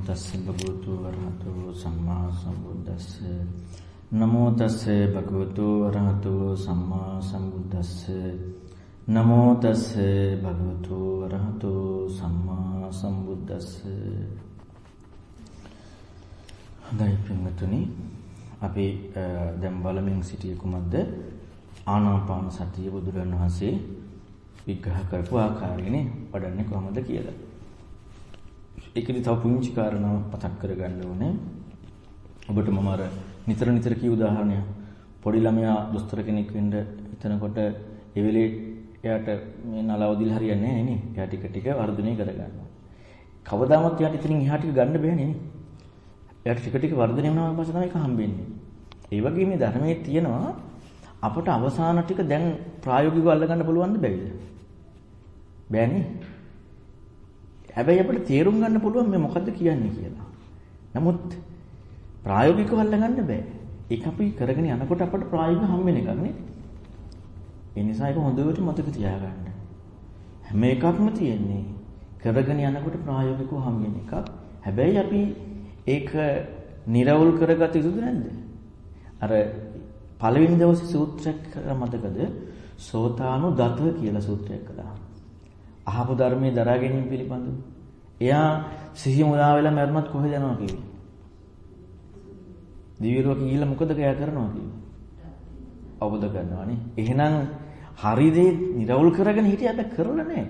තස්ස භගවතු වරහතෝ සම්මා සම්බුද්දස්ස නමෝ තස්ස භගවතු වරහතෝ සම්මා සම්බුද්දස්ස නමෝ තස්ස භගවතු වරහතෝ සම්මා සම්බුද්දස්ස හොඳයි පින්වතුනි අපි දැන් බලමින් සිටියේ කුමක්ද? ආනාපාන සතිය බුදුරන් වහන්සේ විග්‍රහ කරපු ආකාරයනේ වඩන්නේ කොහොමද කියලා. ඒකෙදි තව පුංචි කාරණා මතක් කරගන්න ඕනේ. ඔබට මම අර නිතර නිතර කිය උදාහරණයක් පොඩි ළමයා දොස්තර කෙනෙක් වෙන්න හිතනකොට ඒ වෙලේ එයාට මේ නලවදිල් හරියන්නේ නැහැ නේ. එයා ටික ටික වර්ධනය කරගන්නවා. කවදාවත් එයාට ඉතින් එහා ටික ගන්න බෑනේ නේ. එයාට ටික ටික වර්ධනය වුණාම පස්සේ තමයි ඒක හම්බෙන්නේ. ඒ වගේ මේ ධර්මයේ තියෙනවා අපට අවසාන ටික දැන් ප්‍රායෝගිකව අල්ලගන්න පුළුවන්ද බැරිද? බෑනේ. හැබැයි අපිට තේරුම් ගන්න පුළුවන් මේ මොකද්ද කියන්නේ කියලා. නමුත් ප්‍රායෝගිකව අල්ලගන්න බෑ. ඒක අපි කරගෙන යනකොට අපට ප්‍රායෝගිකව හම් වෙන එකක් නේ. ඒ නිසා ඒක හොඳට මතක තියාගන්න. හැම එකක්ම තියෙන්නේ කරගෙන යනකොට ප්‍රායෝගිකව හම් වෙන එකක්. හැබැයි අපි ඒක निराවුල් කරගත යුතුද නැද්ද? අර පළවෙනි දවසේ සූත්‍රයක් මතකද? සෝතානු දත කියලා සූත්‍රයක් කළා. අහපු ධර්මයේ දරා ගැනීම පිළිබඳව. එයා සිහිය මුලා වෙලා මරණත් කොහෙද යනවා කිව්වේ? දිවිලෝක ගිහිල්ලා මොකද එයා කරනවා කිව්වේ? අවබෝධ කරනවානේ. එහෙනම් හරි දේ නිරවුල් කරගෙන හිටියද කරලා නැහැ.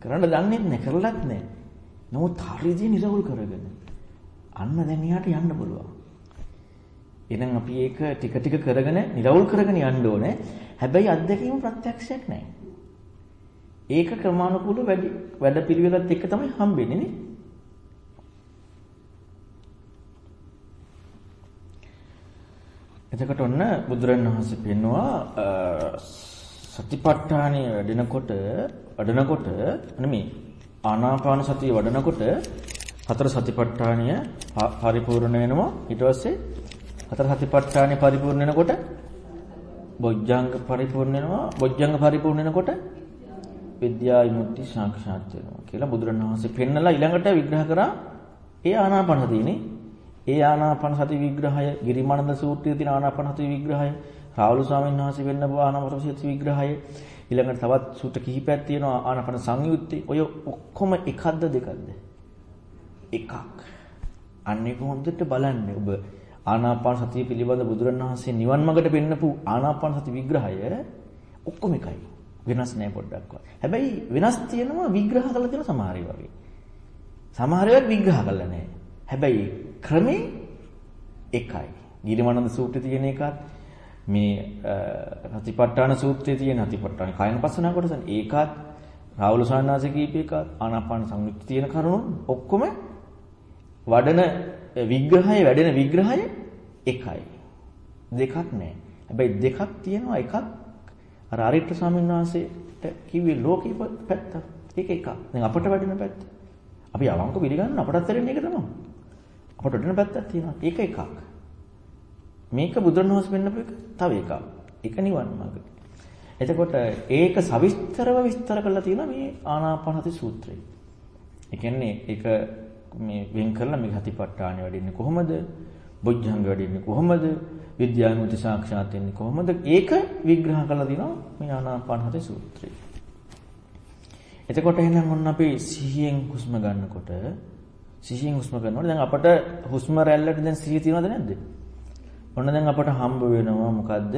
කරන්න දන්නේ නැහැ, කරලත් නැහැ. නමුත් හරි දේ නිරවුල් කරගෙන අන්න දැන් එයාට යන්න පුළුවන්. එහෙනම් අපි ඒක ටික ටික කරගෙන නිරවුල් කරගෙන යන්න ඕනේ. හැබැයි අත්දැකීම ප්‍රත්‍යක්ෂයක් නැහැ. ඒක ක්‍රමානුකූලව වැඩි වැඩ පිළිවෙලත් එක්ක තමයි හම්බෙන්නේ නේ. එතකොට ඔන්න බුදුරණවහන්සේ පෙන්නවා සතිපට්ඨානිය වැඩෙනකොට වඩනකොට නෙමෙයි ආනාපාන සතිය වඩනකොට හතර සතිපට්ඨානිය පරිපූර්ණ වෙනවා ඊට පස්සේ හතර සතිපට්ඨානිය පරිපූර්ණ වෙනකොට බොජ්ජංග පරිපූර්ණ වෙනවා බොජ්ජංග පරිපූර්ණ වෙනකොට විද්‍යා විමුක්ති සාක්ෂාත් වෙනවා කියලා බුදුරණවහන්සේ පෙන්නලා ඊළඟට විග්‍රහ කරා ඒ ආනාපාන සතියනේ. ඒ ආනාපාන සති විග්‍රහය ගිරිමානන්ද සූත්‍රයේ තියෙන ආනාපාන සති විග්‍රහය රාහුල ස්වාමීන් වහන්සේ වෙන්නපු ආනාපාන සති විග්‍රහය ඊළඟට තවත් සූත්‍ර කිහිපයක් තියෙනවා ආනාපාන සංයුත්තේ. ඔය ඔක්කොම එකක්ද දෙකක්ද? එකක්. අන්නේ කොහොමදට බලන්නේ ඔබ ආනාපාන සතිය පිළිබඳ බුදුරණවහන්සේ නිවන් මාර්ගට පෙන්නපු ආනාපාන සති විග්‍රහය ඔක්කොම එකයි. වෙනස් නෑ පොඩ්ඩක්වත්. හැබැයි වෙනස් තියෙනවා විග්‍රහ කරලා තියෙන සමහර වගේ. සමහර ඒවා විග්‍රහ කරලා නෑ. හැබැයි ක්‍රමේ එකයි. ගිරිමානන්ද සූත්‍රයේ තියෙන එකත් මේ හතිපට්ඨාන සූත්‍රයේ තියෙන හතිපට්ඨාන කායන පස්සනා කොටස ඒකත් රාහුල සාන්නාසේ කීප එකත් ආනාපාන සංයුක්ත තියෙන කරුණු ඔක්කොම වඩන විග්‍රහය වැඩෙන විග්‍රහය එකයි. දෙකක් නෑ. හැබැයි දෙකක් තියෙනවා එකක් අර අරිට්ඨ ස්වාමීන් වහන්සේට කිව්වේ ලෝකේ පැත්ත. ඒක එකක්. දැන් අපට වැඩෙන පැත්ත. අපි අවංක පිළිගන්න අපටත් වැඩෙන එක තමයි. අපට වැඩෙන පැත්තක් තියෙනවා. ඒක එකක්. මේක බුදුරණවහන්සේ පෙන්නපු එක තව එකක්. ඒක නිවන් මාර්ගය. එතකොට ඒක සවිස්තරව විස්තර කරලා තියෙනවා මේ ආනාපානසති සූත්‍රයේ. ඒ කියන්නේ ඒක මේ වෙන් කරලා මේ හතිපට්ඨානෙ වැඩින්නේ කොහොමද? බොජ්ජංග වැඩින්නේ කොහොමද? විද්‍යානුති සාක්ෂාත් වෙන්නේ කොහොමද? ඒක විග්‍රහ කරලා දිනවා මේ ආනාපාන හතේ සූත්‍රය. එතකොට එහෙනම් ඔන්න අපි සිහියෙන් හුස්ම ගන්නකොට සිහියෙන් හුස්ම ගන්නකොට දැන් අපට හුස්ම රැල්ලට දැන් සිහිය තියෙනවද නැද්ද? ඔන්න දැන් අපට හම්බ වෙනවා මොකද්ද?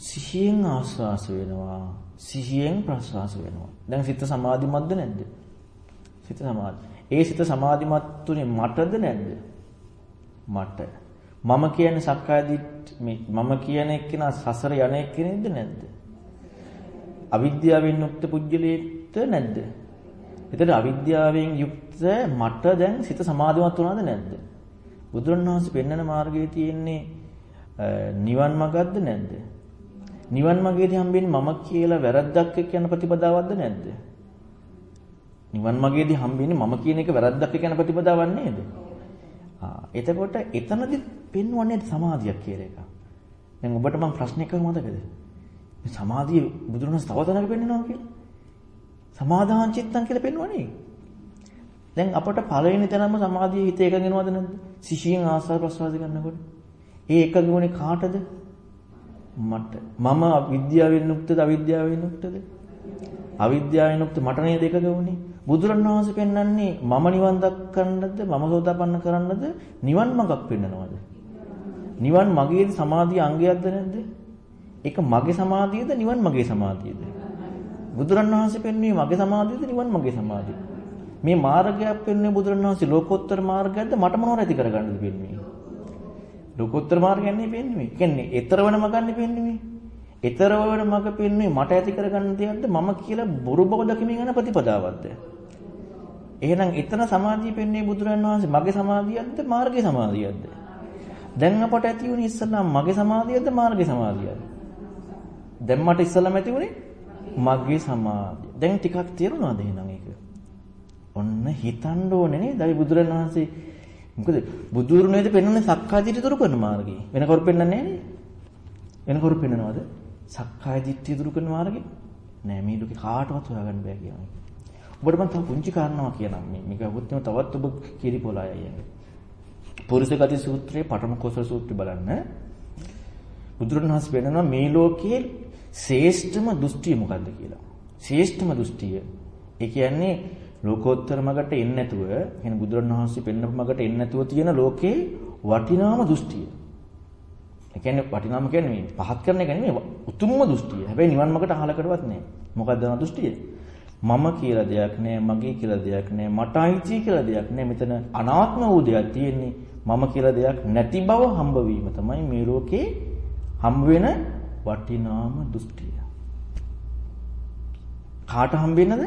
සිහියෙන් ආස්වාස වෙනවා. සිහියෙන් ප්‍රස්වාස වෙනවා. දැන් සිත සමාධිමත්ද නැද්ද? සිත සමාධි. ඒ සිත සමාධිමත් තුනේ මටද නැද්ද? මට. මම කියන්නේ සක්කාය දිට්ඨි මම කියන එක්කෙනා සසර යන එක්කෙනෙක්ද නැද්ද? අවිද්‍යාවෙන් යුක්ත පුජ්‍යලයේද නැද්ද? එතන අවිද්‍යාවෙන් යුක්ත මට දැන් සිත සමාධිමත් වුණාද නැද්ද? බුදුරණවහන්සේ පෙන්වන මාර්ගයේ තියෙන්නේ නිවන් මාර්ගයක්ද නැද්ද? නිවන් මාර්ගයේදී හම්බෙන්නේ මම කියලා වැරද්දක් කියන ප්‍රතිපදාවක්ද නැද්ද? නිවන් මාර්ගයේදී හම්බෙන්නේ මම කියන එක වැරද්දක් කියන ප්‍රතිපදාවක් නේද? එතකොට එතනදි පෙන්වන්නේ සමාධියක් කියලා එක. දැන් ඔබට මම ප්‍රශ්නයක් මතකද? මේ සමාධිය බුදුරණස් තව තැනක පෙන්වනවා කියලා. සමාදාන් චිත්තං කියලා පෙන්වන්නේ. දැන් අපට පළවෙනි තැනම සමාධිය හිත එකගෙනවද නැද්ද? සිහියෙන් ආස්වාද ප්‍රසවාස කරනකොට. ඒ එකගුණේ කාටද? මට. මම විද්‍යාවෙන් යුක්තද අවිද්‍යාවෙන් යුක්තද? අවිද්‍යාවෙන් යුක්ත මට නේද එකගුණේ? බුදුරණවහන්සේ පෙන්වන්නේ මම නිවන් දක්කන්නද මම සෝතාපන්න කරන්නද නිවන් මඟක් පෙන්වනවද? නිවන් මගේද සමාධිය අංගයක්ද නැද්ද? ඒක මගේ සමාධියද නිවන් මගේ සමාධියද? බුදුරණවහන්සේ පෙන්වන්නේ මගේ සමාධියද නිවන් මගේ සමාධියද? මේ මාර්ගයක් පෙන්වන්නේ බුදුරණවහන්සේ ලෝකෝත්තර මාර්ගයක්ද මට මොනවද ඇති කරගන්නද පෙන්වන්නේ? ලෝකෝත්තර මාර්ගයක් නෙවෙයි පෙන්වන්නේ. කියන්නේ ඊතර වෙන මගන්නේ පෙන්වන්නේ. ඊතර වෙන මග පෙන්වන්නේ මට ඇති කරගන්න දෙයක්ද මම කියලා බොරු බව දකිමින් යන ප්‍රතිපදාවක්ද? එහෙනම් එතන සමාධිය පෙන්වන්නේ බුදුරණවහන්සේ මගේ සමාධියක්ද මාර්ගයේ සමාධියක්ද? දැන් අපට ඇති වුණේ ඉස්සල්ලාම මගේ සමාධියක්ද මාර්ගයේ සමාධියක්ද? දැන් මට ඉස්සල්ලාම ඇති වුණේ මගේ සමාධිය. දැන් ටිකක් තේරුණාද එහෙනම් ඒක? ඔන්න හිතන්න ඕනේ නේද? අපි බුදුරණවහන්සේ මොකද බුදුරු නේද පෙන්වන්නේ සක්කාය දිට්ඨිය දුරු කරන මාර්ගය. වෙන කවුරු පෙන්වන්නේ නැහැ වෙන කවුරු පෙන්වනවද? සක්කාය දිට්ඨිය දුරු කරන මාර්ගය? නෑ මේ ලෝකේ කාටවත් හොයාගන්න බෑ කියන්නේ. ඔබට මම තව පුංචි කාරණාවක් කියන්නම් මේ. මේක වුත්නම තවත් ඔබ කිරිපොළයි යන්නේ. පුරුෂගති සූත්‍රයේ පඨම කොසල සූත්‍රය බලන්න. බුදුරණවහන්සේ පෙන්නනවා මේ ලෝකයේ ශ්‍රේෂ්ඨම දෘෂ්ටිය මොකද්ද කියලා. ශ්‍රේෂ්ඨම දෘෂ්ටිය. ඒ කියන්නේ ලෝකෝත්තර මගට එන්නේ නැතුව, කියන්නේ බුදුරණවහන්සේ පෙන්නපු මගට එන්නේ නැතුව තියෙන ලෝකේ වටිනාම දෘෂ්ටිය. ඒ කියන්නේ වටිනාම කියන්නේ මේ පහත් කරන එක නෙමෙයි උතුම්ම දෘෂ්ටිය. හැබැයි නිවන් මගට අහලකටවත් නෑ. මොකක්ද අන දෘෂ්ටිය? මම කියලා දෙයක් නෑ, මගේ කියලා දෙයක් නෑ, මට අයිති කියලා දෙයක් නෑ. මෙතන අනාත්ම වූ දෙයක් තියෙන්නේ. මම කියලා දෙයක් නැති බව හම්බ වීම තමයි මේ ලෝකේ හම්බ වෙන වටිනාම දෘෂ්ටිය. කාට හම්බ වෙනද?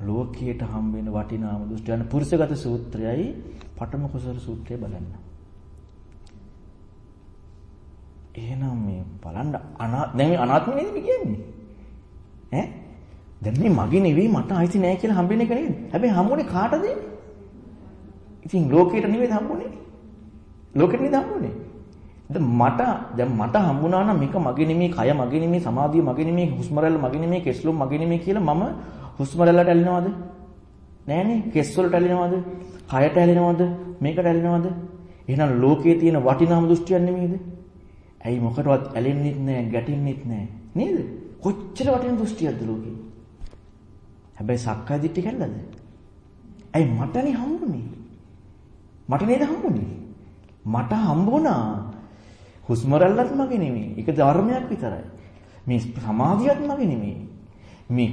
ලෝකයට හම්බ වෙන වටිනාම දෘෂ්ටි යන පුරුෂගත සූත්‍රයයි පඨම කුසල සූත්‍රය බලන්න. එහෙනම් මේ බලන්න අනා දැන් මේ අනාත්ම නේද කියන්නේ? ඈ? දැන් මේ මගේ නෙවෙයි මට අයිති නෑ කියලා හම්බෙන එක නේද? හැබැයි හම්බුනේ කාටද? ඉතින් ලෝකයට නෙවෙයි හම්බුනේ. ලෝකෙට නෙවෙයි හම්බුනේ. දැන් මට දැන් මට හම්බුණා නම් මේක මගේ නෙමෙයි, කය මගේ නෙමෙයි, සමාධිය මගේ නෙමෙයි, හුස්ම රැල්ල මගේ නෙමෙයි, කෙස්ලොම් මගේ නෙමෙයි කියලා මම හුස්ම රැල්ලට ඇලෙනවද? නෑනේ. කෙස් වලට ඇලෙනවද? කයට ඇලෙනවද? මේකට ඇලෙනවද? එහෙනම් ලෝකයේ තියෙන වටිනාම දෘෂ්ටියක් නෙමෙයිද? ඇයි මොකටවත් ඇලෙන්නෙත් නෑ, ගැටෙන්නෙත් නෑ. නේද? කොච්චර වටින දෘෂ්ටියක්ද ලෝකේ? හැබැයි සක්කාය දිට්ඨිය කැල්ලද? ඇයි මටනේ හම්බුනේ? මට නේද හම්බුනේ? මට හම්බුණා. හුස්ම රැල්ලත් මගේ නෙමෙයි. ඒක ධර්මයක් විතරයි. මේ සමාධියත් මගේ නෙමෙයි. මේ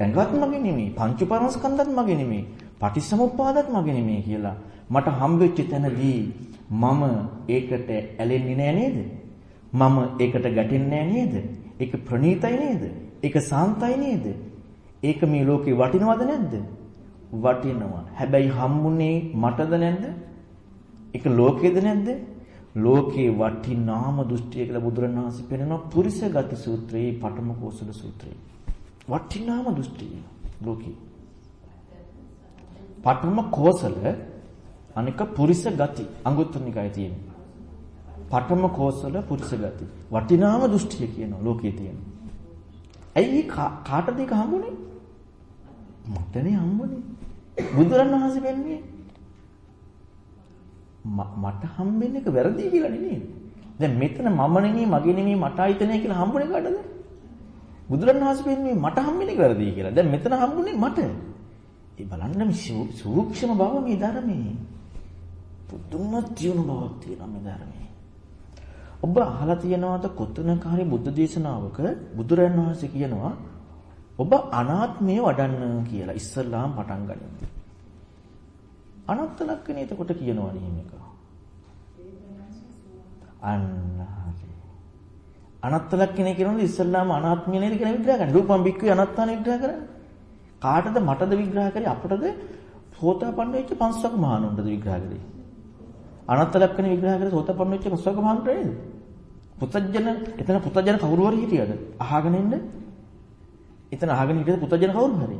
ඇඟත් මගේ නෙමෙයි. පංච උපාදානස්කන්ධත් මගේ නෙමෙයි. පටිච්චසමුප්පාදත් මගේ නෙමෙයි කියලා මට හම්බෙච්ච තැනදී මම ඒකට ඇලෙන්නේ නෑ නේද? මම ඒකට ගැටෙන්නේ නෑ නේද? ඒක ප්‍රණීතයි නේද? ඒක සාන්තයි නේද? ඒක මේ ලෝකේ වටිනවද නැද්ද? වටිනවා. හැබැයි හම්බුනේ මටද නැද්ද? ඒක ලෝකේද නැද්ද? ලෝකේ වටිනාම දෘෂ්ටිය කියලා බුදුරණවහන්සේ පෙන්නන පුරිස ගති සූත්‍රයේ පඨම කෝසල සූත්‍රයේ. වටිනාම දෘෂ්ටිය ලෝකේ. පඨම කෝසල අනික පුරිස ගති අංගුත්තර නිකායේ තියෙන. පඨම කෝසල පුරිස ගති. වටිනාම දෘෂ්ටිය කියනවා ලෝකේ තියෙන. ඇයි කාටද ඒක හම්බුනේ? මටනේ හම්බුනේ. බුදුරණවහන්සේ පෙන්වන්නේ මට හම්බෙන්න එක වැරදි කියලා නෙමෙයි. දැන් මෙතන මම නෙමෙයි මගේ නෙමෙයි මට ආයතනය කියලා හම්බුනේ කාටද? බුදුරණවහන්සේ පෙන්වන්නේ මට හම්බෙන්න එක වැරදි කියලා. දැන් මෙතන හම්බුනේ මට. ඒ බලන්න මේ සූක්ෂම බව මේ ධර්මයේ. පුදුම ජීවන බවක් තියෙනවා මේ ධර්මයේ. ඔබ අහලා තියෙනවද කොතනක හරි බුද්ධ දේශනාවක බුදුරණවහන්සේ කියනවා ඔබ අනාත්මය වඩන්න කියලා ඉස්සල්ලාම පටන් ගනින්න. අනත්ත ලක්ෂණය එතකොට කියනවා නේ මේක. අන්න හරි. අනත්ත ලක්ෂණය කියනොත් ඉස්සල්ලාම අනාත්මය නේද කියලා විග්‍රහ කරන්නේ. රූපම් බික්කේ අනත්තාන විග්‍රහ කරන්නේ. කාටද මටද විග්‍රහ කරේ අපටද සෝතාපන්න වෙච්ච පංසක මහණුන්ටද විග්‍රහ කරේ. අනත්ත ලක්ෂණ විග්‍රහ කරේ සෝතාපන්න වෙච්ච පංසක මහණුන්ට නේද? පුතජන එතන පුතජන කවුරු හරි හිටියද? අහගෙන ඉන්න. එතන අහගෙන හිටියද පුතජන කවුරු හරි?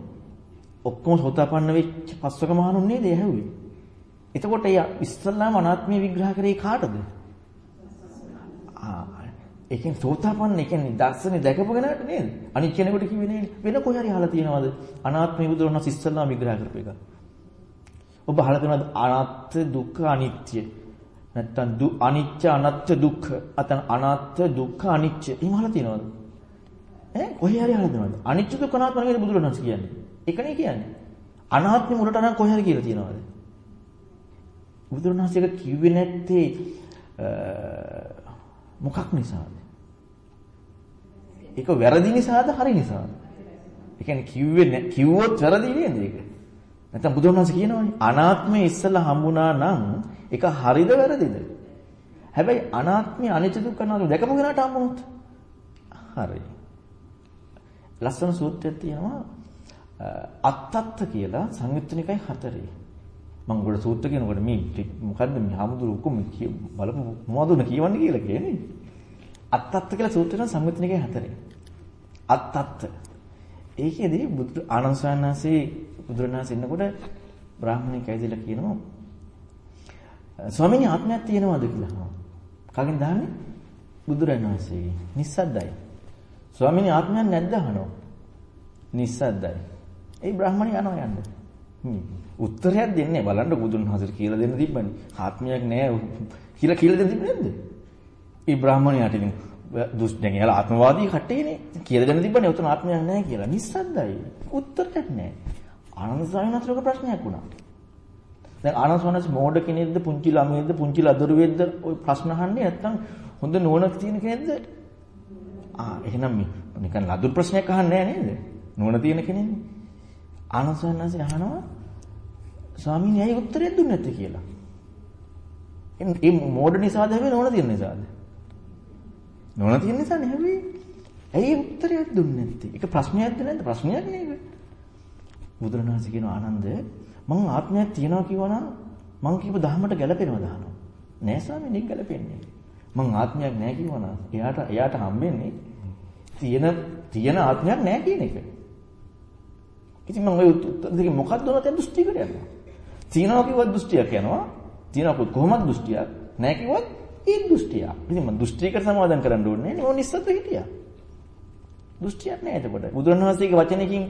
ඔක්කොම සෝතාපන්න වෙච්ච පස්වක මහණුන් නේද ඇහුවේ. එතකොට එයා ඉස්සල්ලාම අනාත්මය විග්‍රහ කරේ කාටද? ආ ඒ කියන්නේ සෝතාපන්න ඒ කියන්නේ දර්ශනේ දැකපු කෙනාට නේද? අනිත් කෙනෙකුට කිව්වේ නේද? වෙන කොහේ හරි අහලා තියෙනවද? අනාත්මය බුදුරණස් ඉස්සල්ලාම විග්‍රහ කරපු එක. ඔබ අහලා තියෙනවද අනාත්ම දුක්ඛ අනිත්‍ය? නැත්තම් දු අනිච්ච අනත්ත්‍ය දුක්ඛ අතන අනාත්ම දුක්ඛ අනිච්ච. එහෙම අහලා තියෙනවද? ඈ කොහේ හරි අහලා තියෙනවද? අනිච්ච දුක්ඛ අනාත්ම නෙවෙයි බුදුරණස් කියන්නේ. ඒකනේ කියන්නේ. අනාත්මය මුලට නම් කොහේ හරි කියලා තියෙනවද? බුදුරණස් එක කිව්වේ නැත්තේ මොකක් නිසාද? ඒක වැරදි නිසාද හරි නිසාද? ඒ කියන්නේ කිව්වේ කිව්වොත් වැරදි නේද ඒක? නැත්නම් බුදුරණස් කියනවනේ අනාත්මය ඉස්සලා හම්බුණා නම් ඒක හරිද වැරදිද? හැබැයි අනාත්මය අනිත්‍ය දුක්ඛ අනාත්ම දැකපු කෙනාට හම්බුනොත් හරි. ලස්සන සූත්‍රයක් තියෙනවා අත්තත්ත කියලා සංයුත්තනිකයි හතරේ. මම උගල සූත්‍ර කියනකොට මේ මොකද්ද මේ හාමුදුරු ඔක්කොම බලමු මොනවද කියවන්නේ කියලා කියන්නේ. අත්තත්ත කියලා සූත්‍රය සංයුත්තනිකයි හතරේ. අත්තත්ත. ඒකේදී බුදු ආනන්ද සාන්නාසේ බුදුරණාහි ඉන්නකොට බ්‍රාහ්මණයෙක් ඇවිදලා කියනවා ස්වාමීනි ආත්මයක් තියෙනවද කියලා අහනවා. කගෙන් දහන්නේ? බුදුරණාහිගේ. නිස්සද්දයි. ස්වාමීනි ආත්මයක් නැද්ද අහනවා. නිස්සද්දයි. ඒ බ්‍රාහ්මණය යනවා යන්නේ. උත්තරයක් දෙන්නේ බලන්න බුදුන් වහන්සේට කියලා දෙන්න තිබ්බනේ. ආත්මයක් නැහැ කියලා කියලා දෙන්න තිබ්බේ නැද්ද? ඒ බ්‍රාහ්මණයාට ඉතින් දුස් දැන් එයාලා ආත්මවාදී කට්ටියනේ. කියලා දෙන්න තිබ්බනේ උතුම් ආත්මයක් නැහැ කියලා. නිස්සද්දයි. උත්තරයක් නැහැ. ආනන්ද ස්වාමීන් වහන්සේට ප්‍රශ්නයක් වුණා. දැන් ආනන්ද ස්වාමීන් වහන්සේ මෝඩ කෙනෙක්ද පුංචි ළමයෙක්ද පුංචි ලදරුවෙක්ද ওই ප්‍රශ්න අහන්නේ නැත්තම් හොඳ නුවණක් තියෙන කෙනෙක්ද? ආ එහෙනම් මේ නිකන් ලදරු ප්‍රශ්නයක් අහන්නේ නැහැ නේද? නුවණ තියෙන කෙනෙක්නේ. ආනන්ද ස්වාමීන් වහන්සේ අහනවා ස්වාමීන් ඇයි උත්තරයක් දුන්නේ නැත්තේ කියලා. ඒ මෝඩ නිසාද හැබැයි නුවණ තියෙන නිසාද? නුවණ තියෙන නිසා නෙවෙයි. ඇයි උත්තරයක් දුන්නේ නැත්තේ? ඒක ප්‍රශ්නයක්ද නැද්ද? ප්‍රශ්නයක් නේද? බුදුරණාහි කියන ආනන්ද මං ආත්මයක් තියනවා කිව්වනම් මං කියපු ධර්මයට ගැලපෙනවද අහනවා. නෑ ස්වාමීනි ගැලපෙන්නේ. මං ආත්මයක් නෑ කිව්වනම් එයාට එයාට හම්බෙන්නේ තියෙන තියෙන ආත්මයක් නෑ කියන එක. ඉතින් මම ඔය දෙක මොකක්ද උනත් දෘෂ්ටියකට යනවා. තියනවා කිව්වත් දෘෂ්ටියක් යනවා. තියනවා කොහොමද දෘෂ්ටියක්? නෑ කිව්වත් ඒ දෘෂ්ටියක්. ඉතින් මම දෘෂ්ටියකට සමාදම් කරන්න ඕනේ නේ. ඕන ඉස්සත් හිටියා. දෘෂ්ටියක් නෑ එතකොට. බුදුරණවහන්සේගේ වචනයකින්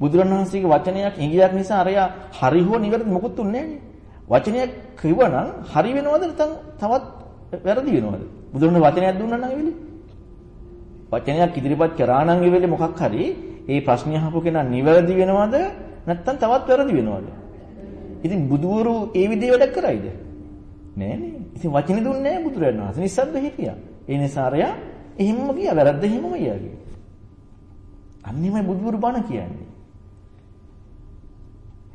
බුදුරණවහන්සේගේ වචනයක් ඉංගියක් නිසා අරයා හරි හෝ නිවැරදි මොකුත් උන්නේ නෑනේ. වචනයක් කිව්වනම් හරි වෙනවද නැත්නම් තවත් වැරදි වෙනවද? බුදුරණ වචනයක් දුන්නා නම් එවිලි. වචනයක් ඉදිරිපත් කරා නම් එවිලි මොකක් හරි ඒ ප්‍රශ්නය අහපු කෙනා නිවැරදි වෙනවද නැත්නම් තවත් වැරදි වෙනවද? ඉතින් බුදුවරු ඒ විදිහේ වැඩ කරයිද? නෑනේ. ඉතින් වචනේ දුන්නේ නෑ බුදුරජාණන් වහන්සේ. නිස්සද්ද හිටියා. ඒ නිසා අරයා එහෙම්ම ගියා. වැරද්ද එහෙමම ගියා කිය. අන්නේමයි බුදුවරු බණ කියන්නේ.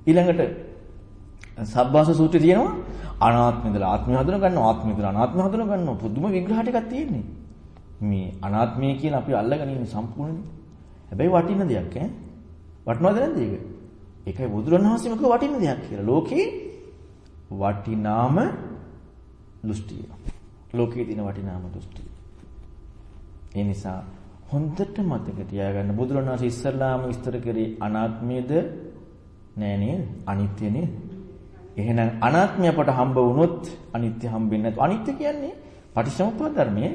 ඊළඟට සබ්බාස සූත්‍රය තියෙනවා අනාත්මය ඉඳලා ආත්මය හඳුන ගන්නවා ආත්මය ඉඳලා අනාත්මය හඳුන ගන්නවා පුදුම විග්‍රහ ටිකක් තියෙන්නේ. මේ අනාත්මය කියලා අපි අල්ලගෙන ඉන්නේ සම්පූර්ණනේ. හැබැයි වටින දෙයක් ඈ. වටනවද නැද්ද ඒක? ඒකයි බුදුරණවහන්සේම කිව්ව වටින දෙයක් කියලා. ලෝකේ වටිනාම දෘෂ්ටිය. ලෝකයේ තියෙන වටිනාම දෘෂ්ටිය. ඒ නිසා හොඳට මතක තියාගන්න බුදුරණවහන්සේ ඉස්සල්ලාම විස්තර කරේ අනාත්මයේද නෑ නේද? අනිත්‍ය නේද? එහෙනම් අනාත්මය අපට හම්බ වුණොත් අනිත්‍ය හම්බෙන්නේ නැතු. අනිත්‍ය කියන්නේ පටිච්චසමුප්පාද ධර්මයේ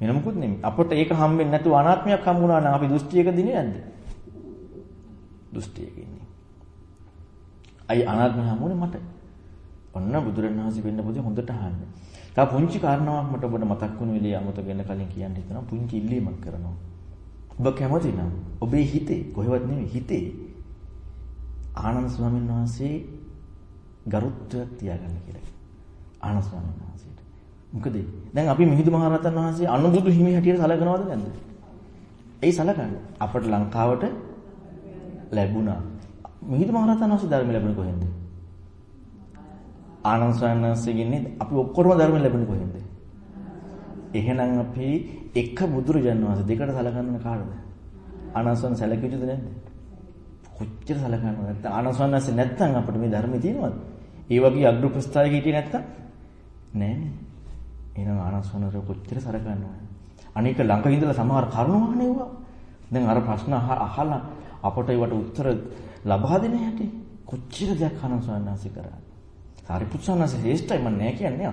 වෙන මොකුත් නෙමෙයි. අපට ඒක හම්බෙන්නේ නැතුව අනාත්මයක් හම්බුණා නම් අපි දෘෂ්ටියකදී නැද්ද? දෘෂ්ටියක ඉන්නේ. අයි අනාත්මය හම්බුනේ මට. ඔන්න බුදුරණවහන්සේ වෙන්න පොදේ හොඳට අහන්න. තා පුංචි කාරණාවක් මට ඔබට මතක් වුණ වෙලේ අමතක වෙන්න කලින් කියන්න හිතනවා පුංචි ඉල්ලීමක් කරනවා. ඔබ කැමති නම් ඔබේ හිතේ කොහෙවත් නෙමෙයි හිතේ ආනන්ද ස්වාමීන් වහන්සේ ගරුත්වයක් තියාගන්න කියලා. ආනන්ද ස්වාමීන් වහන්සේට. මොකද දැන් අපි මිහිඳු මහරහතන් වහන්සේ අනුබුදු හිමි හැටියට සැලකනවද නැද්ද? ඒ සැලකන්නේ අපට ලංකාවට ලැබුණා. මිහිඳු මහරහතන් වහන්සේ ධර්ම ලැබුණේ කොහෙන්ද? ආනන්ද ස්වාමීන් වහන්සේගෙන් අපි ඔක්කොම ධර්ම ලැබුණේ කොහෙන්ද? එහෙනම් අපි එක බුදුරජාණන් වහන්සේ දෙකට සැලකන්න කාටද? ආනන්ද ස්වාමීන් සැලකිය යුතුද නැද්ද? කොච්චර සලකනවද නැත්නම් ආනසවන්නස්ස නැත්නම් අපිට මේ ධර්මයේ තියෙනවද? ඒ වගේ අග්‍ර ප්‍රස්තාවයක හිටියේ නැත්නම් නෑනේ. එහෙනම් ආනසවන්නර කොච්චර සලකනවද? අනික ළඟ ඉඳලා සමහර කරුණු අහන්නේවා. දැන් අර ප්‍රශ්න අහලා අපට ඒවට උත්තර ලබා දෙන හැටි කොච්චර දෙයක් ආනසවන්නස්ස කරා. සාරිපුත්සන්නස්ස ශ්‍රේෂ්ඨයි මම නෑ කියන්නේ.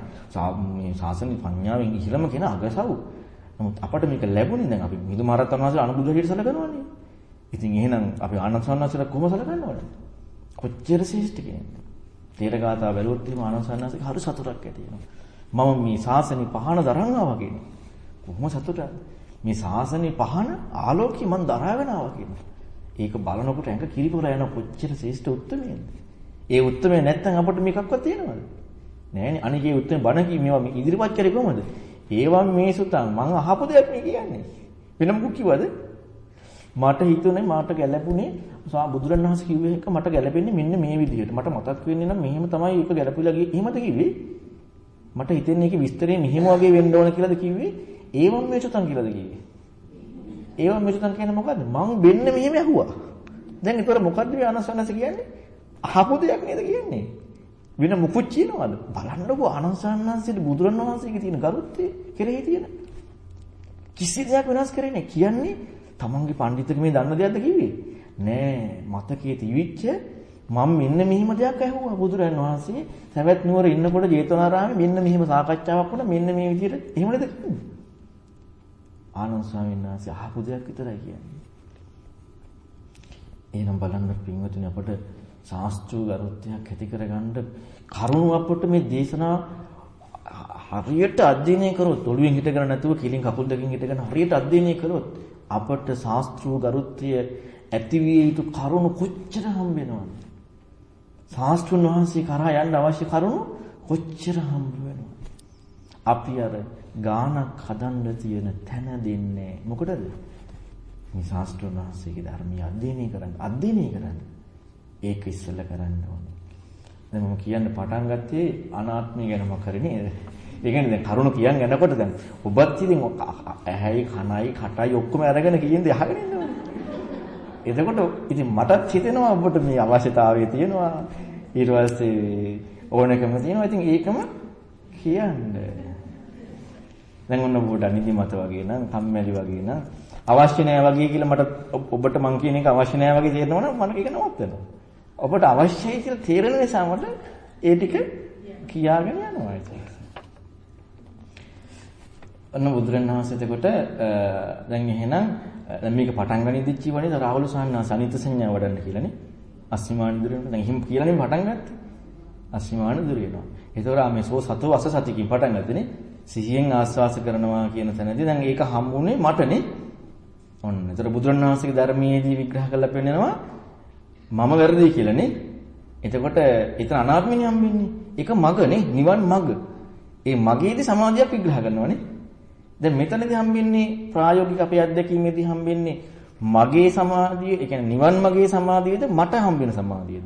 මේ ශාසන පඤ්ඤාවෙන් ඉහිලම කෙනා අගසව්. නමුත් අපට මේක ලැබුණේ දැන් අපි මිදු මහරහතන් වහන්සේ අනුබුදු හැටියට සැලකනවානේ. ඉතින් එහෙනම් අපි ආනන්ද සන්නාසල කොහොම සලකන්න ඕනද? කොච්චර ශ්‍රේෂ්ඨ කෙනෙක්ද? තේරගාතාව බැලුවොත් එහෙම ආනන්ද සන්නාසලට හරි සතුටක් ඇති වෙනවා. මම මේ ශාසනේ පහන දරන් ආවා කියන්නේ. කොහොම සතුටද? මේ ශාසනේ පහන ආලෝකي මන් දරාගෙන ආවා කියන්නේ. ඒක බලනකොට ඇඟ කිරිපොර යන කොච්චර ශ්‍රේෂ්ඨ උත්මයේද? ඒ උත්මය නැත්තම් අපිට මේකක්වත් තියෙනවද? නෑනේ. අනිකේ උත්මය බණ කි මේවා ඉදිරිපත් කරේ කොහොමද? ඒවා මේ සුතන් මං අහපු දෙයක් මේ කියන්නේ. වෙන මොකක් කිව්වද? මට හිතුනේ මාට ගැළපුණේ සා බුදුරණවහන්සේ කිව්වේ එක මට ගැළපෙන්නේ මෙන්න මේ විදිහට. මට මතක් වෙන්නේ නම් මෙහෙම තමයි ඒක ගැළපිලා ගියේ. එහෙමද කිව්වේ? මට හිතෙන්නේ ඒකේ විස්තරේ මෙහෙම වගේ වෙන්න ඕන කියලාද කිව්වේ? ඒවම් මේ සුතං කියලාද කිව්වේ? ඒවම් මේ සුතං කියන්නේ මොකද්ද? මං වෙන්න මෙහෙම ඇහුවා. දැන් ඒතර මොකද්ද මේ අනසනස කියන්නේ? අහපු දෙයක් නේද කියන්නේ? වෙන මුකුත් කියනවද? බලන්නකෝ ආනන්දසන්නන්සේට බුදුරණවහන්සේගේ තියෙන ගරුත්වය කෙරෙහි තියෙන. කිසි දෙයක් වෙනස් කරේ නැහැ. කියන්නේ තමන්ගේ පඬිතුකමේ දන්න දෙයක්ද කිව්වේ? නෑ මතකයේ තිවිච්ච මම මෙන්න මෙහිම දෙයක් ඇහුවා බුදුරණවහන්සේ සවැත් නුවර ඉන්නකොට ජේතවනාරාමේ මෙන්න මෙහිම සාකච්ඡාවක් වුණා මෙන්න මේ විදිහට එහෙම නේද කිව්වේ? ආනන්ද ස්වාමීන් වහන්සේ අහපු දෙයක් විතරයි කියන්නේ. එහෙනම් බලන්න පින්වතුනි අපට ශාස්ත්‍රීය ගරුත්වයක් ඇති කරගන්න කරුණු අපට මේ දේශනා හරියට අධ්‍යයනය කරොත් ඔළුවෙන් හිටගෙන නැතුව කිලින් කකුල් දෙකෙන් හිටගෙන හරියට අධ්‍යයනය කළොත් අපට ශාස්ත්‍රීය ගරුත්වය ඇතිවිය යුතු කරුණු කොච්චර හම්බ වෙනවද? ශාස්ත්‍රුන් වහන්සේ කරා යන්න අවශ්‍ය කරුණු කොච්චර හම්බ වෙනවද? අපි අර ගානක් හදන්න තියෙන තැන දෙන්නේ මොකටද? මේ ශාස්ත්‍රුන් වහන්සේගේ ධර්මය අධ්‍යයනය කරන්න අධ්‍යයනය කරන්න ඒක ඉස්සෙල්ලා කරන්න ඕනේ. දැන් මම කියන්න පටන් ගත්තේ අනාත්මය ගැනම කරේ නේද? ඒ කියන්නේ දැන් කරුණ කියන් යනකොට දැන් ඔබත් ඉතින් ඇහැයි කනයි කටයි ඔක්කොම අරගෙන කියන්නේ අහගෙන ඉන්නවා. එතකොට ඉතින් මටත් හිතෙනවා ඔබට මේ අවශ්‍යතාවය තියෙනවා. ඊට පස්සේ ඕනකම තියෙනවා. ඉතින් ඒකම කියන්න. දැන් ඔන්න ඔබට නිදිමත වගේ නම් කම්මැලි වගේ නම් අවශ්‍ය නැහැ වගේ කියලා මට ඔබට මං කියන එක අවශ්‍ය නැහැ වගේ තේරෙනවා නම් මම ඒක නවත්තනවා. ඔබට අවශ්‍යයි කියලා තේරෙන නිසා මට ඒ ටික කියාගෙන යනවා ඒක. අන්න බුදුරණවහන්සේ එතකොට දැන් එහෙනම් දැන් මේක පටන් ගනිද්දි වනේ රාහුල සාන්නා සනිත සංඥා වඩන්න කියලානේ. අස්මිමාන දුර වෙනවා. දැන් එහෙම කියලානේ පටන් ගත්තේ. අස්මිමාන දුර වෙනවා. ඒතකොට මේ සෝ සතෝ අස සතිකින් පටන් ගත්තනේ. සිහියෙන් ආස්වාස කරනවා කියන තැනදී දැන් ඒක හම්බුනේ මටනේ. ඔන්න. ඒතර බුදුරණවහන්සේගේ ධර්මයේදී විග්‍රහ කරලා පෙන්නනවා මම වැරදි කියලානේ. එතකොට එතන අනාත්මනේ හම්බෙන්නේ. ඒක මගනේ, නිවන් මග. ඒ මගේදී සමාධියක් විග්‍රහ කරනවානේ. දැන් මෙතනදී හම්බෙන්නේ ප්‍රායෝගික අපේ අත්දැකීමේදී හම්බෙන්නේ මගේ සමාධිය, ඒ කියන්නේ නිවන් මගේ සමාධියද මට හම්බෙන සමාධියද?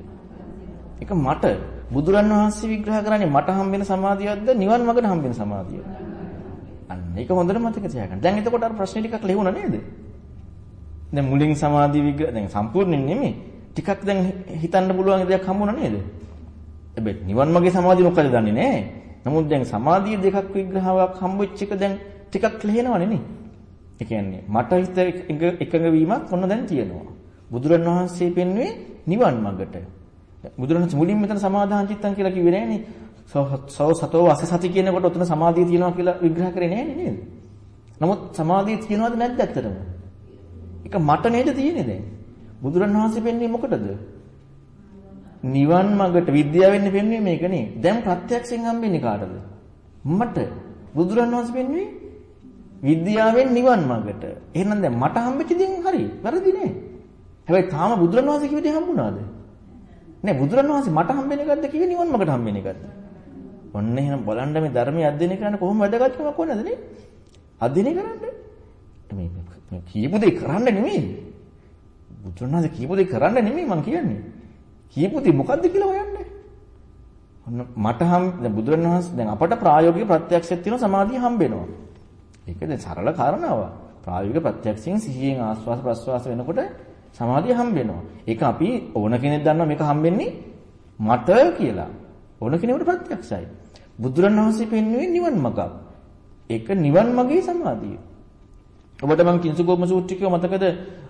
ඒක මට බුදුරන් වහන්සේ විග්‍රහ කරන්නේ මට හම්බෙන සමාධියක්ද නිවන් මගට හම්බෙන සමාධියක්ද? අන්න ඒක හොඳට මතක තියාගන්න. දැන් එතකොට අර ප්‍රශ්නේ ටිකක් ලෙහුණා නේද? දැන් මුලින් සමාධිය විග්‍රහ දැන් සම්පූර්ණයෙන් නෙමෙයි. ටිකක් දැන් හිතන්න පුළුවන් දෙයක් හම්බුණා නේද? හැබැයි නිවන් මගේ සමාධිය මොකද දන්නේ නැහැ. නමුත් දැන් සමාධිය දෙකක් විග්‍රහයක් හම්බෙච්ච එක දැන් ටිකක් ලෙහෙනවනේ නේ. ඒ කියන්නේ මට හිත එකඟ වීමක් ඔන්න දැන් තියෙනවා. බුදුරණවහන්සේ පෙන්වුවේ නිවන් මඟට. බුදුරණවහන්සේ මුලින් මෙතන සමාදාන චිත්තං කියලා කිව්වේ නෑනේ. සෝ සතෝ වස සති කියනකොට උතන සමාධිය තියෙනවා කියලා විග්‍රහ කරේ නෑනේ නේද? නමුත් සමාධිය තියෙනවද නැද්ද ඇත්තටම? ඒක මට නේද තියෙන්නේ දැන්. බුදුරණවහන්සේ පෙන්වන්නේ මොකටද? නිවන් මඟට විද්‍යාවෙන් පෙන්වන්නේ මේක නේ. දැන් ප්‍රත්‍යක්ෂයෙන් හම්බෙන්නේ කාටද? මට. බුදුරණවහන්සේ පෙන්වන්නේ විද්‍යාවෙන් නිවන් මඟට. එහෙනම් දැන් මට හම්බෙච්ච දේ හරි. වැරදි නෑ. හැබැයි තාම බුදුරණවහන්සේ කිව්ව දේ හම්බුණාද? නෑ බුදුරණවහන්සේ මට හම්බෙන එකක්ද කිව්වේ නිවන් මඟට හම්බෙන එකක්ද? ඔන්න එහෙනම් බලන්න මේ ධර්මයේ අධ්‍යයනය කරන්න කොහොම වැදගත්කමක් වුණාද නේ? අධ්‍යයනය කරන්න. මේ කියපු දේ කරන්න නෙමෙයි. බුදුරණවහන්සේ කියපු දේ කරන්න නෙමෙයි මං කියන්නේ. කියපු දේ මොකද්ද කියලා හොයන්න. ඔන්න මට හම් දැන් බුදුරණවහන්සේ දැන් අපට ප්‍රායෝගික ප්‍රත්‍යක්ෂයක් තියෙනවා සමාධිය හම්බෙනවා. ඒක දැන් සරල කාරණාවක්. ප්‍රායෝගික ප්‍රත්‍යක්ෂයෙන් සිහියෙන් ආස්වාස ප්‍රස්වාස වෙනකොට සමාධිය හම්බෙනවා. ඒක අපි ඕන කෙනෙක් දන්නවා මේක හම්බෙන්නේ මට කියලා. ඕන කෙනෙකුට ප්‍රත්‍යක්ෂයි. බුදුරණවහන්සේ පෙන්වුවේ නිවන් මඟ. ඒක නිවන් මගේ සමාධිය. ඔබට මම කිංසුගෝම සූත්‍රය කිව්ව මතකද?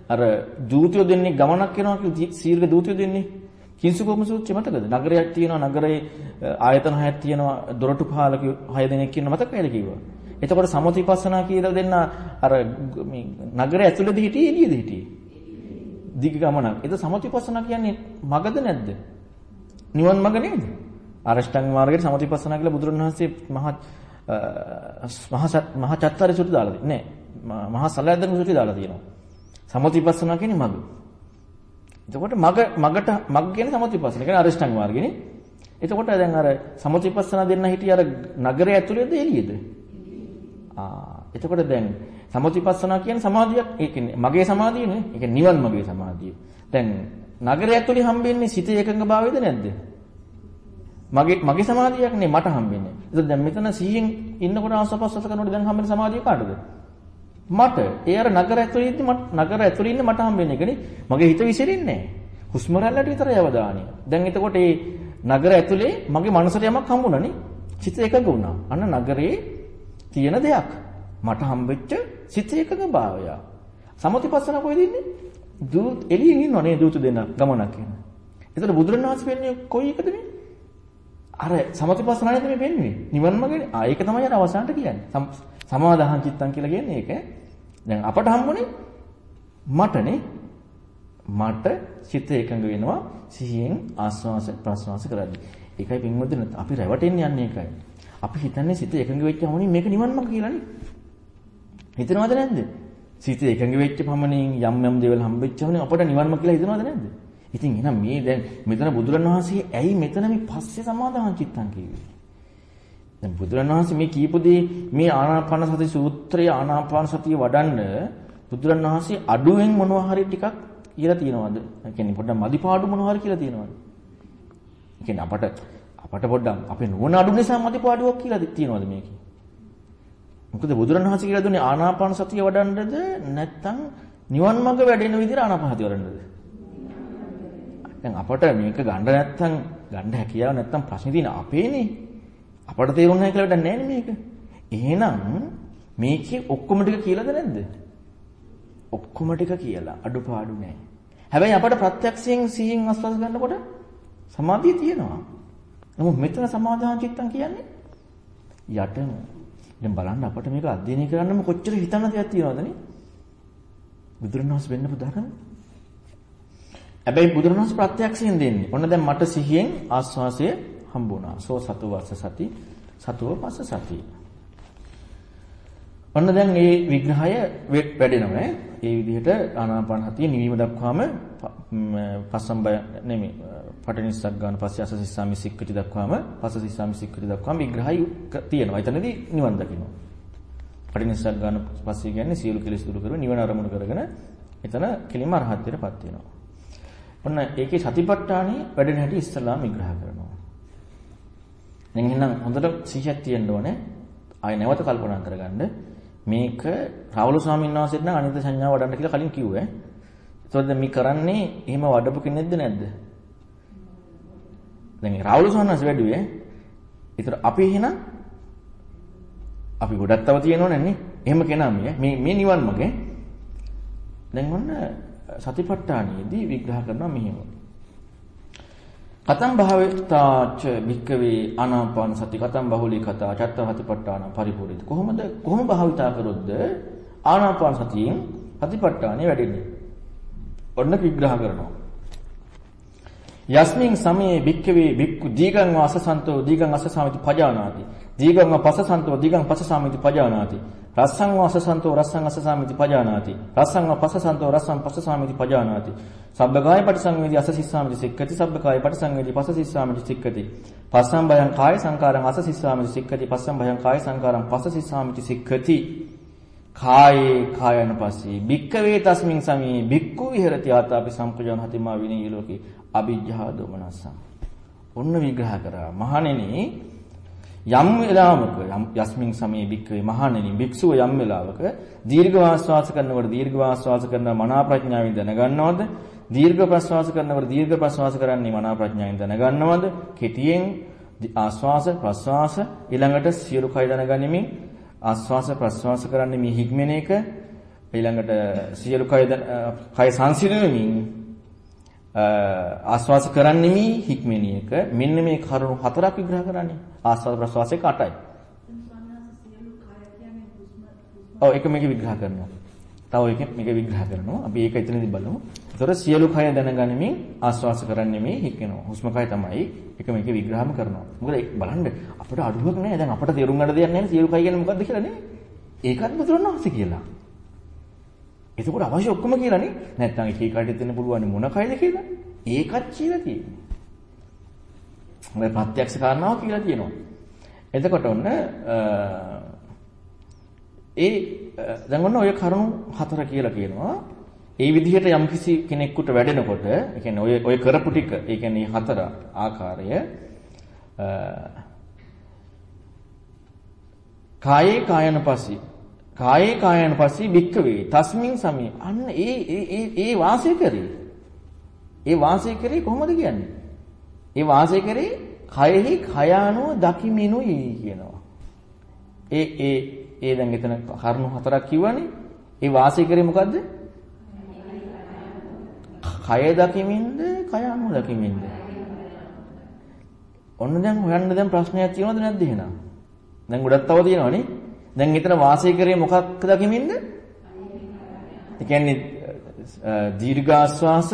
අර දූතයෝ දෙන්නේ ගමනක් යනවා කියලා සීර්ඝ දූතයෝ දෙන්නේ. කිංසුගෝම සූත්‍රය මතකද? නගරයක් තියෙනවා නගරේ ආයතන හයක් තියෙනවා දොරටු පාලක හය දෙනෙක් ඉන්න මතකයිද කිව්වා. එතකොට සමතිපස්සනා කියලා දෙන්න අර මේ නගර ඇතුළේද හිටියේ එළියේද හිටියේ? දිග ගමනක්. ඒක සමතිපස්සනා කියන්නේ මගද නැද්ද? නිවන් මග නේද? අරෂ්ටාංග මාර්ගයේ සමතිපස්සනා කියලා බුදුරණවහන්සේ මහා මහා චත්තර සුත්‍රය දාලා තියෙන්නේ. නෑ. මහා සලයන්දන සුත්‍රය දාලා තියෙනවා. සමතිපස්සනා කියන්නේ මග. එතකොට මග මගට මග කියන්නේ සමතිපස්සන. කියන්නේ අරිෂ්ඨාංග මාර්ගයනේ. එතකොට දැන් අර සමතිපස්සන දෙන්න හිටිය අර නගරය ඇතුළේද එළියේද? ආ එතකොට දැන් සමතිපස්සන කියන්නේ සමාධියක්. ඒ කියන්නේ මගේ සමාධියනේ. ඒ කියන්නේ නිවන් මගේ සමාධිය. දැන් නගරය ඇතුළේ හම්බෙන්නේ සිතේ එකඟභාවයද නැද්ද? මගේ මගේ සමාධියක් නේ මට හම්බෙන්නේ. ඒක දැන් මෙතන 100න් ඉන්නකොට ආසපස්සස කරනකොට දැන් හම්බෙන සමාධිය කාටද? මට ඒ අර නගර ඇතුළේ ඉඳි මට නගර ඇතුළේ ඉන්න මට හම්බෙන්නේ එකනේ. මගේ හිත විසිරෙන්නේ නැහැ. හුස්ම රැල්ලට විතරයි අවධානය. දැන් එතකොට මේ නගර ඇතුලේ මගේ මනසට යමක් හම්බුණානේ. චිත එකඟ වුණා. අන්න නගරේ තියෙන දෙයක්. මට හම්බෙච්ච චිත එකඟ භාවය. සමතිපස්සන කොහෙද ඉන්නේ? දූත් එළියෙන් ඉන්නවනේ දූතු දෙන්න ගමනක් කියන. එතකොට බුදුරණවහන්සේ වෙන්නේ කොයි එකද මේ? අර සමතිපස්සනානේ මේ වෙන්නේ. නිවන් මාර්ගනේ. ආ ඒක තමයි අර අවසානට කියන්නේ. සමාදාහං චිත්තං කියලා කියන්නේ ඒක. දැන් අපට හම්බුනේ මටනේ මට සිත එකඟ වෙනවා සිහියෙන් ආස්වාස ප්‍රස්වාස කරද්දී. ඒකයි පින්වතුනි අපි රැවටෙන්නේ යන්නේ ඒකයි. අපි හිතන්නේ සිත එකඟ වෙච්ච හැමෝනේ මේක නිවන් මාර්ග කියලානේ. හිතනවද නැද්ද? සිත එකඟ වෙච්ච පමණින් යම් යම් දේවල් හම්බෙච්ච හැමෝනේ අපට නිවන් මාර්ග කියලා හිතනවද නැද්ද? ඉතින් එහෙනම් මේ දැන් මෙතන බුදුරණවහන්සේ ඇයි මෙතන මේ පස්සේ සමාදාහං චිත්තං කිව්වේ? දැන් බුදුරණවහන්සේ මේ කියපු දේ මේ ආනාපාන සති සූත්‍රයේ ආනාපාන සතිය වඩන්න බුදුරණවහන්සේ අඩුවෙන් මොනවා හරි ටිකක් කියලා තියනවාද? ඒ කියන්නේ පොඩ්ඩක් මදිපාඩු මොනවා හරි කියලා තියනවාද? ඒ කියන්නේ අපට අපට පොඩ්ඩක් අපේ නුවණ අඩු නිසා මදිපාඩුවක් කියලා තියනවාද මේකේ? මොකද බුදුරණවහන්සේ කියලා දුන්නේ ආනාපාන සතිය වඩන්නද නැත්නම් නිවන් මඟ වැඩෙන විදිහට ආනාපාන සතිය වඩන්නද? දැන් අපට මේක ගන්න නැත්නම් ගන්න හැකියාව නැත්නම් ප්‍රශ්නේ තියෙන අපේනේ. අපට තේරුන්නේ නැහැ කියලා වැඩක් නැහැ මේක. එහෙනම් මේකේ ඔක්කොම ටික කියලාද නැද්ද? ඔක්කොම ටික කියලා අඩුපාඩු නැහැ. හැබැයි අපට ප්‍රත්‍යක්ෂයෙන් සිහින් අස්වාද ගන්නකොට සමාධිය තියෙනවා. නමුත් මෙතන සමාධාන චිත්තම් කියන්නේ යටම. දැන් බලන්න අපට මේක අධ්‍යයනය කරන්නම කොච්චර හිතන්න දෙයක් තියෙනවද නේ? බුදුරණවහන්සේ වෙන්න පුදාගන්න. හැබැයි බුදුරණවහන්සේ ප්‍රත්‍යක්ෂයෙන් දෙන්නේ. ඔන්න දැන් මට සිහියෙන් ආස්වාසය හම්බුණා. සෝ සතු වස්ස සති සතුව පස්ස සති. ඔන්න දැන් මේ විග්‍රහය වැඩෙනවා ඒ විදිහට ආනාපාන හතිය නිවීම දක්වාම පස්සම්බය නෙමෙයි පටිනිස්සක් ගන්න පස්සේ අස සිස්සාමි සික්කටි දක්වාම පස්ස සිස්සාමි සික්කටි දක්වාම විග්‍රහය තියෙනවා. එතනදී නිවන් දකින්න. පටිනිස්සක් ගන්න පස්සේ කියන්නේ සියලු කෙලෙස් දුරු කරගෙන නිවන අරමුණු කරගෙන එතන කෙලින්ම අරහත්ත්වයටපත් වෙනවා. ඔන්න ඒකේ සතිපට්ඨානිය වැඩෙන හැටි ඉස්සලාම විග්‍රහ කරනවා. දැන් එහෙනම් හොඳට සිහියක් තියෙන්න ඕනේ. ආයෙ නැවත කල්පනා කරගන්න. මේක රාවුල ස්වාමීන් වහන්සේට නම් අනිත්‍ය සංඥාව වඩන්න කියලා කලින් කිව්වේ. ඒතකොට දැන් මේ කරන්නේ එහෙම වඩපු කෙනෙක්ද නැද්ද? දැන් රාවුල ස්වාමීන් වහන්සේ වැඩුවේ. ඒතර අපි එහෙනම් අපි ගොඩක් තව තියෙනවනේ නේ. එහෙම කෙනා මේ මේ නිවන් මගේ. දැන් ඔන්න සතිපට්ඨානියේදී විග්‍රහ කරනවා මෙහෙම. කතම් භාවිතාච භික්කවේ ආනාපාන සති කතම් බහුලී කතා චත්තහතිපට්ඨාන පරිපූර්ණිත. කොහොමද කොහොම භාවිතා කරොත්ද ආනාපාන සතියෙන් හතිපට්ඨානෙ වැඩෙන්නේ. ඔන්න විග්‍රහ කරනවා. යස්මින් සමයේ භික්කවේ භික්ඛු දීගං වාසසන්තෝ දීගං අසසාමිති පජානාති. දීගං පසසන්තෝ දීගං පසසාමිති පජානාති. රස්සං වාසසන්තෝ රස්සං අසසාමිති පජානාති. රස්සං පසසන්තෝ රස්සං පසසාමිති පජානාති. සබ්බකාය පටිසංවේදී අසසිස්සාමිති සික්කති සබ්බකාය පටිසංවේදී පසසිස්සාමිති සික්කති. පස්සම් භයං කාය සංකාරං අසසිස්සාමිති සික්කති පස්සම් භයං කාය සංකාරං පසසිස්සාමිති සික්කති. කායේ කායන පස්සේ භික්කවේ තස්මින් සමී භික්ඛු විහෙරති ආතාපි සම්පජාන හතිමා විනී ලෝකේ අවිජ්ජා දෝමනසං ඔන්න විග්‍රහ කරා. මහණෙනි යම් වෙලාවක යස්මින් සමේ භික්ඛවේ මහණෙනි භික්ෂුව යම් වෙලාවක දීර්ඝ ආස්වාස කරනකොට දීර්ඝ ආස්වාස කරන මනා ප්‍රඥාවෙන් දැනගන්නවද? දීර්ඝ ප්‍රස්වාස කරනකොට දීර්ඝ ප්‍රස්වාස කරන්නේ මනා ප්‍රඥාවෙන් දැනගන්නවද? කෙටියෙන් ආස්වාස ප්‍රස්වාස ඊළඟට සියලු කය දැනගනිමින් ආස්වාස ප්‍රස්වාස කරන්නේ මේ හික්මෙන එක. ඊළඟට සියලු කය කය සංසිඳෙමින් ආස්වාස කරන්නෙමි හික්මෙනිය එක මෙන්න මේ කරුණු හතරක් විග්‍රහ කරන්නේ ආස්වාද ප්‍රසවාසයේ 8යි ඔව් ඒක මේක විග්‍රහ කරනවා. තව එක මේක විග්‍රහ කරනවා. අපි ඒක එතනදී බලමු. ඒතර සියලු කය දැනගනිමින් ආස්වාස කරන්නේ මේ හික්කෙනවා. හුස්ම කය තමයි එක මේක විග්‍රහම කරනවා. මොකද බලන්න අපිට අඩුවක් නෑ. දැන් අපිට තේරුම් ගන්න දෙයක් නෑ සියලු කය කියන්නේ මොකද්ද කියලා නේ. ඒකත් බුදුරණවහන්සේ කියලා. එතකොට අවශ්‍ය ඔක්කොම කියලානේ. නැත්නම් එක එකට දෙන්න පුළුවන් මොන කයද කියලා. ඒකත් කියලා තියෙනවා. මේ ප්‍රත්‍යක්ෂ කාරණාව කියලා කියනවා. එතකොට ඔන්න ඒ දැන් ඔන්න ඔය කරුණු හතර කියලා කියනවා. ඒ විදිහට යම්කිසි කෙනෙකුට වැඩෙනකොට, ඒ කියන්නේ ඔය ඔය කරපු ටික, ඒ කියන්නේ හතර ආකාරය කායේ කායන පස්සී කායේ කායන පස්සී වික්කවේ තස්මින් සමී අන්න ඒ ඒ ඒ වාසය කරේ ඒ වාසය කරේ කොහොමද කියන්නේ ඒ වාසය කරේ කයෙහි කයානුව දකිමිනුයි කියනවා ඒ ඒ ඒ දැන් එතන කරුණු හතරක් කිව්වනේ. ඒ වාසය කරේ මොකද්ද? කය දකිමින්ද, කය අනු දකිමින්ද? ඔන්න දැන් හොයන්න දැන් ප්‍රශ්නයක් තියෙනවද නැද්ද එහෙනම්? දැන් ගොඩක් තව තියෙනවනේ. දැන් එතන වාසය කරේ මොකක් දකිමින්ද? ඒ කියන්නේ දීර්ඝ ආස්වාස,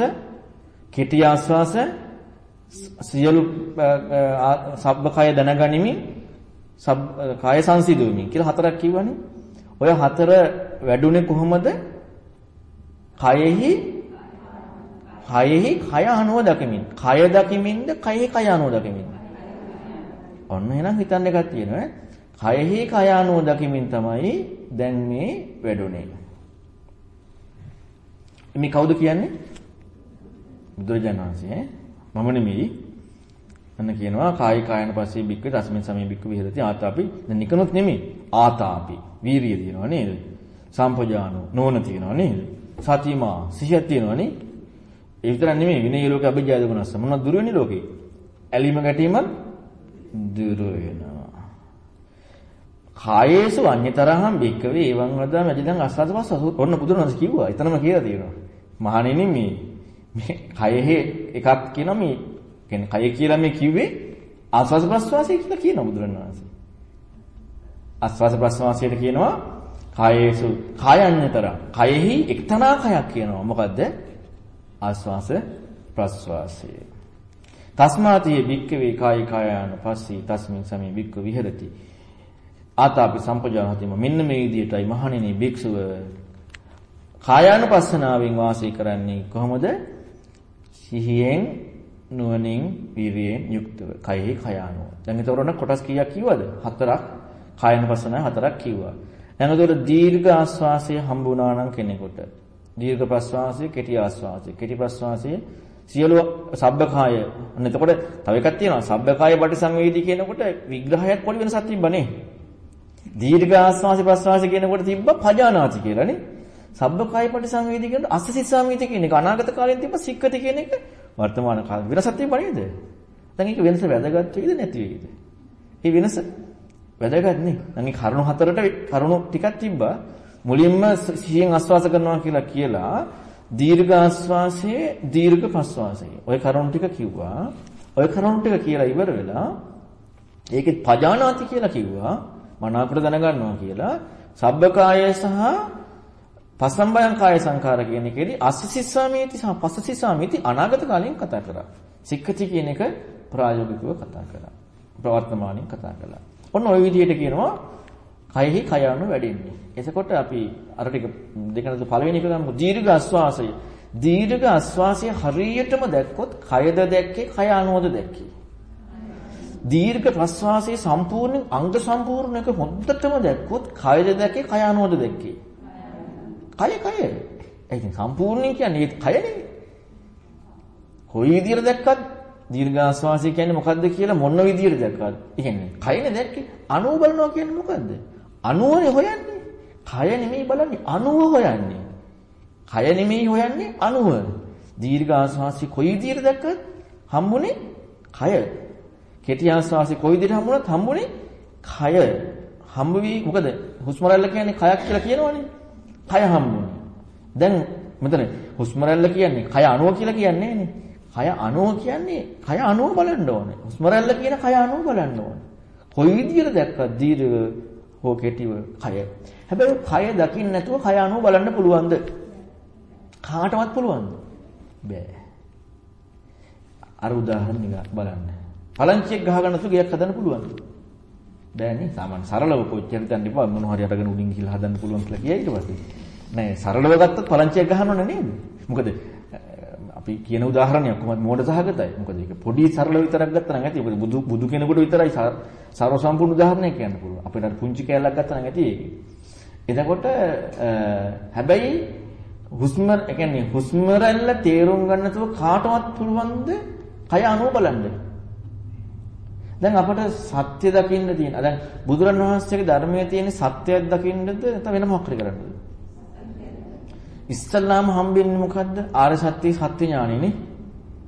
කෙටි ආස්වාස, සියලු සබ්බකය දැනගනිමින් සබ් කාය සංසිඳුවමින් කියලා හතරක් කිව්වනේ. ඔය හතර වැඩුණේ කොහොමද? කයෙහි කයෙහි කය අනුව දකිමින්. කය දකිමින්ද කයෙහි කය අනුව දකිමින්. ඔන්න එහෙනම් හිතන්න එකක් තියෙනවා. කයෙහි කය අනුව දකිමින් තමයි දැන් මේ වැඩුණේ. මේ කවුද කියන්නේ? බුදුරජාණන් වහන්සේ මම නෙමෙයි. අන්න කියනවා කායි කායන පස්සේ බික්ක රස්මින් සමේ බික්ක විහෙරති. ආතාපි දැන් නිකනොත් නෙමෙයි. ආතාපි වීරිය තියෙනවා නේද? සම්පජානෝ නෝන තියෙනවා නේද? සතිමා සිහියක් තියෙනවා නේ? ඒ විතරක් නෙමෙයි. විනය ලෝකේ අභිජ්ජා දුනස්ස මොනවද දුර වෙන්නේ ලෝකේ? ඇලීම ගැටීමත් දුර වෙනවා. කායේසු අඤ්‍යතරහම් බික්කවේ එවං වදා මැදිදන් අස්සසපස් ඔන්න බුදුරණස් කිව්වා එතනම කියලා තියෙනවා මහණෙනි මේ මේ කයෙහි එකක් කියනවා මේ කියන්නේ කය කියලා මේ කිව්වේ ආස්වාද ප්‍රස්වාසය කියලා කියනවා බුදුරණවහන්සේ. ආස්වාද ප්‍රස්වාසයට කියනවා කායේසු කායඤ්ඤතර. කයෙහි එක්තනා කයක් කියනවා. මොකද්ද? ආස්වාස ප්‍රස්වාසය. තස්මාතිය භික්කවේ කායි කායන පස්සී තස්මින් සමේ භික්ක විහෙරති. ආතාපි සම්පජානතිම මෙන්න මේ විදිහටයි මහණෙනි භික්ෂුව කායානුපස්සනාවෙන් වාසය කරන්නේ කොහොමද? සිහියෙන් නුවණින් වීරියෙන් යුක්තව කයෙහි කයානෝ. දැන් ඒතකොට කොටස් කීයක් කිව්වද? හතරක් කායන පසන හතරක් කිව්වා. දැන් ඒතකොට දීර්ඝ ආස්වාසය හම්බුණා නම් කෙනෙකුට දීර්ඝ ප්‍රස්වාසය, කෙටි ආස්වාසය, කෙටි ප්‍රස්වාසය සියලු සබ්බකාය. අන්න එතකොට තව එකක් තියෙනවා. සබ්බකාය පටිසංවේදී කියනකොට විග්‍රහයක් පොඩි වෙනසක් තිබ්බනේ. දීර්ඝ ආස්වාසි ප්‍රස්වාසි කියනකොට තිබ්බ පජානාති කියලානේ. සබ්බකාය පටිසංවේදී කියනකොට අස්සසිස්සාමීති කියන එක අනාගත කාලෙන් තිබ්බ සික්කති කියන එක වර්තමාන කාල වෙනසක් තිබ්බ නේද? දැන් ඒක වෙනස වැදගත් වෙයිද නැති වෙයිද? මේ වෙනස වැදගත් නේ. දැන් මේ කරුණු හතරට කරුණු ටිකක් තිබ්බා. මුලින්ම සිහියෙන් ආස්වාස කරනවා කියලා කියලා දීර්ඝ ආස්වාසයේ දීර්ඝ ප්‍රස්වාසයේ. ওই කරුණු ටික කිව්වා. ওই කරුණු ටික කියලා ඉවර වෙලා ඒකේ පජානාති කියලා කිව්වා. මනාකොට දැනගන්නවා කියලා. සබ්බකාය සහ පස්සම්බයං කාය සංඛාර කියන එකේදී අස්සසිස්සාමීති සහ පස්සසිස්සාමීති අනාගත කාලයෙන් කතා කරා. සික්ඛති කියන එක ප්‍රායෝගිකව කතා කරා. ප්‍රවර්තමානින් කතා කළා. ඔන්න ওই විදිහට කියනවා කයෙහි කය අනු වැඩෙන්නේ. එතකොට අපි අර ටික දෙකනද පළවෙනි එක ගමු දීර්ඝ ආස්වාසය. දීර්ඝ ආස්වාසය හරියටම දැක්කොත් කයද දැක්කේ කය අනුවද දැක්කේ. දීර්ඝ ප්‍රස්වාසයේ සම්පූර්ණ අංග සම්පූර්ණක හොද්දටම දැක්කොත් කයද දැක්කේ කය අනුවද දැක්කේ. කය කය. ඒ කියන්නේ සම්පූර්ණයෙන් කියන්නේ කයනේ. කොයි විදියට දැක්කත් දීර්ඝාස්වාසය කියන්නේ මොකද්ද කියලා මොන විදියට දැක්කත්. ඒ කියන්නේ කයනේ දැක්කේ. අණුව බලනවා කියන්නේ මොකද්ද? අණුවනේ හොයන්නේ. කය නෙමෙයි බලන්නේ අණුව හොයන්නේ. කය නෙමෙයි හොයන්නේ අණුව. දීර්ඝාස්වාසය කොයි විදියට දැක්කත් හම්බුනේ කය. කෙටි ආස්වාසය කොයි විදියට හම්බුණත් හම්බුනේ කය. හම්බ වී මොකද හුස්ම රැල්ල කියන්නේ කයක් කියලා කියනවනේ. කය හම්බුනේ. දැන් මෙතන හුස්ම රැල්ල කියන්නේ කය අණුව කියලා කියන්නේ නෑනේ. කය අණුව කියන්නේ කය අණුව බලන්න ඕනේ. හුස්ම රැල්ල කියන කය අණුව බලන්න ඕනේ. කොයි විදියට දැක්කත් දීර්ඝ හෝ කෙටිව කය. හැබැයි කය දකින්න නැතුව කය අනුව බලන්න පුළුවන්ද? කාටවත් පුළුවන්ද? බෑ. අර උදාහරණ බලන්න. පලංචියක් ගහගන්න තු ගයක් හදන්න පුළුවන්ද? බෑනේ. සාමාන්‍ය සරලව කොච්චර දැන් ඉපා මොන හරි අරගෙන උඩින් ගිහලා හදන්න පුළුවන් කියලා කියයි ඊට පස්සේ. නෑ සරලව ගත්තත් පලංචියක් ගහන්න නේද? මොකද අපි කියන උදාහරණයක් කොහොමද මෝඩ සහගතයි. මොකද ඒක පොඩි සරල විතරක් ගත්තා නම් ඇති. මොකද බුදු බුදු කෙනෙකුට විතරයි සර්ව සම්පූර්ණ උදාහරණයක් කියන්න පුළුවන්. අපිට අර පුංචි කැලලක් ගත්තා නම් ඇති ඒක. එතකොට හැබැයි හුස්ම ඒ කියන්නේ හුස්ම රැල්ල තේරුම් ගන්න තුව කාටවත් පුළුවන්ද කය අනුව බලන්න. දැන් අපට සත්‍ය දකින්න තියෙන. දැන් බුදුරණවහන්සේගේ ධර්මයේ තියෙන සත්‍යයක් දකින්නද නැත්නම් වෙන මොකක් හරි කරන්නද? ඉස්සල්ලාම හම්බෙන්නේ මොකද්ද? ආර්ය සත්‍ය සත්‍ය ඥානෙනේ.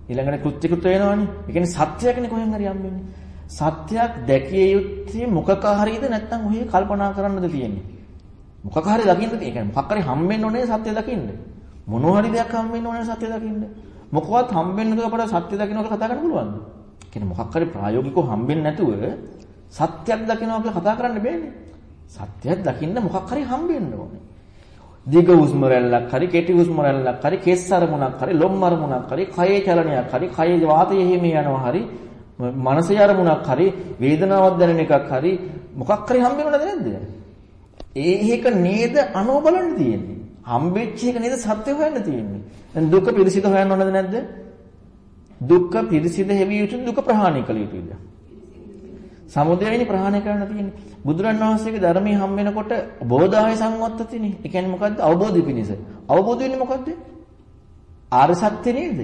ඊළඟට කෘත්‍ය කෘත වෙනවනේ. ඒ කියන්නේ සත්‍යයක්නේ කොහෙන් හරි හම්බෙන්නේ. සත්‍යයක් දැකිය යුත්තේ මොකක හරියද නැත්නම් ඔහි කල්පනා කරන්නද තියෙන්නේ? මොකක් හරි දකින්නද? ඒ කියන්නේ මොකක් හරි හම්බෙන්න ඕනේ සත්‍ය දකින්න. මොන හරි දෙයක් හම්බෙන්න ඕනේ සත්‍ය දකින්න. මොකවත් හම්බෙන්න දුක අපට සත්‍ය දකින්න කතා කරන්න පුළුවන්ද? කියන්නේ මොකක් හරි ප්‍රායෝගිකව හම්බෙන්නේ නැතුව සත්‍යයක් දකින්නවා කියලා කතා කරන්න බෑනේ. සත්‍යයක් දකින්න මොකක් හරි හම්බෙන්න ඕනේ. දිග හුස්ම රැල්ලක් හරි කෙටි හුස්ම රැල්ලක් හරි කෙස් අරමුණක් හරි ලොම් අරමුණක් හරි කයේ චලනයක් හරි කයේ වාතයේ හිමි යනවා හරි මනසේ අරමුණක් හරි වේදනාවක් දැනෙන එකක් හරි මොකක් හරි හම්බෙන්නවද නැද්ද? ඒක නේද අනෝ බලන්න තියෙන්නේ. හම්බෙච්ච එක නේද සත්‍ය හොයන්න තියෙන්නේ. දැන් දුක පිළිසිත හොයන්න ඕනද නැද්ද? දුක්ඛ පිරිසිද හැවිය යුතු දුක ප්‍රහාණය කළ යුතුයිද? සමුදයයිනි ප්‍රහාණය කරන්න තියෙන්නේ. බුදුරන් වහන්සේගේ ධර්මයේ හම් වෙනකොට බෝධාය සංවත්තතිනේ. ඒ කියන්නේ මොකද්ද? අවබෝධය පිණිස. අවබෝධ වෙන්නේ මොකද්ද? ආර්ය සත්‍ය නේද?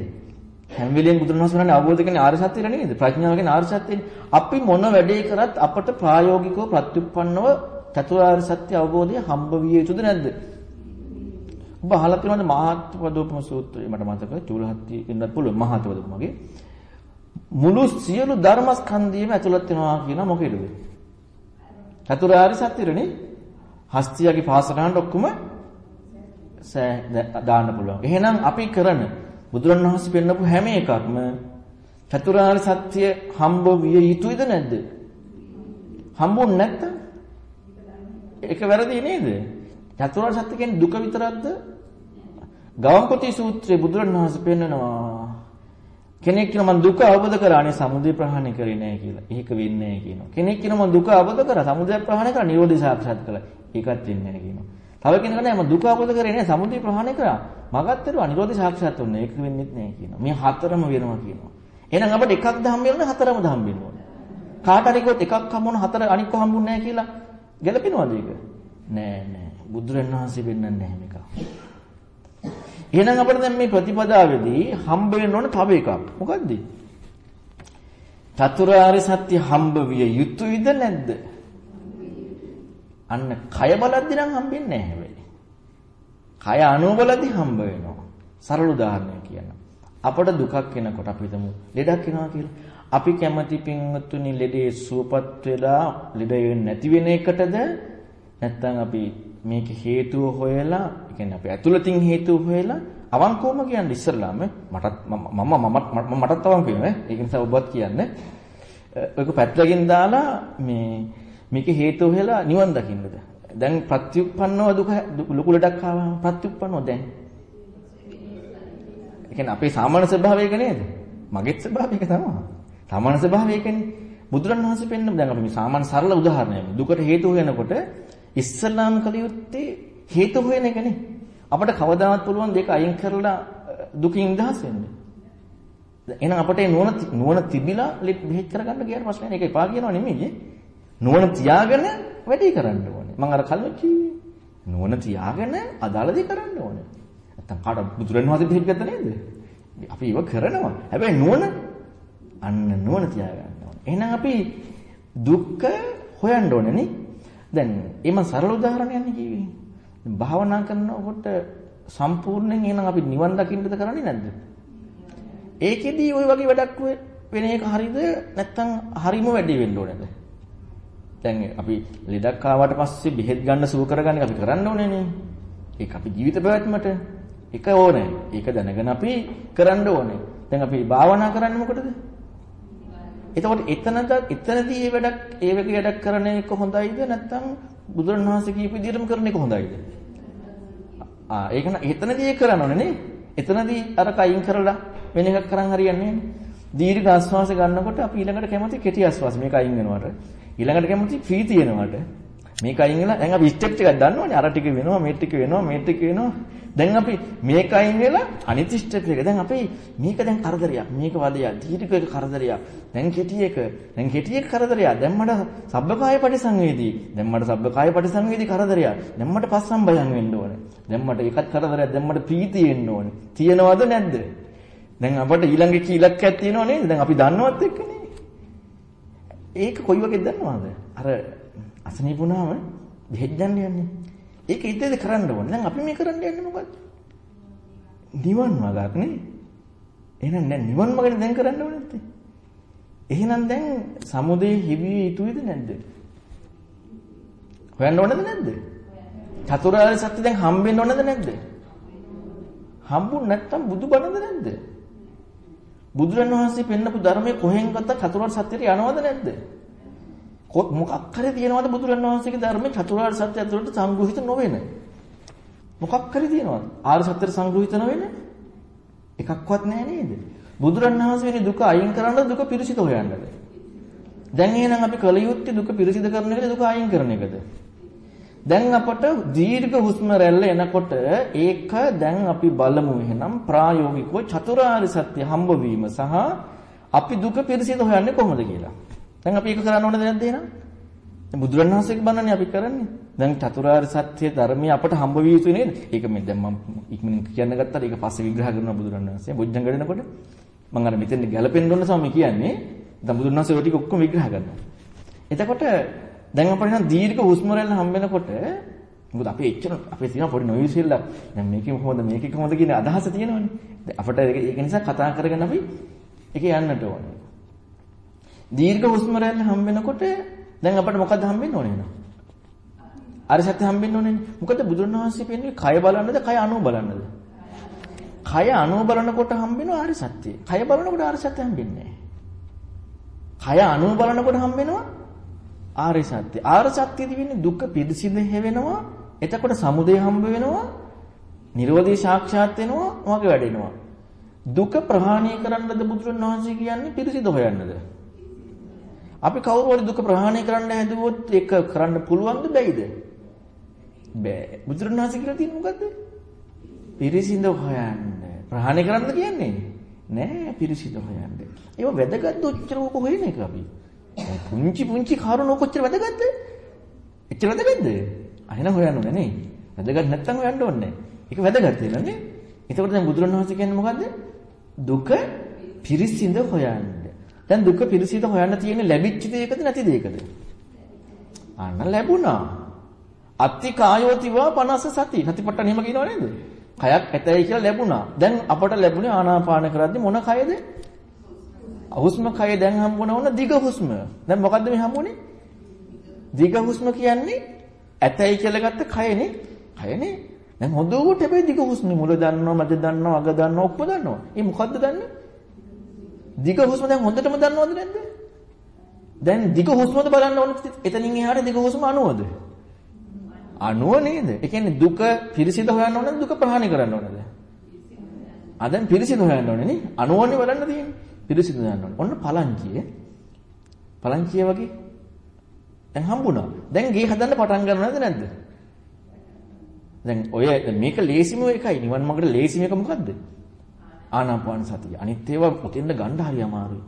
හැම වෙලෙම බුදුරන් වහන්සේ කරන්නේ අවබෝධ කරන්නේ ආර්ය සත්‍යය නේද? ප්‍රඥාව කියන්නේ ආර්ය සත්‍යනේ. අපි මොන වැඩේ කරත් අපට ප්‍රායෝගිකව ප්‍රත්‍යুৎපන්නව චතුරාර්ය සත්‍ය අවබෝධය හම්බ විය යුතුද නැද්ද? ඔබ අහලා තියෙනවද මහත්පදෝපම සූත්‍රය මට මතකයි චූලහත්ති වෙන්නත් පුළුවන් මහත්පදෝපමගේ මුළු සියලු ධර්මස්කන්ධයම ඇතුළත් වෙනවා කියන මොකේද? චතුරාර්ය සත්‍යරනේ හස්තියගේ පාසකහඬ ඔක්කොම දාන්න පුළුවන්. එහෙනම් අපි කරන බුදුරණවහන්සේ පෙන්නපු හැම එකක්ම චතුරාර්ය සත්‍ය හම්බ විය යුතුයිද නැද්ද? හම්බුනේ නැත්තම් ඒක වැරදි නේද? චතුරාර්ය සත්‍ය කියන්නේ දුක විතරක්ද? ගවම්පති සූත්‍රයේ බුදුරණවහන්සේ පෙන්නනවා කෙනෙක් කියනවා මම දුක අවබෝධ කරානේ සමුදය ප්‍රහාණය කරේ නැහැ කියලා. ඒක වෙන්නේ නැහැ කියනවා. කෙනෙක් කියනවා මම දුක අවබෝධ කරා සමුදය ප්‍රහාණය කරා නිරෝධය සාක්ෂාත් කළා. ඒකත් වෙන්නේ නැහැ කියනවා. තව කෙනෙක් නෑ මම දුක අවබෝධ කරේ නැහැ සමුදය ප්‍රහාණය කරා. මගත් දරුවා නිරෝධය සාක්ෂාත් වුණා. ඒක වෙන්නේ නැහැ කියනවා. මේ හතරම වෙනවා කියනවා. එහෙනම් අපිට එකක්ද හම්බෙන්නේ හතරමද හම්බෙන්නේ ඕනේ. කාට හරි කිව්වොත් එකක් හම්බුන හතර අනික්ක හම්බුන්නේ නැහැ කියලා ගැලපෙනවද ඒක? නෑ නෑ. බුදුරණවහන්සේ වෙන්නන්නේ නැහැ මේක. එහෙනම් අපිට දැන් මේ ප්‍රතිපදාවේදී හම්බ වෙන්න ඕන තව එකක්. මොකද්ද? චතුරාර්ය සත්‍ය හම්බ විය යුතුයද නැද්ද? අන්න කය බලද්දි නම් හම්බෙන්නේ නැහැ හැබැයි. කය අනුව බලද්දි හම්බ වෙනවා. සරල උදාහරණයක් කියන්න. අපට දුකක් එනකොට අපි හිතමු ලෙඩක් එනවා කියලා. අපි කැමති පින්වත්තුනි ලෙඩේ සුවපත් වෙලා ලෙඩ වෙන්නේ නැති වෙන එකටද නැත්නම් අපි මේක හේතුව හොයලා, ඒ කියන්නේ අපි ඇතුළතින් හේතුව හොයලා අවංකවම කියන්නේ ඉස්සරලාම මටත් මම මම මටත් අවංක වෙනවා. ඒක නිසා ඔබත් කියන්නේ. ඔයක පැත්තකින් දාලා මේ මේක හේතුව හොයලා නිවන් දකින්නද? දැන් ප්‍රත්‍යুৎපන්නව දුක ලොකු ලඩක් ආවම ප්‍රත්‍යুৎපන්නව දැන්. ඒ කියන්නේ අපේ සාමාන්‍ය ස්වභාවය ඒක නේද? මගේත් ස්වභාවය ඒක තමයි. සාමාන්‍ය ස්වභාවය ඒකනේ. බුදුරණවහන්සේ පෙන්න දැන් අපි මේ සාමාන්‍ය සරල උදාහරණයක්. දුකට හේතු වෙනකොට ඉස්සල්ලාම කළ යුත්තේ හේතු හොයන එකනේ. අපිට කවදාවත් පුළුවන් දෙක අයින් කරලා දුකින් නිදහස් වෙන්න. එහෙනම් අපිට නුවණ නුවණ තිබිලා බෙහෙත් කරගන්න කියන ප්‍රශ්නේ නෑ. ඒක එපා කියනවා නෙමෙයි. නුවණ තියාගෙන වැඩි කරන්න ඕනේ. මම අර කලින් කිව්වේ. නුවණ තියාගෙන අදාළ දේ කරන්න ඕනේ. නැත්තම් කාට බුදුරණවහන්සේ බෙහෙත් ගත්ත නේද? අපි ඒව කරනවා. හැබැයි නුවණ අන්න නුවණ තියාගන්න ඕනේ. එහෙනම් අපි දුක්ඛ හොයන්න ඕනේ නේ. දැන් එම සරල උදාහරණයක් කිව්වේ. භාවනා කරනකොට සම්පූර්ණයෙන් එහෙනම් අපි නිවන් දකින්නද කරන්නේ නැද්ද? ඒකෙදී ওই වගේ වැඩක් වෙන එක හරියද නැත්නම් හරිම වැඩි වෙන්න ඕනේද? දැන් අපි ලෙඩක් ආවට පස්සේ බෙහෙත් ගන්න සුව කරගන්න එක අපි කරන්න ඕනේනේ. ඒක අපි ජීවිත පැවැත්මට එක ඕනේ. ඒක දැනගෙන අපි කරන්න ඕනේ. දැන් අපි භාවනා කරන්නේ මොකටද? එතකොට එතනද එතනදී මේ වැඩක් ඒ වගේ වැඩක් කරන එක හොඳයිද නැත්නම් බුදුරණවහන්සේ කියපු විදිහටම කරන එක හොඳයිද? ආ ඒක න එතනදී ඒක කරන්න ඕනේ නේ. එතනදී අර කයින් කරලා වෙන එකක් කරන් හරියන්නේ නැහැ. දීර්ඝ ආස්වාස ගන්නකොට අපි ඊළඟට කැමති කෙටි ආස්වාස මේක අයින් වෙනවට. ඊළඟට කැමති ප්‍රීතිය එනවට. මේක අයින් වෙලා දැන් අපි ස්ටෙප් ටිකක් දන්නවනේ. අර ටික වෙනවා මේ ටික වෙනවා මේ ටික වෙනවා. දැන් අපි මේක අයින් වෙලා අනිත් ස්ටෙප් එක. දැන් අපි මේක දැන් කරදරයක්. මේක වදයක්. දීර්ඝ එක කරදරයක්. දැන් කෙටි එක. දැන් කෙටි එක කරදරයක්. දැන් මට සබ්බකාය පරිසංවේදී. දැන් මට සබ්බකාය පරිසංවේදී කරදරයක්. දැන් මට පස්සම් බයන් වෙන්න ඕනේ. දැන් මට ඒකත් කරදරයක්. දැන් මට ප්‍රීතිය එන්න ඕනේ. තියනවද නැද්ද? දැන් අපට ඊළඟ ඉලක්කයක් තියෙනව නේද? දැන් අපි දන්නවත් එක්කනේ ඒක කොයි වගේද දන්නවද? අර අසනීප වුණාම බෙහෙත් ගන්න යන්නේ. ඒක ඉතින්ද කරන්න ඕනේ. දැන් අපි මේ කරන්න යන්නේ මොකද්ද? නිවන් මාර්ගක් නේ. එහෙනම් දැන් නිවන් මාර්ගනේ දැන් කරන්න ඕනේ නැත්තේ. එහෙනම් දැන් සමුදේ හිවි යුතුයිද නැද්ද? හොයන්න ඕනද නැද්ද? චතුරාර්ය සත්‍ය දැන් හම්බෙන්න ඕනද නැද්ද? හම්බුනේ නැත්තම් බුදුබණද නැද්ද? බුදුරණවහන්සේ පෙන්නපු ධර්මයේ කොහෙන් ගත්ත චතුරාර්ය සත්‍යයට යනවද නැද්ද? මොකක් හරි තියෙනවද බුදුරණවහන්සේගේ ධර්මයේ චතුරාර්ය සත්‍ය ඇතුළට සංග්‍රහිත නොවන? මොකක් හරි තියෙනවද? ආර්ය සත්‍යයට සංග්‍රහිත නොවන? එකක්වත් නැහැ නේද? බුදුරණවහන්සේ දුක අයින් කරන්න දුක පිරිසිත හොයන්නද? දැන් එහෙනම් අපි කල යුත්තේ දුක පිරිසිදු කරන එකද දුක අයින් කරන එකද? දැන් අපට දීර්ඝ හුස්ම රැල්ල එනකොට ඒක දැන් අපි බලමු එහෙනම් ප්‍රායෝගිකව චතුරාර්ය සත්‍ය හම්බ වීම සහ අපි දුක පිරිසිදු හොයන්නේ කොහොමද කියලා. දැන් අපි ඒක කරන්න ඕනද නැද්ද එහෙනම්? දැන් බුදුරණවහන්සේගේ බණනේ අපි කරන්නේ. දැන් චතුරාර්ය සත්‍ය ධර්මයේ අපට හම්බ විය යුතු නේද? ඒක මේ දැන් මම ඉක්මනින් කියන්න ගත්තා. ඒක පස්සේ විග්‍රහ කරනවා බුදුරණවහන්සේ. බොජ්ජංග දෙනකොට මම අර මෙතෙන් ගැලපෙන්න ඕන සම කියන්නේ. දැන් බුදුරණවහන්සේ ඔය ටික ඔක්කොම විග්‍රහ කරනවා. එතකොට දැන් අපිට නම් දීර්ඝ හුස්ම රැල්ල හම්බ වෙනකොට මොකද අපි එච්චර අපේ තියෙන පොඩි නොයුසිල්ල දැන් මේකේ කොහොමද මේකේ කොහොමද කියන අදහස තියෙනවනේ. අපිට ඒක නිසා කතා කරගෙන අපි ඒක යන්නට ඕනේ. දීර්ඝ හුස්ම රැල්ල හම් වෙනකොට දැන් අපිට මොකද්ද හම්බෙන්න ඕනේ නේද? අර සත්‍ය හම්බෙන්න ඕනේ. මොකද බුදුරණවහන්සේ කියන්නේ කය බලන්නද කය අනුව බලන්නද? කය අනුව බලනකොට හම්බෙනවා ආර්ය සත්‍යය. කය බලනකොට ආර්ය සත්‍ය හම්බෙන්නේ නැහැ. කය අනුව බලනකොට හම්බෙනවා ආර්ය සත්‍ය. ආර්ය සත්‍යයේදී වෙන්නේ දුක පිරිසිඳ හැවෙනවා. එතකොට සමුදය හම්බ වෙනවා. නිරෝධී සාක්ෂාත් වෙනවා. වගේ වැඩෙනවා. දුක ප්‍රහාණය කරන්නද බුදුරණවහන්සේ කියන්නේ පිරිසිඳ හොයන්නද? අපි කවුරු හරි දුක ප්‍රහාණය කරන්න හැදුවොත් ඒක කරන්න පුළුවන්ද බැයිද? බෑ. බුදුරණවහන්සේ කියලා තියෙන්නේ මොකද්ද? පිරිසිඳ හොයන්න. ප්‍රහාණය කරන්න කියන්නේ නෑ පිරිසිඳ හොයන්න. ඒක වැදගත් ඔච්චර ඕක හොයන එක අපි. පුංචි පුංචි කාරණා කොච්චර වැදගත්ද? එච්චර වැදගත්ද? අහන හොයන්න ඕනේ නේ. වැදගත් නැත්තම් හොයන්න ඕනේ. ඒක වැදගත් වෙනවා නේ. එතකොට දැන් බුදුරණවහන්සේ කියන්නේ මොකද්ද? දුක පිරිසිඳ හොයන්න. දැන් දුක පිරිසිදු හොයන්න තියෙන්නේ ලැබිච්ච දෙයකද නැති දෙයකද? අන්න ලැබුණා. අත්ති කායෝතිවා 50 සති. සතිපට්ඨාන එහෙම කියනව නේද? කයක් ඇතයි කියලා ලැබුණා. දැන් අපට ලැබුණේ ආනාපාන කරද්දි මොන කයද? හුස්ම කය දැන් හම්බුණා වුණ දිග හුස්ම. දැන් මොකද්ද මේ හම්බුනේ? දිග හුස්ම කියන්නේ ඇතයි කියලා ගත්ත කයනේ. කයනේ. දැන් හොඳට හැබැයි දිග හුස්ම මුල දන්නවා, මැද දන්නවා, අග දන්නවා, ඔක්කොම දන්නවා. ඒ මොකද්ද දන්නේ? දිග හුස්ම දැන් හොඳටම දන්නවද නැද්ද? දැන් දිග හුස්මද බලන්න ඕන එතනින් එහාට දිග හුස්ම අණුවද? අණුව නේද? ඒ කියන්නේ දුක පිරිසිදු හොයන්න ඕනද දුක ප්‍රහාණය කරන්න ඕනද? ආ දැන් පිරිසිදු හොයන්න ඕනේ නේ. අණුවනේ බලන්න තියෙන්නේ. පිරිසිදු හොයන්න ඕනේ. ඔන්න පලංචිය. පලංචිය වගේ දැන් හම්බුණා. දැන් ගේ හදන්න පටන් ගන්නවද නැද්ද? දැන් ඔය මේක ලේසිම එකයි. නිවන් මාර්ගට ලේසිම එක මොකද්ද? ආනාපාන සතිය. අනිත් ඒවා ඔතෙන්ද ගන්න හරි අමාරුයි.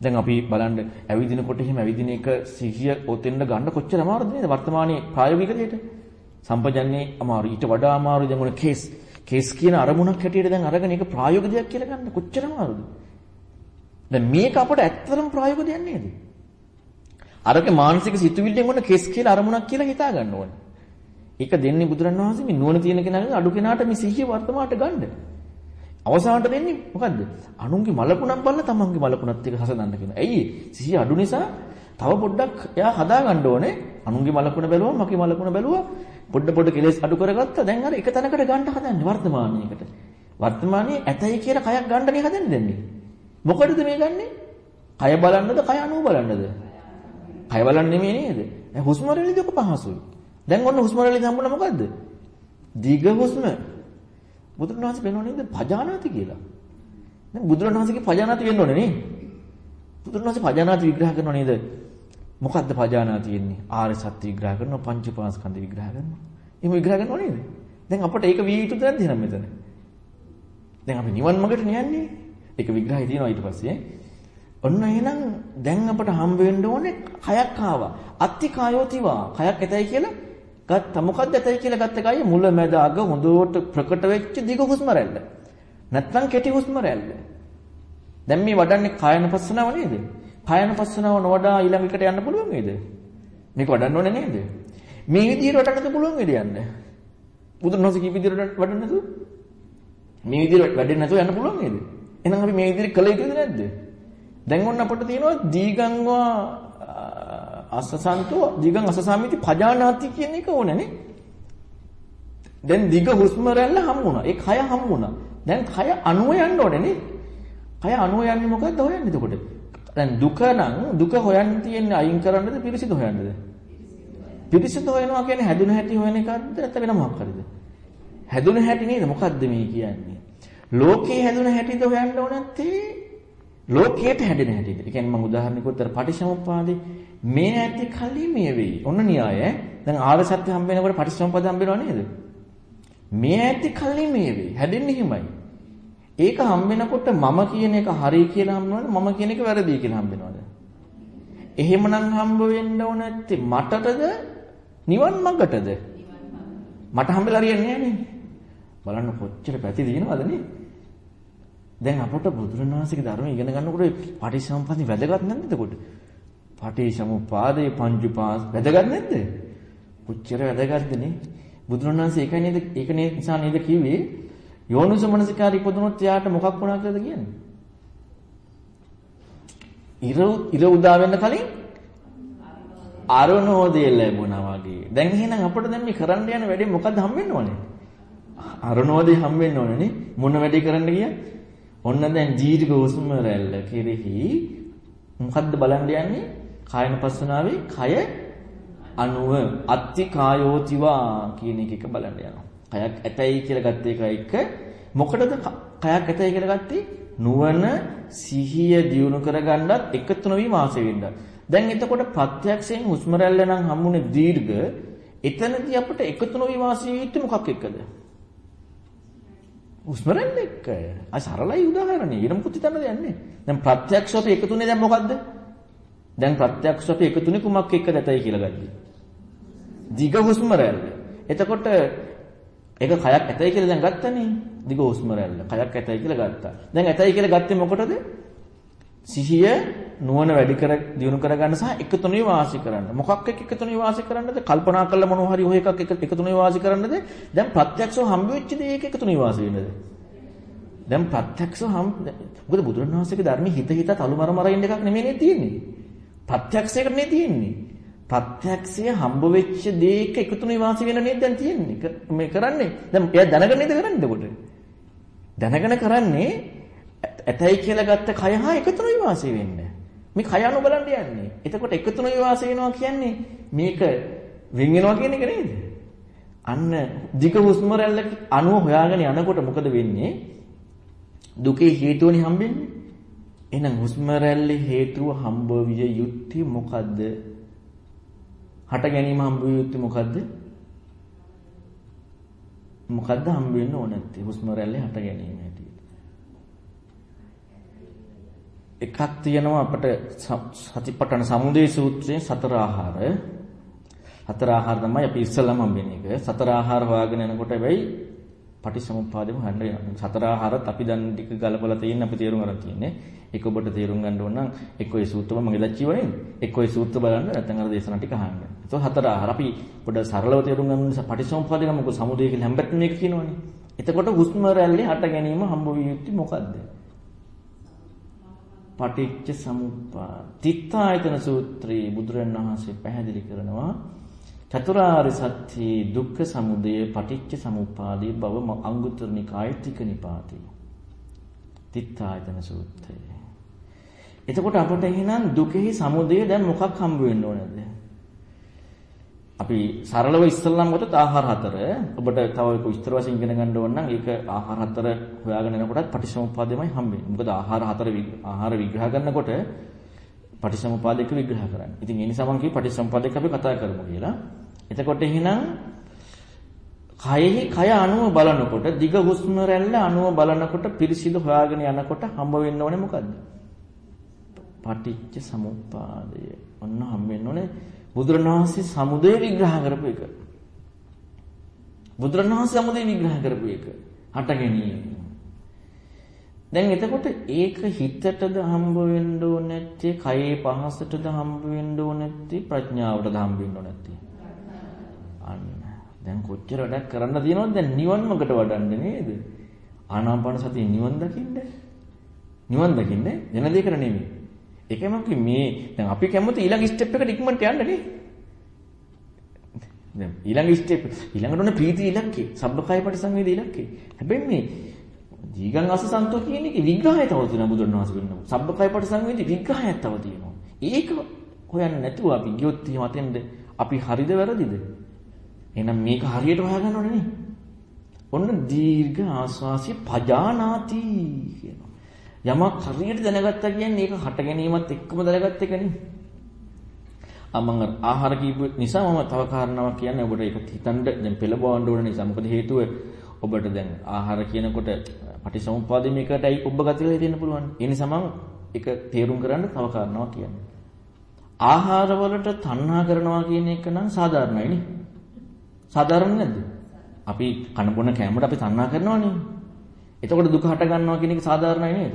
දැන් අපි බලන්න ඇවිදිනකොට එහෙම ඇවිදින එක සිහිය ඔතෙන්ද ගන්න කොච්චර අමාරුද නේද වර්තමානයේ ප්‍රායෝගික දෙයට. සම්පජන්නේ අමාරු. ඊට වඩා අමාරු දැන් මොන කේස් කේස් කියන අරමුණක් හැටියට දැන් අරගෙන ඒක ප්‍රායෝගික දෙයක් කියලා ගන්න කොච්චර අමාරුද? දැන් මේක අපට ඇත්තටම ප්‍රායෝගික දෙයක් නේද? අරක මානසික සිතුවිල්ලෙන් මොන කේස් කියලා අරමුණක් කියලා හිතා ගන්න ඕනේ. ඒක දෙන්නේ බුදුරණවහන්සේ මේ නුවණ තියෙන කෙනාගේ අඩු කෙනාට මේ සිහිය වර්තමානට ගන්න. අවසානට දෙන්නේ මොකද්ද? අනුන්ගේ මලකුණක් බලලා තමන්ගේ මලකුණත් එක්ක හසඳන්න කියනවා. ඇයි? සිහිය අඩු නිසා තව පොඩ්ඩක් එයා හදා ගන්න ඕනේ. අනුන්ගේ මලකුණ බැලුවා, මගේ මලකුණ බැලුවා. පොඩ පොඩ කෙලෙස් අඩු කරගත්තා. දැන් අර එක තැනකට ගන්න හදන්නේ වර්තමානයේකට. වර්තමානයේ ඇතයි කියලා කයක් ගන්නනේ හදන්නේ දෙන්නේ. මොකටද මේ ගන්නෙ? කය බලන්නද, කය අනුව බලන්නද? කය බලන්න නෙමෙයි නේද? දැන් හුස්ම රැල්ලද ඔක පහසුයි. දැන් ඔන්න හුස්ම රැල්ලද හම්බුණා මොකද්ද? දිග හුස්ම. බුදුරණවහන්සේ වෙනව නේද? පජානාති කියලා. දැන් බුදුරණවහන්සේගේ පජානාති වෙන්න ඕනේ නේ. බුදුරණවහන්සේ පජානාති විග්‍රහ කරනව නේද? මොකද්ද පජානාති වෙන්නේ? ආර්ය සත්‍ය විග්‍රහ කරනවා, පංච උපාස්කන්ධ විග්‍රහ කරනවා. එහෙම විග්‍රහ කරනව නේද? දැන් අපට ඒක විය යුතුද නැද්ද එහෙනම් මෙතන? දැන් අපි නිවන් මාර්ගට යන්නේ. ඒක විග්‍රහය තියෙනවා ඊට පස්සේ. ඔන්න එහෙනම් දැන් අපට හම්බ වෙන්න ඕනේ කයක් ආවා. අත්ති කායෝතිවා. කයක් ඇතයි කියලා ගත්තා. මොකක්ද ඇතයි කියලා ගත්ත කය මුල මැද අග හොඳට ප්‍රකට වෙච්ච දිග හුස්ම රැල්ල. නැත්නම් කෙටි හුස්ම රැල්ල. දැන් මේ වඩන්නේ කායනපස්සනාව නේද? කායනපස්සනාව නොවඩා ඊළඟට යන්න පුළුවන් නේද? මේක වඩන්න ඕනේ නේද? මේ විදිහට වඩන්නත් පුළුවන් නේද යන්න? බුදුරණවහන්සේ කී විදිහට වඩන්න නැතුව? මේ විදිහට වැඩෙන්නේ නැතුව යන්න පුළුවන් නේද? එහෙනම් අපි මේ විදිහට කළ යුතුද නැද්ද? දැන් ඔන්න අපිට තියෙනවා දීගංවා අසසන්තෝ දීගං අසසාමිති පජානාති කියන එක ඕනේ දැන් දිග හුස්ම රැල්ල හම්බුණා. ඒ කය හම්බුණා. දැන් කය අණුව යන්න ඕනේ නේ. කය අණුව යන්නේ මොකද්ද හොයන්නේ එතකොට? දැන් දුක නම් දුක හොයන්න තියෙන්නේ අයින් කරන්නද පිරිසිදු හොයන්නද? පිරිසිදු හොයනවා කියන්නේ හැදුන හැටි හොයන එකක්ද නැත්නම් වෙන මොකක් හරිද? හැදුන හැටි නේද? මොකද්ද මේ කියන්නේ? ලෝකේ හැදුන හැටිද හොයන්න ඕන නැත්තේ ලෝකයට හැදෙන හැටිද? ඒ කියන්නේ මම උදාහරණයක් උත්තර පටිච්චසමුප්පාදේ මේ ඇති කලින් මේ වෙයි. ඔන්න න්‍යාය. දැන් ආර්ය සත්‍ය හම්බ වෙනකොට පටිච්චසමුප්පාද හම්බ වෙනව නේද? මේ ඇති කලින් මේ වෙයි. හැදෙන්නේ හිමයි. ඒක හම්බ වෙනකොට මම කියන එක හරි කියලා හම්බ වෙනවද? මම කියන එක වැරදි කියලා හම්බ වෙනවද? එහෙමනම් හම්බ වෙන්න ඕන නැත්තේ මටටද නිවන් මඟටද? මට හම්බෙලා හරියන්නේ නැහැ නේ. බලන්න කොච්චර පැති දිනවද නේ? දැන් අපට බුදුරණවහන්සේගේ ධර්මය ඉගෙන ගන්නකොට පටිච්චසමුප්පාදේ වැදගත් නැද්ද එතකොට? පටිච්චසමුප්පාදේ පංචුපාස් වැදගත් නැද්ද? කොච්චර වැදගත්ද නේ? බුදුරණවහන්සේ ඒකයි නේද? ඒක නිසා නේද කිව්වේ යෝනිසෝ මනසිකාරී ඉපදුනොත් එයාට මොකක් වුණා කියලාද කියන්නේ? ඉර ඉර උදා වෙන්න කලින් අරුණෝදය ලැබුණා වගේ. දැන් එහෙනම් අපිට දැන් මේ කරන්න යන වැඩේ මොකද්ද හම්බෙන්න ඕනේ? අරුණෝදය හම්බෙන්න ඕනේ නේ. මොන වැඩේ කරන්න ගියා? ඔන්න දැන් දීර්ඝ හුස්ම රැල්ල කෙරෙහි මොකද්ද බලන්න යන්නේ? කායනපස්සනාවේ කය අණුව අත්ති කායෝතිවා කියන එක එක බලන්න යනවා. කයක් ඇතයි කියලා ගත්ත එක එක මොකටද කයක් ඇතයි කියලා ගත්තේ? නුවණ සිහිය දියුණු කරගන්නත් එකතු නොවි වාසය වෙන්න. දැන් එතකොට ප්‍රත්‍යක්ෂයෙන් හුස්ම රැල්ල නම් හම්බුනේ දීර්ඝ එතනදී අපිට එකතු නොවි වාසය යුත්තේ මොකක් එක්කද? හුස්ම රැල්ල එක්ක. අය සරලයි උදාහරණේ. ඊට මොකුත් හිතන්න දෙයක් නැහැ. දැන් ප්‍රත්‍යක්ෂව එකතුනේ දැන් මොකද්ද? දැන් ප්‍රත්‍යක්ෂව එකතුනේ කුමක් එක්කද ඇතයි කියලා ගත්තී. දිග හුස්ම රැල්ල. එතකොට ඒක කයක් ඇතයි කියලා දැන් ගත්තනේ. දිග හුස්ම රැල්ල. කයක් ඇතයි කියලා ගත්තා. දැන් ඇතයි කියලා ගත්තේ මොකටද? සිහිය නුවණ වැඩි කර දියුණු කරගන්න සහ එකතුනේ වාසය කරන්න. මොකක් එක්ක එකතුනේ වාසය කරන්නද? කල්පනා කරලා මොනවා හරි ඔය එකක් එක එකතුනේ වාසය කරන්නද? දැන් ප්‍රත්‍යක්ෂව හම්බ වෙච්ච දේ ඒක එකතුනේ වාසය වෙන්නද? දැන් ප්‍රත්‍යක්ෂව හම් මොකද බුදුරණවහන්සේගේ ධර්මයේ හිත හිත තලු මර මර ඉන්න එකක් නෙමෙයි තියෙන්නේ. ප්‍රත්‍යක්ෂයකට නේ තියෙන්නේ. ප්‍රත්‍යක්ෂය හම්බ වෙච්ච දේ එක එකතුනේ වාසය වෙන නේද දැන් තියෙන්නේ. මේ කරන්නේ. දැන් එයා දැනගෙන නේද කරන්නේ එතකොට? දැනගෙන කරන්නේ ඇතයි කියලා ගත්ත කය හා එකතුනේ වාසය වෙන්නේ. මේ කය අනු බලන්න යන්නේ. එතකොට එකතුනේ වාසය වෙනවා කියන්නේ මේක වෙන් වෙනවා කියන එක නේද? අන්න දිග හුස්ම රැල්ල අණුව හොයාගෙන යනකොට මොකද වෙන්නේ? දුකේ හේතුවනේ හම්බෙන්නේ. එහෙනම් හුස්ම රැල්ලේ හේතුව හම්බ විය යුත්තේ මොකද්ද? හට ගැනීම හම්බ විය යුත්තේ මොකද්ද? මොකද්ද හම්බ වෙන්න ඕන නැත්තේ? හුස්ම රැල්ලේ හට ගැනීම හැටියට. එකක් තියෙනවා අපිට සතිපට්ඨාන සමුදේ සූත්‍රයේ සතර ආහාර. හතර ආහාර තමයි අපි ඉස්සෙල්ලාම හම්බෙන එක. සතර ආහාර හොයාගෙන යනකොට හැබැයි පටිසමුප්පාදෙම හඳ යනවා. සතර ආහාරත් අපි දැන් ටික ගලපලා තියෙන අපි තේරුම් ගන්න තියෙන්නේ. ඒක ඔබට තේරුම් ගන්න ඕන නම් එක්ක ඒ සූත්‍රම මගේ දච්චිව නේද? එක්ක ඒ සූත්‍ර බලන්න නැත්නම් අර දේශනා ටික අහන්න. ඒක හතර ආහාර අපි පොඩ සරලව තේරුම් ගන්න නිසා පටිසමුප්පාදේ නම් මොකද සමුදේ කියලා හැම්බැට් මේක කියනවනේ. එතකොට හුස්ම රැල්ලේ හට ගැනීම හම්බ විය යුත්තේ මොකද්ද? පටිච්ච සමුප්පාද. තිත්තායතන සූත්‍රයේ බුදුරණවහන්සේ පැහැදිලි කරනවා චතුරාර්ය සත්‍යයේ දුක්ඛ සමුදය පටිච්ච සමුප්පාදේ බව අංගුත්තර නිකායේ තික නිපාතේ. තිත්තායතන සූත්‍රය. එතකොට අපට එහෙනම් දුකෙහි සමුදය දැන් මොකක් හම්බ වෙන්න ඕනද? අපි සරලව ඉස්සල්ලාම ගත්තොත් ආහාර හතර ඔබට තව ඒක විස්තර වශයෙන් ඉගෙන ගන්න ඕන නම් ඒක ආහාර හතර හොයාගෙන යනකොටත් පටිච්චසමුප්පාදෙමයි හම්බෙන්නේ. මොකද ආහාර හතර ආහාර විග්‍රහ කරනකොට පටිච්චසමුපාදයක විග්‍රහ කරන්නේ. ඉතින් ඒ නිසා මම කිව්වේ පටිච්චසමුපාදයක අපි කතා කරමු කියලා. එතකොට එහෙනම් කයෙහි කය අණුව බලනකොට දිග හුස්ම රැල්ල අණුව බලනකොට පිරිසිදු හොයාගෙන යනකොට හම්බ වෙන්න ඕනේ මොකද්ද? පටිච්ච සමුප්පාදය. ඔන්න හම්බ වෙන්න ඕනේ. බුදුරණවහන්සේ සමුදය විග්‍රහ කරපු එක. බුදුරණවහන්සේ සමුදය විග්‍රහ කරපු එක. හට ගැනීම. දැන් එතකොට ඒක හිතටද හම්බ වෙන්න ඕනේ නැත්තේ? කයේ පහසටද හම්බ වෙන්න ඕනේ නැත්තේ? ප්‍රඥාවටද හම්බ වෙන්න ඕනේ නැත්තේ? අන්න. දැන් කොච්චර වැඩක් කරන්න තියෙනවද? දැන් නිවන්මකට වඩන්නේ නේද? ආනාපාන සතිය නිවන් දකින්න? නිවන් දකින්න? වෙන දෙයකට නෙමෙයි. ඒකම මේ දැන් අපි කැමති ඊළඟ ස්ටෙප් එකට ඉක්මනට යන්න නේ දැන් ඊළඟ ස්ටෙප් ඊළඟට ඕනේ ප්‍රීති ඉලක්කේ සබ්බකාය පරිසංවේදී ඉලක්කේ හැබැයි මේ දීගං අසසන්තෝ කියන එකේ විග්‍රහය තව තියෙනවා බුදුරණවහන්සේ වෙනවා. සබ්බකය පරිසංවේදී විග්‍රහයක් තව තියෙනවා. ඒක හොයන්න නැතුව අපි ගියොත් එහෙම අතෙන්ද අපි හරිද වැරදිද? එහෙනම් මේක හරියට හොයාගන්න ඕනේ නේ. ඔන්න දීර්ඝ ආස්වාසිය පජානාති කියනවා. යමක් හරියට දැනගත්තා කියන්නේ ඒක හට ගැනීමත් එක්කම දැනගත්ත එකනේ. මම ආහාර කීප නිසා මම තව කාරණාවක් කියන්නේ ඔබට ඒක හිතන්න දැන් පෙළබවන්න ඕන නිසා. මොකද හේතුව ඔබට දැන් ආහාර කියනකොට පටිසමුප්පාදේ මේකටයි ඔබ ගතිලා දෙන්න පුළුවන්. ඒ නිසා මම ඒක තේරුම් ගන්න තව කාරණාවක් කියන්න. ආහාර වලට තණ්හා කරනවා කියන එක නම් සාධාරණයි නේ. සාධාරණ නැද්ද? අපි කන බොන කැමරට අපි තණ්හා කරනවනේ. එතකොට දුක හට ගන්නවා කියන එක සාධාරණයි නේද?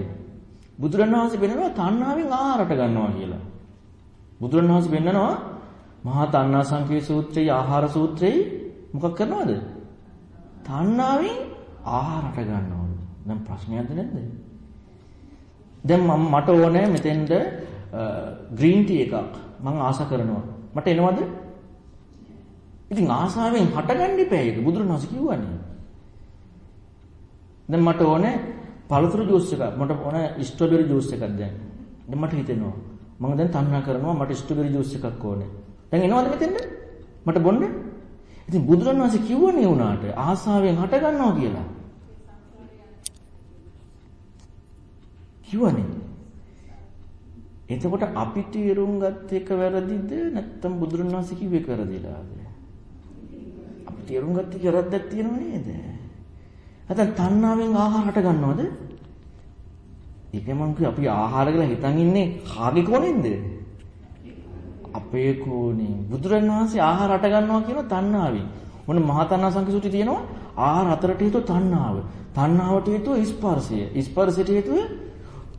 බුදුරණවහන්සේ වෙනවා තණ්හාවෙන් ආහාර හට ගන්නවා කියලා. බුදුරණවහන්සේ වෙන්නනවා මහා තණ්හා සංකේ සූත්‍රයේ ආහාර සූත්‍රයේ මොකක් කරනවද? තණ්හාවෙන් ආහාර හට ගන්නවා. දැන් ප්‍රශ්නයක්ද නැද්ද? දැන් මම මට ඕනේ මෙතෙන්ද ග්‍රීන් ටී එකක් මම ආස කරනවා. මට එනවද? ඉතින් ආසාවෙන් හටගන්න එපා ඒක බුදුරණවහන්සේ කිව්වනේ. දැන් මට ඕනේ පළතුරු ජූස් එකක්. මට ඕනේ ස්ට්‍රොබෙරි ජූස් එකක් දැන්. දැන් මට හිතෙනවා මම දැන් තණ්හා කරනවා මට ස්ට්‍රොබෙරි ජූස් එකක් ඕනේ. දැන් එනවද මෙතෙන්ද? මට බොන්න? ඉතින් බුදුරණවහන්සේ කිව්වනේ උනාට ආසාවෙන් හට ගන්නවා කියලා. කිව්වනේ. එතකොට අපි තීරුම් ගත්ත එක වැරදිද නැත්නම් බුදුරණවහන්සේ කිව්ව එක වැරදිලාද? අපි තීරුම් ගත්ත එක වැරද්දක් තියෙනව නේද? නැත්නම් තණ්හාවෙන් ආහාර හට ගන්නවද? ඒක මං කිය අපි ආහාර කියලා හිතන් ඉන්නේ කාගේ කොනෙන්ද? අපේ කෝණේ බුදුරණවහන්සේ ආහාර හට ගන්නවා කියන තණ්හාවෙන්. මොන මහා තණ්හා සංකසුටි තියෙනවා ආහාර හතරට හේතුව තණ්හාව. තණ්හාවට හේතුව ස්පර්ශය. ස්පර්ශයට හේතුව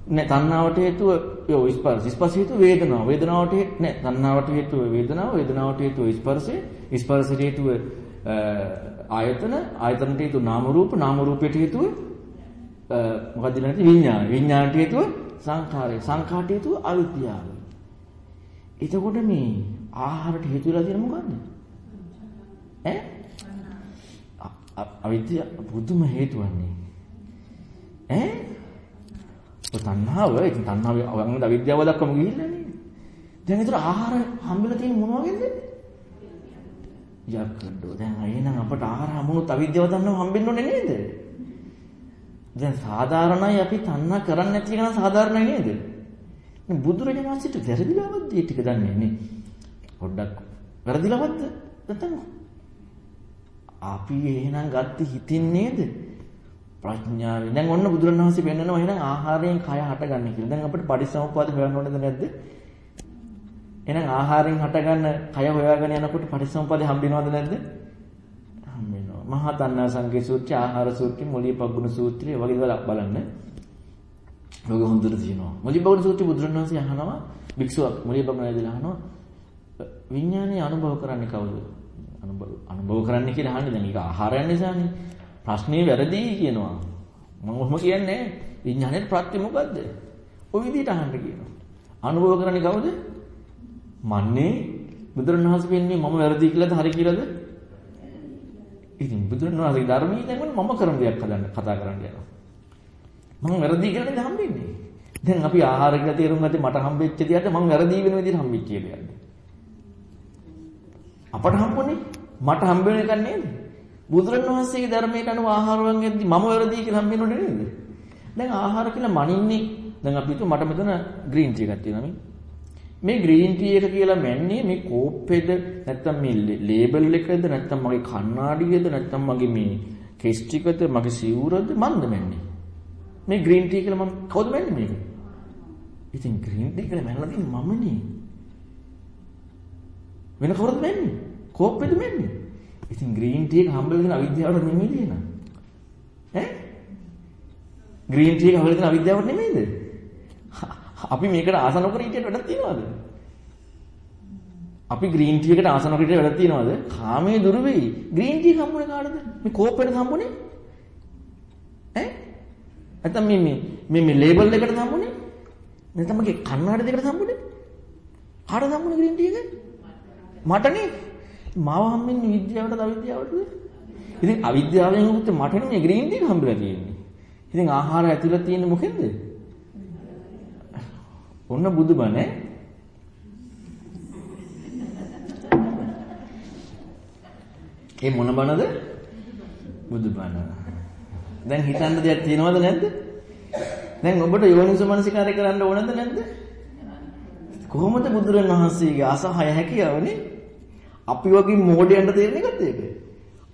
නෑ තණ්හාවට හේතුව ඔව් ස්පර්ශ. ස්පර්ශ හේතුව වේදනාව. වේදනාවට නෑ තණ්හාවට හේතුව වේදනාව. වේදනාවට හේතුව ස්පර්ශය. ස්පර්ශයට හේතුව ආයතන. ආයතනට හේතුව නාම රූප. නාම රූපයට හේතුව මොකක්ද නැති විඥාන. විඥානට හේතුව සංඛාරය. සංඛාරට හේතුව අවිද්‍යාව. එතකොට මේ ආහාරට හේතු වෙලා තියෙන මොකද්ද? ඈ? අවිද්‍යාව බුදුම හේතුවන්නේ. ඈ? ඔය තණ්හාව, ඉතින් තණ්හාව අවංග අවිද්‍යාව දක්වම ගිහිල්ලා නේද? දැන් ඒතර ආහාර හම්බෙලා තියෙන මොන වගේද? යක්කඩෝ. දැන් එහෙනම් අපට ආහාර හම්බුනොත් අවිද්‍යාව දන්නව හම්බෙන්න ඕනේ නේද? දැන් සාධාරණයි අපි තණ්හා කරන්නේ නැති එක නම් සාධාරණයි නේද? බුදුරජාණන් වහන්සේට වැරදිලාවද්ද මේ ටික දන්නේ නේ. පොඩ්ඩක් වැරදිලාවද්ද? නැත්නම් අපි එහෙනම් ගත්තේ හිතින් නේද? ප්‍රඥාවෙන්. දැන් ඔන්න බුදුරණවහන්සේ පෙන්නනවා එහෙනම් ආහාරයෙන් කය හටගන්නේ කියලා. දැන් අපිට පටිසමුප්පාද හොයන්න ඕනද නැද්ද? එහෙනම් ආහාරයෙන් හටගන්න කය හොයාගෙන යනකොට පටිසමුප්පාද හම්බෙනවද නැද්ද? හම්බෙනවා. මහා තණ්හා සංකේ සූත්‍රය, ආහාර සූත්‍රය, මොළිය පග්ගුණ සූත්‍රය වගේ දේවල් බලන්න. ලෝක හොඳට තියෙනවා. මොළිය පග්ගුණ සූත්‍රය බුදුරණවහන්සේ අහනවා භික්ෂුවක් මොළිය පග්ගුණ ඇදලා අහනවා විඥානය අනුභව කරන්නේ කවුද? අනුභව අනුභව කරන්නේ කියලා අහන්නේ දැන් මේක ආහාරයන් නිසානේ. ප්‍රශ්නේ වැරදි කියනවා. මම ඔහොම කියන්නේ විඥානයේ ප්‍රත්‍ය මොකද්ද? ওই විදිහට අහන්න කියනවා. අනුභව කරන්නේ කවුද? මන්නේ බුදුරණවහන්සේ කියන්නේ මම වැරදි කියලාද හරි කියලාද? ඉතින් බුදුරණවහන්සේ ධර්මයේ දැන් මම කරන දෙයක් හදන්න කතා කරන්න යනවා. මම වැරදි කියලා නේද හම්බෙන්නේ. දැන් අපි ආහාර කියලා තේරුම් ගත්තේ මට හම්බෙච්ච දෙයක්ද මම වැරදි වෙන විදිහට හම්බෙච්ච දෙයක්ද? අපට හම්බුනේ මට හම්බ වෙන එකක් නේද? බුදුරණවහන්සේගේ ධර්මයට අනුව ආහාර වලින් යද්දි මම වැරදි කියලා හම්බෙන්නේ නේද? දැන් ආහාර කියලා මනින්නේ දැන් අපි හිතුව මට මෙතන ග්‍රීන් ටී එකක් තියෙනවා මේ ග්‍රීන් ටී එක කියලා මැන්නේ මේ කෝප්පේද නැත්නම් මේ ලේබල් එකද නැත්නම් මගේ කණ්ණාඩියේද නැත්නම් මගේ මේ කෙස් ටිකද මගේ සිවුරද මන්ද මැන්නේ? මේ ග්‍රීන් ටී කියලා මම කවුද මැන්නේ මේක? ඉතින් ග්‍රීන් ටී කියලා මැනලා තියෙන්නේ මමනේ. වෙන කවුරුද මැන්නේ? කෝප්පේද මැන්නේ? ඉතින් ග්‍රීන් ටී එක හම්බෙලා දෙන අවිද්‍යාවට නෙමෙයි නේද ඈ? ග්‍රීන් ටී එක හම්බෙලා දෙන අවිද්‍යාවට නෙමෙයිද? අපි මේකට ආස නොකර හිටියට වැඩක් තියනවද? අපි ග්‍රීන් ටී එකට ආස නොකර හිටියට වැඩක් තියනවද? කාමයේ දුර වෙයි. ග්‍රීන් ටී හම්බුනේ කාටද? මේ කෝප්පෙට හම්බුනේ? ඈ? නැත්නම් මේ මේ මේ මේ ලේබල් එකට හම්බුනේ? නැත්නම් මගේ කන්නාඩි දෙකට හම්බුනේ? කාටද හම්බුනේ ග්‍රීන් ටී එක? මටනේ. මාව හම්බෙන්නේ විද්‍යාවටද අවිද්‍යාවටද? ඉතින් අවිද්‍යාවෙන් උත් මට නෙමෙයි ග්‍රීන් ටී හම්බෙලා තියෙන්නේ. ඉතින් ආහාර ඇතුළත තියෙන්නේ මොකෙන්ද? ඔන්න බුදුබණ ඒ මොන බණද? බුදුබණ. දැන් හිතන්න දෙයක් තියෙනවද නැද්ද? දැන් ඔබට යෝනිසෝ මනසිකාරය කරන්න ඕනද නැද්ද? කොහොමද බුදුරණවහන්සේගේ අසහය හැකියාවනේ? අපි වගේ මෝඩයන්ට තේරෙන එකද ඒක?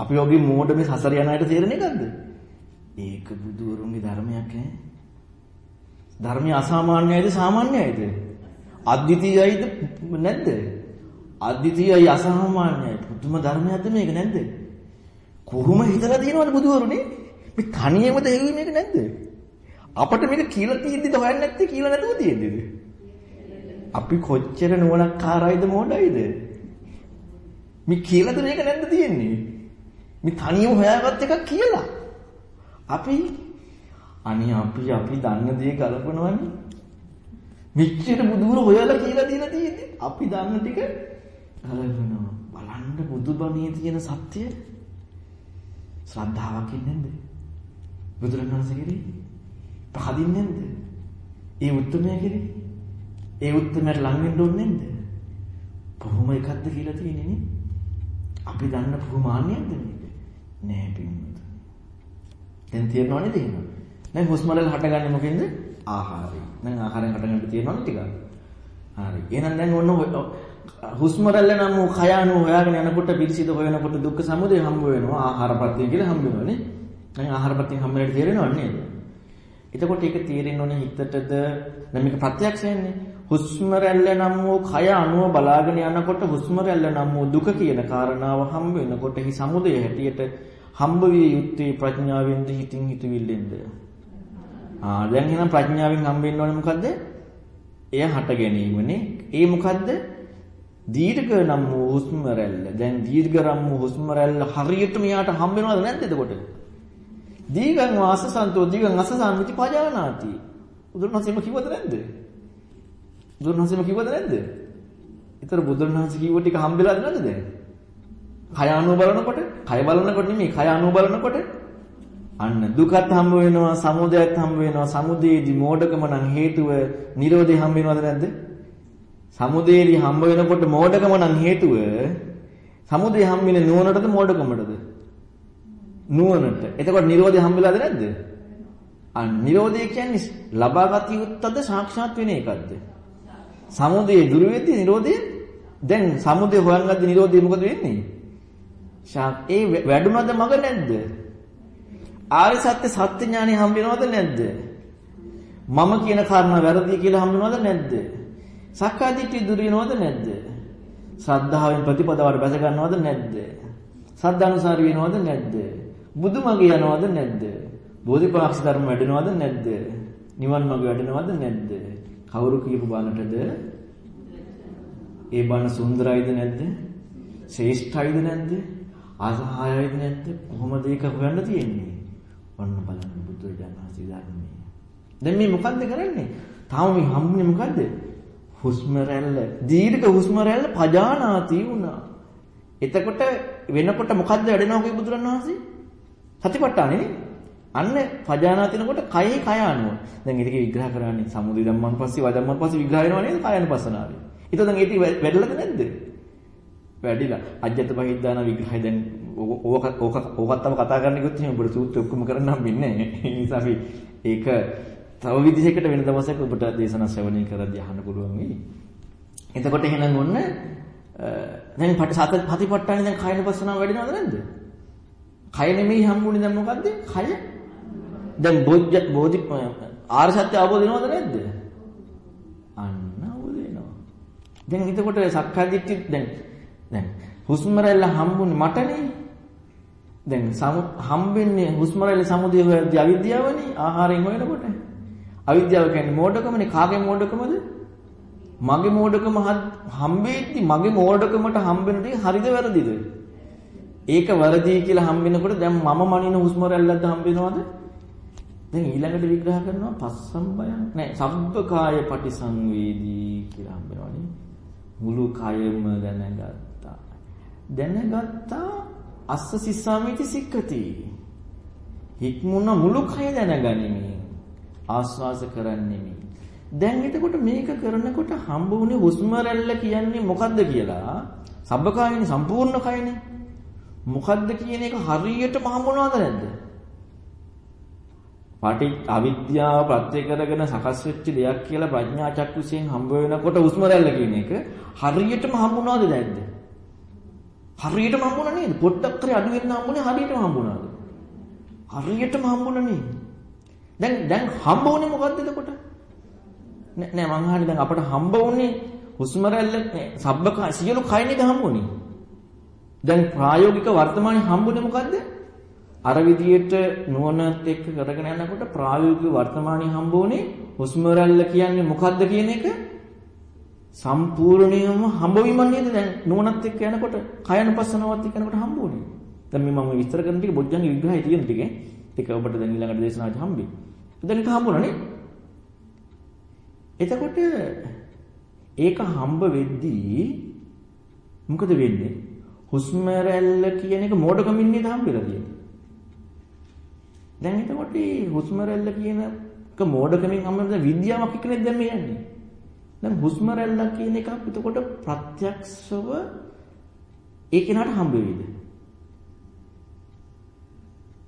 අපි වගේ මෝඩ මේ සසර යන අයට තේරෙන එකද? ඒක බුදුරුන්ගේ ධර්මයක් ඈ. ධර්මය අසාමාන්‍යයිද සාමාන්‍යයිද? අද්විතීයයිද නැද්ද? අද්විතීයයි අසාමාන්‍යයි. පුදුම ධර්මයක්ද මේක නැද්ද? කොහොම හිතලා තියෙනවද බුදුවරුනේ? මේ තනියම දෙවි මේක නැද්ද? අපිට මේක කියලා තියෙද්දිද හොයන්නේ නැත්තේ කියලා නැතුව තියෙද්දිද? අපි කොච්චර නුවණක්කාරයිද මොඩයිද? මේ කියලාද මේක නැද්ද තියෙන්නේ? මේ තනියම හොයාගත් එකක් කියලා. අපි අනේ අපි අපි දන්න දේ ගලපනවනේ. මෙච්චර බුදුර හොයලා කියලා දීලා තියෙන්නේ. අපි දන්න ටික ගලපනවා. බලන්න බුදුබණේ තියෙන සත්‍ය ශ්‍රද්ධාවක් ඉන්නේ නැද්ද? බුදුරණවහන්සේ කෙරේ පහදින්නේ නැද්ද? ඒ උත්තරමය කෙරේ ඒ උත්තරමයට ලං වෙන්න ඕනේ නැද්ද? කොහොම එකක්ද කියලා තියෙන්නේ නේ? අපි දන්න ප්‍රමාණයක්ද මේක? නෑ පින්වතුනි. දැන් තේරෙනව නේද එහෙනම්? දැන් හුස්ම රැල්ල හටගන්නේ මොකෙන්ද? ආහාරයෙන්. දැන් ආහාරයෙන් හටගන්න තියෙනවනේ ටික. හරි. එහෙනම් දැන් ඔන්න හුස්ම රැල්ල නම් කය අනු හොයාගෙන යනකොට පිළිසිත හොයනකොට දුක්ඛ සමුදය හම්බ වෙනවා. ආහාරපත්‍ය කියලා හම්බ වෙනවනේ. දැන් ආහාරපත්‍යෙන් හම්බ වෙනට තේරෙනව නේද? එතකොට ඒක තේරෙන්න ඕනේ හිතටද දැන් මේක ප්‍රත්‍යක්ෂයන්නේ. හුස්ම රැල්ල නම් වූ කය අනුව බලාගෙන යනකොට හුස්ම රැල්ල නම් වූ දුක කියන කාරණාව හම්බ වෙනකොට හි සමුදය හැටියට හම්බ විය යුත්තේ ප්‍රඥාවෙන්ද හිතින් හිතවිල්ලෙන්ද? ආ දැන් එහෙනම් ප්‍රඥාවෙන් හම්බෙන්න ඕනේ මොකද්ද? එය හට ගැනීමනේ. ඒ මොකද්ද? දීර්ඝ නම් වූ හුස්ම රැල්ල. දැන් දීර්ඝ නම් වූ හුස්ම රැල්ල හරියටම යාට හම්බ වෙනවද නැද්ද එතකොට? දීගං වාසසන්තෝ දීගං අසසම්මිති පජානාති. බුදුරණවහන්සේම කිව්වද නැද්ද? බුදුරණවහන්සේම කිව්වද නැද්ද? ඊතර බුදුරණවහන්සේ කිව්ව ටික හම්බෙලාද නැද්ද දැන්? කය අනුව බලනකොට, කය බලනකොට නෙමෙයි, කය අනුව බලනකොට අන්න දුකත් හම්බ වෙනවා, සමුදයත් හම්බ වෙනවා. සමුදේදී මෝඩකම නම් හේතුව, Nirodhe හම්බ වෙනවද නැද්ද? සමුදේදී හම්බ වෙනකොට මෝඩකම නම් හේතුව, සමුදේ හම්බෙන්නේ නුවණටද මෝඩකමටද? නුවණට. එතකොට Nirodhe හම්බෙලාද නැද්ද? අන්න Nirodhe කියන්නේ ලබාගත යුත්තද සාක්ෂාත් වෙන එකක්ද? සමුදේ දුරු වෙද්දී Nirodhe දැන් සමුදේ හොයන්ගද්දී Nirodhe මොකද වෙන්නේ? ඒ වැඩුණද මග නැද්ද? ආර්ය සත්‍ය සත්‍ය ඥානෙ හම්බ වෙනවද නැද්ද? මම කියන කාරණා වැරදි කියලා හම්බ වෙනවද නැද්ද? සක්කාය දිට්ඨිය දුර වෙනවද නැද්ද? ශ්‍රද්ධාවෙන් ප්‍රතිපදාවට බැස ගන්නවද නැද්ද? සද්ධානුසාරී වෙනවද නැද්ද? බුදුමග යනවද නැද්ද? බෝධිපාක්ෂ ධර්ම වැඩෙනවද නැද්ද? නිවන් මඟ වැඩෙනවද නැද්ද? කවුරු කියපු බණටද? ඒ බණ සුන්දරයිද නැද්ද? ශ්‍රේෂ්ඨයිද නැද්ද? අසහායයිද නැද්ද? කොහොමද ඒක හොයන්න තියෙන්නේ? ඔන්න බලන්න බුදුරජාණන් වහන්සේ ධර්මයේ. දැන් මේ මොකද්ද කරන්නේ? තාම මේ හම්බුනේ මොකද්ද? හුස්ම රැල්ල. දීර්ඝ හුස්ම රැල්ල පජානාති වුණා. එතකොට වෙනකොට මොකද්ද වැඩෙනවා කිය බුදුරණන් වහන්සේ? සතිපට්ඨානේ නේ? අන්න පජානාතිනකොට කයෙහි කය අනුව. දැන් ඒක විග්‍රහ කරන්නේ සමුදය ධම්මං පස්සේ වදම්මං පස්සේ විග්‍රහ වෙනවා නේද කායනුපස්සනාවේ. ඊට දැන් ඒක වැඩිලාද නැද්ද? වැඩිලා. අජ්ජත් බහිද්දාන විග්‍රහය දැන් ඕක ඕක ඕකත් තව කතා කරන්න ගියොත් එහෙනම් ඔබට සූත්‍රය ඔක්කොම කරන්න හම්බෙන්නේ නැහැ. ඒ නිසා අපි ඒක තව විදිහකට වෙන දවසක ඔබට දේශනා ශ්‍රවණය කරද්දී අහන්න පුළුවන් වෙයි. එතකොට එහෙනම් ඔන්න දැන් පට සත හතිපට්ඨානේ දැන් කායනුපස්සනාව වැඩිනවද නැද්ද? කය නෙමෙයි හම්බුනේ දැන් මොකද්ද? කය. දැන් බෝධි බෝධි ආර්ය සත්‍ය අවබෝධ වෙනවද නැද්ද? අන්න අවබෝධ වෙනවා. දැන් එතකොට සක්කාය දිට්ඨි දැන් දැන් හුස්ම රැල්ල හම්බුනේ මටනේ. දැන් හම්බෙන්නේ හුස්ම රැල්ල සමුදේ හොයද්දී අවිද්‍යාවනේ ආහාරයෙන් හොයනකොට. අවිද්‍යාව කියන්නේ මෝඩකමනේ කාගේ මෝඩකමද? මගේ මෝඩකම හම්බෙද්දි මගේ මෝඩකමට හම්බෙන දේ හරිද වැරදිද? ඒක වැරදි කියලා හම්බෙනකොට දැන් මම මනින හුස්ම රැල්ලක්ද හම්බෙනවද? දැන් ඊළඟට විග්‍රහ කරනවා පස්සම්බයං නෑ සබ්බකාය පටිසංවේදී කියලා හම්බෙනවනේ. මුළු කයම දැනගත්තා. දැනගත්තා අස්ස සිස්සාමිති සික්කති. හික්මුණ මුළු කය දැනගනිමි. ආස්වාස කරන්නෙමි. දැන් එතකොට මේක කරනකොට හම්බ වුණේ හුස්ම රැල්ල කියන්නේ මොකද්ද කියලා සබ්බකායනේ සම්පූර්ණ කයනේ. මොකද්ද කියන එක හරියටම හම්බුනවද නැද්ද? පටි අවිද්‍යාව ප්‍රත්‍ය කරගෙන සකස් වෙච්ච දෙයක් කියලා ප්‍රඥා චක්කුසෙන් හම්බ වෙනකොට හුස්ම රැල්ල කියන එක හරියටම හම්බුනවද නැද්ද? හරියටම හම්බුණා නේද? පොඩ්ඩක් හරි අඩු වෙන්න හම්බුනේ හරියටම හම්බුණාද? හරියටම හම්බුණා නේද? දැන් දැන් හම්බ වුණේ මොකද්ද එතකොට? නෑ නෑ මං අහන්නේ දැන් අපට හම්බ වුණේ හුස්ම රැල්ල සබ්බක සියලු කය නේද හම්බුනේ? දැන් ප්‍රායෝගික වර්තමානයේ හම්බුනේ මොකද්ද? අර විදියට නුවණත් එක්ක කරගෙන යනකොට ප්‍රායෝගික වර්තමානයේ හම්බුනේ හුස්ම රැල්ල කියන්නේ මොකද්ද කියන එක සම්පූර්ණයෙන්ම හම්බවීම නේද දැන් නුවණත් එක්ක යනකොට කයනුපස්සනාවත් එක්ක යනකොට හම්බුනේ. දැන් මේ මම විස්තර කරන ටික බොජ්ජංග විග්‍රහය තියෙන ටික ඒක ඔබට දැන් ඊළඟට දේශනාවට හම්බෙයි. දැන් ඒක හම්බුණා නේ? එතකොට ඒක හම්බ වෙද්දී මොකද වෙන්නේ? හුස්ම රැල්ල කියන එක මෝඩකමින් නේද හම්බෙලා තියෙන්නේ. දැන් එතකොට මේ හුස්ම රැල්ල කියන එක මෝඩකමින් හම්බෙලා විද්‍යාවක් එක්ක නේද දැන් මේ යන්නේ. දැන් හුස්ම රැල්ල කියන එකක් එතකොට ප්‍රත්‍යක්ෂව ඒ කෙනාට හම්බ වෙයිද?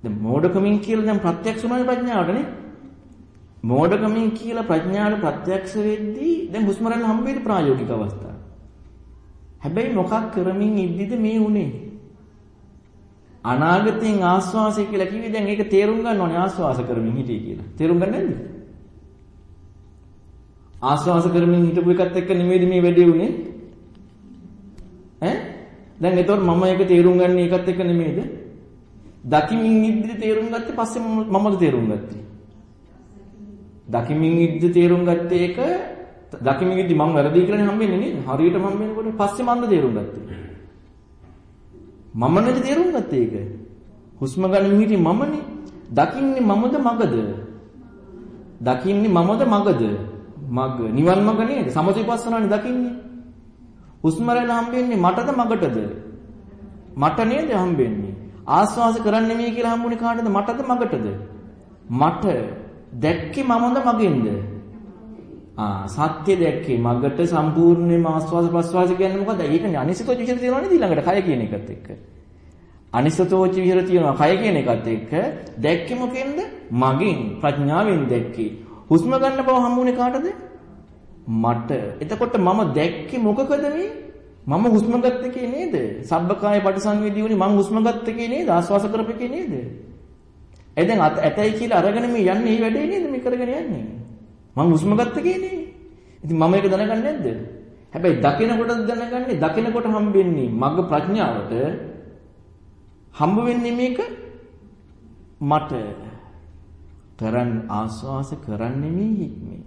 දැන් මෝඩකමින් කියලා දැන් ප්‍රත්‍යක්ෂ වුණානේ ප්‍රඥාවට නේ. මෝඩකමින් කියලා ප්‍රඥාවට ප්‍රත්‍යක්ෂ වෙද්දී දැන් හුස්ම රැල්ල හම්බ වෙන්නේ ප්‍රායෝගික අවස්ථාව. හැබැයි මොකක් කරමින් ඉද්දිද මේ උනේ? අනාගතයෙන් ආස්වාසය කියලා කිව්වේ දැන් ඒක තේරුම් ගන්න ඕනේ ආස්වාස කරමින් හිටියේ කියලා. තේරුම් ගන්න නැද්ද? ආස්වාස කරමින් හිටපු එකත් එක්ක නෙමෙයිද මේ වැඩේ උනේ? ඈ? දැන් එතකොට මම ඒක තේරුම් ගන්න එකත් එක්ක නෙමෙයිද? දකිමින් ඉද්දි තේරුම් ගත්තේ පස්සේ මමද තේරුම් ගත්තේ. දකිමින් ඉද්දි තේරුම් ගත්තේ ඒක දකිමින් ඉද්දි මම වැරදි කියලානේ හම්බෙන්නේ නේද? හරියටම හම්බෙනකොට පස්සේ මන්ද තේරුම් ගත්තේ. මම නේද තේරුම් ගත්තේ ඒක. හුස්ම ගන්න හිටියේ මමනේ. දකින්නේ මමද මගද? දකින්නේ මමද මගද? මග. නිවන් මග නේද? සමථවිපස්සනානේ දකින්නේ. හුස්ම රැල්ල හම්බෙන්නේ මටද මගටද? මට නේද හම්බෙන්නේ? ආස්වාස කරන්නේ මේ කියලා හම්බුනේ කාටද? මටද මගටද? මට දැක්කේ මමද මගෙන්ද? ආ සත්‍ය දැක්කේ මගට සම්පූර්ණයෙන්ම ආස්වාද ප්‍රස්වාස කියන්නේ මොකද? ඒකනේ අනිසිතෝච විහෙර තියනවා නේද ඊළඟට කය කියන එකත් එක්ක. අනිසිතෝච විහෙර තියනවා කය කියන එකත් එක්ක දැක්කේ මොකෙන්ද? මගින් ප්‍රඥාවෙන් දැක්කේ. හුස්ම ගන්න බව හම්බුනේ කාටද? මට. එතකොට මම දැක්කේ මොකකද මේ? මම හුස්ම ගත්ත එකේ නේද? සබ්බකාය පටිසංවේදී වුණේ මම හුස්ම ගත්ත එකේ නේද? ආස්වාස කරපෙකේ නේද? ඒ දැන් ඇතයි කියලා අරගෙන මේ යන්නේ මේ වැඩේ නේද මේ කරගෙන යන්නේ? මම හුස්ම ගත්ත කේනේ. ඉතින් මම ඒක දැනගන්නේ නැද්ද? හැබැයි දකිනකොට දැනගන්නේ දකිනකොට හම්බෙන්නේ මග ප්‍රඥාවට හම්බ වෙන්නේ මේක මට කරන් ආස්වාස කරන්නේ මේ හික්මේ.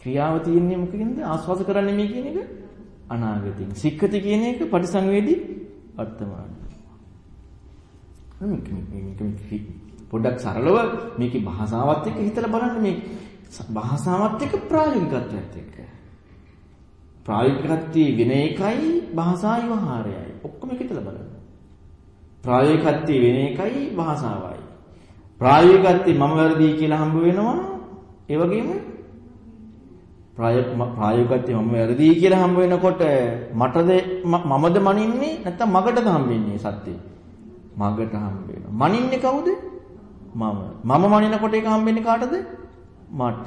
ක්‍රියාව තියෙන්නේ මොකකින්ද? ආස්වාස කරන්නේ මේ කියන එක අනාගතයෙන්. සික්කති කියන එක පටිසංවේදී වර්තමාන. මේක මේක පොඩ්ඩක් සරලව මේකේ භාෂාවත් එක්ක හිතලා බලන්න මේ භාෂාවත් එක්ක ප්‍රායෝගිකත්වයත් එක්ක. ප්‍රායෝගිකත්වයේ වෙන එකයි භාෂා විවහාරයයි. ඔක්කොම එක හිතලා බලන්න. ප්‍රායෝගිකත්වයේ වෙන එකයි භාෂාවයි. ප්‍රායෝගිකත්වයේ මම වැරදි කියලා හම්බ වෙනවා. ඒ වගේම ප්‍රායෝගිකත්වයේ මම වැරදි කියලා හම්බ වෙනකොට මටද මමද මනින්නේ නැත්නම් මගටද හම්බෙන්නේ සත්‍යය? මගට හම්බ වෙනවා. මනින්නේ කවුද? මම. මම මනිනකොට ඒක හම්බෙන්නේ කාටද? මට.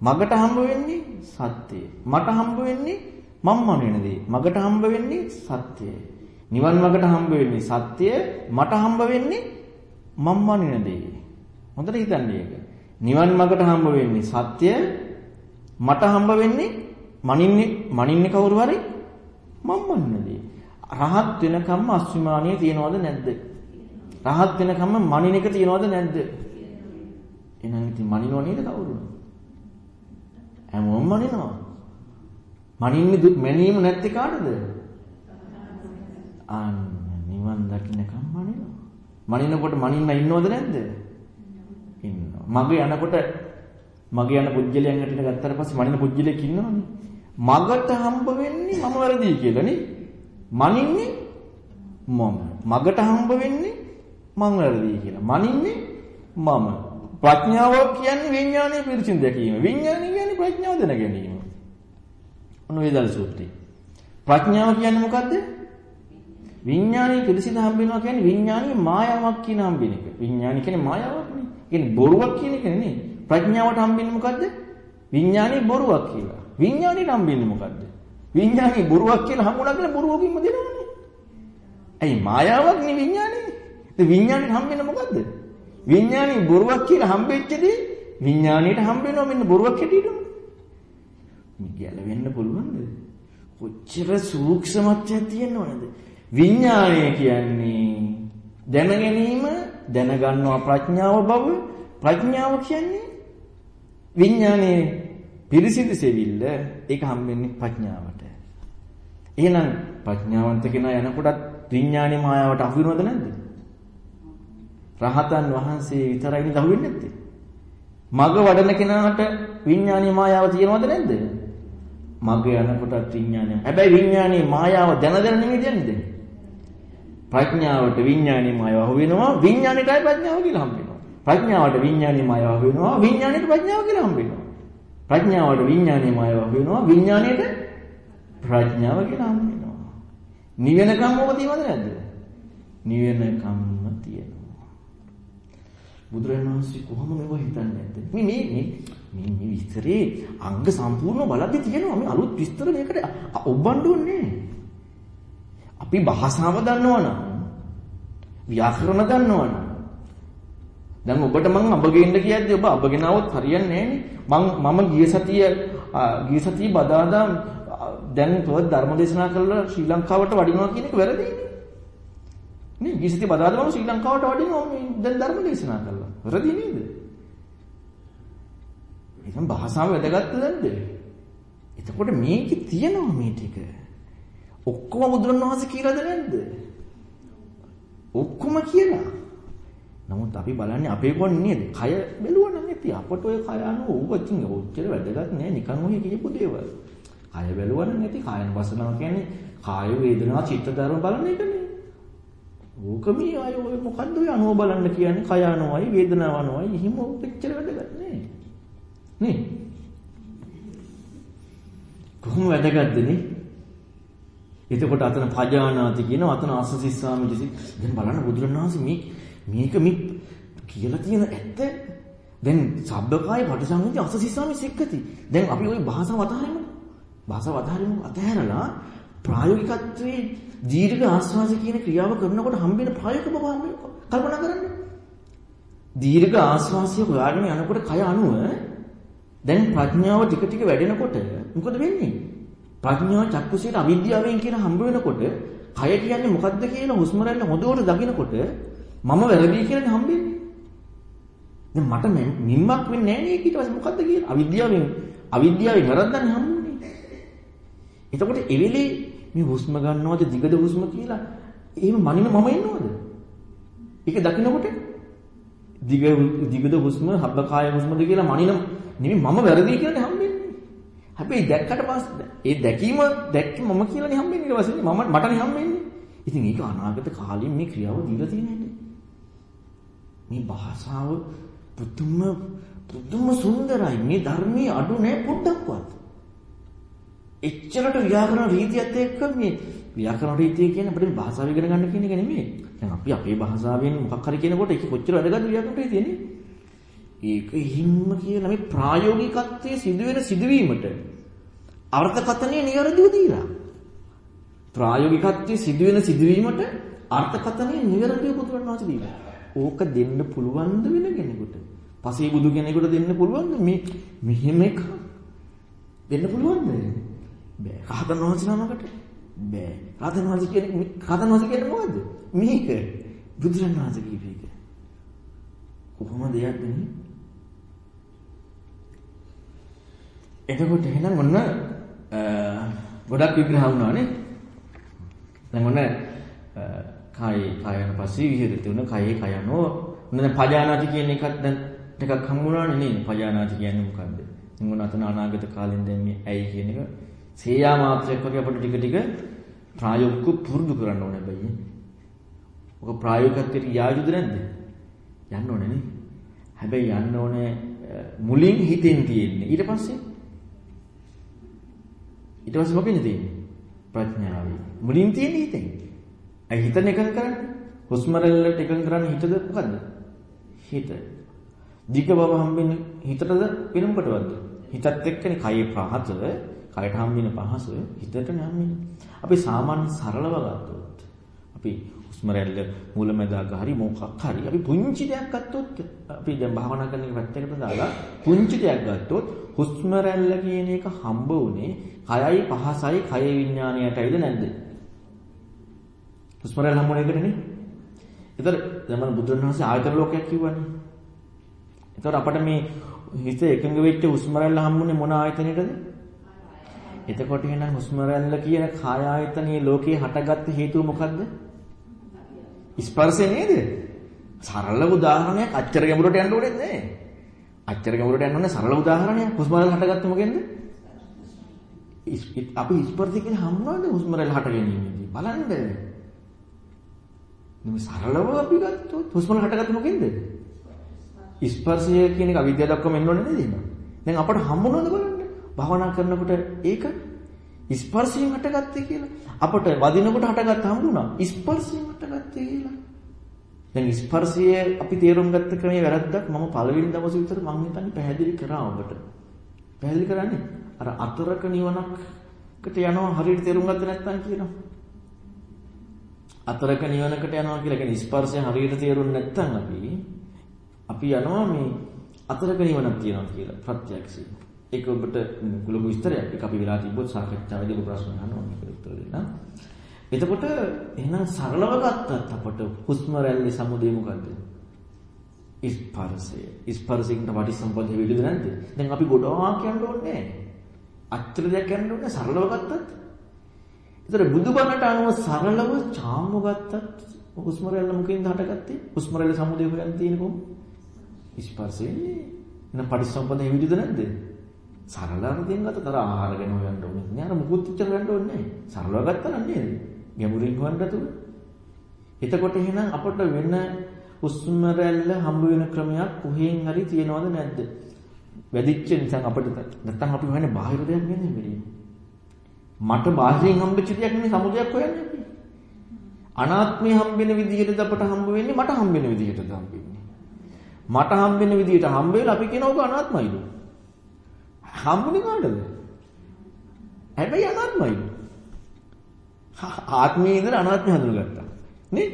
මගට හම්බ වෙන්නේ සත්‍යය. මට හම්බ වෙන්නේ මම මනින දේ. මගට හම්බ වෙන්නේ සත්‍යය. නිවන් මගට හම්බ වෙන්නේ සත්‍යය. මට හම්බ වෙන්නේ මම මනින දේ. හොඳට හිතන්නේ ඒක. නිවන් මගට හම්බ වෙන්නේ සත්‍යය. මට හම්බ වෙන්නේ මනින්නේ මනින්නේ කවුරු හරි මම මනින දේ. රහත් වෙනකම්ම අස්විමානිය තියනවද නැද්ද? රහත් වෙනකම්ම මනින එක තියනවද නැද්ද? එහෙනම් ඉතින් මනිනව නේද කවුරුද? හැමෝම මනිනවා. මනින්නේ මැනීම නැත්තේ කාටද? අන්න නිවන් දකින්නකම් මනිනවා. මනිනකොට මනින්න ඉන්නවද නැද්ද? ඉන්නවා. මගේ යනකොට මගේ යන පුජ්‍යලයන් හැටියට ගත්තට පස්සේ මනින පුජ්‍යලෙක් ඉන්නවනේ. මගට හම්බ වෙන්නේ මම වැරදි කියලා නේ. මනින්නේ මම. මගට හම්බ වෙන්නේ මං වැරදි කියලා. මනින්නේ මම. ප්‍රඥාව කියන්නේ විඥානයේ පිරිසිදු දැකීම. විඥානය කියන්නේ ප්‍රඥාව දැන ගැනීම. ඔන්න වේදල් සූත්‍රය. ප්‍රඥාව කියන්නේ මොකද්ද? විඥානයේ පිරිසිදු හම්බ වෙනවා කියන්නේ විඥානයේ මායාවක් කියන හම්බෙන එක. විඥානය කියන්නේ මායාවක් නේ. කියන්නේ බොරුවක් කියන එක නෙනේ. ප්‍රඥාවට හම්බෙන්නේ මොකද්ද? විඥානයේ බොරුවක් කියලා. විඥානයේ හම්බෙන්නේ මොකද්ද? විඥානයේ බොරුවක් කියලා හම්බුණා කියලා බොරුවකින්ම දෙනවනේ. ඇයි මායාවක් නේ විඥානේ? ඒ විඥානයේ හම්බෙන්නේ මොකද්ද? විඥානයේ බොරුවක් කියලා හම්බෙච්චදී විඥාණයට හම්බ වෙනවා මෙන්න බොරුවක් හැටියට. මේ ගැලවෙන්න පුළුවන්ද? කොච්චර සූක්ෂමත්වයක් තියෙනවද? විඥාණය කියන්නේ දැන ගැනීම දැනගන්නවා ප්‍රඥාව බව ප්‍රඥාව කියන්නේ විඥානයේ පිරිසිදු සෙවිල්ල ඒක හම්බෙන්නේ ප්‍රඥාවට. එහෙනම් ප්‍රඥාවන්ත කෙනා යනකොටත් විඥානයේ මායාවට අහු වෙනවද නැද්ද? රහතන් වහන්සේ විතරයි නේද අහු වෙන්නේ නැත්තේ? මග වඩන කෙනාට විඥානීය මායාව තියෙනවද නැද්ද? මග යනකොටත් විඥානය. හැබැයි විඥානීය මායාව දැන දැන නෙමෙයි දෙන්නේ. ප්‍රඥාවට විඥානීය මායාව අහු වෙනවා විඥාණයටයි ප්‍රඥාව කියලා හම්බ වෙනවා. ප්‍රඥාවට විඥානීය මායාව අහු වෙනවා විඥාණයට ප්‍රඥාව කියලා හම්බ වෙනවා. ප්‍රඥාවට විඥානීය මායාව අහු වෙනවා විඥාණයට ප්‍රඥාව කියලා හම්බ වෙනවා. නිවෙනකම් ඔබ තියනවද නැද්ද? නිවෙනකම්ම තියෙනවා. බුදුරජාණන් වහන්සේ කොහොම මේව හිතන්නේ නැද්ද? මේ මේ මේ මේ විස්තරේ අංග සම්පූර්ණ බලද්දි තියෙනවා මේ අලුත් විස්තර මේකට ඔබන්න ඕනේ. අපි භාෂාව දන්නවනම් ව්‍යාකරණ දන්නවනම් දැන් ඔබට මම අබ ගේන්න කියද්දි ඔබ අබ ගෙනාවොත් හරියන්නේ නැහැ මම ගිය සතිය ගිය සතිය බදාදා දැන් තවත් ධර්ම දේශනා කළා ශ්‍රී ලංකාවට වඩිනවා කියන එක වැරදිනේ. නේ ගිය සතිය බදාදා මම ශ්‍රී ලංකාවට වඩිනවා මේ දැන් ධර්ම දේශනා කළා. වැරදි නේද? එහෙනම් භාෂාව වැදගත්ද නැද්ද? එතකොට මේකේ තියෙනවා මේ ටික. ඔක්කොම බුදුරණවහන්සේ කියලාද නැද්ද? ඔක්කොම කියලා. නමුත් අපි බලන්නේ අපේ කොන් නේද? කය බැලුවා නම් ඇති. අපට ඔය කය අනුව ඌව ඉතින් ඔච්චර වැදගත් නෑ නිකන් ඔය කියපු දේවල්. කය බැලුවා නම් ඇති. කායන වසනවා කියන්නේ කාය වේදනා චිත්ත ධර්ම බලන එකනේ. ඕක මේ අය ඔය මොකද්ද ඔය අනුව බලන්න කියන්නේ? කය අනුවයි වේදනාව අනුවයි. එහෙම ඔච්චර වැදගත් නෑ. නේ? කොහොම වැදගත්ද නේ? එතකොට අතන පජානාති කියන අතන අසසිස්සාමිදි දැන් බලන්න බුදුරණවහන්සේ මේ මේක මේ කියලා තියෙන ඇත්ත. දැන් සබ්බකාය පටිසංවිධි අසසිස්සාමි සික්කති. දැන් අපි ওই භාෂාව අතහරිමු. භාෂාව අතහරිමු අතහැරලා ප්‍රායෝගිකත්වයේ දීර්ඝ ආස්වාද කියන ක්‍රියාව කරනකොට හම්බෙන ප්‍රායෝගික බව කල්පනා කරන්න. දීර්ඝ ආස්වාසිය හොයාගෙන යනකොට කය අනුව දැන් ප්‍රඥාව ටික ටික වැඩෙනකොට මොකද වෙන්නේ? ප්‍රඥාව චක්කුසීල අවිද්‍යාවෙන් කියන හම්බ වෙනකොට කය කියන්නේ මොකද්ද කියලා හුස්ම රැල්ල හොඳට දකිනකොට මම වැරදි කියලා හම්බෙන්නේ. දැන් මට නිම්මක් වෙන්නේ නැහැ නේ ඊට පස්සේ මොකද්ද කියලා අවිද්‍යාවෙන් අවිද්‍යාවෙන් වැරද්දන්නේ හම්බුනේ. එතකොට ඒ වෙලේ මේ හුස්ම ගන්නවද දිගද හුස්ම කියලා එහෙම මනින මම ඉන්නවද? ඒක දකිනකොට දිග දිගද හුස්ම හබ්බ කාය හුස්මද කියලා මනින නෙමෙයි මම වැරදි කියලා හම්බෙන්නේ. හැබැයි දැක්කට පස්සේ ඒ දැකීම දැක්ක මම කියලානේ හම්බෙන්නේ ඊට පස්සේ මම මටනේ හම්බෙන්නේ. ඉතින් ඒක අනාගත කාලෙින් මේ ක්‍රියාව දීලා තියෙන හැටි. මේ භාෂාව පුදුම පුදුම සුන්දරයි. මේ ධර්මයේ අඩු නැහැ පොඩ්ඩක්වත්. එච්චරට ව්‍යාකරණ රීතියත් එක්ක මේ ව්‍යාකරණ රීතිය කියන්නේ අපිට භාෂාව ඉගෙන ගන්න කියන එක නෙමෙයි. දැන් අපි අපේ භාෂාවෙන් මොකක් හරි කියනකොට ඒක කොච්චර වැදගත්ද ව්‍යාකරණ රීතිය නේ? ඒක හිම්ම කියලා මේ ප්‍රායෝගිකත්වයේ සිදුවෙන සිදුවීමට අර්ථකථනය නිවැරදිව දීලා. ප්‍රායෝගිකත්වයේ සිදුවෙන සිදුවීමට අර්ථකථනය නිවැරදිව පුදුරනවා දීලා. ඕක දෙන්න පුළුවන්ද වෙන කෙනෙකුට? පසේ බුදු කෙනෙකුට දෙන්න පුළුවන්ද මේ මෙහෙම එක? දෙන්න පුළුවන්ද? බෑ. රහතන් වහන්සේ නමකට බෑ. රහතන් වහන්සේ කියන්නේ රහතන් වහන්සේ කියන්නේ මොකද්ද? මේක බුදුරන් වහන්සේ කියපේක. කොහොමද යන්නේ? එතකොට එහෙනම් ඔන්න ගොඩක් විග්‍රහ වුණානේ. දැන් ඔන්න කායේ කායන පස්සේ විහෙරති උන කායේ කයනෝ ඔන්න දැන් පජානාති කියන එකත් දැන් ටිකක් හමු වුණානේ නේද? පජානාති කියන්නේ මොකද්ද? මොන අතන අනාගත කාලෙන් දැන් මේ ඇයි කියන එක සේයා මාත්‍රයක් වගේ අපිට ටික ටික ප්‍රායෝගිකව පුරුදු කරන්න ඕනේ හැබැයි. ඔක ප්‍රායෝගිකත්වයට යායුද නැද්ද? යන්න ඕනේ නේ. හැබැයි යන්න ඕනේ මුලින් හිතෙන් තියෙන්නේ. ඊට පස්සේ ඊට පස්සේ මොකෙන්ද තියෙන්නේ? ප්‍රඥාවයි. මුලින් තියෙන්නේ හිතෙන්. අය හිතන එකන කරන්නේ. හුස්ම රැල්ලට එකඟ කරන්නේ හිතද මොකද්ද? හිත. දිග බව හම්බෙන්නේ හිතටද වෙන මොකටද? හිතත් එක්කනේ කයේ පහත, කයට හම්බෙන පහස හිතට නැම්මනේ. අපි සාමාන්‍ය සරලව ගත්තොත් අපි හුස්ම රැල්ල මූලමෙදාග හරි මොකක් හරි අපි පුංචි දෙයක් ගත්තොත් අපි දැන් භාවනා කරන එක පැත්තකට දාලා පුංචි දෙයක් ගත්තොත් හුස්ම රැල්ල කියන එක හම්බ උනේ කයයි පහසයි කය විඥාණයටයිද නැද්ද? හුස්ම රැල්ල හම්බුනේ ඒකනේ. ඒතර දැන් බුදුන් වහන්සේ ආයතන ලෝකයක් කිව්වනේ. ඒතර අපිට මේ හිත එකඟ වෙච්ච හුස්ම රැල්ල හම්බුනේ මොන ආයතනයකද? එතකොට එහෙනම් හුස්ම රැල්ල කියන කාය ආයතනයේ ලෝකේ හටගත්ත හේතුව මොකද්ද? ස්පර්ශය නේද? සරල උදාහරණයක් අච්චර ගැඹුරට යන්න ඕනේ නැහැ. අච්චර ගැඹුරට යන්න ඕනේ සරල උදාහරණයක්. හුස්ම රැල්ල හටගත්තේ මොකෙන්ද? අපි ස්පර්ශය කියන හම්බුනොත් හුස්ම රැල්ල හට ගැනීමදී. බලන්න. මේ සරලව අපි ගත්තොත් හුස්ම රැල්ල හටගත්තේ මොකෙන්ද? ස්පර්ශය කියන එක අවිද්‍යාව දක්වම එන්න ඕනේ නේද? දැන් අපට හම්බුනොත් බලන්න. භාවනා කරනකොට ඒක ස්පර්ශයෙන් හටගත්තේ කියලා. අපට වදිනකොට හටගත්ත හම්බුණා. ස්පර්ශයෙන් හටගත්තේ කියලා. දැන් ස්පර්ශය අපි තේරුම් ගත්ත ක්‍රමයේ වැරද්දක් මම පළවෙනි දවසේ විතර මම හිතන්නේ පැහැදිලි කරා ඔබට. පැහැදිලි කරන්නේ අර අතරක නිවනකට යනවා හරියට තේරුම් ගත්තේ නැත්නම් කියනවා. අතරක නිවනකට යනවා කියලා කියන්නේ ස්පර්ශය හරියට තේරුම් නැත්නම් අපි අපි යනවා මේ අතරක නිවනක් තියෙනවා කියලා ප්‍රත්‍යක්ෂයෙන්. ඒක ඔබට ලොකු විස්තරයක්. ඒක අපි වෙලා තිබ්බොත් සාකච්ඡාවේදී ඔබ ප්‍රශ්න අහනවා මේකට උත්තර දෙන්න. එතකොට එහෙනම් සරලව ගත්තත් අපට හුස්ම රැල්ලේ සමුදේ මොකද්ද? ස්පර්ශය. ස්පර්ශයෙන් තමයි සම්බන්ධ වෙවිද නැද්ද? දැන් අපි ගොඩාක් කියන්න ඕනේ අච්චර දෙයක් කියන්න ඕනේ සරලව ගත්තත්. ඒතර බුදුබණට අනුව සරලව චාම්ම ගත්තත් හුස්ම රැල්ල මොකෙන්ද හටගත්තේ? හුස්ම රැල්ල සමුදේ හොයන් තියෙන කොහොමද? ස්පර්ශයෙන්. එහෙනම් පටිච්චසමුප්පාදේ විවිධද නැද්ද? සරල අර්ථයෙන් ගත්තතර ආහාර ගැන හොයන්න ඕනේ නෑ. අර මුකුත් උච්චර ගන්න ඕනේ නෑ. සරලව ගත්තා නම් නේද? ගැඹුරින් හොයන්න තුන. එතකොට එහෙනම් අපට වෙන හුස්ම රැල්ල හම්බ වෙන ක්‍රමයක් කොහෙන් හරි තියනවද නැද්ද? වැඩිච්ච නිසා අපිට නැත්තම් අපි හොයන්නේ බාහිර දෙයක් නෙමෙයි මට බාහිරින් හම්බෙච්ච දෙයක් නෙමෙයි සමුදයක් හොයන්නේ අපි. අනාත්මය හම්බෙන විදිහටද අපට හම්බ වෙන්නේ මට හම්බෙන විදිහටද හම්බෙන්නේ. මට හම්බෙන විදිහට හම්බ වෙලා අපි කියනවා ඔක අනාත්මයිලු. හම්බුනේ කාටද? හැබැයි අනාත්මයිලු. ආත්මයේ ඉඳලා අනාත්මය හඳුනගත්තා. නේ?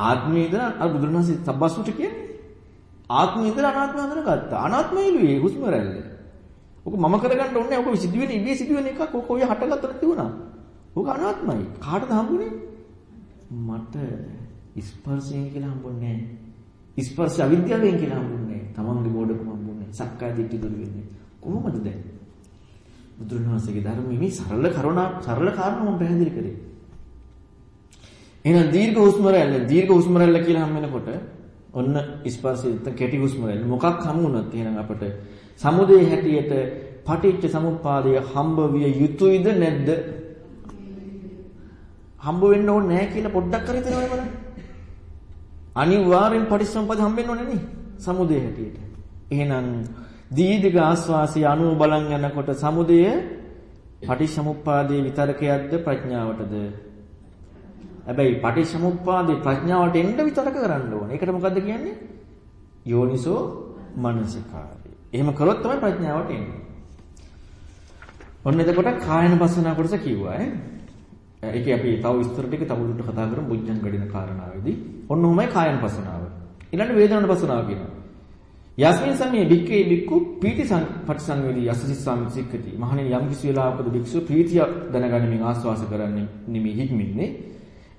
ආත්මයේ ඉඳලා අර බුදුරණන්සේ සබ්බස්සුට කියන්නේ. ආත්මයේ ඉඳලා අනාත්මය හඳුනගත්තා. අනාත්මයිලු ඒ හුස්ම රැල්ල. ඔක මම කරගන්න ඕනේ ඔක සිදුවෙන ඉබේ සිදුවෙන එකක් ඔක ඔය හටගත්තට තිබුණා. ඔක අනාත්මයි. කාටද හම්බුනේ? මට ස්පර්ශයෙන් කියලා හම්බුන්නේ නැහැ. ස්පර්ශ අවිද්‍යාවෙන් කියලා හම්බුන්නේ නැහැ. තමන්ගේ බෝඩකම හම්බුන්නේ. සක්කාය දිට්ඨි දුරු වෙන්නේ. කොහොමද දැන්? බුදුරණවහන්සේගේ ධර්මයේ මේ සරල කරුණා සරල කාරණා මම පැහැදිලි කරේ. එහෙනම් දීර්ඝ හුස්ම රැල්ල දීර්ඝ හුස්ම රැල්ල කියලා හම් වෙනකොට ඔන්න ස්පර්ශයෙන් කෙටි හුස්ම රැල්ල මොකක් හම් වුණත් එහෙනම් අපට සමුදේ හැටියට පටිච්ච සමුප්පාදය හම්බ විය යුතුයද නැද්ද? හම්බ වෙන්න ඕනේ නැහැ කියලා පොඩ්ඩක් කර හිතනවා බලන්න. අනිවාර්යෙන් පටිච්චසමුප්පාද හම්බෙන්න ඕනේ නේ. සමුදය හැටියට. එහෙනම් දීර්ඝ ආස්වාසිය අනුව බලන් යනකොට සමුදය පටිච්චසමුප්පාදයේ විතරකයක්ද ප්‍රඥාවටද? හැබැයි පටිච්චසමුප්පාදේ ප්‍රඥාවට එන්න විතරක කරන්න ඕනේ. ඒකට මොකද්ද කියන්නේ? යෝනිසෝ මනසිකාරය. එහෙම කළොත් තමයි ප්‍රඥාවට එන්නේ. ඔන්න එතකොට කායන පස්සනා කොටස කිව්වා ඈ. ඒකේ අපි තව විස්තර ටික තවදුරට කතා කරමු බුද්ධං ගඩින කාරණාවේදී. ඔන්න ඔහොමයි කායන පස්සනාව. ඊළඟ වේදනාන පස්සනාව කියනවා. යස්මින් සමයේ බික්කේ බික්කු පීති පටිසංවේදී යසසිස්සාම සික්කති. මහණෙනි යම් කිසි වෙලාවකද භික්ෂුව ප්‍රීතිය දැනගැනීමෙන් ආස්වාස කරන්නේ නිමි හික්මින්නේ.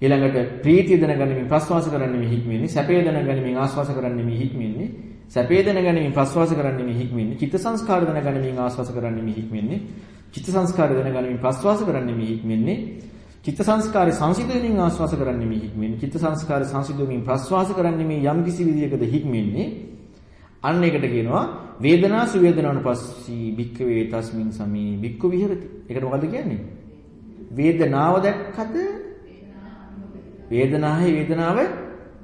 ඊළඟට ප්‍රීතිය දැනගැනීමෙන් ප්‍රස්වාස කරන්නේ හික්මින්නේ. සැපේ දැනගැනීමෙන් ආස්වාස කරන්නේ හික්මින්නේ. සැපේ දැනගැනීමෙන් ප්‍රස්වාස කරන්නේ හික්මින්නේ. චිත්ත සංස්කාර දැනගැනීමෙන් ආස්වාස කරන්නේ හික්මින්නේ. චිත්ත සංස්කාරය දැනගැනීමෙන් ප්‍රස්වාස කරන්නේ මේ හික්මෙන්නේ. චිත්ත සංස්කාරය සංසිඳුවමින් ආස්වාස කරන්නේ මේ හික්මෙන්නේ. චිත්ත සංස්කාරය සංසිඳුවමින් ප්‍රස්වාස කරන්නේ මේ යම් කිසි විදියකද හික්මෙන්නේ. අන්න ඒකට කියනවා වේදනා සුවේදනානුපස්සී භික්ඛවේ තස්මින් සමී භික්ඛු විහෙරති. ඒකට මොකද කියන්නේ? වේදනාව දැක්කද? වේදනාවේ වේදනාව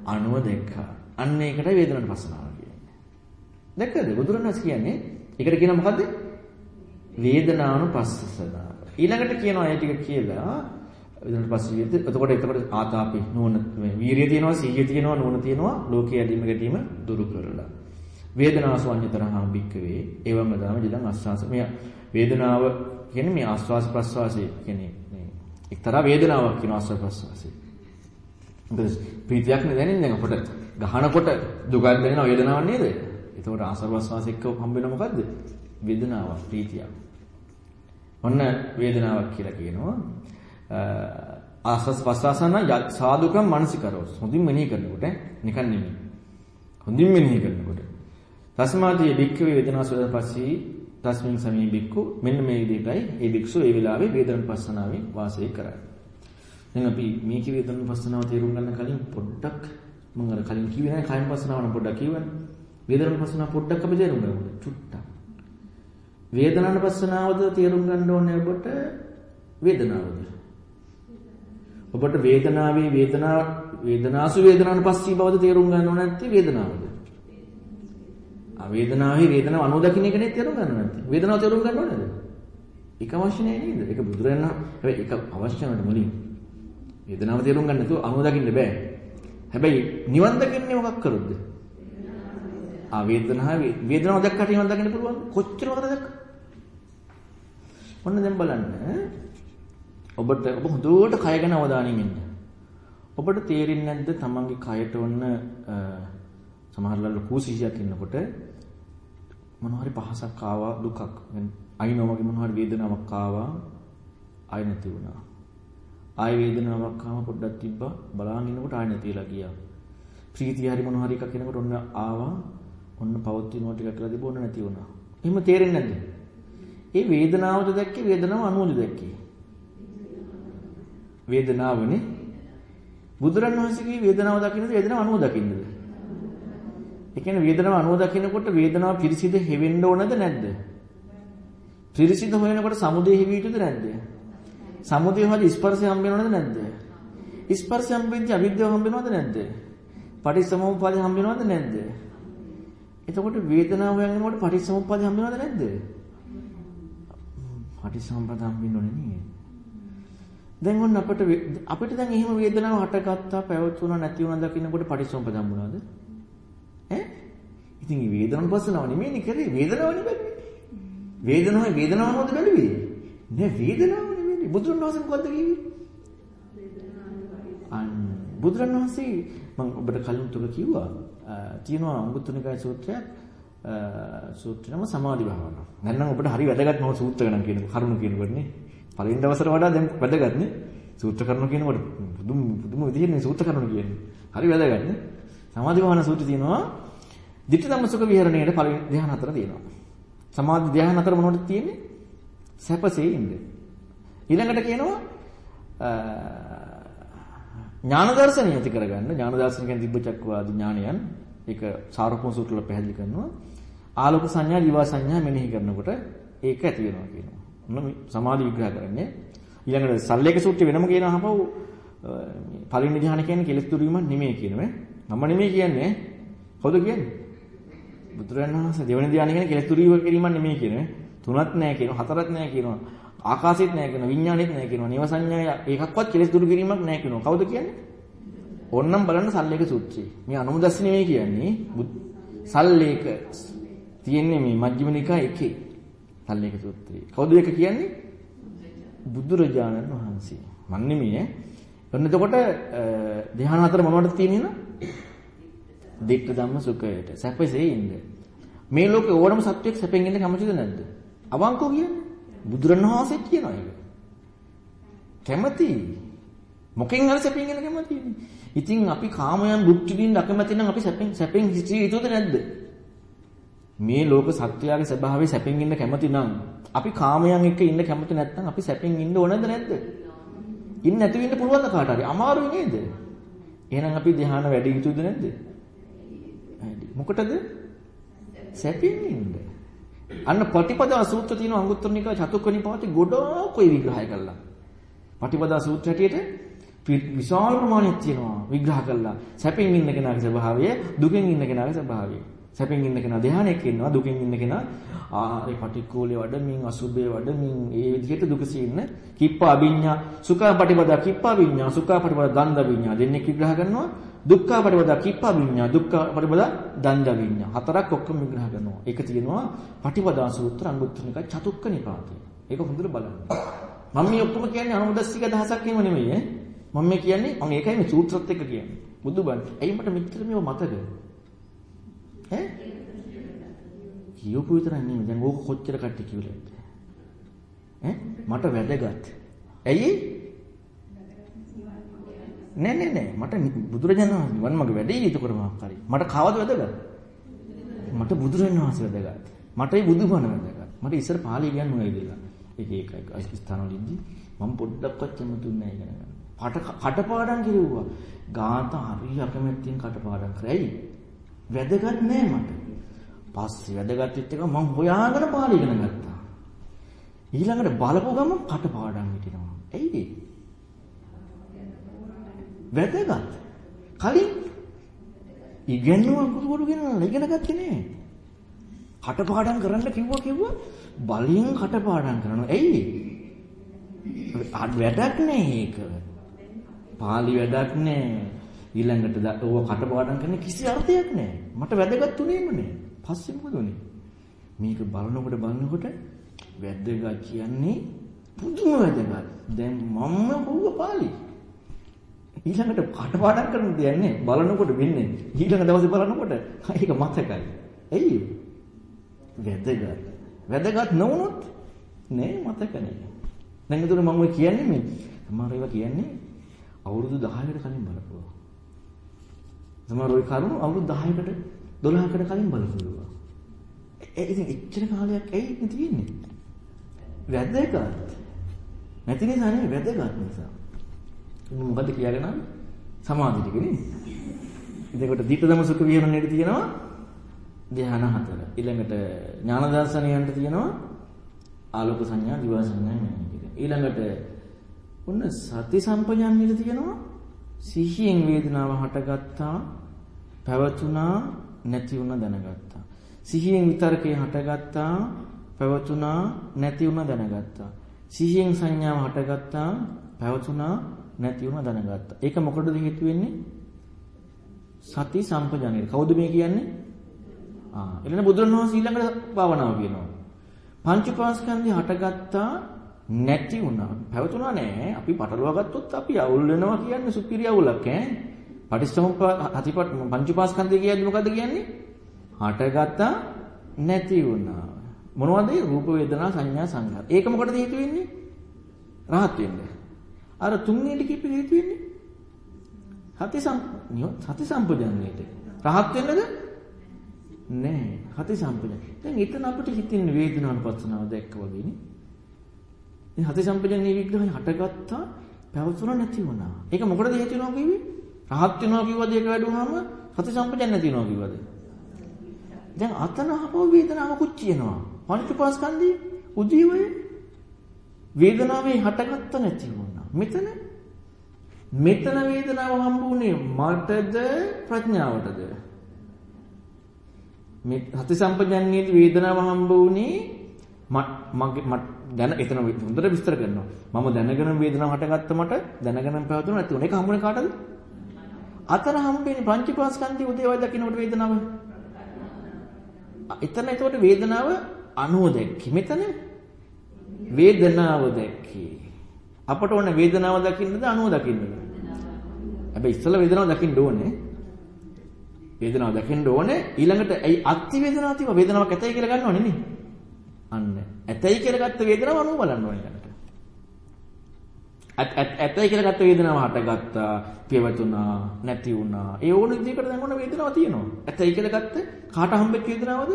අනුව දැක්කා. අන්න ඒකට වේදනානුපස්සනාව කියන්නේ. දැක්කද? බුදුරණස් කියන්නේ ඒකට කියන මොකද්ද? වේදනානුපස්සනාව. ඊළඟට කියනවා ඒ ටික කියලා ඊළඟට පස්සේ එතකොට එතකොට ආතාපි නුවණ වීරිය තියෙනවා සීය තියෙනවා නුවණ තියෙනවා ලෝකයේ ඇදීම ගැටීම දුරු කරලා. වේදනාසු අඤ්‍යතරහා බික්කවේ එවම දාම ජලං ආස්වාස මේ වේදනාව කියන්නේ මේ ආස්වාස ප්‍රස්වාසය කියන්නේ මේ එක්තරා වේදනාවක් කියන ආස්වාස ප්‍රස්වාසය. මොකද ප්‍රීතියක් නේ දැනෙන්නේ දැන් අපට ගහනකොට දුකක් දැනෙන වේදනාවක් නේද? එතකොට ආස්වාස ප්‍රස්වාස එක්ක හම්බ වෙන මොකද්ද? වේදනාවක් ප්‍රීතියක්. ඔන්න වේදනාවක් කියලා කියනවා. ආස්වාස් ප්‍රස්වාසන සාදුකම් මානසිකරෝ. හොඳින් මෙනෙහි කරනකොට නිකන් නෙමෙයි. හොඳින් මෙනෙහි කරනකොට. තස්මාදී බික්ඛවේ වේදනා සෝදන පස්සී තස්මින් සමී බික්ඛු මෙන්න මේ විදිහටයි ඒ බික්ෂු ඒ වෙලාවේ වේදන පස්සනාවෙන් වාසය කරන්නේ. දැන් අපි මේක වේදන පස්සනාව තේරුම් ගන්න කලින් පොඩ්ඩක් මම අර කලින් කිව්වේ නැහැ කායන පස්සනාව නම් පොඩ්ඩක් කිව්වනේ. වේදන පස්සනාව පොඩ්ඩක් අපි තේරුම් ගමු. චුට්ටක්. වේදනානුපස්සනාවද තේරුම් ගන්න ඕනේ ඔබට වේදනාවද? ඔබට වේදනාවේ වේදනාව වේදනාසු වේදනානුපස්සී බවද තේරුම් ගන්න ඕනේ නැත්නම් වේදනාවද? ආ වේදනාවේ වේදනාව අනෝ දකින්න එක නේ තේරුම් ගන්න නැත්නම් වේදනාව තේරුම් ගන්න ඕනේද? ඒක අවශ්‍ය නැහැ නේද? ඒක බුදුරයන් හැබැයි ඒක අවශ්‍ය නැහැ මුලින්. වේදනාව තේරුම් ගන්න නැතුව අනෝ දකින්න බෑ. හැබැයි නිවන් දකින්නේ මොකක් කරොත්ද? ආ වේදනාව වේදනාව දැක්කට නිවන් දකින්න පුළුවන් කොච්චර වරද දැක්ක? ඔන්න දැන් බලන්න. ඔබට ඔබ හොඳට කය ගැන අවධානයෙන් ඉන්න. ඔබට තේරෙන්නේ නැද්ද තමන්ගේ කයට ඔන්න සමහරවල් ලොකු සිහියක් ඉන්නකොට මොනවා හරි පහසක් ආවා දුකක් අයිනෝ වගේ මොනවා හරි වේදනාවක් ආවා ආය නැති වුණා. ආය වේදනාවක් ආව පොඩ්ඩක් තිබ්බා බලාගෙන ඉන්නකොට ආය නැතිලා ගියා. ප්‍රීතිය හරි මොනවා හරි එකක් එනකොට ඔන්න ආවා ඔන්න පවත්ිනවා ටිකක් කියලා තිබුණ නැති වුණා. එහෙම තේරෙන්නේ නැද්ද? ඒ වේදනාවද දැක්කේ වේදනාව අනුවද දැක්කේ? වේදනාවනේ. බුදුරණවහන්සේගේ වේදනාව දකින්නද වේදනාව අනුව දකින්නද? ඒ කියන්නේ වේදනාව අනුව දකිනකොට වේදනාව පිරිසිදු හෙවෙන්න ඕනද නැද්ද? පිරිසිදු හොයනකොට සමුදේ හෙවි යුතුද නැද්ද? සමුදේ හොයලා ස්පර්ශය හම්බ වෙනවද නැද්ද? ස්පර්ශය හම්බෙද්දී අවිද්‍යාව හම්බ වෙනවද නැද්ද? පටිච්චසමුප්පාදය හම්බ වෙනවද නැද්ද? එතකොට වේදනාව හොයනකොට පටිච්චසමුප්පාදය හම්බ වෙනවද නැද්ද? පටිච්චසමුප්පාද හම්බෙන්න ඕනේ නේද? දැන් ඔන්න අපිට අපිට දැන් එහෙම වේදනාව හටගත්තා පැවතුණා නැති වුණා දකින්නකොට පටිච්චසමුප්පාද හම්බුණාද? ඈ? ඉතින් මේ වේදනාවන් පස්සනව නෙමෙයිනේ කරේ වේදනාවනේ බැලුවේ. වේදනාවයි වේදනාවමද බැලුවේ? නෑ වේදනාව නෙමෙයි. බුදුරණවහන්සේ මොකද්ද කිව්වේ? අන්න බුදුරණවහන්සේ මම ඔබට කලින් තුක කිව්වා තියෙනවා අංගුත්තනිකාය සූත්‍රයක් සූත්‍රනම සමාධි භාවනාව. දැන් නම් ඔබට හරි වැදගත් මොන සූත්‍ර ගණන් කියන කරුණු කියනකොට නේ. පළවෙනි දවසට වඩා දැන් වැදගත් නේ. සූත්‍ර කරුණු කියනකොට පුදුම පුදුම විදිහට නේ සූත්‍ර කරුණු කියන්නේ. හරි වැදගත් නේ. සමාධි භාවනා සූත්‍රය තියෙනවා. ditthi dhamma sukha විහරණයේ පළවෙනි ධ්‍යාන හතර තියෙනවා. සමාධි ධ්‍යාන හතර මොනවද තියෙන්නේ? සැපසේ ඉන්න. ඊළඟට කියනවා ඥාන දර්ශනය ඇති කරගන්න. ඥාන දර්ශන කියන්නේ දිබ්බ චක්කවාදී ඥානයන්. ඒක සාරෝපම සූත්‍රවල පැහැදිලි කරනවා. ආලෝක සංඥා, ජීවා සංඥා මෙනෙහි කරනකොට ඒක ඇති වෙනවා කියනවා. මොන සමාධි විග්‍රහ කරන්නේ. ඊළඟට සල්ලේක සූත්‍රය වෙනම කියනවා අපව පළවෙනි ධ්‍යාන කියන්නේ කෙලස් දුරු වීම නෙමෙයි කියනවා. මම නෙමෙයි කියන්නේ. කවුද කියන්නේ? බුදුරජාණන් වහන්සේ දෙවෙනි ධ්‍යාන කියන්නේ කෙලෙස් දුරු කිරීමක් නෙමෙයි කියන්නේ. තුනක් නැහැ කියනවා, හතරක් නැහැ කියනවා. ආකාශෙත් නැහැ කියනවා, විඥානෙත් නැහැ කියනවා. නිව සංඥා ඒකක්වත් කෙලෙස් දුරු කිරීමක් නැහැ කියනවා. කවුද කියන්නේ? ඕන්නම් බලන්න සල්ලේක සූත්‍රය. මේ අනුමුදස්ස නෙමෙයි කියන්නේ. සල්ලේක තියෙන්නේ මේ මජ්ක්‍ධිම නිකාය එකේ. සල්ලේක සූත්‍රය. කවුද ඒක කියන්නේ? බුදුරජාණන් වහන්සේ. මන් නෙමෙයි ඈ. ඔන්න එතකොට ධ්‍යාන හතර මොනවටද තියෙන්නේ දික්ක ධම්ම සුඛයට. සැපසේ ඉන්න. මේ ලෝකේ ඕනම සත්වයක් සැපෙන් ඉන්න කැමතිද නැද්ද? අවංකව කියන්නේ. බුදුරණවහන්සේ කියනවා ඒක. කැමති. මොකෙන් හරි සැපෙන් ඉන්න කැමති. ඉතින් අපි කාමයන් භුක්ති විඳින්න අකමැති නම් අපි සැපෙන් සැපෙන් හිටිය යුතුද නැද්ද? මේ ලෝක සත්‍යයේ ස්වභාවය සැපෙන් ඉන්න කැමති නම් අපි කාමයන් එක්ක ඉන්න කැමති නැත්නම් අපි සැපෙන් ඉන්න ඕනද නැද්ද? ඉන්න නැතුව ඉන්න පුළුවන්ද කාට හරි? අමාරුයි නේද? එහෙනම් අපි ධ්‍යාන වැඩි යුතුද නැද්ද? වැඩි. මොකටද? සැපෙන් ඉන්න. අන්න පටිපදා සූත්‍ර තියෙන අංගුත්තර නිකාය චතුක්ක නිපාතේ ගොඩක් ඔය විග්‍රහය කළා. පටිපදා සූත්‍ර හැටියට විශාල ප්‍රමාණයක් තියෙනවා විග්‍රහ කළා. සැපෙන් ඉන්න කෙනාගේ ස්වභාවය, දුකෙන් ඉන්න කෙනාගේ ස්වභාවය. සැපෙන් ඉන්න කෙනා ධානයක ඉන්නවා දුකෙන් ඉන්න කෙනා. ආරේ පටික්කුලේ වඩමින් අසුබේ වඩමින් ඒ විදිහට දුකසේ ඉන්න කිප්පා අභිඤ්ඤා සුඛා පටිපදා කිප්පා විඤ්ඤා සුඛා පටිපදා දන්ද විඤ්ඤා. දෙන්නේ විග්‍රහ කරනවා. දුක්ඛා පටිපදා කිප්පා විඤ්ඤා දුක්ඛා පටිපදා දන්ද විඤ්ඤා. හතරක් ඔක්කොම විග්‍රහ කරනවා. ඒක තියෙනවා පටිපදා සූත්‍ර අංගුත්තර නිකාය චතුක්ක නිපාතේ ඒක හොඳට බලන්න. මම මේ ඔක්කොම කියන්නේ අනුමුදස්සික දහසක් නෙම නෙමෙයි ඈ. මම මේ කියන්නේ මම ඒකයි මේ සූත්‍රත් එක්ක කියන්නේ. බුදුබණ. ඇයි මට මෙච්චර මේව මතක ඈ? කියවපු විතරක් නෙමෙයි. දැන් ඕක කොච්චර කට්ටිය කිව්ලද ඈ? මට වැදගත්. ඇයි? නෑ නෑ නෑ. මට බුදුරජාණන් වහන්සේ නිවන් මඟ වැඩේ ඒක කරමක් හරි. මට කවද වැදගත්? මට බුදුරජාණන් වහන්සේ වැදගත්. මට ඒ බුදුබණ වැදගත්. මට ඉස්සර පාළි කියන්න ඕනේ දේලා ඒක ඒකයි ස්ථානවලදී මම පොඩ්ඩක්වත් කැමතුන්නේ නැහැ ඉගෙන ගන්න. පට කටපාඩම් කිරුවා. ගාත හරිය අකමැත්තෙන් කටපාඩම් කරයි. වැදගත් නෑ මට. පස්සේ වැදගත් වෙච්ච එක මම හොයාගෙන පාළි ඉගෙන ගත්තා. ඊළඟට බලපු ගමන් කටපාඩම් හිටිනවා. ඇයි වැදගත්. කලින් ඉගෙනුවා ගුරුවරු ගෙනලා ඉගෙන ගත්තේ නෑ. කටපාඩම් කරන්න කිව්වා කිව්වා බලෙන් කටපාඩම් කරනවා. ඇයි? වැඩක් නෑ ඒක. පාලි වැඩක් නෑ. ඊළඟට ඕව කටපාඩම් කරන්න කිසි අර්ථයක් නෑ. මට වැදගත් උනේම නෑ. පස්සේ මොකද උනේ? මේක බලනකොට බලනකොට වැදගත් කියන්නේ පුදුම වැදගත්. දැන් මම්ම බොව පාලි. ඊළඟට කටපාඩම් කරන දෙයක් නෑ. බලනකොට වෙන්නේ. ඊළඟ දවසේ බලනකොට ඒක මතකයි. ඇයි? වැදගත්. වැදගත් නොවුනොත් නෑ මතක නෑ. දැන් ඒතර මම ඔය කියන්නේ මේ සමහර ඒවා කියන්නේ අවුරුදු 10කට කලින් බලපුවා. සමහර ওই කරුණු අවුරුදු 10කට 12කට කලින් බලපුවා. ඒ ඉතින් එච්චර කාලයක් ඇයි ඉන්නේ තියෙන්නේ? වැදගත්. නැති නිසා නෙවෙයි වැදගත් නිසා. මොකද කියාගෙන සමාධි ටික නේ. එතකොට දීපදම සුඛ විහරණයට තියෙනවා ධ්‍යාන හතර. ඊළඟට ඥාන දර්ශනයන්ට තියෙනවා ආලෝක සංඥා, දිවා සංඥා නෙමෙයි. ඊළඟට ඔන්න සති සම්පජන්ණයට තියෙනවා සිහියෙන් වේදනාව හටගත්තා, පැවතුණා, නැති වුණා දැනගත්තා. සිහියෙන් විතරකේ හටගත්තා, පැවතුණා, නැති වුණා දැනගත්තා. සිහියෙන් සංඥාව හටගත්තා, පැවතුණා, නැති වුණා දැනගත්තා. ඒක මොකටද හේතු වෙන්නේ? සති සම්පජන්ණය. කවුද මේ කියන්නේ? ආ ඊළඟ බුදුරණවහන්සේ ඊළඟට භාවනාව කියනවා. පංච පාස්කන්ධය හටගත්තා නැති වුණා. පැවතුණා නෑ. අපි පටලවා ගත්තොත් අපි අවුල් වෙනවා කියන්නේ සුපිරි අවුලක් ඈ. පටිච්චසමුප්පාද හතිපත් පංච පාස්කන්ධය කියන්නේ මොකද්ද කියන්නේ? හටගත්තා නැති වුණා. මොනවද රූප වේදනා සංඥා සංඛාර. ඒක මොකටද හේතු වෙන්නේ? රහත් වෙන්න. අර තුන්වෙනි කිපි හේතු වෙන්නේ? හති සම් හති සම්පජන්ණයට. රහත් වෙන්නද? නෑ. හති සම්පජන්‍ය. දැන් එතන අපිට හිතින් වේදනානුපස්සනාව දැක්ක වගේනේ. ඉතින් හති සම්පජන්‍ය විග්‍රහය හටගත්තා පැවතුන නැති වුණා. ඒක මොකටද හේතු වෙනවා කිව්වේ? රහත් වෙනවා කිව්වද ඒක වැඩුවාම හති සම්පජන්‍ය නැති වෙනවා කිව්වද? දැන් අතන ආපහු වේදනාවකුත් තියෙනවා. පංචපාස්කන්ධී උදීවය වේදනාවේ හටගත්ත නැති වුණා. මෙතන මෙතන වේදනාව හම්බුනේ මටද ප්‍රඥාවටද? මේ සති සම්පජන්ණයේදී වේදනාව හම්බුනේ මගේ මට දැන එතන හොඳට විස්තර කරනවා. මම දැනගෙන වේදනාව හටගත්ත මට දැනගෙන පැවතුන නැති උනේ කම්මුනේ කාටද? අතන හම්බෙන්නේ පංචපාස්කන්ධයේ උදේවයි දකින්නකොට වේදනාව. එතන එතකොට වේදනාව අනුව දැක්කේ. මෙතන වේදනාව දැක්කේ. අපට ඕන වේදනාව දකින්නද අනුව දකින්නද? හැබැයි ඉස්සෙල්ලා වේදනාව දකින්න ඕනේ. වේදනාව දකින්න ඕනේ ඊළඟට ඇයි අත්ති වේදනාව තිබ්බ වේදනාවක් ඇතයි කියලා ගන්නවනේ නේ. අන්න ඇතයි කියලා ගත්ත වේදනාව අනුව බලන්න ඕනේ ඊළඟට. ඇතයි කියලා ගත්ත වේදනාව හටගත්තා, පියවතුනා, නැති වුණා. ඒ ඕන විදිහකට දැන් ඕන වේදනාව තියෙනවා. ඇතයි කියලා ගත්ත කාට හම්බෙච්ච වේදනාවද?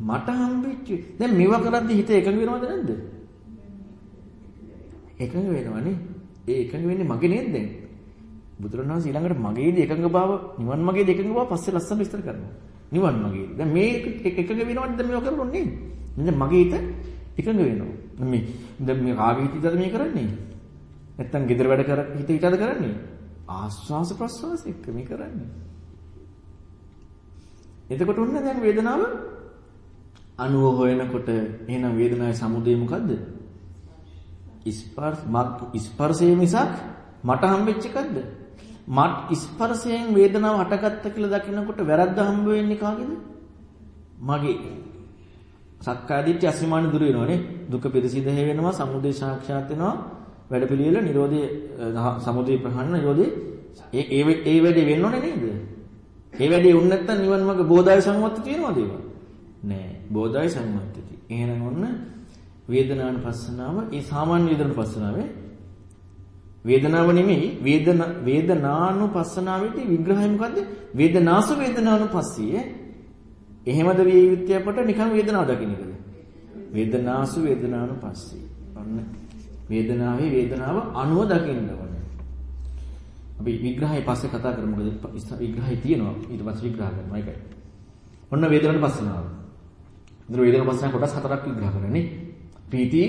මට හම්බෙච්ච. දැන් මේව කරද්දි හිත එකඟ වෙනවද නැද්ද? එකඟ වෙනවනේ. ඒ එකඟ වෙන්නේ මගේ නේද දැන්? බුදුරණවහන්සේ ඊළඟට මගේදී එකඟ බව, නිවන් මගේදී එකඟ බව පස්සේ ලස්සන විස්තර කරනවා. නිවන් මගේදී. දැන් මේ එකඟ වෙනවද දැන් මේව කරන්නේ? නේද? මගේ හිත එකඟ වෙනවා. මේ දැන් මේ කාගේ හිතද මේ කරන්නේ? නැත්තම් gedara වැඩ කර හිත හිතද කරන්නේ? ආස්වාස ප්‍රස්වාස එක්ක මේ කරන්නේ. එතකොට ඔන්න දැන් වේදනාව අනුව හොයනකොට එහෙනම් වේදනාවේ සමුදය මොකද්ද? ස්පර්ශ ස්පර්ශයේ මිසක් මට හම්බෙච්ච එකක්ද? මත් ස්පර්ශයෙන් වේදනාව හටගත්ත කියලා දකිනකොට වැරද්ද හම්බ වෙන්නේ කාගේද? මගේ. සක්කාය දිට්ඨි අසීමාන දුර වෙනවනේ. දුක පිරිසිදු වෙනවා, සමුදය සාක්ෂාත් වෙනවා. වැඩපිළිවෙල නිරෝධය සමුදය ප්‍රහාණ නිරෝධය ඒ ඒ ඒ වැඩේ වෙන්න ඕනේ නේද? ඒ වැඩේ වුණ නැත්නම් නිවන් මාර්ග බෝධාය සම්මත තියෙනවද ඒවා? නෑ. බෝධාය සම්මතති. එහෙනම් ඔන්න වේදනානුපස්සනාව ඒ සාමාන්‍ය වේදනානුපස්සනාවේ වේදනාව නෙමෙයි වේදන වේදනානුපස්සනාවේදී විග්‍රහය මොකද්ද? වේදනාසු වේදනානුපස්සිය. එහෙමද විය යුත්තේ අපට නිකන් වේදනාව දකින්න එකද? වේදනාසු වේදනානුපස්සී. ඔන්න වේදනාවේ වේදනාව අනුව දකින්න ඕනේ. අපි විග්‍රහය පස්සේ කතා කරමු. මොකද විග්‍රහය තියෙනවා. ඊට පස්සේ විග්‍රහ කරනවා. ඒකයි. ඔන්න වේදනානුපස්සනාව. ඉතින් වේදනානුපස්සනාව කොටස් හතරක් විග්‍රහ කරන්නේ. පීති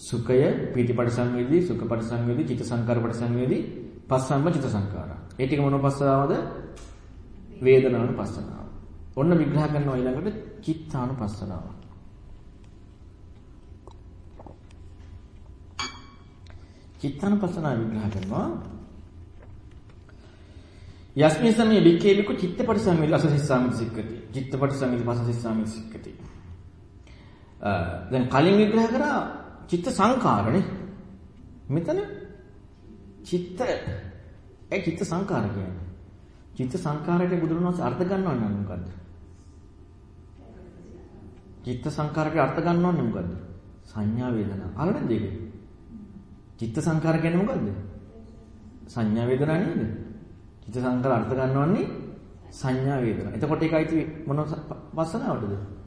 සුඛය පීතිපට සංවේදී සුඛපට සංවේදී චිත්ත සංකාරපට සංවේදී පස්සම්ම චිත්ත සංකාරා. ඒ ටික මොන පස්සාවද? වේදනානුපස්සනාව. ඔන්න විග්‍රහ කරනවා ඊළඟට චිත්තානුපස්සනාව. චිත්තානුපස්සනාව විග්‍රහ කරනවා යස්මින් සමයේ වික්කේ විකු චිත්තපට සංවේදී අසසිස්සාමිති සික්කති. චිත්තපට සංවේදී පසසිස්සාමිති සික්කති. දැන් කලින් විග්‍රහ කරා චිත්ත සංකාරනේ. මෙතන චිත්ත ඒ චිත්ත සංකාර කියන්නේ. චිත්ත සංකාරයට බුදුරණවහන්සේ අර්ථ ගන්නවන්නේ මොකද්ද? චිත්ත සංකාරයට අර්ථ ගන්නවන්නේ මොකද්ද? සංඥා වේදනා. අහලා නැද්ද ඒක? චිත්ත සංකාර කියන්නේ මොකද්ද? සංඥා වේදනා නේද? චිත්ත සංකාර අර්ථ ගන්නවන්නේ සංඥා වේදනා. එතකොට ඒකයි මොන පස්සනාවටද?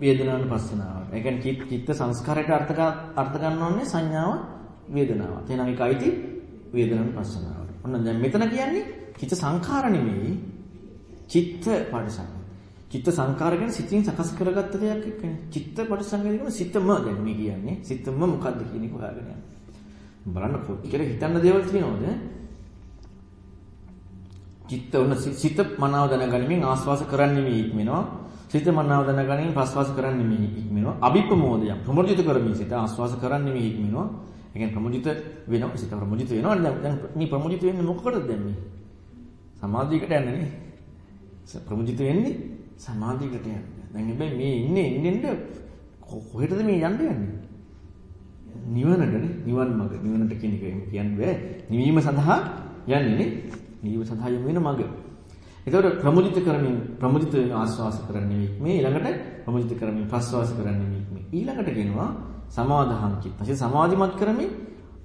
වේදනානුපස්සනාවට. ඒ කියන්නේ චිත්ත සංස්කාරයට අර්ථ අර්ථ ගන්නවන්නේ සංඥාව වේදනාව. එහෙනම් ඒක අයිති වේදනානුපස්සනාවට. ඔන්න දැන් මෙතන කියන්නේ චිත්ත සංඛාර නෙමෙයි චිත්ත පරිසං. චිත්ත සංඛාර කියන්නේ සිතින් සකස් කරගත්ත දෙයක් එක්කනේ. චිත්ත පරිසං කියන්නේ සිතම දැන් මේ කියන්නේ. සිතම මොකද්ද කියන එක හොයාගෙන යන්න. බලන්න කොච්චර හිතන්න දේවල් තියෙනවද? චිත්ත උන සිත මනාව දැනගනිමින් ආස්වාස කරන්නේ මේ ඉක්මනවා. සිත මනාව දැනගනිමින් ප්‍රස්වාස කරන්නේ මේ ඉක්මනවා. අභිප්‍රමෝදය ප්‍රමෝදිත කරමින් සිත ආස්වාස කරන්නේ මේ ඉක්මනවා. ඒ කියන්නේ ප්‍රමෝදිත වෙනවා. සිත ප්‍රමෝදිත වෙනවා. දැන් මේ ප්‍රමෝදිත වෙන්නේ මොකකටද දැන් මේ? සමාධියකට යන්නේ නේ. ප්‍රමුජිත වෙන්නේ සමාධියකට යන්නේ. දැන් හැබැයි මේ ඉන්නේ ඉන්නේ කොහෙටද මේ යන්න යන්නේ? නිවනටනේ. නිවන් මඟ. නිවනට කියන එක කියන්නේ බෑ. නිවීම සඳහා යන්නේ නේ. නිවීම සඳහා යොමු වෙන මඟ. ඒතකොට ප්‍රමුජිත කරමින් ප්‍රමුජිත වෙන ආස්වාස කරන්නේ මේ ඊළඟට ප්‍රමුජිත කරමින් ප්‍රස්වාස කරන්නේ මේ ඊළඟට කියනවා සමාධහං චිත්තය. සමාධිමත් කරමින්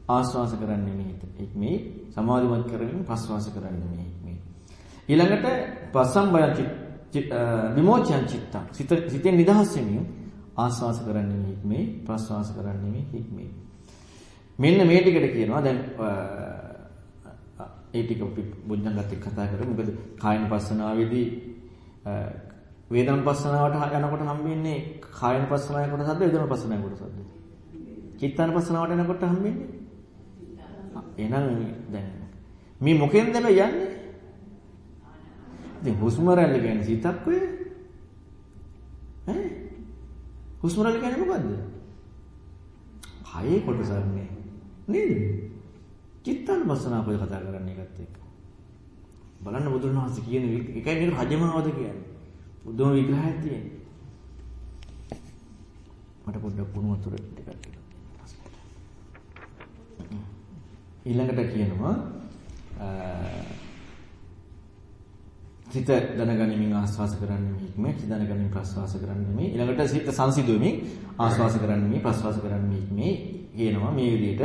ආස්වාස කරන්නේ මේ මේ සමාධිමත් කරමින් ප්‍රස්වාස කරන්නේ මේ ඊළඟට පසම්බය විමෝචයන් චිත්ත. සිත සිතෙන් නිදහස් වෙමින් ආස්වාස කරන්නේ හික්මේ ප්‍රස්වාස කරන්නේ හික්මේ මෙන්න මේ ටිකට කියනවා. දැන් ඒ ටික අපි බුද්ධංගත් එක්ක කතා කරමු මොකද කායන පස්සනාවේදී වේදන පස්සනාවට යනකොට හම්බෙන්නේ කායන පස්සනාවේ කොටසක්ද වේදන පස්සනාවේ කොටසක්ද චිත්තාන පස්සනාවට යනකොට හම්බෙන්නේ එහෙනම් දැන් මේ මොකෙන්ද යන්නේ? ඉතින් හුස්ම රැල්ල කියන්නේ සිතක් ඔය. ඈ? හුස්ම රැල්ල කියන්නේ මොකද්ද? කයේ කොටසන්නේ. නේද? චිත්තානුපස්සනාව ඔය කතා කරන්නේ ඒකත් එක්ක. බලන්න බුදුන් වහන්සේ කියන එකයි මේක හජමාවද කියන්නේ. බුදුම විග්‍රහයක් තියෙනවා. මට පොඩ්ඩක් පුණු වතුර ටිකක් ඊළඟට කියනවා සිත දැනගනිමින් ආස්වාස කරන්නේ හික්ම සිත දැනගනිමින් ප්‍රස්වාස කරන්නේ මේ ඊළඟට සිත සංසිඳුවමින් ආස්වාස කරන්නේ ප්‍රස්වාස කරන්නේ හික්මේ කියනවා මේ විදිහට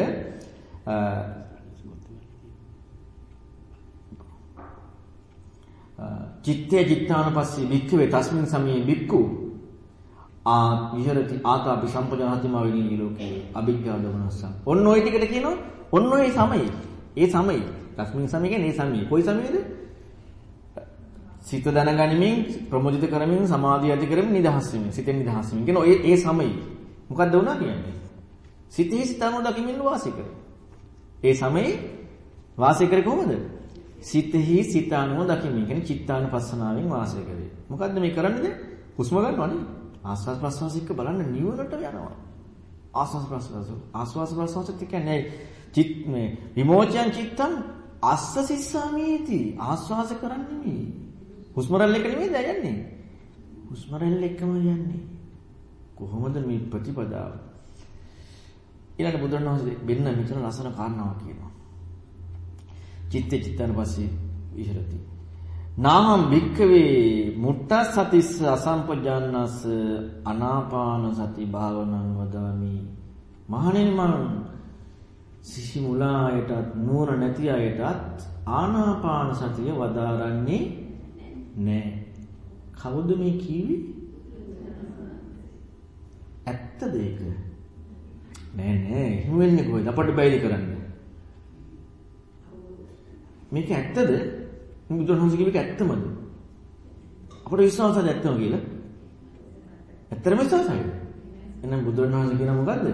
චිත්තේ චිත්තානුපස්සී භික්ඛවේ තස්මින් සමයේ භික්ඛු ආ විහෙරති ආතාපි සම්පජානතිමා විනී ලෝකේ අභිඥා දමනස්සං. ඔන්න ওই ටිකට කියනවා. ඔන්න ඔය සමයේ. ඒ සමයේ. තස්මින් සමය කියන්නේ ඒ සමයේ. කොයි සමයේද? සිත දැනගනිමින් ප්‍රමුදිත කරමින් සමාධිය ඇති කරමින් නිදහස් වෙමින් සිතෙන් නිදහස් වෙමින්. කියන ඔය ඒ සමයේ. මොකක්ද වුණා කියන්නේ? සිතේ සිතano දකිමින් වාසය කරේ. ඒ සමයේ වාසය කරේ කොහොමද? සිතෙහි සිත අනුව දකිමින් කියන්නේ චිත්තානුපස්සනාවෙන් වාසය කරේ. මොකද්ද මේ කරන්නේ? හුස්ම ගන්නවනේ. ආස්වාස් ප්‍රස්වාස එක්ක බලන්න නිවනට යනවා. ආස්වාස් ප්‍රස්වාස ආස්වාස් ප්‍රස්වාස කියන්නේ චිත් මේ විමෝචයන් චිත්තං අස්ස සිස්සාමීති ආස්වාස කරන්නේ නෙමෙයි. හුස්ම රැල්ල එක නෙමෙයි දැයන්නේ. හුස්ම රැල්ල එකම යන්නේ. කොහොමද මේ ප්‍රතිපදාව? ඊළඟ බුදුරණවහන්සේ බෙන්න මෙතන ලස්සන කාරණාවක් කියනවා. චිත්ත චිත්තන පස්සේ විහෙරති. නාහම් භික්ඛවේ මුට්ටසතිස්ස අසම්පජානනස් අනාපාන සති භාවනං වදාමි. මහණෙනි මං සිහි මුලායටත් නුවර නැති අයටත් ආනාපාන සතිය වදාරන්නේ නැහැ. කවුද මේ කිව්වේ? ඇත්තද ඒක? නෑ නෑ එහෙම වෙන්නේ කොහෙද? අපට බයිලි කරන්නේ. මේක ඇත්තද? බුදුරජාණන් කිව්වේ ඇත්තමද? අපට විශ්වාසද ඇත්තම කියලා? ඇත්තටම විශ්වාසයි. එහෙනම් බුදුරජාණන් කියන මොකද්ද?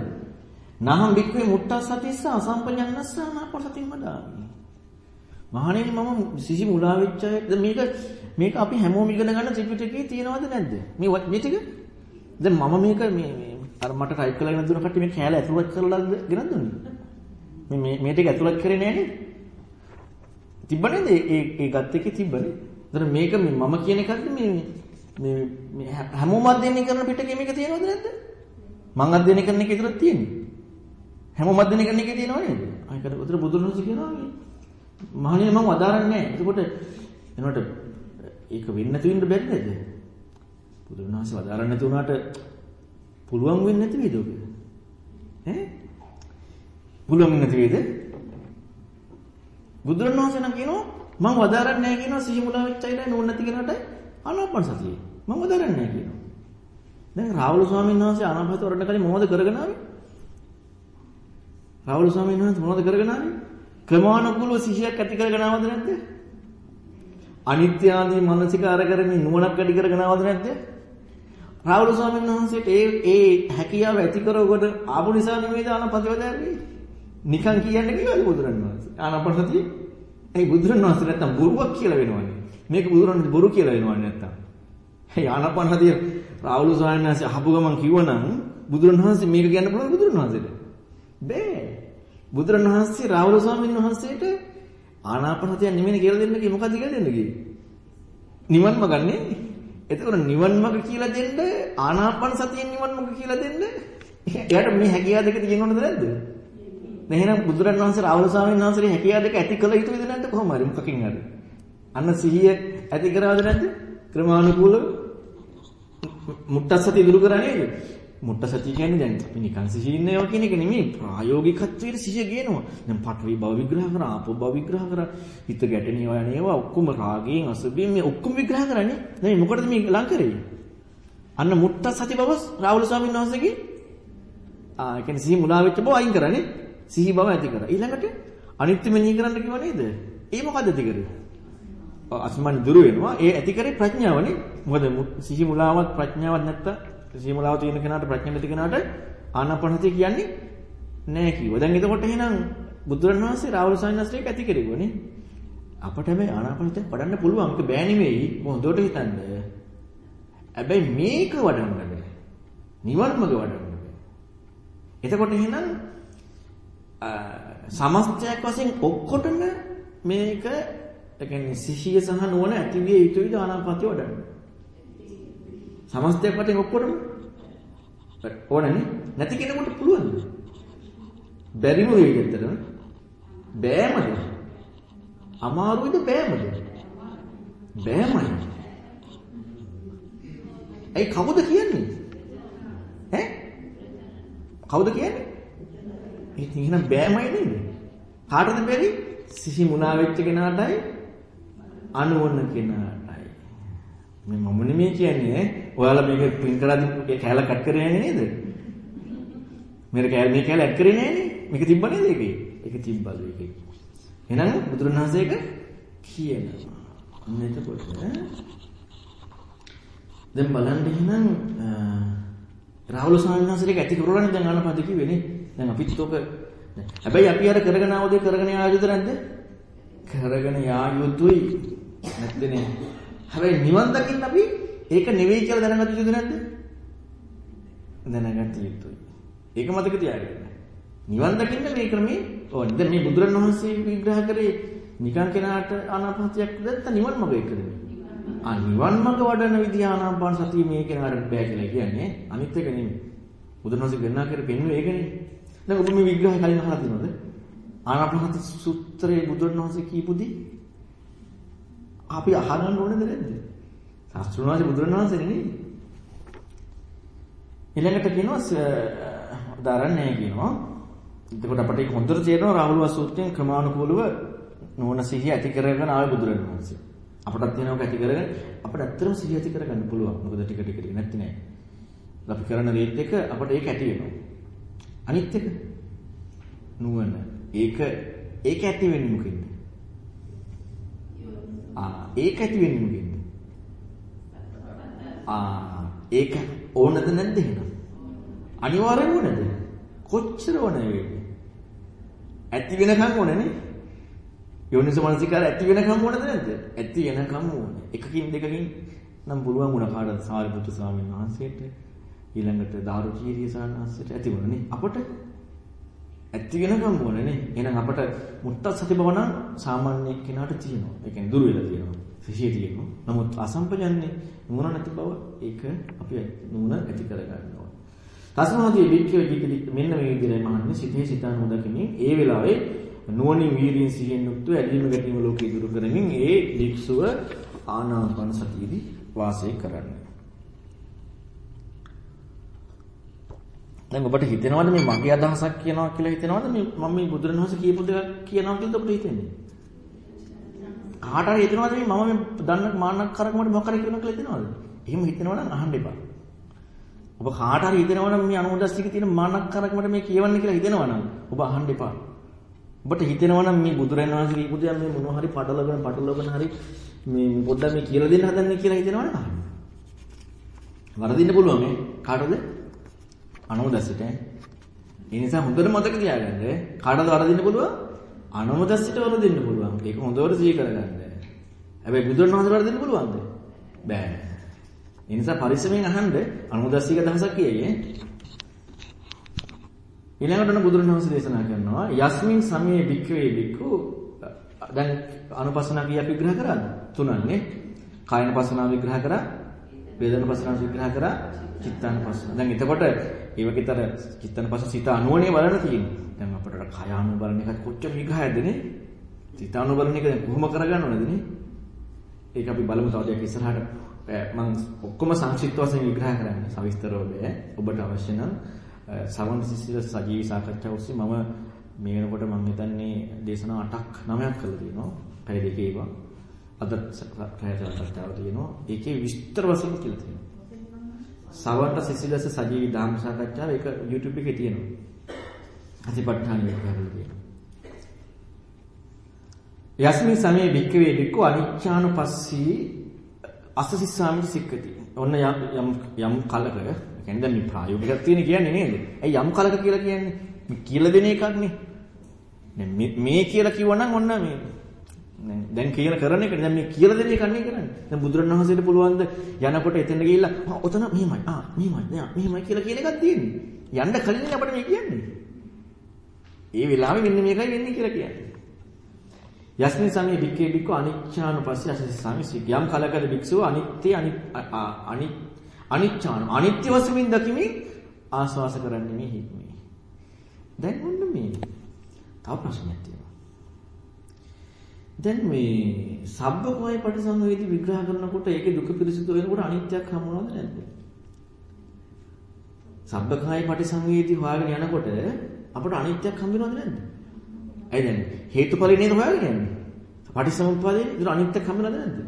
නහම් බික්කේ මුට්ටස් සතිස්ස අසම්පඤ්ඤන්නස්සන අපසතින් මඩාමි. මහණෙනි මම සිසි මුලා වෙච්ච අය මේක මේක අපි හැමෝම ඉගෙන ගන්න ත්‍රිපිටකයේ තියෙනවද නැද්ද? මේ මේ ටික? දැන් මම මේක මේ මේ අර මට ටයිප් කරලා ගෙන දුන්න කට්ටිය මේ කෑල්ල ඇතුළත් කරලා ගෙනත් දුන්නේ. මේ මේ මේ ටික ඇතුළත් කරේ නෑනේ. තිබ්බ නේද? ඒ ඒ ගත් එකේ තිබ්බනේ. ඒතර මේක මම කියන එකක්ද මේ මේ මේ හැමෝම අධ්‍යයනය කරන පිටකේ මේක තියෙනවද නැද්ද? මං අධ්‍යයනය කරන එකේ විතරක් තියෙන්නේ. හැමෝම අධ්‍යයනය කරන එකේ තියෙනව නේද? අයකට උතර බුදුරණවහන්සේ කියනවා මේ මහණිය මම වදාරන්නේ නැහැ. එතකොට එනකොට ඒක වෙන්න නැති වෙන්න බැරි නේද? බුදුරණවහන්සේ වදාරන්නේ නැති වුණාට පුළුවන් වෙන්නේ නැති වේද ඔක? ඈ? පුළුවන් වෙන්නේ නැති වේද? බුදුරණවහන්සේ නම් කියනවා මම වදාරන්නේ නැහැ කියනවා සිහි මුලා වෙච්ච අයලා නෝන් නැති කෙනාට ආනාපාන සතිය. මම වදාරන්නේ නැහැ කියනවා. දැන් රාහුල ස්වාමීන් වහන්සේ ආනාපාන වරණ කලින් මොනවද කරගෙන ආවේ? රාහුල ස්වාමීන් වහන්සේ මොනවද කරගෙන ආවේ? ක්‍රමානුකූලව සිහියක් ඇති කරගෙන ආවද නැද්ද? අනිත්‍ය ආදී මානසිකාර කරමින් නුවණක් ඇති කරගෙන ආවද නැද්ද? රාහුල ස්වාමීන් වහන්සේට ඒ ඒ හැකියාව ඇති කරවකොට ආපු නිසා නෙමෙයි ආනාපානසතිය නිකන් කියන්නේ කිව්වද බුදුරණවහන්සේ? ආනාපානසතිය? ඒ බුදුරණවහන්සේ නැත්තම් බොරුවක් කියලා වෙනවනේ. මේක බුදුරණවහන්සේ බොරු කියලා වෙනවන්නේ නැත්තම්. ඒ ආනාපානසතිය රාහුල ස්වාමීන් වහන්සේ අහපු ගමන් කිව්වනම් බුදුරණවහන්සේ මේක කියන්න පුළුවන් බුදුරණවහන්සේට? බෑ. බුදුරණවහන්සේ රාහුල ස්වාමීන් වහන්සේට ආනාපානසතිය නෙමෙයි කියලා දෙන්න කිව්වේ මොකද්ද කියලා දෙන්න කිව්වේ? නිවන් මගන්නේ. එතකොට නිවන් මග කියලා දෙන්න ආනාපාන සතියෙන් නිවන් මග කියලා දෙන්න එයාට මේ හැකියාව දෙක තියෙනවද නැද්ද? එහෙනම් බුදුරන් වහන්සේ රාහුල ස්වාමීන් වහන්සේගේ හැකියාව දෙක ඇති කළ යුතුද නැද්ද කොහොම හරි මොකකින් හරි? අන්න සිහිය ඇති කරවද නැද්ද? ක්‍රමානුකූලව මුට්ටසති දුරු කරා නේද? මුට්ටසති කියන්නේ දැන් අපි නිකන් සිහිය ඉන්න ඒවා කියන එක නෙමෙයි ප්‍රායෝගිකත්වයේ සිහිය ගේනවා. දැන් පඨවි භව විග්‍රහ කරා, ආපෝ භව විග්‍රහ කරා, හිත ගැටෙනවා යන ඒවා ඔක්කොම රාගයෙන් අසුබයෙන් මේ ඔක්කොම විග්‍රහ කරන්නේ. දැන් මොකටද මේ ලං කරේ? අන්න මුට්ටසති බව රාහුල ස්වාමීන් වහන්සේගේ ආ කියන්නේ සිහි මුලා වෙච්ච බව අයින් කරන්නේ. සිහි බව ඇති කරා. ඊළඟට අනිත්‍ය මෙනෙහි කරන්න කිව්ව නේද? ඒ මොකද්ද ඇති කරේ? අස්මන් දුරු වෙනවා. ඒ ඇති කරේ ප්‍රඥාවනේ. මොකද සිහි මුලාවත් ප්‍රඥාවක් නැත්තම් සීමුලාව තියෙන කෙනාට ප්‍රඥා නැති කෙනාට ආනාපානසතිය කියන්නේ නැහැ කිව්වා. දැන් එතකොට එහෙනම් බුදුරණවහන්සේ රාහුල සායනස්ත්‍රයක ඇති කෙරුවනේ. අපට හැබැයි ආනාපානසතිය වඩන්න පුළුවන්. ඒක බෑ නෙවෙයි. හොඳට හිතන්න. හැබැයි මේක වඩන්න බෑ. නිවන් මඟ වඩන්න බෑ. එතකොට එහෙනම් සමස්තයක් වශයෙන් ඔක්කොටම මේක ඒ කියන්නේ සිහිය සහ නුවණ ඇති විය යුතුයි ආනාපානසතිය වඩන්න. සමස්තයක් වශයෙන් ඔක්කොටම ඕනනේ. නැති කෙනෙකුට පුළුවන්. බැරිම වෙයි ඇත්තටම. බෑමද? අමාරුයිද බෑමද? බෑමයි. ඒ කවුද කියන්නේ? ඈ? කවුද කියන්නේ? ඉතින් එහෙනම් බෑමයි නේද? කාටද බැරි? සිහි මුණා වෙච්ච කෙනාටයි අනුවන කෙනාටයි. මේ මම නෙමෙයි කියන්නේ ඔයාලා මේක print කරලා ඒ කැල කට් කරේ නේද? මේක කැල මේ කැල ඇඩ් කරේ නෑනේ. මේක තිබ්බ නේද ඒකේ? ඒක තිබ්බලු ඒකේ. එහෙනම් බුදුරණවහන්සේක කියනවා. අන්න එතකොට දැන් බලන්න එහෙනම් රාහුල ස්වාමීන් ඇති කරලානේ දැන් ආනපද කිව්වේනේ. දැන් අපිත් ඔක හැබැයි අපි අර කරගෙන ආවද කරගෙන යා යුතුද නැද්ද? කරගෙන යා යුතුයි. නැත්දනේ. හැබැයි නිවන් දකින්න අපි ඒක නෙවෙයි කියලා දැනගත යුතුද නැද්ද? දැනගත යුතුයි. ඒක මතක තියාගන්න. නිවන් දකින්න මේ ක්‍රමේ ඕනේ. දැන් මේ බුදුරණවහන්සේ විග්‍රහ කරේ නිකන් කෙනාට ආනාපානසතියක් දැත්ත නිවන් මඟ එකද මේ? ආ නිවන් මඟ වඩන විදිහ ආනාපාන සතිය මේ කෙනාට බෑ කියලා කියන්නේ අනිත් එක නෙමෙයි. බුදුරණවහන්සේ ගණනා කරේ පෙන්වුවේ ඒකනේ. දැන් ඔබ මේ විග්‍රහය කලින් අහලා තියෙනවද? ආනාපානසති සූත්‍රයේ බුදුරණවහන්සේ කියපුදී අපි අහගන්න ඕනේද නැද්ද? ශාස්ත්‍රඥාචාර්ය බුදුරණවහන්සේ නෙමෙයි. ඊළඟට කියනවා දරන්නේ කියනවා. එතකොට අපිට ඒක හොඳට තේරෙනවා රාහුල වසූත්‍රයෙන් ක්‍රමානුකූලව නෝන සිහිය ඇති කරගෙන ආවේ බුදුරණවහන්සේ. අපටත් තියෙනවක ඇති කරගෙන අපිට ඇත්තටම සිහිය ඇති කරගන්න පුළුවන්. මොකද ටික ටික ටික නැති නෑ. අපි කරන රේත් එක අපිට ඒක ඇති වෙනවා. අනිත් එක නුවණ. ඒක ඒක ඇති වෙන්නේ මොකෙන්ද? ආ ඒක ඇති වෙන්නේ මොකෙන්ද? ආ ඒක ඕනද නැද්ද එහෙනම්? අනිවාර්යෙන් ඕනද? කොච්චර ඕන වේද? ඇති වෙනකන් ඕනනේ. යෝනිස මනසිකාර ඇති වෙනකම් ඕනද නැද්ද? ඇති වෙනකම් ඕනේ. එකකින් දෙකකින් නම් පුළුවන් වුණා කාටද සාරිපුත්‍ර ස්වාමීන් වහන්සේට ඊළඟට දාරුචීරිය සානහසට ඇති වුණනේ. අපට ඇති වෙනකම් ඕනනේ. එහෙනම් අපට මුත්තත් සති බව නම් සාමාන්‍ය කෙනාට තියෙනවා. ඒ කියන්නේ දුර වෙලා තියෙනවා. සිහිය තියෙනවා. නමුත් අසම්පජන්නේ නුවණ නැති බව ඒක අපි නුවණ ඇති කරගන්න ඕනේ. තස්මාදී වික්ඛවේ ජීවිත මෙන්න මේ විදිහට මහන්නේ සිතේ සිතාන උදකමින් ඒ වෙලාවේ නුවණින් වීර්යයෙන් සිහියෙන් යුක්තව ඇලීම ගැටීම ලෝකේ දුරු කරමින් ඒ වික්ෂුව ආනාපාන සතියේදී වාසය කරන්නේ. දැන් ඔබට හිතෙනවද මේ මගේ අදහසක් කියනවා කියලා හිතෙනවද මේ මම මේ බුදුරණවහන්සේ කියපු දේ කියනවා කියලා ඔබට හිතෙන්නේ? කාට හරි හිතෙනවද මේ මම මේ දන්න මාන්නක් කරක මට මොකක් හරි කියනවා කියලා හිතෙනවද? එහෙම හිතෙනවනම් අහන්න එපා. ඔබ කාට හරි හිතෙනවනම් මේ අනුදස්සික තියෙන මාන්නක් කරක මට මේ කියවන්න කියලා හිතෙනවනම් ඔබ අහන්න එපා. ඔබට හිතෙනවනම් මේ බුදුරණවහන්සේ කියපු දේ මේ මොනවා හරි පටලගෙන පටලවගෙන හරි මේ පොඩ්ඩක් මේ කියලා දෙන්න හදන්නේ කියලා හිතෙනවනම් අහන්න. වරදින්න පුළුවන් මේ කාටද? අනුදස්සිට. ඒ නිසා හොඳට මතක තියාගන්න. කාටද වරදින්න පුළුවන්? අනුමදස්සිට වරදින්න පුළුවන්. ඒක හොඳට සිහි කරගන්න. හැබැයි බුදුන් වහන්සේ වරදින්න පුළුවන්ද? බෑ. ඒ නිසා පරිස්සමෙන් අහන්න අනුමදස්සික දහසක් කියයි. ඊළඟට බුදුන් වහන්සේ දේශනා කරනවා යස්මින් සමයේ වික්‍රේ වික්ඛු දැන් අනුපස්සනා කීයක් විග්‍රහ කරාද? තුනන්නේ. කායනපස්සනා විග්‍රහ කරා, වේදනපස්සනා විග්‍රහ කරා, චිත්තානුපස්සන. දැන් එතකොට ඒ වගේතර චිත්තානුපස්සන සිත අනුවනේ බලන්න තියෙනවා. දැන් අපිට කය අනුව බලන එක කොච්චර විග්‍රහයක්ද නේ? සිත අනුව බලන එක කොහොම කරගන්න ඕනද නේ? ඒක අපි බලමු තව ටිකක් ඉස්සරහට මම ඔක්කොම සංක්ෂිප්ත වශයෙන් විග්‍රහ කරන්නේ සවිස්තරව බෑ. ඔබට අවශ්‍ය නම් සමන් සිසිල සජීවී සාකච්ඡා ඔස්සේ මම මේ වෙනකොට මම හිතන්නේ දේශනා 8ක් 9ක් කරලා තියෙනවා. පැය දෙකේ ඒවා. අද පැය සාකච්ඡාව තියෙනවා. ඒකේ විස්තර වශයෙන් කියලා තියෙනවා. සවන්ට සිසිලස සජීවී ධම්ම සාකච්ඡාව ඒක YouTube එකේ තියෙනවා. අතිපට්ඨාන විග්‍රහවල තියෙනවා. යස්මින් සමේ වික්කවේ වික්ක අනිච්ඡානුපස්සී අසසිස්සාමිති සික්කති. ඔන්න යම් යම් කලක කියන්නේ දැන් මේ ප්‍රායෝගිකව තියෙන කියන්නේ නේද? ඒ යම් කලක කියලා කියන්නේ කියලා දෙන එකක් නේ. මේ කියලා කිව්වනම් ඔන්න මේ දැන් කියලා කරන එක දැන් මේ කියලා දෙන එක කන්නේ කරන්නේ. දැන් බුදුරණවහන්සේට පුළුවන් ද යනකොට එතන ගිහිල්ලා ආ ඔතන මෙහෙමයි. ආ මෙහෙමයි. නෑ මෙහෙමයි කියලා කියන එකක් තියෙන්නේ. යන්න කලින් අපිට මේ කියන්නේ. ඒ වෙලාවේ මෙන්න මේකයි වෙන්නේ කියලා කියන්නේ. යස්මින් සමේ බික්කේ බික්ක අනිච්ඡානුපස්සී අසසි සමිසි යම් කලකද බික්සුව අනිත්‍ය අනි අනිච්ඡාන අනිත්‍ය වශයෙන් දකිමින් ආස්වාස කරන්නේ මේ හික්මේ. දැන් මොන්න මේ තව ප්‍රශ්නයක් තියෙනවා. දැන් මේ සබ්බකෝය පටිසංවේදී විග්‍රහ කරනකොට ඒකේ දුක පිළිසිදු වෙනකොට අනිත්‍යක් හමුවනවද නැද්ද? සබ්බකාය පටිසංවේදී හොයාගෙන යනකොට අපට අනිත්‍යක් හම්බ වෙනවද නැද්ද? ඇයි දැන් හේතුඵලේ නේද හොයාගෙන යන්නේ? පටිසමුප්පාදේ ඉතින් අනිත්‍යක් හම්බ වෙනවද නැද්ද?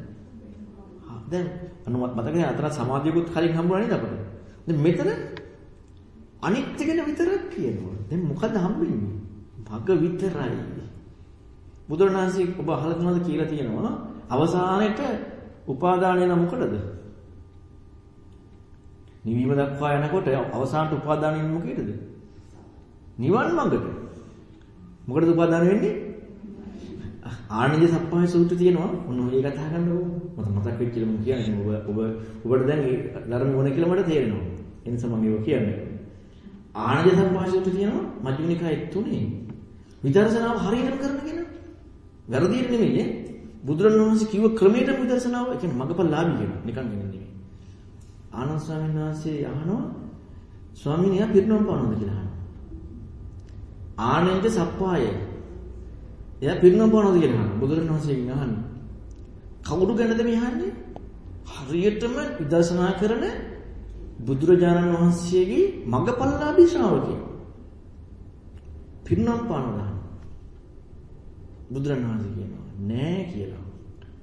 දැන් අනුමත මතකද අතර සමාධියකුත් කලින් හම්බුණා නේද අපට? දැන් මෙතන අනිත්‍ය ගැන විතරක් කියනවා. දැන් මොකද හම්බෙන්නේ? භග විතරයි. බුදුරණාහි ඔබ අහලා තියෙනවද කියලා තියෙනවා අවසානයේට උපාදානය නම් මොකටද? නිවීම දක්වා යනකොට අවසානට උපාදානය මොකේද? නිවන් මඟට. මොකටද උපාදාන වෙන්නේ? ආනන්ද සප්පාය සූත්‍රය තියෙනවා. ඔන්න ඔය කතා කරන්න ඕන. මට මතක් වෙච්ච එක මම කියන්නේ. ඔබ ඔබ ඔබට දැන් ඒ ධර්ම ඕන කියලා මට තේරෙනවා. ඒ නිසා මම ඒක කියන්නේ. ආනන්ද සප්පාය සූත්‍රය තියෙනවා මජ්ක්‍ධිම නිකායේ තුනේ. විදර්ශනාව හරියටම කරන කෙනා. වැරදියට නෙමෙයි නේ. බුදුරණවහන්සේ කිව්ව ක්‍රමයට විදර්ශනාව ඒ කියන්නේ මගපල් ලාභී කෙනා. නිකන් නෙමෙයි. ආනන්ද ස්වාමීන් වහන්සේ අහනවා ස්වාමීන් වහන්සේ පිරිනොම් පානවද කියලා අහනවා. ආනන්ද සප්පාය. එයා පිරිනොම් පානවද කියලා අහනවා. බුදුරණවහන්සේගෙන් අහන්නේ. කවුරු ගැනද මේ අහන්නේ? හරියටම විදර්ශනා කරන බුදුරජාණන් වහන්සේගේ මගපල්ලාභී ශ්‍රාවකයෙක්. පිරිනොම් පානවා. බුදුරණවහන්සේ කියනවා නෑ කියලා.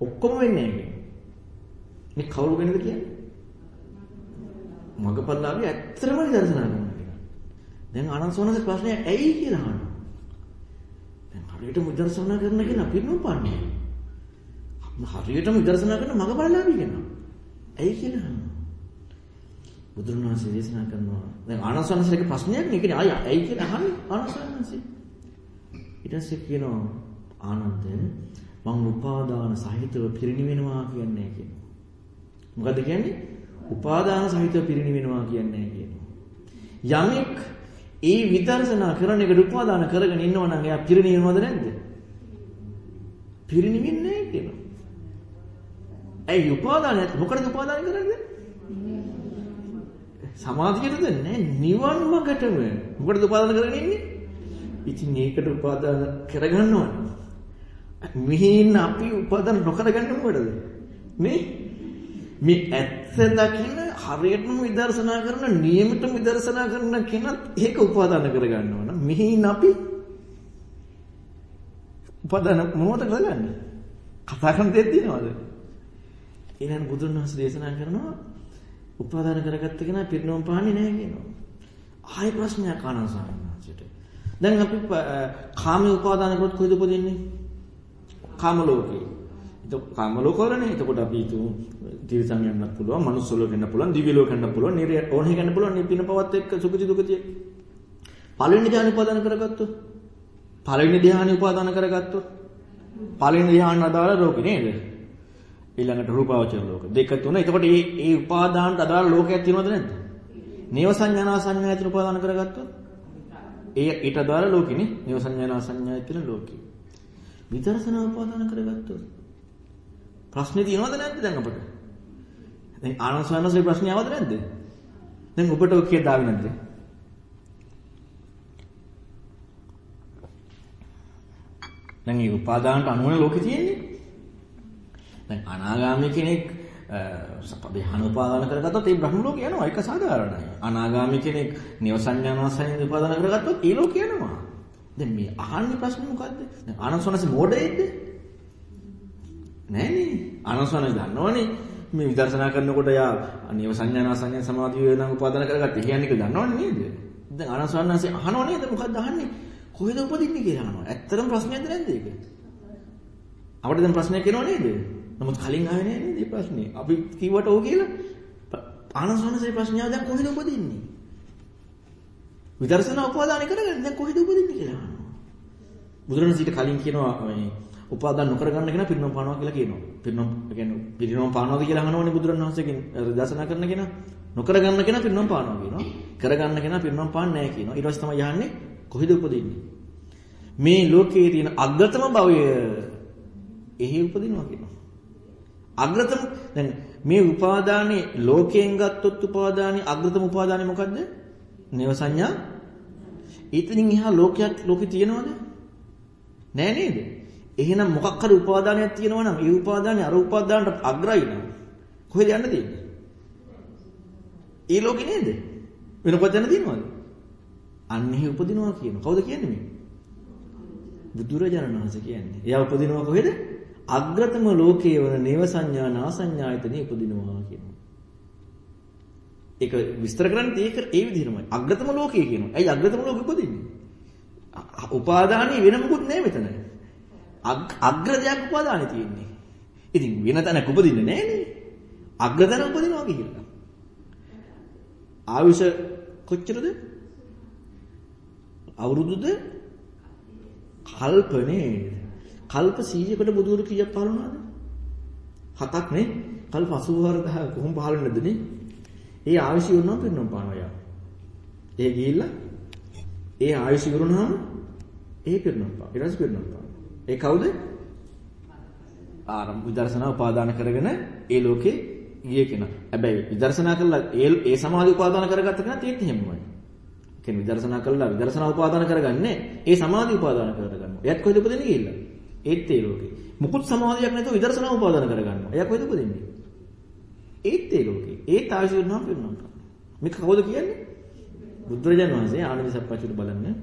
ඔක්කොම වෙන්නේ නෑ කියන්නේ. මේ කවුරු ගැනද කියන්නේ? මගපල්ලාභී ඇත්තම විදර්ශනා කරනවා කියලා. දැන් ආනන්දසෝනගේ ප්‍රශ්නය ඇයි කියලා අහනවා. දැන් හරියටම විදර්ශනා කරන කෙනා පිරිනොම් පාන්නේ. හරියටම විදර්ශනා කරන මගපල්ලාභී කෙනා. ඇයි කියලා අහනවා. බුදුරණවහන්සේ දේශනා කරනවා. දැන් ආනන්දසෝනගේ ප්‍රශ්නයක් නේ. ඒකනේ ආය ඇයි කියලා අහන්නේ ආනන්දසෝනසේ. ඊට පස්සේ කියනවා ආනන්ද මං උපාදාන සහිතව පිරිණිවෙනවා කියන්නේ කියනවා. මොකද කියන්නේ? උපාදාන සහිතව පිරිණිවෙනවා කියන්නේ කියනවා. යමෙක් ඒ විදර්ශනා කරන එකට උපාදාන කරගෙන ඉන්නවා නම් එයා පිරිණිවෙනවද නැද්ද? පිරිණිවෙන්නේ නැහැ කියනවා. ඇයි උපාදානය මොකටද උපාදාන කරන්නේ? සමාධියටද නැහැ නිවන් මාර්ගටම. මොකටද උපාදාන කරගෙන ඉන්නේ? ඉතින් ඒකට උපාදාන කරගන්නවා. මෙහින් අපි උපදන් නොකරගන්න මොකටද? මේ මේ ඇත්ත දකින්න හරියටම විදර්ශනා කරන නියමිතම විදර්ශනා කරන කෙනත් ඒක උපාදාන කරගන්නවා නම් මෙහින් අපි උපාදාන මොකටද කරගන්නේ? කතා කරන දෙයක් තියනවද? ඊළඟ බුදුන් වහන්සේ දේශනා කරනවා උපාදාන කරගත්ත කෙනා පිරිනොම් පාන්නේ නැහැ කියනවා. ආයෙ ප්‍රශ්නයක් ආනන්ද ස්වාමීන් වහන්සේට. දැන් අපි කාමයේ උපාදාන කරොත් කොහෙද උපදින්නේ? කාම ලෝකේ. ඒක කාම ලෝකවලනේ. එතකොට අපි හිතමු තිරසන් යන්නත් පුළුවන්, මනුස්ස ලෝකෙ යන්න පුළුවන්, දිව්‍ය ලෝකෙ යන්න පුළුවන්, නිර්ය ඕනෙක යන්න පුළුවන්. මේ පින පවත් එක්ක සුඛති දුකති. පළවෙනි ධ්‍යාන උපාදාන කරගත්තොත් පළවෙනි ධ්‍යාන උපාදාන කරගත්තොත් පළවෙනි ධ්‍යාන අදාළ ලෝකෙ නේද? ඊළඟට රූපාවචර ලෝක. දෙක තුන. එතකොට මේ මේ උපාදානට අදාළ ලෝකයක් තියෙනවද නැද්ද? නේව සංඥානා සංඥායතන උපාදාන කරගත්තොත් ඒ ඊට අදාළ ලෝකෙනේ. නේව සංඥානා සංඥායතන ලෝකෙ. විදර්ශනා උපාදාන කරගත්තොත් ප්‍රශ්නේ තියෙනවද නැද්ද දැන් අපිට? දැන් ආනන්ද ස්වාමීන්ගේ ප්‍රශ්නේ ආවද නැද්ද? දැන් ඔබට ඔය කියලා දාවේ නැද්ද? දැන් මේ උපාදානට අනුවන ලෝකෙ තියෙන්නේ. දැන් අනාගාමී කෙනෙක් සපදේහන උපාදාන කරගත්තොත් ඒ බ්‍රහ්ම ලෝකේ යනවා ඒක සාධාරණයි. අනාගාමී කෙනෙක් නිවසඤ්ඤානවසයෙන් උපාදාන කරගත්තොත් ඒ ලෝකේ යනවා. දැන් මේ අහන්නේ ප්‍රශ්නේ මොකද්ද? දැන් ආනන්සෝනස් මොඩේද? නෑනේ. ආනන්සෝනස් දන්නවනේ. මේ විදර්ශනා කරනකොට යා අනිව සංඥානා සංඥා සමාධිය වෙනම උපාදාන කරගත්ත. එහෙයන්නේ කියලා දන්නවනේ නේද? දැන් ආනන්සෝනස් අහනව නේද? මොකද්ද අහන්නේ? කොහෙද උපදින්නේ කියලා අහනවා. ඇත්තටම ප්‍රශ්නයක්ද නැද්ද ඒක? අපිට දැන් ප්‍රශ්නයක් එනව නේද? නමුත් කලින් ආවේ නෑ නේද මේ ප්‍රශ්නේ? අපි කිව්වට ඕක කියලා ආනන්සෝනස් මේ ප්‍රශ්නාව දැන් කොහෙද උපදින්නේ? විදර්ශනා උපාදාන කරගෙන දැන් කොහෙද උපදින්නේ කියලා අහනවා. බුදුරණසිට කලින් කියනවා මේ උපාදාන නොකර ගන්න කෙනා පිරිනොම් පානවා කියලා කියනවා. පිරිනොම් කියන්නේ පිරිනොම් පානවාද කියලා අහනවනේ බුදුරණවහන්සේගෙන් දර්ශනා කරන කෙනා. නොකර ගන්න කෙනා පිරිනොම් පානවා කියනවා. කර ගන්න කෙනා පිරිනොම් පාන්නේ නැහැ කියනවා. ඊට පස්සේ තමයි යහන්නේ කොහෙද උපදින්නේ? මේ ලෝකයේ තියෙන අග්‍රතම භවය එහි උපදිනවා කියනවා. අග්‍රතම දැන් මේ උපාදානේ ලෝකයෙන් ගත්තොත් උපාදානේ අග්‍රතම උපාදානේ මොකද්ද? නේව සංඥා. ඊතනින් එහා ලෝකයක් ලෝකේ තියෙනවද? නෑ නේද? එහෙනම් මොකක් හරි උපාදානයක් තියෙනවා නම් ඒ උපාදානේ අර උපාදානට අග්‍රයි නම් කොහෙද යන්න තියෙන්නේ? ඒ ලෝකේ නේද? වෙන කොහෙද යන්න තියෙනවද? අන්නේ උපදිනවා කියන. කවුද කියන්නේ මේ? බුදුරජාණන් වහන්සේ කියන්නේ. එයා උපදිනවා කොහෙද? අග්‍රතම ලෝකයේ වන නේව සංඥා නාසඤ්ඤායතනෙ උපදිනවා කියනවා. ඒක විස්තර කරන්නේ ඒක ඒ විදිහමයි. අග්‍රතම ලෝකයේ කියනවා. ඇයි අග්‍රතම ලෝකෙ උපදින්නේ? උපාදානී වෙන මොකුත් නෑ මෙතන. අග්‍ර දෙයක් උපාදානී තියෙන්නේ. ඉතින් වෙන තැනක උපදින්නේ නෑනේ. අග්‍රතන උපදිනවා කියලා. ආයුෂ කොච්චරද? අවුරුදුද? කල්පනේ. කල්ප 100කට බුදුරු කීයක් පහළ වුණාද? හතක් නේ. කල්ප 84000 කොහොම පහළ වෙන්නද නේ? ඒ ආයුෂ ඉවරනම් පින්නම් පානවා යා. ඒ ගිහිල්ලා ඒ ආයුෂ ඉවරුනහම ඒ පින්නම් පා. ඊට පස්සේ පින්නම් පා. ඒ කවුද? ආරම්භ විදර්ශනා උපාදාන කරගෙන ඒ ලෝකේ ගිය කෙනා. හැබැයි විදර්ශනා කළා ඒ ඒ සමාධි උපාදාන කරගත්ත කෙනා තියෙත් එහෙමමයි. කියන්නේ විදර්ශනා කළා විදර්ශනා උපාදාන කරගන්නේ ඒ සමාධි උපාදාන කරගන්නවා. එයත් කොහෙද උපදින්නේ කියලා. ඒත් ඒ ලෝකේ. මුකුත් සමාධියක් නැතුව විදර්ශනා උපාදාන කරගන්නවා. එයා කොහෙද උපදින්නේ? ඒත් ඒ ලෝකේ. ඒත් ආශි වෙනවා පිරුණා. මේක කවුද කියන්නේ? බුදුරජාණන් වහන්සේ ආනන්ද සප්පච්චුට බලන්න.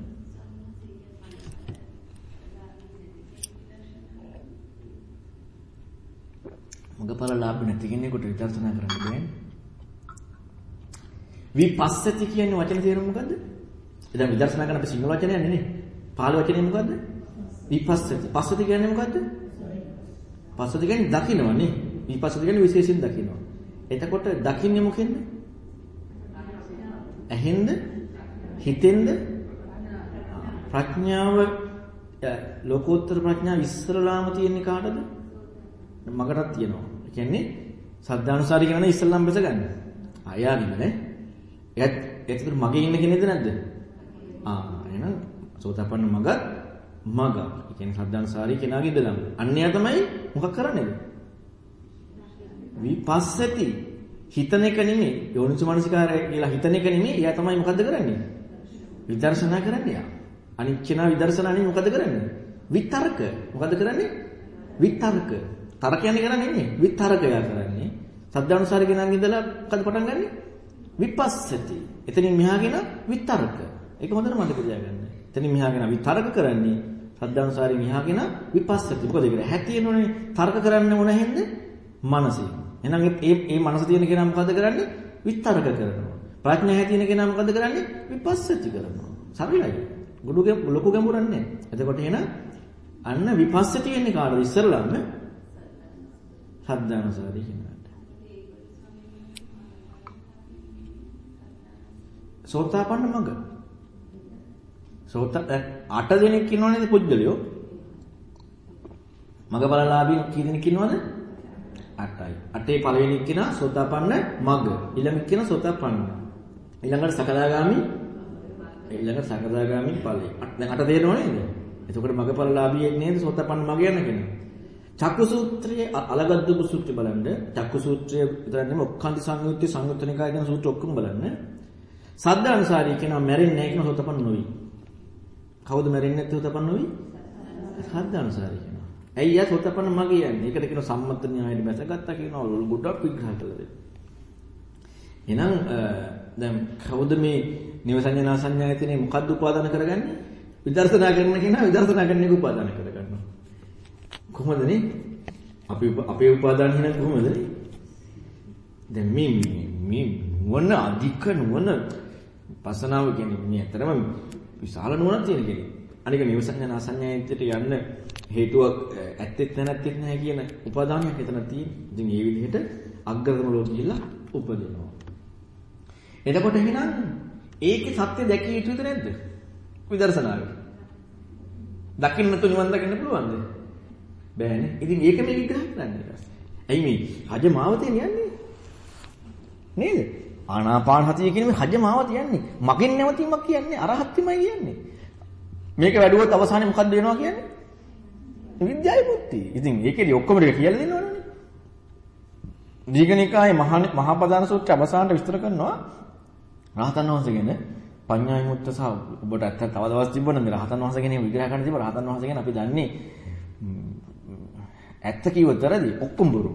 මගපල ලාභ නැති කෙනෙකුට විදර්ශනා කරන්න බෑනේ. විපස්සති කියන්නේ වචන තේරුම මොකද්ද? දැන් විදර්ශනා කරන අපි සිංහල වචනයක් නෙනේ. පාලි වචනේ මොකද්ද? විපස්සති. පස්සති කියන්නේ මොකද්ද? පස්සති කියන්නේ දකින්නවනේ. විපස්සති කියන්නේ විශේෂයෙන් දකින්නවා. එතකොට දකින්නේ මොකෙන්ද? ඇහෙන්ද? හිතෙන්ද? ප්‍රඥාව ලෝකෝත්තර ප්‍රඥාව ඉස්සරලාම තියෙන්නේ කාටද? මකටත් තියෙනවා. ඒ කියන්නේ සද්ධානුසාරී කියනනේ ඉස්සල්ලාම බෙස ගන්න. ආයාගින්න නේ. එයත් එතකොට මගේ ඉන්න කෙනෙක්ද නැද්ද? ආ එහෙනම් සෝතපන්න මග මග. ඒ කියන්නේ සද්ධානුසාරී කෙනාගේ ඉඳලම. අන්නයා තමයි මොකක් කරන්නේද? විපස්සති. හිතන එක නෙමෙයි. යෝනිසු මනසිකාරය කියලා හිතන එක නෙමෙයි. එයා තමයි මොකද්ද කරන්නේ? විදර්ශනා කරන්නේ යා. අනිත් කෙනා විදර්ශනා නෙමෙයි මොකද කරන්නේ? විතර්ක. මොකද කරන්නේ? විතර්ක. තර්ක කියන්නේ කරන්නේ නෙමෙයි. විතර්කය කරන්නේ. සද්ධානුසාරී කෙනාගේ ඉඳලා මොකද පටන් ගන්නෙ? විපස්සති. එතනින් මෙහාගෙන විතර්ක. ඒක හොඳට මතක තියාගන්න. එතනින් මෙහාගෙන විතර්ක කරන්නේ සද්ධානුසාරී මෙහාගෙන විපස්සති. මොකද ඒක හැතියෙනෝනේ තර්ක කරන්න ඕන හින්ද මනසේ. එහෙනම් මේ මේ මනස තියෙන කෙනා මොකද කරන්නේ? විතර්ක කරනවා. ප්‍රඥා හැතියෙන කෙනා මොකද කරන්නේ? විපස්සති කරනවා. සරලයි. ගුඩු ලොකු ගැඹුරක් නැහැ. එතකොට එහෙනම් අන්න විපස්සති කියන්නේ කාටද ඉස්සරලම? සද්ධානුසාරී කෙනාට. සෝතාපන්න මඟ. සෝත අට දෙනෙක් ඉන්නවනේ පුජ්‍යලියෝ. මගපලලාභී කී දෙනෙක් ඉන්නවද? 8යි. 8ේ පළවෙනි කෙනා සෝතාපන්න මග. ඊළඟ කෙනා සෝතාපන්න. ඊළඟට සකදාගාමි ඊළඟට සකදාගාමි ඵලයි. දැන් 8 තේරෙනව නේද? එතකොට මගපලලාභී නේද සෝතාපන්න මග යන කෙනා. චක්කු සූත්‍රයේ අලගද්දපු සූත්‍රය බලන්න. චක්කු සූත්‍රය විතර නෙමෙයි ඔක්කාන්ති සංයුත්තේ සංයුත්තනිකාය කියන සූත්‍ර ඔක්කොම බලන්න. සද්ධානුසාරී කෙනා මැරෙන්නේ නැහැ කියන සෝතපන්න නොවි. කවුද මැරෙන්නේ නැත්නම් සෝතපන්න නොවි? සද්ධානුසාරී කෙනා. ඇයි යා සෝතපන්න මගේ යන්නේ? ඒකට කියන සම්මත න්‍යායෙට බැසගත්තා කියනවා ගොඩක් විග්‍රහ කළා දෙන්න. එහෙනම් දැන් කවුද මේ නිවසඤ්ඤා සංඥායතනේ මොකද්ද උපාදාන කරගන්නේ? විදර්ශනා කරන කෙනා විදර්ශනා කරන එක උපාදාන කරගන්නවා. කොහොමද නේ? අපි අපේ උපාදාන හින කොහොමද? දැන් මේ මේ නුවණ අධික නුවණ පසනාව කියන්නේ මේ ඇතරම විශාල නුවණක් තියෙන කෙනෙක්. අනික නිවසඤ්ඤා නාසඤ්ඤායතයට යන්න හේතුවක් ඇත්තෙත් නැත්තෙත් නැහැ කියන උපාදානයක් එතන තියෙන. ඉතින් මේ විදිහට අග්‍රතම ලෝක ගිහිල්ලා උපදිනවා. එතකොට එහෙනම් ඒකේ සත්‍ය දැකිය යුතුද නැද්ද? විදර්ශනාවේ. දකින්න නැතු නිවන් දකින්න පුළුවන්ද? බෑනේ. ඉතින් ඒක මේ විග්‍රහ කරන්නේ ඊට ඇයි මේ හජ මාවතේ යන්නේ? නේද? ආනාපාන හතිය කියන්නේ හජ මාවත යන්නේ. මගෙන් නැවතීමක් කියන්නේ අරහත්ත්වමයි කියන්නේ. මේක වැඩුවොත් අවසානයේ මොකද්ද වෙනවා කියන්නේ? විද්‍යාවේ බුද්ධි. ඉතින් ඒකේදී ඔක්කොම ටික කියලා දෙනවනේ. දීඝනිකායේ මහා පදාන සූත්‍රය අවසානට විස්තර කරනවා රහතන් වහන්සේ ගැන පඤ්ඤා විමුක්ත සහ ඔබට ඇත්ත තව දවස් තිබුණා මේ රහතන් වහන්සේ ගැන විග්‍රහ කරන්න තිබ්බ රහතන් වහන්සේ ගැන අපි දන්නේ ඇත්ත කිව්වොත් වැරදි ඔක්කොම බොරු.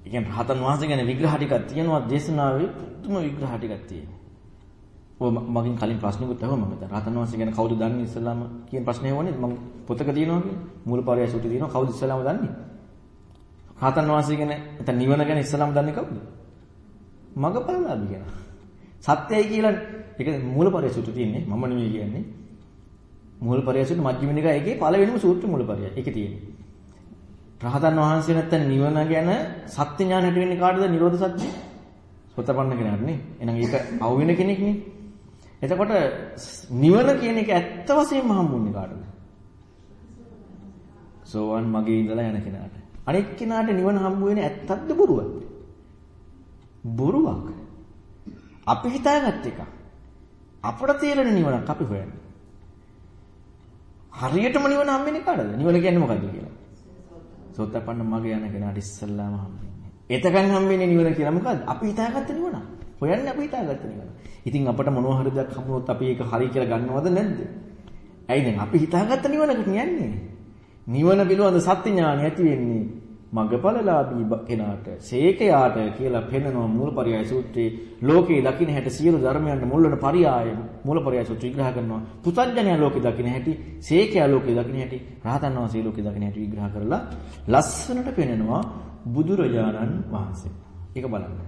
ඒ කියන්නේ රහතන් වහන්සේ ගැන විග්‍රහ ටිකක් තියෙනවා දේශනාවේ පුදුම විග්‍රහ ටිකක් තියෙනවා. ඔය මගෙන් කලින් ප්‍රශ්නකුත් අහුවා මම දැන් රහතන් වහන්සේ ගැන කවුද දන්නේ ඉස්සලාම කියන ප්‍රශ්නේ වුණේ මම පොතක තියෙනවා කියන්නේ මූලපරයය සූත්‍රය තියෙනවා කවුද ඉස්සලාම දන්නේ? රහතන් වහන්සේ ගැන නැත්නම් නිවන ගැන ඉස්සලාම දන්නේ කවුද? මගපරලාභි කෙනා. සත්‍යයි කියලා ඒක මූලපරයය සූත්‍රය තියෙන්නේ මම නෙමෙයි කියන්නේ. මූලපරයය සූත්‍ර මජ්ක්‍ධිම නිකායේ ඒකේ පළවෙනිම සූත්‍ර මූලපරයය. ඒකේ තියෙන්නේ. රහතන් වහන්සේ නැත්නම් නිවන ගැන සත්‍ය ඥාන හැට වෙන්නේ කාටද? නිරෝධ සත්‍ය. සෝතපන්න කෙනාට නේ. එහෙනම් ඒක අවු වෙන කෙනෙක් නේ. එතකොට නිවන කියන එක ඇත්ත වශයෙන්ම හම්බුන්නේ කාටද? සෝවන් මගේ ඉඳලා යන කෙනාට. අනෙක් කෙනාට නිවන හම්බ වෙන්නේ ඇත්තක්ද බොරුවක්ද? බොරුවක්. අපි හිතාගත් එක. අපට තේරෙන නිවනක් අපි හොයන්නේ. හරියටම නිවන හම්බෙන්නේ කාටද? නිවන කියන්නේ මොකක්ද කියලා? සෝතපන්න මගේ යන කෙනාට ඉස්සල්ලාම හම්බෙන්නේ. එතකන් හම්බෙන්නේ නිවන කියලා මොකද්ද? අපි හිතාගත්ත නිවන. හොයන්නේ අපි හිතාගත්ත නිවන. ඉතින් අපට මොනවා හරි දෙයක් හම්බුනොත් අපි ඒක හරි කියලා ගන්නවද නැද්ද? ඇයි දැන් අපි හිතාගත්ත නිවනකට යන්නේ. නිවන පිළිබඳ සත්‍ය ඥානය ඇති වෙන්නේ මගපලලාභී කෙනාට සේකයාට කියලා පෙන්වන මූලපරයය සූත්‍රයේ ලෝකේ දකින්න හැට සියලු ධර්මයන්ට මුල් වෙන පරයය මූලපරයය සූත්‍රය විග්‍රහ කරනවා පුතඥය ලෝකේ දකින්න හැටි සේකයා ලෝකේ දකින්න හැටි රහතන් වහන්සේ ලෝකේ දකින්න හැටි විග්‍රහ කරලා ලස්සනට පෙන්වනවා බුදුරජාණන් වහන්සේ. ඒක බලන්න.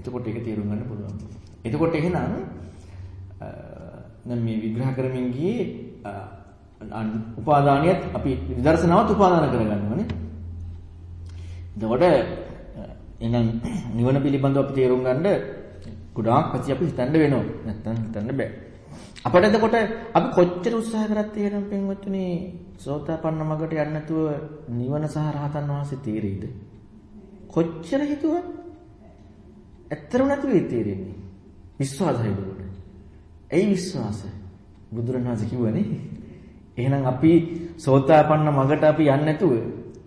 එතකොට ඒක තේරුම් ගන්න පුළුවන්. එතකොට එහෙනම් දැන් මේ විග්‍රහ කරමින් ගියේ උපාදානියත් අපි විදර්ශනාවත් උපාදාන කරගන්නවානේ. එතකොට එහෙනම් නිවන පිළිබඳව අපි තේරුම් ගන්න ගොඩාක් පැති අපි හිතන්න වෙනවා. නැත්තම් හිතන්න බෑ. අපිට එතකොට අපි කොච්චර උත්සාහ කරත් එහෙනම් පින්වත්නි සෝතාපන්න මගට යන්න නැතුව නිවන සහ රහතන් වහන්සේ තීරෙයිද? කොච්චර හිතුවත් ඇත්තම නැති වෙයි තීරෙන්නේ. විශ්වාසයි දුකට. ඒ විශ්වාසය බුදුරණවහන්සේ කිව්වනේ. එහෙනම් අපි සෝතාපන්න මගට අපි යන්නේ නැතුව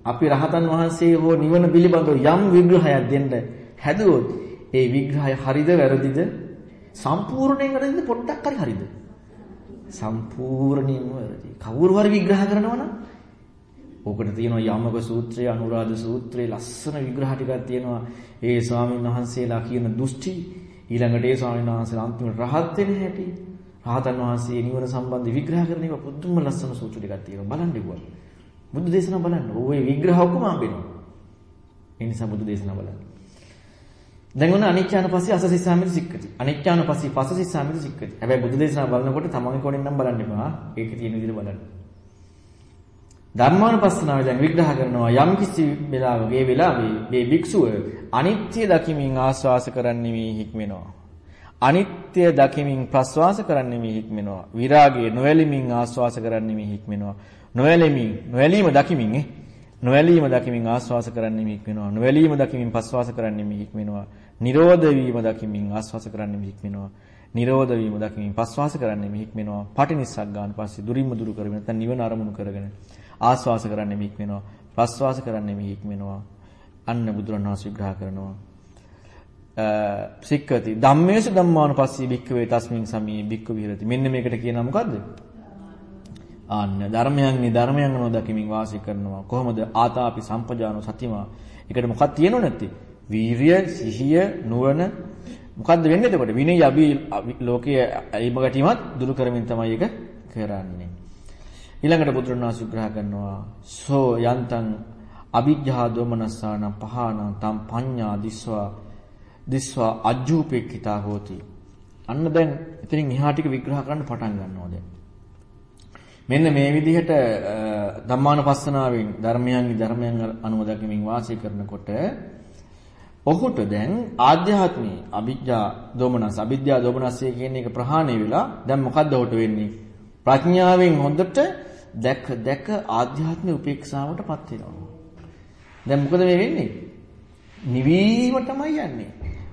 අපි රහතන් වහන්සේ හෝ නිවන පිළිබඳව යම් විග්‍රහයක් දෙන්න හැදුවොත් ඒ විග්‍රහය හරිද වැරදිද සම්පූර්ණයෙන් වැරදිද පොඩ්ඩක් හරි හරිද සම්පූර්ණයෙන්ම වැරදි කවුරු හරි විග්‍රහ කරනවා නම් ඕකට තියෙනවා යමක සූත්‍රය අනුරාධ සූත්‍රයේ ලස්සන විග්‍රහ ටිකක් තියෙනවා ඒ ස්වාමීන් වහන්සේලා කියන දෘෂ්ටි ඊළඟට ඒ ස්වාමීන් වහන්සේලා අන්තිමට රහත් වෙන හැටි රහතන් වහන්සේ නිවන සම්බන්ධ විග්‍රහ කරන ඒවා පුදුම ලස්සන සූත්‍ර ටිකක් තියෙනවා බලන්න ඉවුවා බුදු දේශනා බලන්න. ওই විග්‍රහ ඔක්කොම හම්බෙනවා. ඒ නිසා බුදු දේශනා බලන්න. දැන් ඔන්න අනිච්චාන පස්සේ අසසිස්සාමිත සික්කති. අනිච්චාන පස්සේ පසසිස්සාමිත සික්කති. හැබැයි බුදු දේශනා බලනකොට තමන්ගේ කොණෙන් නම් බලන්න එපා. ඒක තියෙන විදිහට බලන්න. ධර්මානුපස්සනාව දැන් විග්‍රහ කරනවා යම් කිසි වෙලාවගේ වෙලාවේ මේ භික්ෂුව අනිත්‍ය දකිමින් ආස්වාස කරන්නෙමි හික්මෙනවා. අනිත්‍ය දකිමින් ප්‍රස්වාස කරන්නෙමි හික්මෙනවා. විරාගයේ නොවැළීමින් ආස්වාස කරන්නෙමි හික්මෙනවා. නොඇලෙමින් නොඇලීම දකිමින් ඈ නොඇලීම දකිමින් ආස්වාස කරන්නේ මික් වෙනවා නොඇලීම දකිමින් පස්වාස කරන්නේ මික් වෙනවා නිරෝධ වීම දකිමින් ආස්වාස කරන්නේ මික් වෙනවා නිරෝධ වීම දකිමින් පස්වාස කරන්නේ මික් වෙනවා පටිනිස්සක් ගන්න පස්සේ දුරින්ම දුරු කරගෙන නැත්නම් නිවන අරමුණු කරගෙන ආස්වාස කරන්නේ මික් වෙනවා ප්‍රස්වාස කරන්නේ මික් වෙනවා අන්න බුදුරණවහන්සේ විග්‍රහ කරනවා සික්කති ධම්මේසු ධම්මානුපස්සී භික්ඛවේ තස්මින් සමී භික්ඛු විහෙරති මෙන්න මේකට කියනවා මොකද්ද ආන්න ධර්මයන්ගේ ධර්මයන් නොදකිමින් වාසය කරනවා. කොහොමද ආතාපි සම්පජානෝ සතිමා. ඒකට මොකක්ද තියෙනව නැත්තේ? වීරිය, සිහිය, නුවණ මොකද්ද වෙන්නේ එතකොට? විනය අභි ලෝකයේ අයිම ගැටීමත් දුරු කරමින් තමයි ඒක කරන්නේ. ඊළඟට බුදුරණවහන්සේ විග්‍රහ කරනවා සෝ යන්තං අවිජ්ජා දෝමනස්සාන පහාන තම් පඤ්ඤා දිස්වා දිස්වා අජ්ජූපේක්ඛිතා හෝති. අන්න දැන් එතනින් එහා ටික විග්‍රහ කරන්න පටන් ගන්නවා දැන්. මෙන්න මේ විදිහට ධම්මානුපස්සනාවෙන් ධර්මයන්ගේ ධර්මයන් අනුව දකිමින් වාසය කරනකොට ඔහුට දැන් ආධ්‍යාත්මී අවිජ්ජා දෝමනස් අවිද්‍යා දෝමනස්ය කියන එක ප්‍රහාණය වෙලා දැන් මොකද්ද ඔහුට වෙන්නේ ප්‍රඥාවෙන් හොඳට දැක දැක ආධ්‍යාත්මික උපේක්ෂාවටපත් වෙනවා. දැන් මොකද මේ වෙන්නේ? නිවීම තමයි යන්නේ.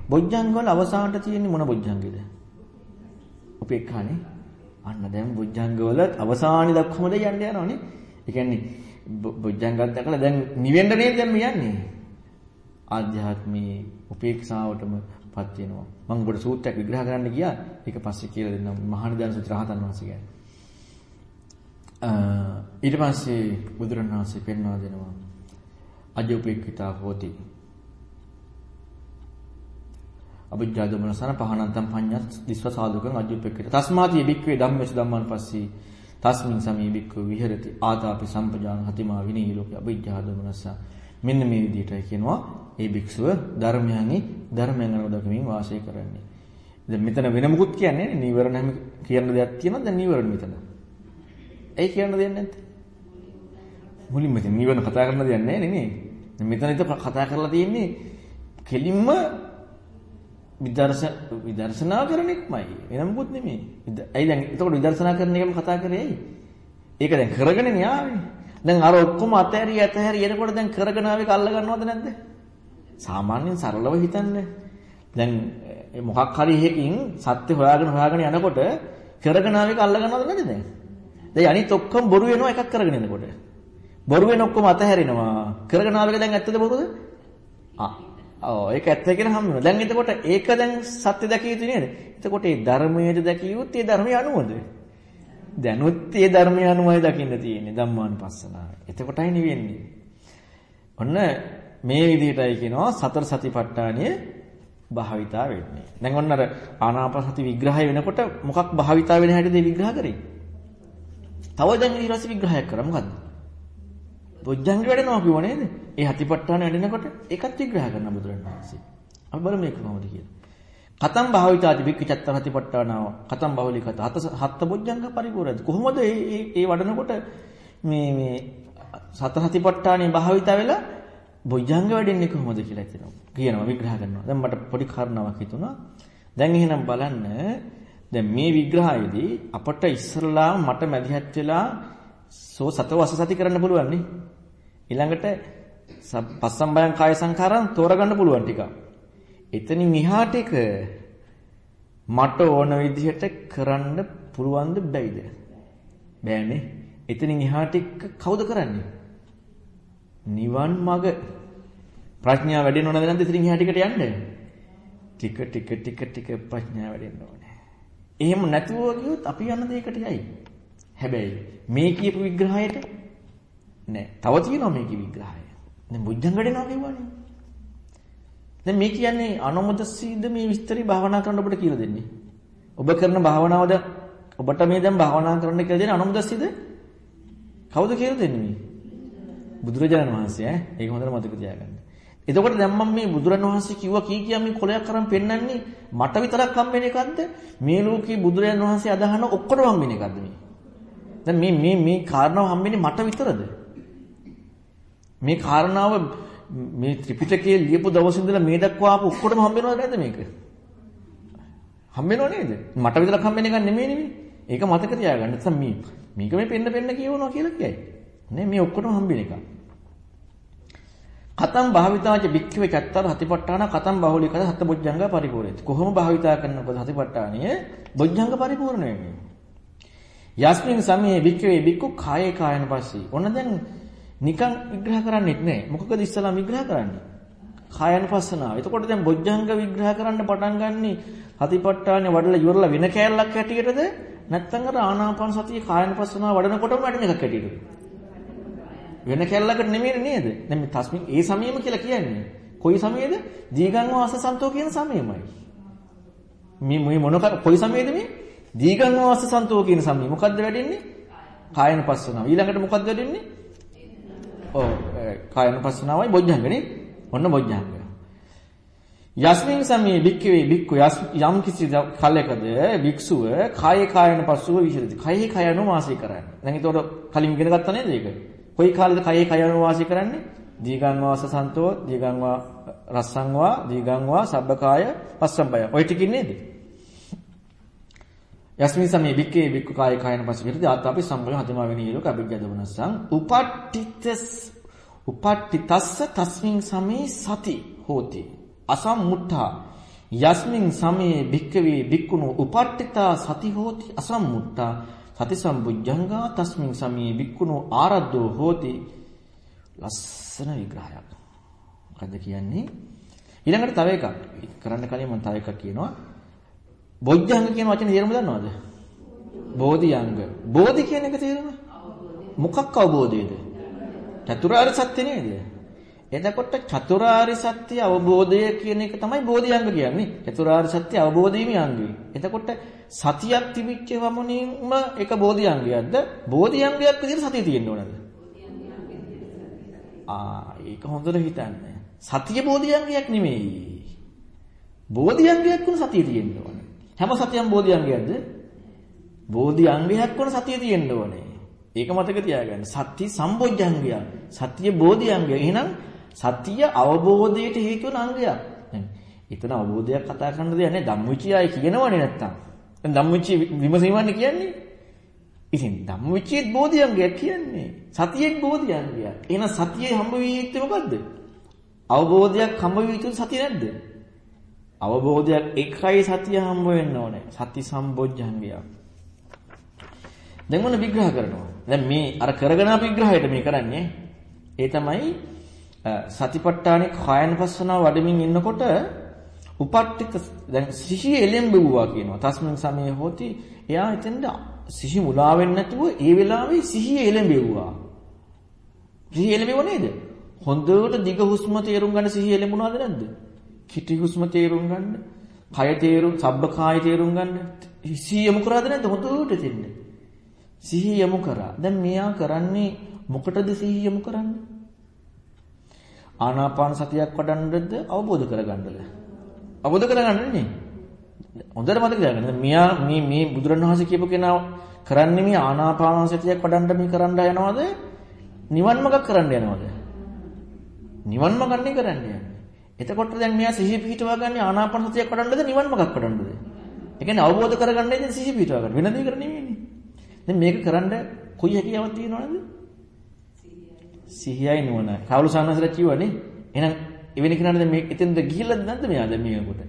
බොජ්ජංග වල අවසානට තියෙන්නේ මොන බොජ්ජංගෙද? උපේක්ඛානේ. අන්න දැන් බොජ්ජංග වල අවසානි දක්වමද යන්න යනවනේ. ඒ කියන්නේ බොජ්ජංගත් දැකලා දැන් නිවෙන්න නේද දැන් මේ යන්නේ? ආධ්‍යාත්මී උපේක්ෂාවටම පත් වෙනවා. මම ඔබට සූත්‍රයක් විග්‍රහ කරන්න ගියා. ඒක පස්සේ කියලා දෙන්නම්. මහානිදාන සූත්‍ර රහතන් වහන්සේ කියන්නේ. ඊට පස්සේ බුදුරණවහන්සේ පෙන්වා දෙනවා. අජෝපේක්ඛිතා හෝති. අවිජ්ජා දමනසන පහනන්තම් පඤ්ඤත් දිස්ව සාදුකං අජෝපේක්ඛිත. තස්මාති බික්ඛවේ ධම්මේසු ධම්මං පස්සී තස්මින් සමී බික්ඛු විහෙරති ආතාපි සම්පජාන හතිමා විනී ලෝක අවිජ්ජා දමනස. මෙන්න මේ විදිහටයි කියනවා ඒ භික්ෂුව ධර්මයන්හි ධර්මයන් අනුදකමින් වාසය කරන්නේ. දැන් මෙතන වෙන මුකුත් කියන්නේ නීවරණ හැම කියන දෙයක් තියෙනවා දැන් නීවරණ මෙතන. ඒ කියන්න දෙන්නේ නැත්තේ. මුලින්ම ඉතින් නීවරණ කතා කරන්න දෙයක් නැහැ නේ. දැන් මෙතන ඉත කතා කරලා තියෙන්නේ කෙලින්ම විදර්ශ විදර්ශනා කරන එකමයි. වෙන මුකුත් නෙමෙයි. ඇයි දැන් එතකොට විදර්ශනා කරන එකම කතා කරේ ඇයි? ඒක දැන් කරගෙනනේ ආවේ. දැන් අර ඔක්කොම අතහැරි අතහැරි එනකොට දැන් කරගෙන ආවේ කල්ල ගන්නවද නැද්ද? සාමාන්‍යයෙන් සරලව හිතන්නේ. දැන් මොකක් හරි එකකින් සත්‍ය හොයාගෙන හොයාගෙන යනකොට කරගෙන ආව එක අල්ල ගන්නවද නැද්ද දැන්? දැන් අනිත් ඔක්කොම බොරු වෙනවා එකක් කරගෙන එනකොට. බොරු වෙන ඔක්කොම අතහැරෙනවා. කරගෙන ආව එක දැන් ඇත්තද බොරුද? ආ. ඔව් ඒක ඇත්ත කියලා හම් වෙනවා. දැන් එතකොට ඒක දැන් සත්‍ය දැකිය යුතු නේද? එතකොට මේ ධර්මයේ දැකිය යුත්තේ ධර්මයේ අනුවද? දැනුත් මේ ධර්මයේ අනුවයි දකින්න තියෙන්නේ ධම්මානුපස්සනාව. එතකොටයි නිවෙන්නේ. ඔන්න මේ විදිහටයි කියනවා සතර සතිපට්ඨානය භාවිතා වෙන්නේ. දැන් ඔන්න අර ආනාපානසති විග්‍රහය වෙනකොට මොකක් භාවිතා වෙන හැටිද විග්‍රහ කරේ? තව දැන් ඊට පස්සේ විග්‍රහයක් කරා මොකද්ද? බොජ්ජංග වැඩෙනවා කිව්ව නේද? ඒ හතිපට්ඨාන වැඩෙනකොට ඒකත් විග්‍රහ කරනවා බුදුරණවහන්සේ. අපි බලමු මේක කොහොමද කියලා. කතම් භාවිතාති වික්ක චත්තර හතිපට්ඨානාව කතම් බහුලිකත හත හත් බොජ්ජංග පරිපූර්ණද කොහොමද මේ මේ වඩනකොට මේ මේ සතර හතිපට්ඨානේ භාවිතා වෙලා බොජ්ජංග වැඩෙන්නේ කොහොමද කියලා හිතනවා. කියනවා විග්‍රහ කරනවා. දැන් මට පොඩි කාරණාවක් හිතුණා. දැන් එහෙනම් බලන්න දැන් මේ විග්‍රහයේදී අපට ඉස්සරලා මට මැදිහත් වෙලා සෝ සතව අසසති කරන්න පුළුවන් නේ. ඊළඟට පස්සම්බයං කාය සංඛාරම් තෝරගන්න පුළුවන් ටික. එතනින් එහාට එක මට ඕන විදිහට කරන්න පුළුවන්ද බැයිද? බෑනේ. එතනින් එහාට කවුද කරන්නේ? නිවන් මඟ ප්‍රඥාව වැඩෙන්න ඕනද නැද්ද ඉතින් එහා ටිකට යන්න? ටික ටික ටික ටික ප්‍රඥාව වැඩෙන්න ඕනේ. එහෙම නැතුව ගියොත් අපි යන දෙයකට යයි. හැබැයි මේ කියපු විග්‍රහයට නෑ. තව තියෙනවා මේකේ විග්‍රහය. දැන් බුද්ධං වැඩෙනවා කියවනේ. දැන් මේ කියන්නේ අනුමදස්සීද මේ විස්තරي භාවනා කරන්න ඔබට කියලා දෙන්නේ. ඔබ කරන භාවනාවද ඔබට මේ දැන් භාවනා කරන්න කියලා දෙන්නේ අනුමදස්සීද? කවුද කියලා දෙන්නේ මේ? බුදුරජාණන් වහන්සේ ඈ ඒක හොඳට මතක තියාගන්න. එතකොට දැන් මම මේ බුදුරජාණන් වහන්සේ කිව්වා කී කියා මේ කොලයක් අරන් පෙන්නන්නේ මට විතරක් හම්බෙන එකක්ද? මේ ලෝකේ බුදුරජාණන් වහන්සේ අදහන ඔක්කොම හම්බෙන එකක්ද මේ? දැන් මේ මේ මේ කාරණාව හම්බෙන්නේ මට විතරද? මේ කාරණාව මේ ත්‍රිපිටකයේ ලියපු දවස් ඉඳලා මේ දක්වා ආපු ඔක්කොටම හම්බෙනවද නැද්ද මේක? හම්බෙනව නේද? මට විතරක් හම්බෙන එකක් නෙමෙයි නෙමෙයි. ඒක මතක තියාගන්න. නැත්නම් මේ මේක මේ පෙන්න පෙන්න කියවනවා කියලා කියයි. නේ මේ ඔක්කොටම හම්බෙන එක. කතම් භාවිතාච භික්ඛවේ චත්තර හතිපට්ඨාන කතම් බහුලිකත හත බොජ්ජංග පරිපූර්ණයි. කොහොම භාවිතා කරනකොට හතිපට්ඨානිය බොජ්ජංග පරිපූර්ණ වෙන්නේ. යස්මින් සමයේ භික්ඛවේ භික්ඛු කායේ කායන පස්සී. ඔන්න දැන් නිකන් විග්‍රහ කරන්නේත් නෑ. මොකකද ඉස්සලා විග්‍රහ කරන්නේ? කායानुපස්සනාව. එතකොට දැන් බොජ්ජංග විග්‍රහ කරන්න පටන් ගන්නේ හතිපට්ඨානේ වඩලා ඉවරලා වෙන කෑල්ලක් හැටියටද නැත්නම් අර ආනාපාන සතිය කායानुපස්සනාව වඩනකොටම වැඩෙන එකක් හැටියටද? වෙන කැලලකට නෙමෙයි නේද? දැන් මේ තස්මින් ඒ සමයම කියලා කියන්නේ. කොයි සමයේද? දීගං වාස සන්තෝ කියන සමයමයි. මේ මේ මොන කොයි සමයේද මේ? දීගං වාස සන්තෝ කියන සමය. මොකද්ද වැඩෙන්නේ? කායන පස්සනාව. ඊළඟට මොකද්ද වැඩෙන්නේ? ඔව් කායන පස්සනාවයි බොජ්ජංගනේ. ඔන්න බොජ්ජංග. යස්මින් සමයේ භික්ඛවේ භික්ඛු යම් කිසි කලයකද භික්ෂුව කායේ කායන පස්සුව විහෙරති. කයෙහි කයano වාසය කරන්නේ. දැන් ඒතකොට කලින් ඉගෙන ගත්තා නේද ඒක? කොයි කාලෙද කයේ කයano වාසය කරන්නේ? දීගං වාස සන්තෝ, දීගං වා රස්සං වා, දීගං වා සබ්බකාය පස්සම්බය. ඔය ටිකින් නේද? යස්මින් සමේ බික්කේ බික්කු කාය කායන පස්ස විරති ආතාපි සම්බය හතමා වෙන ඊලක අභිජ්ජ දවනසං උපට්ඨිතස් උපට්ඨිතස්ස තස්මින් සමේ සති හෝති අසම්මුත්තා යස්මින් සමේ භික්කවේ භික්කුණු උපට්ඨිතා සති හෝති අසම්මුත්තා සති සම්බුද්ධංගා තස්මින් සමේ භික්කුණු ආරද්ධෝ හෝති ලස්සන විග්‍රහයක්. මොකද කියන්නේ? ඊළඟට තව එකක් කරන්න කලින් මම තව එකක් කියනවා. බොජ්ජංග කියන වචනේ තේරුම දන්නවද? බෝධිඅංග. බෝධි කියන එක තේරුම? මොකක් අවබෝධයේද? චතුරාර්ය සත්‍ය නේද? එතකොට චතුරාර්ය සත්‍ය අවබෝධය කියන එක තමයි බෝධිඅංග කියන්නේ. චතුරාර්ය සත්‍ය අවබෝධීමේ අංගය. එතකොට සතියක් තිබිච්ච වමුණින්ම ඒක බෝධිඅංගයක්ද? බෝධිඅංගයක් විදිහට සතිය තියෙන්න ඕනද? ආ ඒක හොඳට හිතන්න. සතිය බෝධිඅංගයක් නෙමෙයි. බෝධිඅංගයක් වුණ සතිය තියෙන්න ඕනේ. හැම සතියම බෝධිඅංගයක්ද? බෝධිඅංගයක් වුණ සතිය තියෙන්න ඕනේ. ඒක මතක තියාගන්න. සත්‍ය සම්බොජ්ජංගය. සත්‍ය බෝධිඅංගය. එහෙනම් සත්‍ය අවබෝධයට හේතු වෙන අංගයක්. දැන් එතන අවබෝධයක් කතා කරන්න දෙයක් නෑ. ධම්මවිචයයි කියනවනේ නැත්තම්. දැන් ධම්මවිචය විමසීමන්නේ කියන්නේ. ඉතින් ධම්මවිචයේත් බෝධිඅංගයක් කියන්නේ. සතියෙත් බෝධිඅංගයක්. එහෙනම් සතියේ හම්බ වෙ යුත්තේ මොකද්ද? අවබෝධයක් හම්බ වෙ යුතු සතිය නැද්ද? අවබෝධයක් එකයි සතිය හම්බ වෙන්න ඕනේ. සති සම්බොජ්ජංගයක්. දැන් මොන විග්‍රහ කරනවා? දැන් මේ අර කරගෙන ආපු විග්‍රහයට මේ කරන්නේ. ඒ තමයි සතිපට්ඨානේ කායන පස්සනාව වඩමින් ඉන්නකොට උපට්ඨිත දැන් සිහි එළඹුවා කියනවා. තස්මින් සමේ හොති එයා එතෙන්ද සිහි මුලා වෙන්නේ නැතුව ඒ වෙලාවේ සිහිය එළඹෙව්වා. සිහිය එළඹෙව නේද? හොඳට දිග හුස්ම තේරුම් ගන්න සිහිය එළඹුණාද නැද්ද? කිටි හුස්ම තේරුම් ගන්න, කය තේරුම්, සබ්බ කාය තේරුම් ගන්න සිහිය යොමු කරාද නැද්ද? හොඳට දෙන්නේ. සිහිය යොමු කරා. දැන් මෙයා කරන්නේ මොකටද සිහිය යොමු කරන්නේ? ආනාපාන සතියක් වඩන්නද අවබෝධ කරගන්නද? අවබෝධ කරගන්නනේ. හොඳට මතක තියාගන්න. මෙයා මේ මේ බුදුරණවහන්සේ කියපු කෙනා කරන්නේ මේ ආනාපාන සතියක් වඩන්න මේ කරන්න යනවද? නිවන් මාර්ගක් කරන්න යනවද? නිවන් මාර්ගන්නේ කරන්න යන්නේ. එතකොට දැන් මෙයා සිහිය පිහිටවා ගන්න ආනාපාන සතියක් වඩන්නද නිවන් මාර්ගක් වඩන්නද? ඒ කියන්නේ අවබෝධ කරගන්නයි දැන් සිහිය පිහිටවා ගන්න. වෙන දෙයකට නෙමෙයිනේ. දැන් මේක කරන්න කොයි හැකියාවක් තියෙනවද? සිහියයි නුවණ. කවුරු සන්නසලා කිව්වනේ. එහෙනම් එවැනි කෙනාට දැන් මේ එතෙන්ද ගිහිල්ලාද නැද්ද මෙයා දැන් මේකට?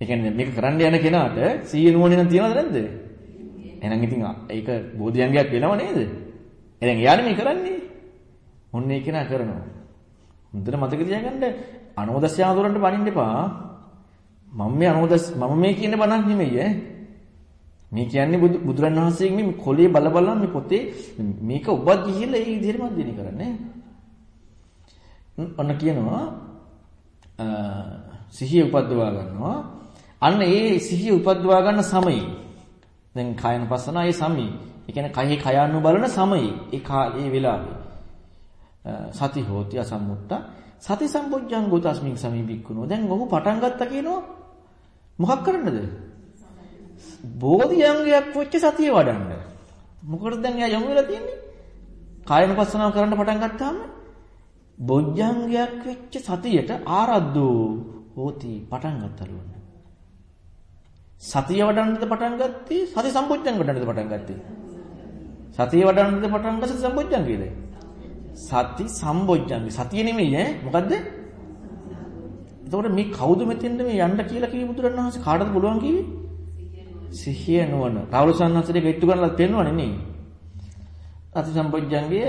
ඒ කියන්නේ මේක කරන්න යන කෙනාට සිහිය නුවණ නම් තියනවද නැද්ද? එහෙනම් ඉතින් ඒක බෝධියංගයක් වෙනව නේද? එහෙනම් එයානේ මේ කරන්නේ. මොන්නේ ඒ කෙනා කරනවා. හොඳට මතක තියාගන්න අනෝදස්යාඳුරන්ට බනින්න එපා. මම මේ අනෝදස් මම මේ කියන්නේ බණක් නෙමෙයි ඈ. මේ කියන්නේ බුදුරන් වහන්සේගේ මේ කොලේ බල බල මේ පොතේ මේක ඔබත් ගිහිල්ලා ඒ විදිහටම අධ්‍යයනය කරන්නේ. ඔන්න කියනවා සිහිය උපද්දවා ගන්නවා. අන්න ඒ සිහිය උපද්දවා ගන්න සමයේ දැන් කායන පස්සන ඒ සමයේ. ඒ කියන්නේ කයෙහි කය අනු බලන සමයේ ඒ ඒ වෙලාවේ සති හෝති අසම්මුත්තා සති සම්පොඥංගෝ තස්මින් සමීපික්කුණෝ. දැන් ඔහු පටන් ගත්තා කියනවා මොකක් කරන්නද? බෝධිඅංගයක් වෙච්ච සතිය වඩන්න. මොකටද දැන් එයා යොමු වෙලා තියෙන්නේ? කායනුපස්සනාව කරන්න පටන් ගත්තාම බොජ්ජංගයක් වෙච්ච සතියට ආරද්ධෝ හෝති පටන් ගත්තලු. සතිය වඩන්නද පටන් ගත්තේ සති සම්පොච්චංග වඩන්නද පටන් ගත්තේ? සතිය වඩන්නද පටන් ගත්තේ සම්පොච්චංගේද? සති සම්බොජ්ජංග. සතිය නෙමෙයි ඈ මොකද්ද? එතකොට මේ කවුද මෙතෙන්ද මේ යන්න කියලා කිව්ව බුදුරණවහන්සේ කාටද පුළුවන් කිව්වේ? සිහිය නුවණ. රාහුල සන්නහසට ගෙට්ටු කරලා පෙන්වන්නේ නේ. සති සම්බොජ්ජංගය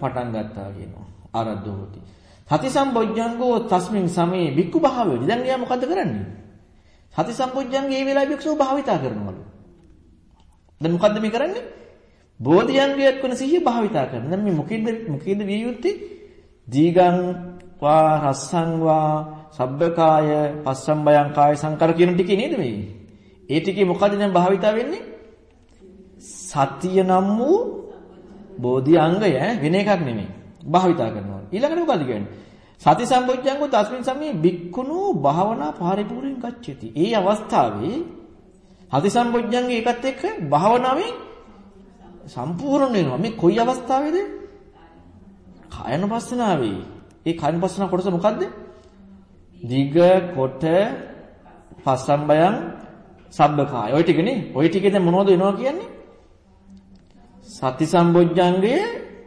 පටන් ගත්තා කියනවා. ආරද්ධ හොති. සති සම්බොජ්ජංගෝ තස්මින් සමේ වික්ඛු භාවයේදී දැන් එයා මොකද කරන්නේ? සති සම්බොජ්ජංගේ මේ වෙලාවේ භික්ෂුව භාවිතා කරනවලු. දැන් මොකද්ද මේ කරන්නේ? බෝධියංගයක් වෙන සිහිය භාවිතා කරන. දැන් මේ මොකෙද මොකෙද විය යුත්තේ? දීගං වා රස්සං වා සබ්බකාය පස්සම්බයං කාය සංකර කියන ටිකේ නේද මේ? ඒ ටිකේ මොකද දැන් භාවිතා වෙන්නේ? සතිය නම් වූ බෝධි අංගය වෙන එකක් නෙමෙයි. භාවිතා කරනවා. ඊළඟට මොකද කියන්නේ? සති සම්බොජ්ජංගෝ තස්මින් සමේ බික්කුණු භාවනා පරිපූර්ණං ගච්ඡති. ඒ අවස්ථාවේ සති සම්බොජ්ජංගේ එකත් එක්ක භාවනාවේ සම්පූර්ණ වෙනවා. මේ කොයි අවස්ථාවේද? කායනුපස්සනාවේ. ඒ කායනුපස්සන කොටස මොකද්ද? දිග කොට පස්සම්බයං සබ්බකාය. ওই ටිකනේ. ওই ටිකේ දැන් මොනවද වෙනවා කියන්නේ? සති සම්බොජ්ජංගය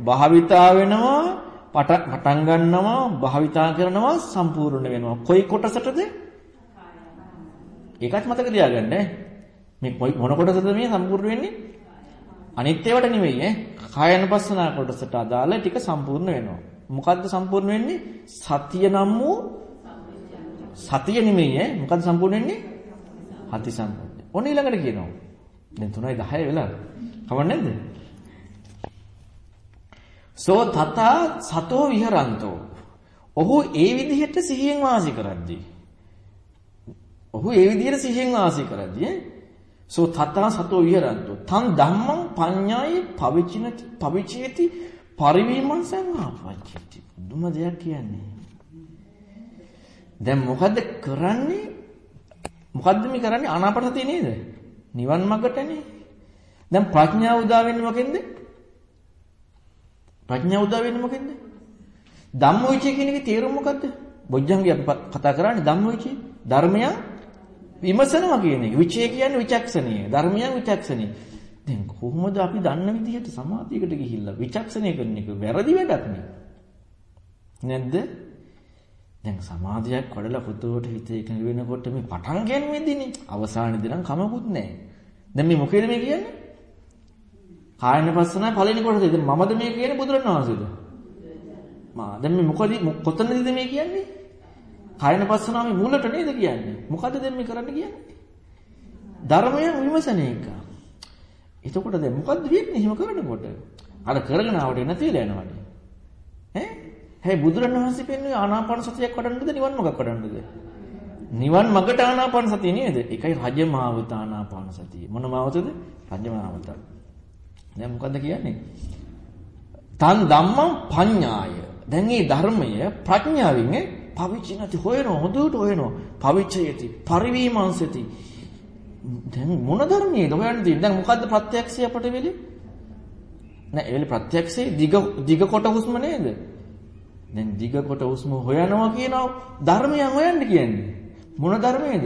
භාවිතා වෙනවා පටන් ගන්නවා භාවිතා කරනවා සම්පූර්ණ වෙනවා. කොයි කොටසටද? ඒකත් මතක තියාගන්න මේ මොන කොටසද මේ සම්පූර්ණ වෙන්නේ? අනිත් ඒවාට නෙමෙයි ඈ. කායනුපස්සනා කොටසට අදාළ ටික සම්පූර්ණ වෙනවා. මොකද්ද සම්පූර්ණ වෙන්නේ? සතිය නම් වූ සතිය නෙමෙයි ඈ. මොකද්ද සම්පූර්ණ වෙන්නේ? හති සම්පූර්ණ. ඔන්න ඊළඟට කියනවා. දැන් 3යි 10 වෙලා. කවන්නේ නැද්ද? සෝ තත සතෝ විහරන්තෝ. ඔහු ඒ විදිහට සිහියෙන් වාසය කරද්දී. ඔහු ඒ විදිහට සිහියෙන් වාසය කරද්දී සෝ තත සතෝ විහරන්තෝ. තන් ධම්මං පඤ්ඤායේ පවිචිනති පවිචේති පරිවීමං සංආපච්චති. දුම දෙයක් කියන්නේ. දැන් මොකද්ද කරන්නේ? මොකද්ද මේ කරන්නේ? ආනාපානසතිය නේද? නිවන් මාර්ගටනේ. දැන් ප්‍රඥාව උදා වෙන්නේ මොකෙන්ද? ප්‍රඥාව උදා වෙන්නේ මොකෙන්ද? ධම්මවිචය කියන එකේ තේරුම මොකද්ද? බොජ්ජංගේ අපි කතා කරන්නේ ධම්මවිචය. ධර්මය විමසනවා කියන එක. විචය කියන්නේ විචක්ෂණීය. ධර්මයන් විචක්ෂණීය. දැන් කොහොමද අපි දන්න විදිහට සමාධියකට ගිහිල්ලා විචක්ෂණය කරන එක වැරදි වැඩක් නේ. නැද්ද? දැන් සමාධියක් වඩලා පුතෝට හිත එකඟ වෙනකොට මේ පටන් ගැනීමේදීනේ අවසානයේදී නම් කමකුත් නැහැ. දැන් මේ මොකේද මේ කියන්නේ? කායනපස්සනා පළවෙනි කොටස. ඉතින් මමද මේ කියන්නේ බුදුරණවහන්සේද? මා දැන් මේ මොකද කොතනදද මේ කියන්නේ? කායනපස්සනාවේ මූලට නේද කියන්නේ? මොකද දැන් මේ කරන්න කියන්නේ? ධර්මයෙන් විමසන එක. එතකොට දැන් මොකද්ද වෙන්නේ එහෙම කරනකොට? අර කරගෙන ආවට නැතිලා යනවනේ. ඈ? හැබැයි බුදුරණවහන්සේ පෙන්වන්නේ ආනාපාන සතියක් වඩන්නද නිවන් මාර්ගයක් වඩන්නද? නිවන් මාර්ගට ආනාපාන සතිය නේද? ඒකයි රජමාවත ආනාපාන සතිය. මොන මාවතද? රජමාවත. දැන් මොකද්ද කියන්නේ? තන් ධම්මං පඤ්ඤාය. දැන් මේ ධර්මය ප්‍රඥාවෙන් පවිචිනති හොයනවා හොඳට හොයනවා. පවිචයති පරිවීමංසති. දැන් මොන ධර්මයේද හොයන්න තියෙන්නේ? දැන් මොකද්ද ප්‍රත්‍යක්ෂය අපට වෙලේ? නෑ ඒ වෙලේ ප්‍රත්‍යක්ෂේ දිග දිග කොට හුස්ම නේද? දැන් දිග කොට හුස්ම හොයනවා කියනවා ධර්මයන් හොයන්න කියන්නේ. මොන ධර්මයේද?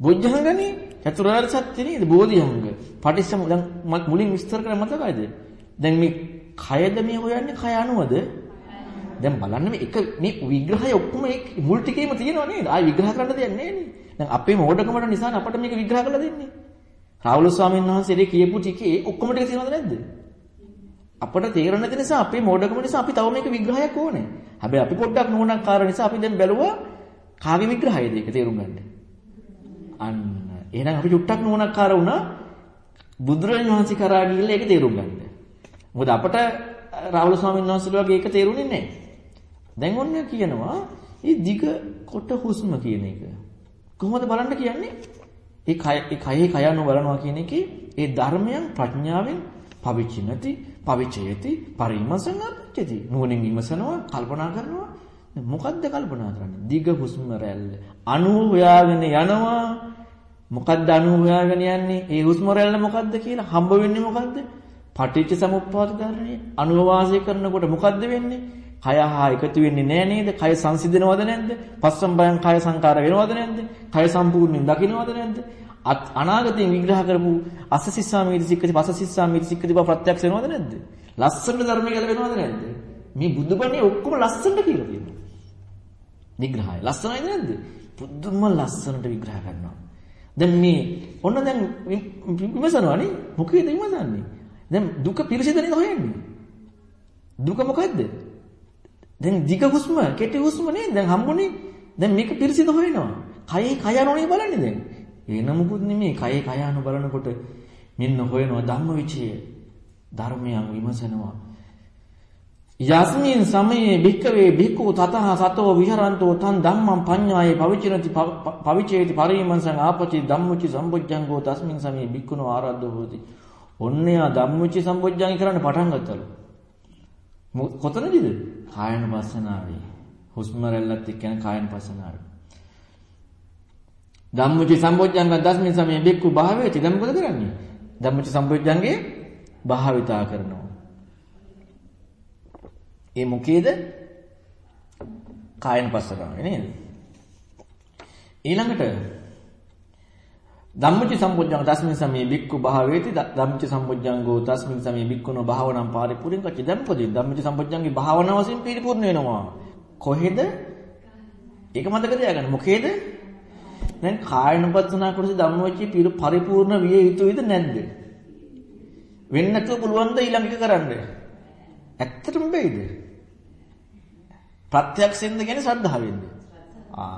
බොජ්ජංගනේ චතුරාර්ය සත්‍ය නේද? බෝධිඅංග. පටිච්චසම දැන් මුලින් විස්තර කරා මතකයිද? දැන් මේ කයද මේ හොයන්නේ කය අනුවද? දැන් බලන්න මේ එක මේ විග්‍රහය ඔක්කොම මේ මුල් ටිකේම තියෙනවා නේද? ආයි විග්‍රහ කරන්න දෙයක් නැහැ නේ. දැන් අපේ මෝඩකමට නිසා අපට මේක විග්‍රහ කරලා දෙන්නේ. රාහුල ස්වාමීන් වහන්සේ කියපු ටිකේ ඔක්කොම ටික තියෙනවද නැද්ද? අපට තේරෙන්නේ නැති නිසා අපේ මෝඩකම නිසා අපි තව මේක විග්‍රහයක් ඕනේ. හැබැයි අපි පොඩ්ඩක් නුවණක්කාර නිසා අපි දැන් බැලුවා කාගේ විග්‍රහයද ඒක තේරුම් ගන්න. අන්න එහෙනම් අපි චුට්ටක් නුවණක්කාර වුණා බුදුරජාණන් වහන්සේ කරා ගිහිල්ලා ඒක තේරුම් ගන්න. මොකද අපට රාහුල ස්වාමීන් වහන්සේලා වගේ ඒක තේරුන්නේ නැහැ. දැන් ඔන්න කියනවා මේ දිග කොට හුස්ම කියන එක. කොහොමද බලන්න කියන්නේ? ඒ කය ඒ කයේ කය අනුව බලනවා කියන එකේ ඒ ධර්මයන් ප්‍රඥාවෙන් පවිච්චි නැති පවිචයති පරිමසං අපච්චති නුවණින් විමසනවා කල්පනා කරනවා. මොකද්ද කල්පනා කරන්නේ? දිග හුස්ම රැල්ල. අණු හොයාගෙන යනවා. මොකද්ද අණු හොයාගෙන යන්නේ? ඒ හුස්ම රැල්ල මොකද්ද කියලා හම්බ වෙන්නේ මොකද්ද? පටිච්ච සමුප්පාද ධර්මයේ අණුව වාසය කරනකොට මොකද්ද වෙන්නේ? කය හා එකතු වෙන්නේ නෑ නේද? කය සංසිඳනවද නැද්ද? පස්සම් බයං කය සංකාර වෙනවද නැද්ද? කය සම්පූර්ණයෙන් දකින්නවද නැද්ද? අනාගතයෙන් විග්‍රහ කරපු අසසිස්සාමීති සික්කති පසසිස්සාමීති සික්කති බව ප්‍රත්‍යක්ෂ වෙනවද නැද්ද? ලස්සන ධර්මය ගැලවෙනවද නැද්ද? මේ බුදුබණේ ඔක්කොම ලස්සනට කියලා තියෙනවා. විග්‍රහය. ලස්සනයි නැද්ද? පුදුම ලස්සනට විග්‍රහ කරනවා. දැන් මේ ඔන්න දැන් විමසනවානේ මොකේද විමසන්නේ? දැන් දුක පිරිසිදුනේ හොයන්නේ. දුක මොකද්ද? දැන් දිග හුස්ම, කෙටි හුස්ම නේද? දැන් හම්බුනේ. දැන් මේක පිරිසිදු හොයනවා. කයේ කය අරෝනේ බලන්නේ දැන්. එන මොකුත් නෙමෙයි. කයේ කය අනු බලනකොට මෙන්න හොයනවා ධම්මවිචය. ධර්මයන් විමසනවා. යස්මින් සමයේ භික්කවේ භික්ඛු තතහ සතෝ විහරන්තෝ තන් ධම්මං පඤ්ඤායේ පවිචිනති පවිචේති පරිමංසං ආපචි ධම්මුචි සම්බොජ්ජංගෝ තස්මින් සමයේ භික්ඛුනෝ ආරද්ධෝ හෝති. ඔන්නේ ආ ධම්මුචි සම්බොජ්ජංගි කරන්න පටන් ගත්තලු. කොතනදීද? කායන පස්සනාවේ. හුස්ම රැල්ලත් එක්ක යන කායන පස්සනාවේ. ධම්මචි සම්බොජ්ජංග දස්මින් සමේ බික්කු භාවේති. දැන් මොකද කරන්නේ? ධම්මචි සම්බොජ්ජංගේ භාවිතා කරනවා. ඒ මොකේද? කායන පස්සනාවේ නේද? ඊළඟට ධම්මච සම්පොඥං තස්මින් සමේ බික්කු භාවේති ධම්මච සම්පොඥංගෝ තස්මින් සමේ බික්කුනෝ භාවනම් පාරිපූර්ණ කච්ච ධම්පදී ධම්මච සම්පොඥංගේ භාවනාව වශයෙන් පරිපූර්ණ වෙනවා කොහෙද ඒක මතක තියාගන්න මොකේද දැන් කායනුපස්සනා කොටස ධම්මවිචේ පරිපූර්ණ විය යුතුයිද නැද්ද වෙන්න නැතුව පුළුවන් ද ඊළඟ එක කරන්න ඇත්තටම බැයිද ප්‍රත්‍යක්ෂෙන්ද කියන්නේ ශ්‍රද්ධාවෙන්ද ආ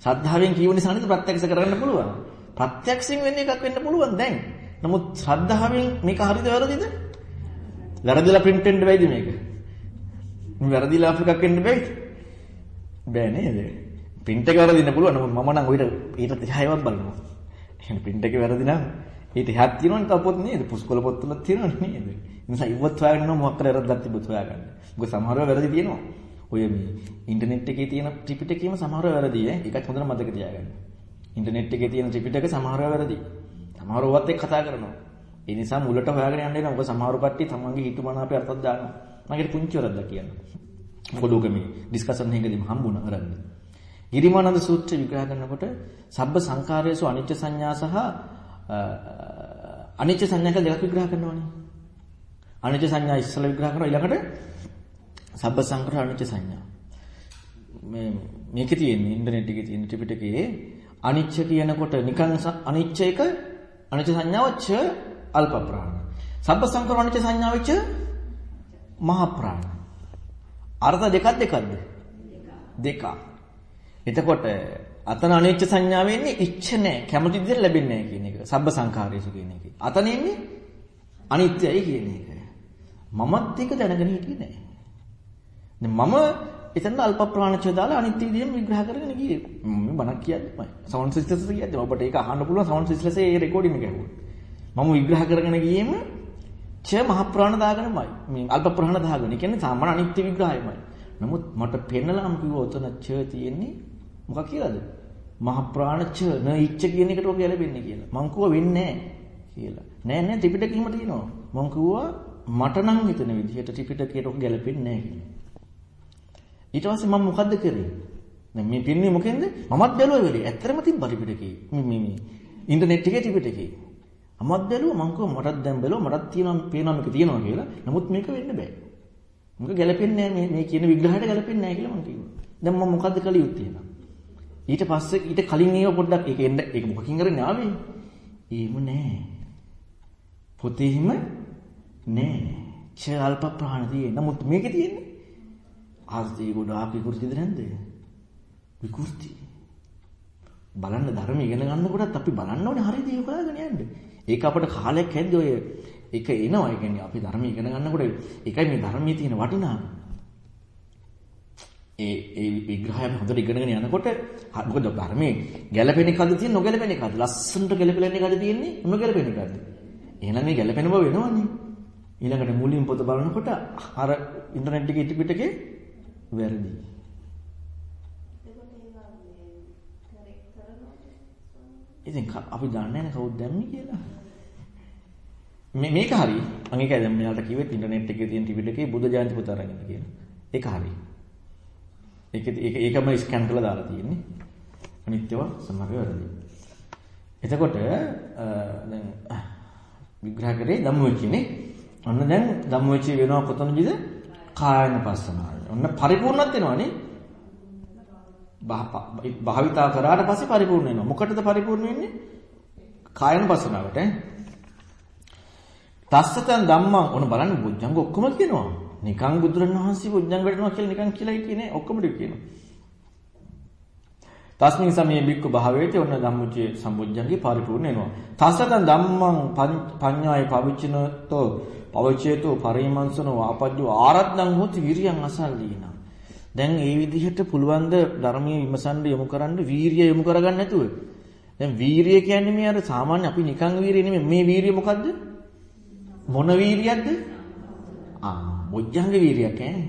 ශ්‍රද්ධාවෙන් කියව නිසා නේද ප්‍රත්‍යක්ෂ කරගන්න පුළුවන් ප්‍රත්‍යක්ෂයෙන් වෙන එකක් වෙන්න පුළුවන් දැන්. නමුත් ශ්‍රද්ධාවෙන් මේක හරිද වැරදිද? වැරදිලා print වෙන්න බැයිද මේක? මේ වැරදිලා අපිකක් වෙන්න බැයිද? බෑ නේද? Print එක වැරදින්න පුළුවන්. නමුත් මම නම් ඔයිට ඊට 30වත් බලනවා. එහෙනම් print එක වැරදි නම් ඊට එහාත් තියෙනවනේ තව පොත් නේද? පුස්කොළ පොත්වල තියෙනවනේ නේද? ඒ නිසා ඉවත් හොයාගෙන නම් මොකක් කරේ වැරද්දක් තිබ්බොත් හොයාගන්න. මොකද සමහරව වැරදි තියෙනවා. ඔය මේ ඉන්ටර්නෙට් එකේ තියෙන ත්‍රිපිටකයේම සමහරව වැරදි ඈ. ඒකත් හොඳට මතක තියාගන්න. ඉන්ටර්නෙට් එකේ තියෙන ත්‍රිපිටක සමහරව වැරදි. සමහරවත් එක්ක කතා කරනවා. ඒ නිසා මුලට හොයාගෙන යන්න එනවා. මොකද සමහර කට්ටිය තමන්ගේ හිතුමනාපේ අර්ථයක් දානවා. මගේ පුංචි වරද්දක් කියන්න. මොකද ඔක මේ ඩිස්කෂන් එකකදීම හම්බුණා කරන්නේ. ගිරිමානන්ද සූත්‍රය විග්‍රහ කරනකොට සබ්බ සංකාරයේසු අනිච්ච සංඥා සහ අනිච්ච සංඥා කියලා දෙකක් විග්‍රහ කරනවානේ. අනිච්ච සංඥා ඉස්සෙල්ලා විග්‍රහ කරනවා ඊළඟට සබ්බ සංකාර අනිච්ච සංඥා. මේ මේකේ තියෙන ඉන්ටර්නෙට් එකේ තියෙන ත්‍රිපිටකයේ අනිච්ච කියනකොට නිකන් අනිච්ච එක අනිච්ච සංඥාව ච අල්ප ප්‍රාණ. සබ්බ සංකර අනිච්ච සංඥාව ච මහ ප්‍රාණ. අර්ථ දෙකක් දෙකක්ද? දෙකක්. එතකොට අතන අනිච්ච සංඥාව වෙන්නේ ඉච්ඡ නැහැ. කැමති විදිහට ලැබෙන්නේ නැහැ කියන එක. සබ්බ සංඛාරයසු කියන එක. අතන ඉන්නේ අනිත්‍යයි කියන එක. මමත් ඒක දැනගෙන හිටියේ නැහැ. දැන් මම එතන අල්ප ප්‍රාණචය දාලා අනිත් විදිහෙම විග්‍රහ කරගෙන ගියේ. මම බණක් කියද්දිමයි. සවුන්ඩ් සිස්ටම්ස් කියද්දි ඔබට ඒක අහන්න පුළුවන් සවුන්ඩ් සිස්ටම්ස් ඒ රෙකෝඩින් එක ඇහුවා. මම විග්‍රහ කරගෙන ගියේම ච මහ ප්‍රාණ දාගෙනමයි. මේ අල්ප ප්‍රාණ දාගෙන. ඒ කියන්නේ සාමාන්‍ය අනිත්‍ය විග්‍රහයමයි. නමුත් මට පෙන්නලාම කිව්වා උතන ච තියෙන්නේ මොකක් කියලාද? මහ ප්‍රාණ ච න ඉච්ඡ කියන එකට ඔක ගැලපෙන්නේ කියලා. මං කිව්වා වෙන්නේ නැහැ කියලා. නෑ නෑ ත්‍රිපිටකෙම තියෙනවා. මං කිව්වා මට නම් හිතෙන විදිහට ත්‍රිපිටකයට ඔක ගැලපෙන්නේ නැහැ කියලා. ඊට පස්සේ මම මොකද්ද කරේ? දැන් මේ පින්නේ මොකෙන්ද? මමත් බැලුවා වෙලේ. ඇත්තටම තිබ්බ ත්‍රිපිටකේ. මේ මේ මේ ඉන්ටර්නෙට් එකේ ත්‍රිපිටකේ. මමත් බැලුවා මං කිව්වා මටත් දැන් බැලුවා මටත් තියෙනවා පේනවා මේක තියෙනවා කියලා. නමුත් මේක වෙන්න බෑ. මොකද ගැලපෙන්නේ නැහැ මේ මේ කියන විග්‍රහයට ගැලපෙන්නේ නැහැ කියලා මං කිව්වා. දැන් මම මොකද්ද කළ යුත්තේ එහෙනම්? ඊට පස්සේ ඊට කලින් ඒව පොඩ්ඩක් ඒක එන්න ඒක මොකකින් කරන්නේ ආවේ? එහෙම නෑ. පොතේම නෑ. ච අල්ප ප්‍රාණ තියෙන. නමුත් මේකේ තියෙන්නේ ආර්ථික ගොඩාක් විකෘතිද නැද්ද? විකෘති. බලන්න ධර්ම ඉගෙන ගන්නකොටත් අපි බලන්න ඕනේ හරියට ඒක හොයාගෙන යන්න. ඒක අපිට කාලයක් හැද්ද ඔය ඒක එනවා. ඒ කියන්නේ අපි ධර්ම ඉගෙන ගන්නකොට ඒකයි මේ ධර්මයේ තියෙන වටිනාකම. ඒ ඒ විග්‍රහය හොඳට ඉගෙනගෙන යනකොට මොකද ධර්මයේ ගැළපෙන එකද තියෙන නොගැළපෙන එකද? ලස්සනට ගැළපෙන එකද තියෙන්නේ නොගැළපෙන එකද? එහෙනම් මේ ගැළපෙන බව වෙනවනේ. ඊළඟට මුලින් පොත බලනකොට අර ඉන්ටර්නෙට් එකේ පිටකේ වැරදි. ඉතින් අපි දන්නේ නැහැ කවුද දැම්මේ කියලා. මේ මේක හරි. මම ඒකයි දැන් මෙයාලට කිව්වෙත් ඉන්ටර්නෙට් එකේ තියෙන ත්‍රිපිටකේ බුද්ධ ජයන්ති පොත අරගෙන කියලා. ඒක හරි. ඒක ඒක ඒකම ස්කෑන් කරලා දාලා තියෙන්නේ. අනිත්‍යව සමහර වැරදි. එතකොට දැන් විග්‍රහ කරේ ධම්මවිචිනේ. ඔන්න දැන් ධම්මවිචි වෙනවා කොතනදද? කායනපස්සනාව. ඔන්න පරිපූර්ණත් වෙනවනේ. භාවිතා කරාට පස්සේ පරිපූර්ණ වෙනවා. මොකටද පරිපූර්ණ වෙන්නේ? කායනපස්සනාවට ඈ. තස්සතන් ධම්මං ඔන්න බලන්න බුද්ධංග ඔක්කොම කියනවා. නිකං බුදුරණවහන්සේ බුද්ධංග වඩනවා කියලා නිකං කියලා හිටියේ ඔක්කොම ටික කියනවා. තස්මින් සමයේ බික්ක භාවයේදී ඔන්න ධම්මචේ සම්බුද්ධංගේ පරිපූර්ණ වෙනවා. තස්සතන් ධම්මං පඤ්ඤාය පවිචිනතෝ පවචේතෝ පරිමංසනෝ ආපජ්ජෝ ආරද්ධං හොති විරියං අසල්ලීන. දැන් ඒ විදිහට පුළුවන් ද ධර්මයේ විමසන්න යොමු කරන්න වීරිය යොමු කරගන්න නැතුව. දැන් වීරිය කියන්නේ මේ අර සාමාන්‍ය අපි නිකන් වීරිය නෙමෙයි මේ වීරිය මොකද්ද? මොන වීරියක්ද? ආ බොජ්ජංග වීරියක් ඈ.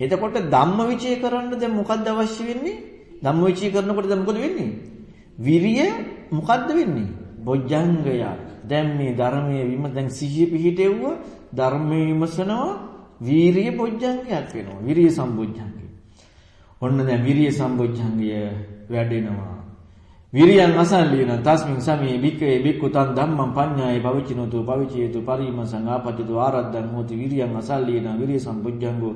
එතකොට ධම්මවිචය කරන්න දැන් මොකද්ද අවශ්‍ය වෙන්නේ? ධම්මවිචය කරනකොට දැන් මොකද වෙන්නේ? විරිය මොකද්ද වෙන්නේ? බොජ්ජංගයක්. දැන් මේ ධර්මයේ විම දැන් සිහිය පිහිටෙව්ව ධර්මයේ විමසනවා වීරිය බොජ්ජංගයක් වෙනවා. විරිය සම්බොජ්ජංගය. ඔන්න දැන් විරිය සම්බොජ්ජංගය වැඩෙනවා. විරියං අසල්ලින තස්මින් සමේ බික්කේ බික්කු තන් ධම්මං පඤ්ඤාය පවිචිනතු පවිචේතු පරිමසං ආපජිතු ආරද්ධං හෝති විරියං අසල්ලින විරිය සම්පුජ්ජංගෝ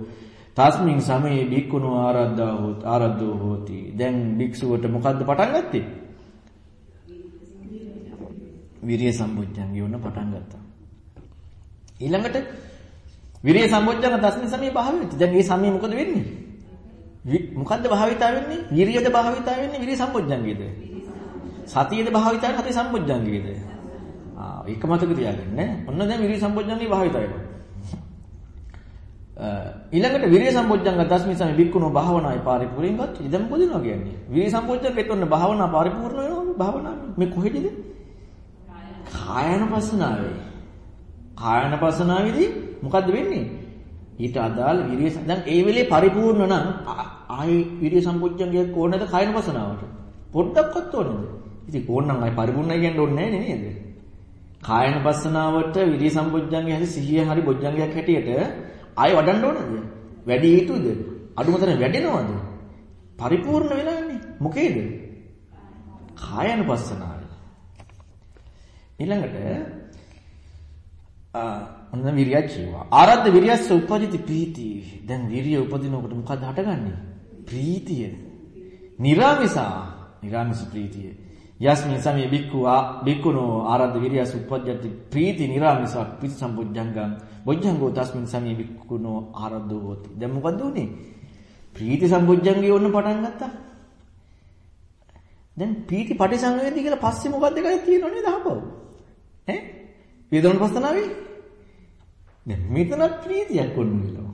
තස්මින් සමේ බික්කුණු ආරද්ධා හෝත් ආරද්ධෝ හෝති දැන් භික්ෂුවට මොකද්ද පටන් ගත්තේ විරිය සම්පුජ්ජංගේ උන පටන් ගත්තා ඊළඟට විරිය සම්පුජ්ජංග තස්මින් සමේ භාවෙති දැන් මේ සමේ මොකද වෙන්නේ මොකද්ද භාවිතා වෙන්නේ විරියද භාවිතා වෙන්නේ විරිය සම්පුජ්ජංගේද සතියේද භාවිතය සති සම්පොඥංගයේද? ආ ඒක මතක තියාගන්න. ඔන්න දැන් විරිය සම්පොඥංගේ භාවිතය වෙනවා. ඊළඟට විරිය සම්පොඥංග දස්මිසම බික්කුණෝ භාවනායි පරිපූර්ණින් ගත් ඉදම් පොදිනවා කියන්නේ. විරිය සම්පොඥංගෙත් ඔන්න භාවනා පරිපූර්ණ වෙනවා භාවනාව. මේ කොහෙදද? කායනපසනාවේ. කායනපසනාවේදී මොකද්ද වෙන්නේ? ඊට අදාළ විරිය දැන් ඒ වෙලේ පරිපූර්ණ නම් ආයේ විරිය සම්පොඥංගයක් ඕනද කායනපසනාවට? පොඩ්ඩක්වත් ඕනද? ඉතින් ඕනනම් අය පරිපූර්ණයි කියන්න ඕනේ නැහැ නේද? කායන පස්සනාවට විරිය සම්පොඥංගය හරි සිහිය හරි බොජ්ජංගයක් හැටියට ආයෙ වඩන්න ඕනද? වැඩි යුතුද? අඩුමතර වැඩෙනවද? පරිපූර්ණ වෙලාන්නේ. මොකේද? කායන පස්සනාව. ඊළඟට ආ ඔන්න විරිය කියවා. ආරද්ධ විරියස්ස උපජිති ප්‍රීති. දැන් විරිය උපදිනකොට මොකද හටගන්නේ? ප්‍රීතිය. නිරාමිසා. නිරාමිස ප්‍රීතිය. යස්මින් සමේ බික්ඛුවා බික්ඛුනෝ ආරද්ධ විරියස් උපජ්ජති ප්‍රීති නිරාමිසක් පිට සම්බුද්ධංගං බොජ්ජංගෝ තස්මින් සමේ බික්ඛුනෝ ආරද්ධෝ හෝති දැන් මොකද උනේ ප්‍රීති සම්බුද්ධංගේ ඔන්න පටන් ගත්තා දැන් ප්‍රීති පටිසංවේදී කියලා පස්සේ මොකද්ද කියලා තියෙනව නේද අහපව ඈ වේදන පස්සනාවේ දැන් මෙතන ප්‍රීතියක් ඔන්න වෙනවා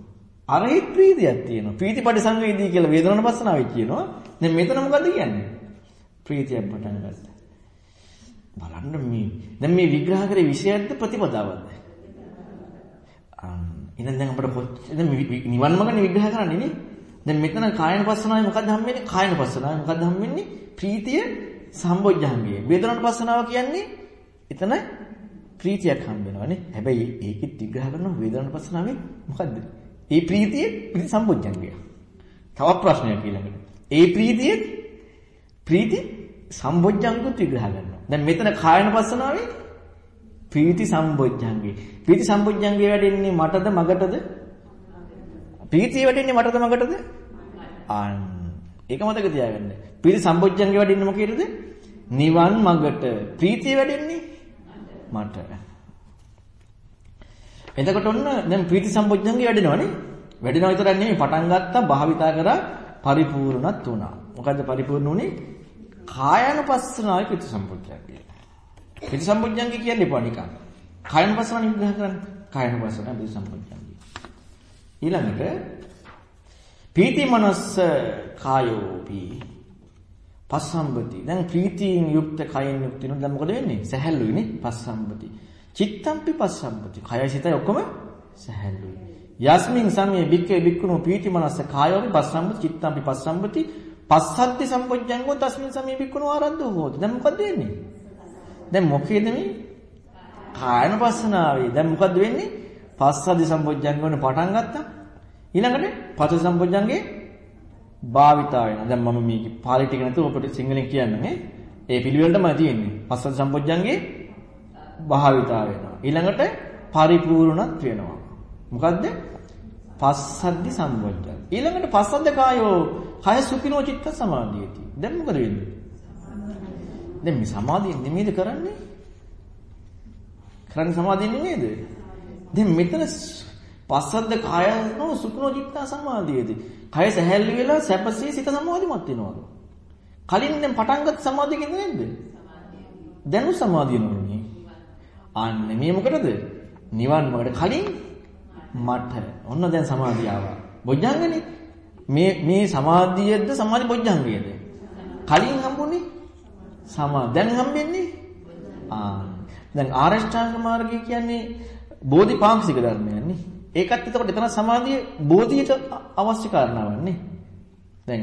අරහි ප්‍රීතියක් තියෙනවා ප්‍රීති පටිසංවේදී කියලා වේදන පස්සනාවේ කියනවා දැන් මෙතන මොකද්ද කියන්නේ ප්‍රීතියක් පටන් ගත්තා. බලන්න මේ දැන් මේ විග්‍රහ කරේ විෂයක්ද ප්‍රතිපදාවක්ද? එහෙනම් දැන් අපිට දැන් නිවන් මාර්ගනේ විග්‍රහ කරන්නේ නේ. දැන් මෙතන කායන පස්සනාවේ මොකද්ද හම්බෙන්නේ? කායන පස්සනාවේ මොකද්ද හම්බෙන්නේ? ප්‍රීතිය සම්බොජ්ජංගය. වේදනාන පස්සනාව කියන්නේ එතන ප්‍රීතියක් හම්බ වෙනවානේ. හැබැයි ඒකෙත් විග්‍රහ කරන වේදනාන පස්සනාවේ මොකද්ද? ඒ ප්‍රීතිය ප්‍රීති සම්බොජ්ජංගය. තවත් ප්‍රශ්නයක් ඊළඟට. ඒ ප්‍රීතිය ප්‍රීති සම්බොජ්ජංගුත් විග්‍රහ කරනවා. දැන් මෙතන කායන පස්සනාවේ ප්‍රීති සම්බොජ්ජංගේ. ප්‍රීති සම්බොජ්ජංගේ වැඩෙන්නේ මටද මගටද? ප්‍රීතිය වැඩෙන්නේ මටද මගටද? අන් ඒක මතක තියාගන්න. ප්‍රීති සම්බොජ්ජංගේ වැඩෙන්නේ මොකේද? නිවන් මගට. ප්‍රීතිය වැඩෙන්නේ මට. එතකොට ඔන්න දැන් ප්‍රීති සම්බොජ්ජංගේ වැඩෙනවනේ. වැඩෙනව විතරක් නෙමෙයි පටන් ගත්තා භාවිතා කරා පරිපූර්ණත් වුණා. මොකද්ද පරිපූර්ණ උනේ? කායानुපස්සනාවේ ප්‍රතිසම්පුජ්ජං කියලා. ප්‍රතිසම්පුජ්ජං කියන්නේ පොඩිකම්. කායानुපස්සනාව නිග්‍රහ කරන්නේ. කායानुපස්සනාව ප්‍රතිසම්පුජ්ජං. ඊළඟට ප්‍රීති මනස්ස කායෝපි පස්සම්පති. දැන් ප්‍රීතියෙන් යුක්ත කයෙන් යුක්ත වෙනවා. දැන් මොකද වෙන්නේ? සැහැල්ලුයිනේ පස්සම්පති. චිත්තම්පි පස්සම්පති. කයයි සිතයි ඔක්කොම සැහැල්ලුයි. යස්මින් සමයේ වික්කේ වික්කුණෝ පීති මනස්ස කායෝපි පස්සම්පති චිත්තම්පි පස්සම්පති පස්සද්දි සම්පොඥංගෝ තස්මින් සමීපිකුණු ආරද්ධෝ හොත. දැන් මොකද වෙන්නේ? දැන් මොකේද මේ? කායන පස්සනාවේ. දැන් මොකද වෙන්නේ? පස්සද්දි සම්පොඥංගෝනේ පටන් ගත්තා. ඊළඟට පස්ස සම්පොඥංගේ භාවිතා වෙනවා. දැන් මම මේක පාලි ටික නැතුව ඔබට සිංහලෙන් කියන්නේ ඒ පිළිවෙලටම තියෙන්නේ. පස්සද්දි සම්පොඥංගේ භාවිතා වෙනවා. ඊළඟට පරිපූර්ණත් වෙනවා. මොකද්ද? පස්සද්දි සම්පොඥංග. ඊළඟට පස්සද්ද කායෝ කය සුඛිනෝ චිත්ත සමාධියති. දැන් මොකද වෙන්නේ? දැන් මේ සමාධිය නෙමෙයිද කරන්නේ? කරන්නේ සමාධිය නෙමෙයිද? දැන් මෙතන පස්සද්ද කායනෝ සුඛිනෝ චිත්ත සමාධියති. කය සැහැල්ලු වෙලා සැපසේ සිත සමාධිමත් වෙනවලු. කලින් දැන් පටන් ගත්ත සමාධිය කියන්නේ නැද්ද? දැනු සමාධිය නෙමෙයි. අන්න මේ මොකටද? නිවන් මාර්ගට කලින් මට ඔන්න දැන් සමාධිය ආවා. බොජ්ජංගනේ මේ මේ සමාධියද සමාධි බොජ්ජංගයද? කලින් හම්බුනේ සමා දැන් හම්බෙන්නේ ආ දැන් ආරෂ්ඨාංග මාර්ගය කියන්නේ බෝධිපාක්ෂික ධර්මයන්නේ. ඒකත් එතකොට එතන සමාධිය බෝධියට අවශ්‍ය කාරණාවක් නේ. දැන්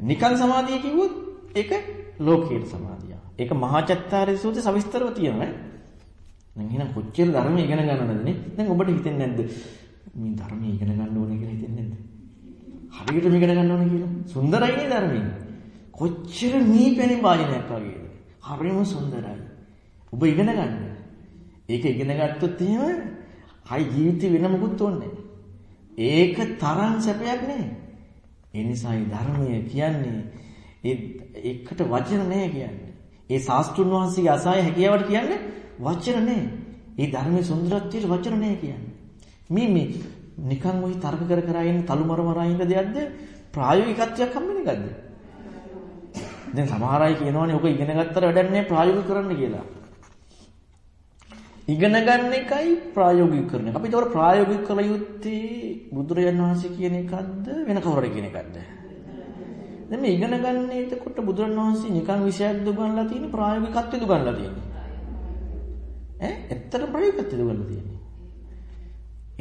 නිකන් සමාධිය කිව්වොත් ඒක ලෝකීය සමාධිය. ඒක මහා චත්තාරී සූත්‍රයේ සවිස්තරව තියෙනවා. දැන් එහෙනම් කොච්චර ධර්ම ඉගෙන ගන්නවද නේ? දැන් ඔබට හිතෙන්නේ නැද්ද? මේ ධර්ම ඉගෙන ගන්න ඕනේ කියලා හිතෙන්නේ නැද්ද? හරියටම ඉගෙන ගන්න ඕනේ කියලා. සුන්දරයි නේ ධර්මයේ. කොච්චර නීපැණි වාදනයක් වගේද? හරිම සුන්දරයි. ඔබ ඉගෙන ගන්න. ඒක ඉගෙන ගත්තොත් එහෙම හයි ජීවිතේ වෙන මොකුත් ඕනේ ඒක තරම් සැපයක් නේ. ඒ නිසා මේ ධර්මය කියන්නේ ඒ එකට වචන නෑ කියන්නේ. ඒ ශාස්ත්‍රුන් වහන්සේගේ අසහාය හැකියාවට කියන්නේ වචන නෑ. ඒ ධර්මයේ සුන්දරත්වයට වචන නෑ කියන්නේ. මේ මේ නිකන් ওই තර්ක කර කර ඉන්න තලු මර මර ඉන්න දෙයක්ද ප්‍රායෝගිකත්වයක් හම්බෙන එකක්ද? දැන් සමහර අය කියනවානේ ඔක ඉගෙන ගත්තට වැඩක් නෑ ප්‍රායෝගික කරන්න කියලා. ඉගෙන ගන්න එකයි ප්‍රායෝගික කරන එක. අපි ඒතකොට ප්‍රායෝගික කළ යුත්තේ බුදුරජාණන් වහන්සේ කියන එකක්ද වෙන කවුරු කියන එකක්ද? දැන් මේ ඉගෙන ගන්න එතකොට බුදුරජාණන් වහන්සේ නිකන් විෂයක් දුගන්ලා තියෙන ප්‍රායෝගිකත්වය දුගන්ලා තියෙන්නේ. ඈ ඇත්තට ප්‍රායෝගිකත්වය දුගන්ලා තියෙන්නේ.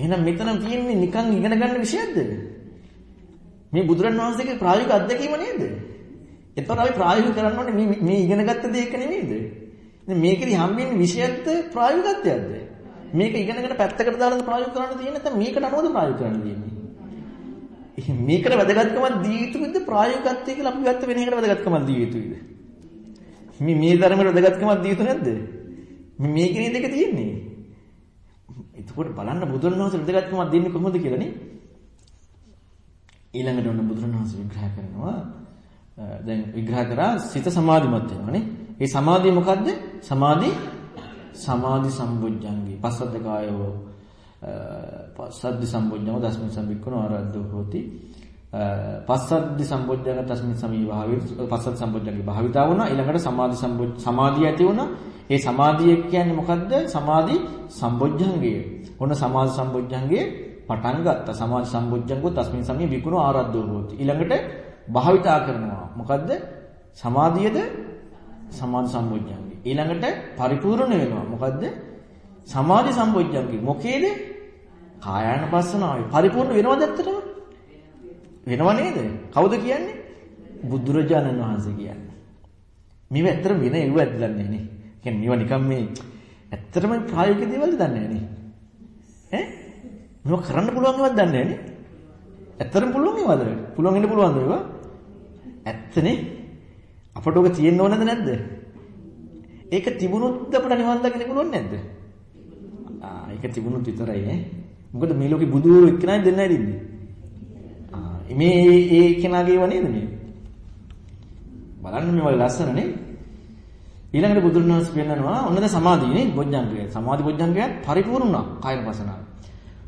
එහෙනම් මෙතන තියෙන්නේ නිකන් ඉගෙන ගන්න විෂයක්ද? මේ බුදුරජාණන් වහන්සේගේ ප්‍රායෝගික අත්දැකීම නේද? එතකොට අපි ප්‍රායෝගික කරන්න ඕනේ මේ මේ ඉගෙනගත්ත දේ එක නෙමෙයිද? දැන් මේකෙදි හම්බෙන්නේ විෂයත්ද ප්‍රායෝගිකත්වයක්ද? මේක ඉගෙනගෙන පැත්තකට දාලා ප්‍රායෝගික කරන්න තියෙන්නේ නැත්නම් මේකට අනුවද ප්‍රායෝගික කරන්න තියෙන්නේ? මේකට වැදගත්කමක් දී යුතුද ප්‍රායෝගිකත්වය කියලා අපි ගත්ත වෙන එකට වැදගත්කමක් දී යුතුද? මේ මේ ධර්මවල වැදගත්කමක් දී යුතු නැද්ද? මේ කියන දෙක තියෙන්නේ. එතකොට බලන්න බුදුන් වහන්සේ වැදගත්කමක් දෙන්නේ කොහොමද කියලා නේ? ඊළඟට ඔන්න බුදුන් වහන්සේ විග්‍රහ කරනවා දැන් විග්‍රහ කරා සිත සමාධිමත් වෙනවානේ. ඒ සමාධිය මොකද්ද? සමාධි සමාධි සම්බුද්ධංගේ පස්සද්ද කායෝ පස්සද්දි සම්බුද්ධංග දස්මින් සම්බික්කන ආරද්ධෝ හෝති පස්සද්දි සම්බුද්ධංග තස්මින් සමී භාවි පස්සද්දි සම්බුද්ධංගේ භාවිතා වුණා ඊළඟට සමාධි සම්බුද්ධ සමාධිය ඇති වුණා ඒ සමාධිය කියන්නේ මොකද්ද සමාධි සම්බුද්ධංගය ඔන්න සමාධි සම්බුද්ධංගේ පටන් ගත්තා සමාධි සම්බුද්ධංගෝ තස්මින් සමී විකුණු ආරද්ධෝ හෝති ඊළඟට භාවිතා කරනවා මොකද්ද සමාධියද සමාධි සම්බොජ්ජංගේ. ඊළඟට පරිපූර්ණ වෙනවා. මොකද්ද? සමාධි සම්බොජ්ජංගේ. මොකේද? කායානුපස්සනාවේ පරිපූර්ණ වෙනවද ඇත්තටම? වෙනව නේද? කවුද කියන්නේ? බුදුරජාණන් වහන්සේ කියන්නේ. මේව ඇත්තටම වෙන ඒව ඇදලා නැහැ නේ. කියන්නේ මේවා නිකන් මේ ඇත්තටම ප්‍රායෝගික දේවල්ද දන්නේ නැහැ නේ. ඈ? මේවා කරන්න පුළුවන් ඒවාද දන්නේ නැහැ නේ. ඇත්තටම පුළුවන් ඒවාද? පුළුවන් ඉන්න පුළුවන්ද ඒවා? ඇත්තනේ අපට ඔක තියෙන්න ඕනද නැද්ද? ඒක තිබුණොත් අපිට නිවන් දකින්න පුළුවන් නැද්ද? ආ ඒක තිබුණොත් විතරයි ඈ. මොකද මේ ලෝකේ බුදුවරු එක්කනයි දෙන්නයි ඉන්නේ. ආ මේ ඒ කෙනාගේ ඒවා නේද මේ? බලන්න මේ වගේ ලස්සන නේ. ඊළඟට බුදුන් වහන්සේ පෙන්නනවා ඔන්නද සමාධියනේ බොජ්ජංගය. සමාධි බොජ්ජංගය පරිපූර්ණ වුණා කායන පසනාව.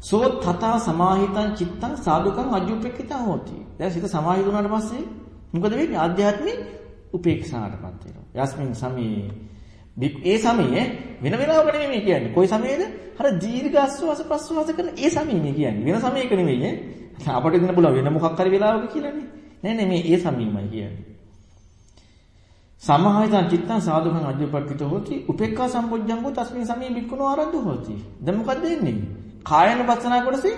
සෝ තථා සමාහිතං චිත්තං සාදුකං අජ්ජුපෙක්කිතං හෝති. දැන් සිත සමාහිත වුණාට පස්සේ මොකද වෙන්නේ? ආධ්‍යාත්මික උපේක්ෂාටපත් වෙනවා. යස්මින් සමේ ඒ සමයේ වෙන වෙලාවක නෙමෙයි කියන්නේ. කොයි සමයේද? අර දීර්ඝ ආස්වාස ප්‍රස්වාස කරන ඒ සමයේ මේ කියන්නේ. වෙන සමයක නෙමෙයි ඈ. අපිට දෙන්න පුළුවන් වෙන මොකක් හරි වෙලාවක කියලානේ. නෑ නෑ මේ ඒ සමයමයි කියන්නේ. සමාහිතං චිත්තං සාදුකං අජ්ජපට්ඨිතෝ හෝති උපේක්ඛා සම්පොජ්ජංගෝ තස්මින් සමේ බික්කුණෝ ආරද්ධ හෝති. දැන් මොකද වෙන්නේ? කායන පස්සනා කොටසේ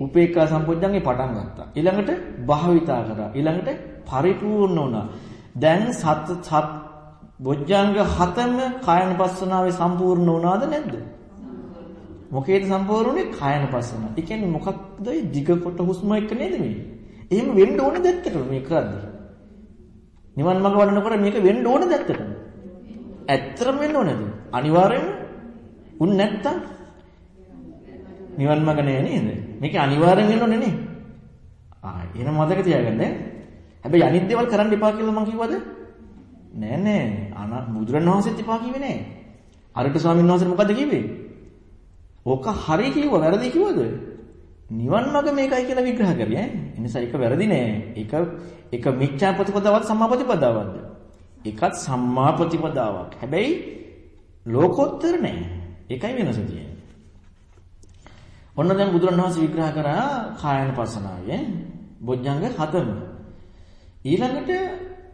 උපේක්ඛා සම්පොජ්ජංගේ පටන් ගත්තා. ඊළඟට භාවිතා කරා. ඊළඟට පරිපූර්ණ වුණා. දැන් සත් සත් බොජ්ජංග හතම කායනපස්සනාවේ සම්පූර්ණ වුණාද නැද්ද? මොකේද සම්පූර්ණුනේ කායනපස්සනාව. ඒ කියන්නේ මොකක්ද ඒ දිග කොට හුස්ම එක නේද මේ? එහෙම වෙන්න ඕනේ දැත්තට මේ කරද්දි. නිවන් මඟ වඩනකොට මේක වෙන්න ඕනේ දැත්තට. ඇත්තටම වෙන්න ඕනේද? අනිවාර්යෙන්ම උන් නැත්තම් නිවන් මඟ නෑ නේද? මේක අනිවාර්යෙන් වෙන්න ඕනේ නේ. ආ එහෙනම් මතක තියාගන්න. හැබැයි අනිත් දේවල් කරන්න එපා කියලා මම කිව්වද? නෑ නෑ. අන බුදුරණවහන්සේත් එපා කිව්වේ නෑ. අරට ස්වාමීන් වහන්සේ මොකද්ද කිව්වේ? ඕක හරි කිව්වා වැරදි කිව්වද? නිවන් මඟ මේකයි කියලා විග්‍රහ කරේ ඈ. ඒ නිසා ඒක වැරදි නෑ. ඒක ඒක මිච්ඡා ප්‍රතිපදාවත් සම්මා ප්‍රතිපදාවක්ද? ඒකත් සම්මා ප්‍රතිපදාවක්. හැබැයි ලෝකෝත්තර නෑ. ඒකයි වෙනස තියෙන්නේ. ඔන්න දැන් බුදුරණවහන්සේ විග්‍රහ කරා කායන පස්සනාවේ බොජ්ජංග හතම. ඊළඟට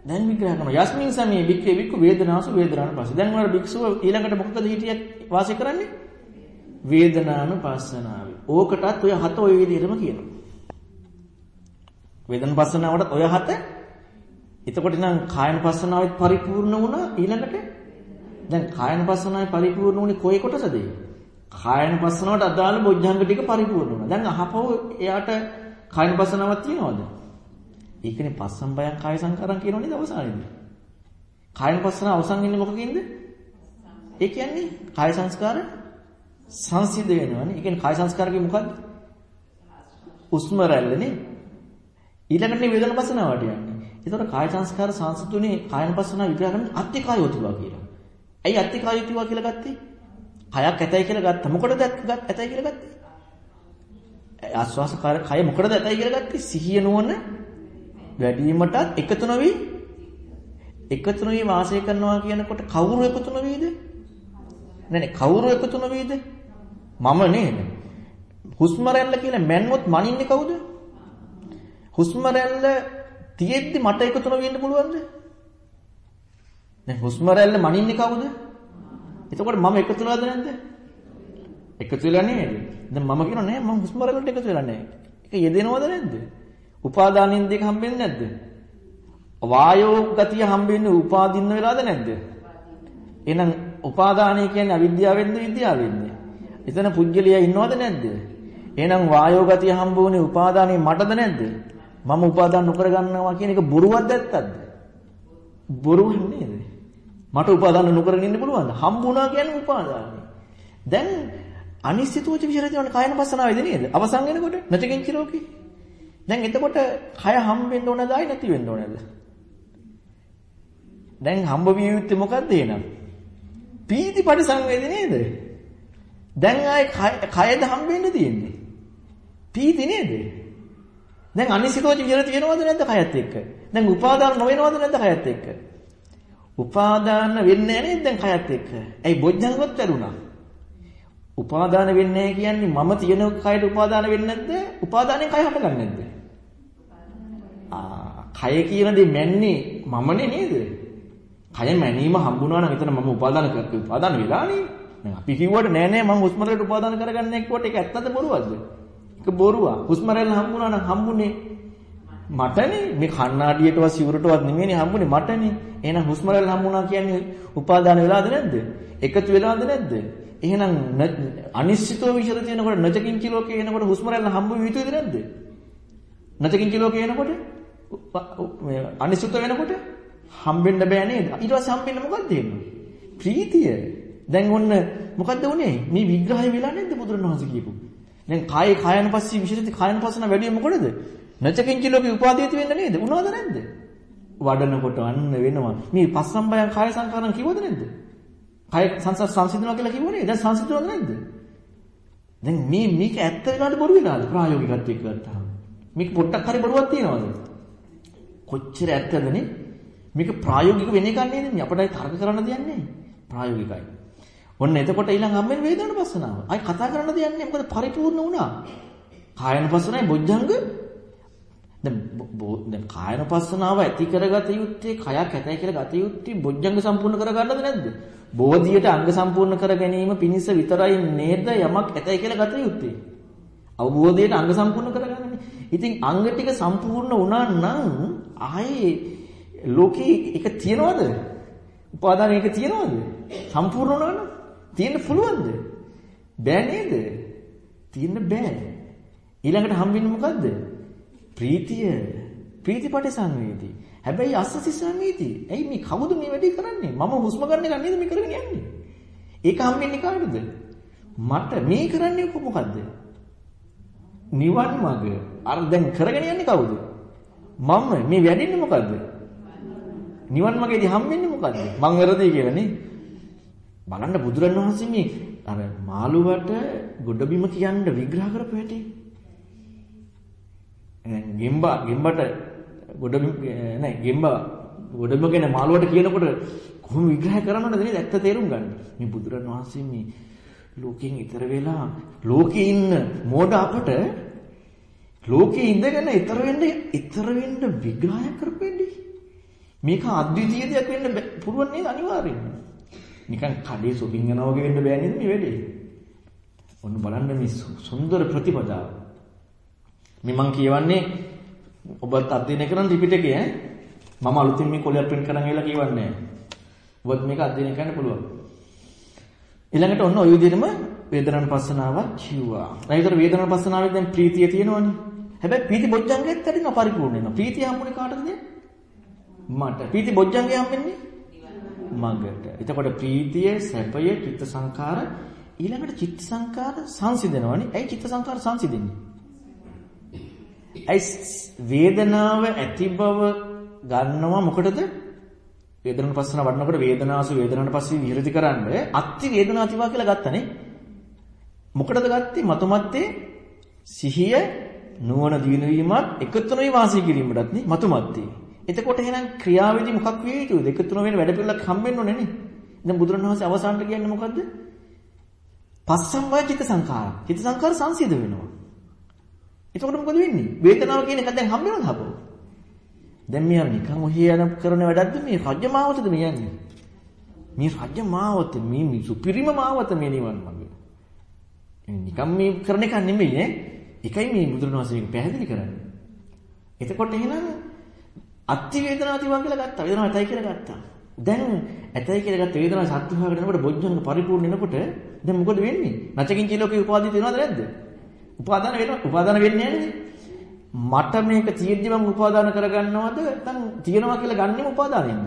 දැන් විග්‍රහ කරනවා යස්මින් සමේ වික්කේ වික්ක වේදනාසු වේදනාන පස්සේ. දැන් වල භික්ෂුව ඊළඟට මොකද හිටියක් වාසය කරන්නේ? වේදනානුපස්සනාවේ. ඕකටත් ඔය හත ඔය විදිහටම කියනවා. වේදනානුපස්සනාවට ඔය හත එතකොට නම් කායනුපස්සනාවෙත් පරිපූර්ණ වුණා ඊළඟට දැන් කායනුපස්සනාවේ පරිපූර්ණ වුණේ කොයි කොටසද? කායනුපස්සනාවට අදාළ බොජ්ජංග ටික පරිපූර්ණ වුණා. දැන් අහපව එයාට කායනුපස්සනාවක් තියනවද? ඒකනේ පස්සම්බයං කාය සංකාරම් කියනෝ නේද අවසානයේදී. කායනුපස්සන අවසන් වෙන්නේ මොකකින්ද? ඒ කියන්නේ කාය සංස්කාර සංසිඳ වෙනවනේ. ඒ කියන්නේ කාය සංස්කාර කිය මොකද්ද? උස්ම රැල්ලනේ. ඊළඟට වේදනාපස්සනාවට යන්නේ. ඒතකොට කාය සංස්කාර සංසිඳුනේ කායනුපස්සන විග්‍රහ කරන්නේ අත්‍යකායෝතිවා කියලා. ඇයි අත්‍යකායෝතිවා කියලා ගත්තේ? කයක් ඇතයි කියලා ගත්තා. මොකටද ඇතයි කියලා ගත්තේ? ආස්වාස කය මොකටද ඇතයි කියලා ගත්තේ? සිහිය නුවණ වැඩි වීමටත් එකතු නොවි එකතු නොවි වාසය කරනවා කියනකොට කවුරු එකතු නොවේද? නැනේ කවුරු එකතු නොවේද? මම නේද? හුස්ම රැල්ල කියලා මැන්නොත් මනින්නේ කවුද? හුස්ම රැල්ල තියෙද්දි මට එකතු නොවෙන්න පුළුවන්ද? දැන් හුස්ම රැල්ල මනින්නේ කවුද? එතකොට මම එකතු වෙලාද නැද්ද? එකතු වෙලා නේද? දැන් මම කියනවා නෑ මම හුස්ම රැල්ලට එකතු වෙලා නෑ. ඒක යෙදෙනවද නැද්ද? උපාදානින් දෙක හම්බෙන්නේ නැද්ද? වායෝ ගතිය හම්බෙන්නේ උපාදින්න වෙලාද නැද්ද? එහෙනම් උපාදානය කියන්නේ අවිද්‍යාවෙන්ද විද්‍යාවෙන්ද? එතන පුජ්‍යලිය ඉන්නවද නැද්ද? එහෙනම් වායෝ ගතිය හම්බ වුණේ උපාදානෙ මටද නැද්ද? මම උපාදාන නොකර ගන්නවා කියන එක බොරුවක්ද ඇත්තක්ද? බොරුවක් නේද? මට උපාදාන නොකරගෙන ඉන්න පුළුවන්ද? හම්බුණා කියන්නේ උපාදානයි. දැන් අනිශ්චිතෝච විචරති වන කායන පස්සනාවේද නේද? අවසන් වෙනකොට නැතිකින්ච ලෝකේ. දැන් එතකොට කය හම්බෙන්න ඕනද ආයි නැති වෙන්න ඕනද? දැන් හම්බ විය යුත්තේ මොකද්ද එහෙනම්? පීති පරිසංවේදී නේද? දැන් ආයේ කයද හම්බෙන්න තියෙන්නේ. පීති නේද? දැන් අනිසිතෝච විහෙර තියෙනවද නැද්ද කයත් එක්ක? දැන් උපාදාන නොවෙනවද නැද්ද කයත් එක්ක? උපාදාන වෙන්නේ නැහැ නේද දැන් කයත් එක්ක? ඇයි බොජ්ජංගවත් වැරුණා? උපාදාන වෙන්නේ කියන්නේ මම තියෙන කයට උපාදාන වෙන්නේ නැද්ද? උපාදානෙන් කය හටගන්නේ නැද්ද? ආ කය කියන දේ මැන්නේ මමනේ නේද? කය මැනීම හම්බුණා නම් එතන මම උපාදාන කරලා උපාදාන වෙලානේ. දැන් අපි කිව්වට නෑ නෑ මම හුස්ම රටට උපාදාන කරගන්නේ කිව්වට ඒක ඇත්තද බොරුවක්ද? ඒක බොරුවක්. හුස්ම රැල්ල හම්බුණා නම් හම්බුනේ මටනේ මේ කණ්ණාඩියටවත් සිවුරටවත් නෙමෙයිනේ හම්බුනේ මටනේ. එහෙනම් හුස්ම රැල්ල හම්බුණා කියන්නේ උපාදාන වෙලාද නැද්ද? එකතු වෙලාද නැද්ද? එහෙනම් අනිශ්චිතව විෂද තියෙනකොට නචකින් කිලෝකේ එනකොට හුස්ම රැල්ල හම්බ වෙ යුතුද නැද්ද? නචකින් කිලෝකේ එනකොට අනිශ්චිත වෙනකොට හම්බෙන්න බෑ නේද? ඊට පස්සේ හම්බෙන්න මොකක්ද වෙන්නේ? ප්‍රීතිය. දැන් ඔන්න මොකද්ද උනේ? මේ විග්‍රහය වෙලා නැද්ද බුදුරණවහන්සේ කියපු? දැන් කායේ කායන පස්සේ විශේෂිත කායන පස්සන වැඩි මොකටද? නචකින් කිලෝකේ උපාදීති වෙන්න නේද? උනවද නැද්ද? වඩනකොට අන්න වෙනවා. මේ පස්සම්බයං කාය සංකාරම් කිව්වද නැද්ද? කාය සංසස් සංසිඳනවා කියලා කිව්වනේ. දැන් සංසිඳනවද නැද්ද? දැන් මේ මේක ඇත්ත වෙලාද බොරු වෙලාද ප්‍රායෝගිකත්වයට ගත්තාම? මේක පොට්ටක් හරි බොරුවක් තියනවද? කොච්චර ඇත්තද නේ? මේක ප්‍රායෝගික වෙන එකක් නේද? මේ අපිට තර්ක කරන්න දෙයක් නැහැ. ප්‍රායෝගිකයි. ඔන්න එතකොට ඊළඟ හම්බෙන වේදනානුපස්සනාව. අයි කතා කරන්න දෙයක් නැහැ. මොකද පරිපූර්ණ වුණා. කායනුපස්සනයි බොජ්ජංග දැන් දැන් කායනුපස්සනාව ඇති කරගත යුත්තේ කයක් ඇතයි කියලා ගත යුත්තේ බොජ්ජංග සම්පූර්ණ කරගන්නද නැද්ද? බෝධියට අංග සම්පූර්ණ කර ගැනීම පිණිස විතරයි නේද යමක් ඇතයි කියලා ගත යුත්තේ. අවබෝධයට අංග සම්පූර්ණ කරගන්නනේ. ඉතින් අංග ටික සම්පූර්ණ වුණා නම් ආයේ ලෝකේ එක තියනවද? උපාදාන එක තියනවද? සම්පූර්ණ වුණා නම් තියෙන්න පුළුවන්ද? බෑ නේද? තියෙන්න බෑ. ඊළඟට හම්බෙන්නේ මොකද්ද? ප්‍රීතිය. ප්‍රීතිපටි සංවේදී. හැබැයි අස්සසි සංවේදී. ඇයි මේ කවුද මේ වැඩේ කරන්නේ? මම හුස්ම ගන්න එක නේද මේ කරගෙන යන්නේ? ඒක හම්බෙන්නේ කාටද? මට මේ කරන්නේ මොකද්ද? නිවන් මඟ. අර දැන් කරගෙන යන්නේ කවුද? මම මේ වැඩින්නේ මොකද්ද? නිවන් මාර්ගයේදී හම්බෙන්නේ මොකද්ද? මං වැරදි කියලා නේ. බලන්න බුදුරණවහන්සේ මේ අර මාළුවට ගොඩබිම කියන්න විග්‍රහ කරපු හැටි. ගෙම්බා ගෙම්බට ගොඩබිම නෑ ගෙම්බා ගොඩබිම කියන මාළුවට කියනකොට කොහොම විග්‍රහ කරනවද නේද? ඇත්ත තේරුම් ගන්න. මේ බුදුරණවහන්සේ මේ ලෝකෙන් ඈතර වෙලා ලෝකේ ඉන්න මෝඩ අපට ලෝකේ ඉඳගෙන ඈතර වෙන්න ඈතර වෙන්න විග්‍රහය කරපෙන්නේ. මේක අද්විතීය දෙයක් වෙන්න පුළුවන් නේද අනිවාර්යෙන්ම. නිකන් කඩේ සොපින් යනවා වගේ වෙන්න බෑ නේද මේ වැඩේ. ඔන්න බලන්න මේ සුන්දර ප්‍රතිපදාව. මේ මං කියවන්නේ ඔබත් අධ්‍යයනය කරන ත්‍රිපිටකය ඈ. මම අලුතින් මේ කොලියක් print කරන් ඇවිල්ලා කියවන්නේ. ඔබත් මේක අධ්‍යයනය කරන්න පුළුවන්. ඊළඟට ඔන්න ওই විදිහටම වේදනානුපස්සනාවක් කිව්වා. ඊළඟට වේදනානුපස්සනාවේ දැන් ප්‍රීතිය තියෙනවනේ. හැබැයි පීති බොජ්ජංගෙත් ඇතින පරිපූර්ණ වෙනවා. පීතිය හම්බුනේ කාටද? මට. පීති බොජ්ජංගේ හම්බෙන්නේ මගට. එතකොට ප්‍රීතිය, සැපය, චිත්ත සංකාර ඊළඟට චිත්ත සංකාර සංසිඳනවනේ. ඇයි චිත්ත සංකාර සංසිඳෙන්නේ? ඇයි වේදනාව ඇති බව ගන්නවා මොකටද? වේදනාවට පස්සන වඩනකොට වේදනාසු වේදනාවට පස්සේ විහෙරති කරන්නේ අත්ති වේදනාතිවා කියලා ගත්තනේ. මොකටද ගත්තේ? මතුමත්තේ සිහිය නුවණ දිනවීමත් එකතු නොවි වාසය කිරීමටත් නේ මතුමත්තේ. එතකොට එහෙනම් ක්‍රියාවේදී මොකක් විය යුතුද? එකතු නොවෙන වැඩ පිළිලක් හම්බෙන්න ඕනේ නේ. දැන් බුදුරණවහන්සේ අවසානට කියන්නේ මොකද්ද? පස්සම් වය චිත්ත සංඛාර. චිත්ත සංඛාර සංසිඳ වෙනවා. එතකොට මොකද වෙන්නේ? වේදනාව කියන එක දැන් හම්බ වෙනවද හපෝ? දැන් මෙයා නිකන් ඔහේ යන කරන වැඩක්ද මේ රජ මාවතද මේ යන්නේ? මේ රජ මාවත මේ සුපිරිම මාවත මේ නිවන් මඟ. නිකන් මේ කරන එක නෙමෙයි නේ. එකයි මේ බුදුරණවහන්සේ පැහැදිලි කරන්නේ. එතකොට එහෙනම් අත්ති වේදනාතිවා කියලා ගත්තා. වේදනාව ඇතයි කියලා ගත්තා. දැන් ඇතයි කියලා ගත්ත වේදනාව සත්‍ය භාගයට එනකොට බොජ්ජංග පරිපූර්ණ වෙනකොට දැන් මොකද වෙන්නේ? නැචකින් චිලෝකේ උපාදී තියෙනවද නැද්ද? උපාදාන වෙනවා. උපාදාන වෙන්නේ නැහැ මට මේක තියෙද්දි මම උපාදාන කරගන්නවද? නැත්නම් තියනවා කියලා ගන්නෙම උපාදානෙන්ද?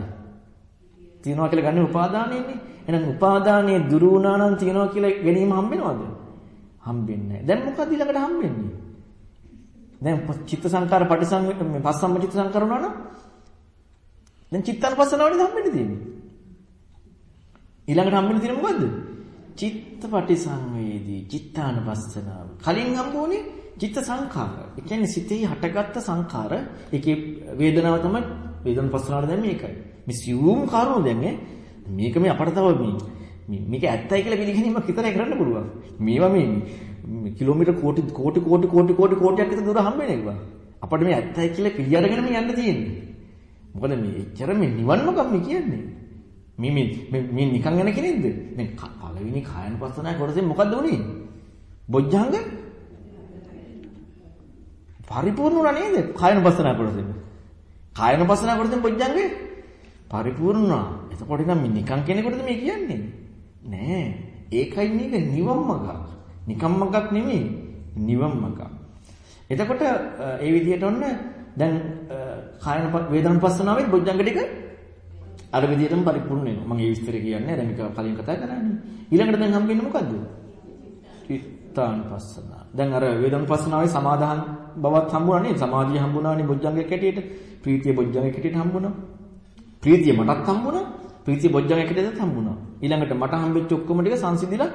තියනවා කියලා ගන්නෙ උපාදානෙන්නේ. එහෙනම් උපාදානයේ දුරු වුණා නම් තියනවා කියලා ගැනීම හම්බෙනවද? හම්බෙන්නේ නැහැ. දැන් මොකද ඊළඟට හම්බෙන්නේ? දැන් චිත්ත සංකාර පටිසං මේ පස්සම්ම චිත්ත සංකාර වුණා නම් දැන් චිත්තානුපස්සනාවනේ හම්බෙන්නේ තියෙන්නේ. ඊළඟට හම්බෙන්නේ තියෙන්නේ මොකද්ද? චිත්තපටි සංවේදී චිත්තානුපස්සනාව. කලින් හම්බුනේ චිත්ත සංඛාර. ඒ කියන්නේ සිතේ හටගත්ත සංඛාර. ඒකේ වේදනාව තමයි වේදනානුපස්සනාවට දැන් මේකයි. මේ සියුම් කරුණු දැන් මේක මේ අපට තව මේ මේක ඇත්තයි කියලා පිළිගැනීමක් විතරයි කරන්න පුළුවන්. මේවා මේ කිලෝමීටර් කෝටි කෝටි කෝටි කෝටි කෝටි කෝටියක් විතර දුර හම්බ වෙන එක. අපිට මේ ඇත්තයි කියලා පිළිඅරගෙන මේ යන්න තියෙන්නේ. මොකද මේ එච්චර මේ නිවන් මොකක්ද මේ කියන්නේ? මේ මේ මේ නිකන් යන කෙනෙක්ද? මේ පළවෙනි කායනුපස්සනාවේ කොටසෙන් මොකද්ද උනේ? බොජ්ජංග පරිපූර්ණ වුණා නේද? කායනුපස්සනාව කොටසෙන්. කායනුපස්සනාව කොටසෙන් බොජ්ජංගේ පරිපූර්ණ වුණා. එතකොට නම් මේ නිකන් කෙනෙකුටද මේ කියන්නේ? නෑ. ඒකයි මේක නිවන් මඟ. නිකම් මඟක් නෙමෙයි. නිවන් මඟ. එතකොට ඒ විදිහට ඔන්න දැන් කායන වේදනානුපස්සනාවේ බොජ්ජංග ටික අර විදිහටම පරිපූර්ණ වෙනවා. මම ඒ විස්තර කියන්නේ දැන් මේක කලින් කතා කරන්නේ. ඊළඟට දැන් හම්බෙන්නේ මොකද්ද? චිත්තානුපස්සනාව. දැන් අර වේදනානුපස්සනාවේ සමාදාහන් බවත් හම්බුණා නේද? සමාධිය හම්බුණානේ බොජ්ජංගයක් හැටියට. ප්‍රීතිය බොජ්ජංගයක් හැටියට හම්බුණා. ප්‍රීතිය මටත් හම්බුණා. ප්‍රීතිය බොජ්ජංගයක් හැටියටත් හම්බුණා. ඊළඟට මට හම්බෙච්ච ඔක්කොම ටික සංසිඳිලා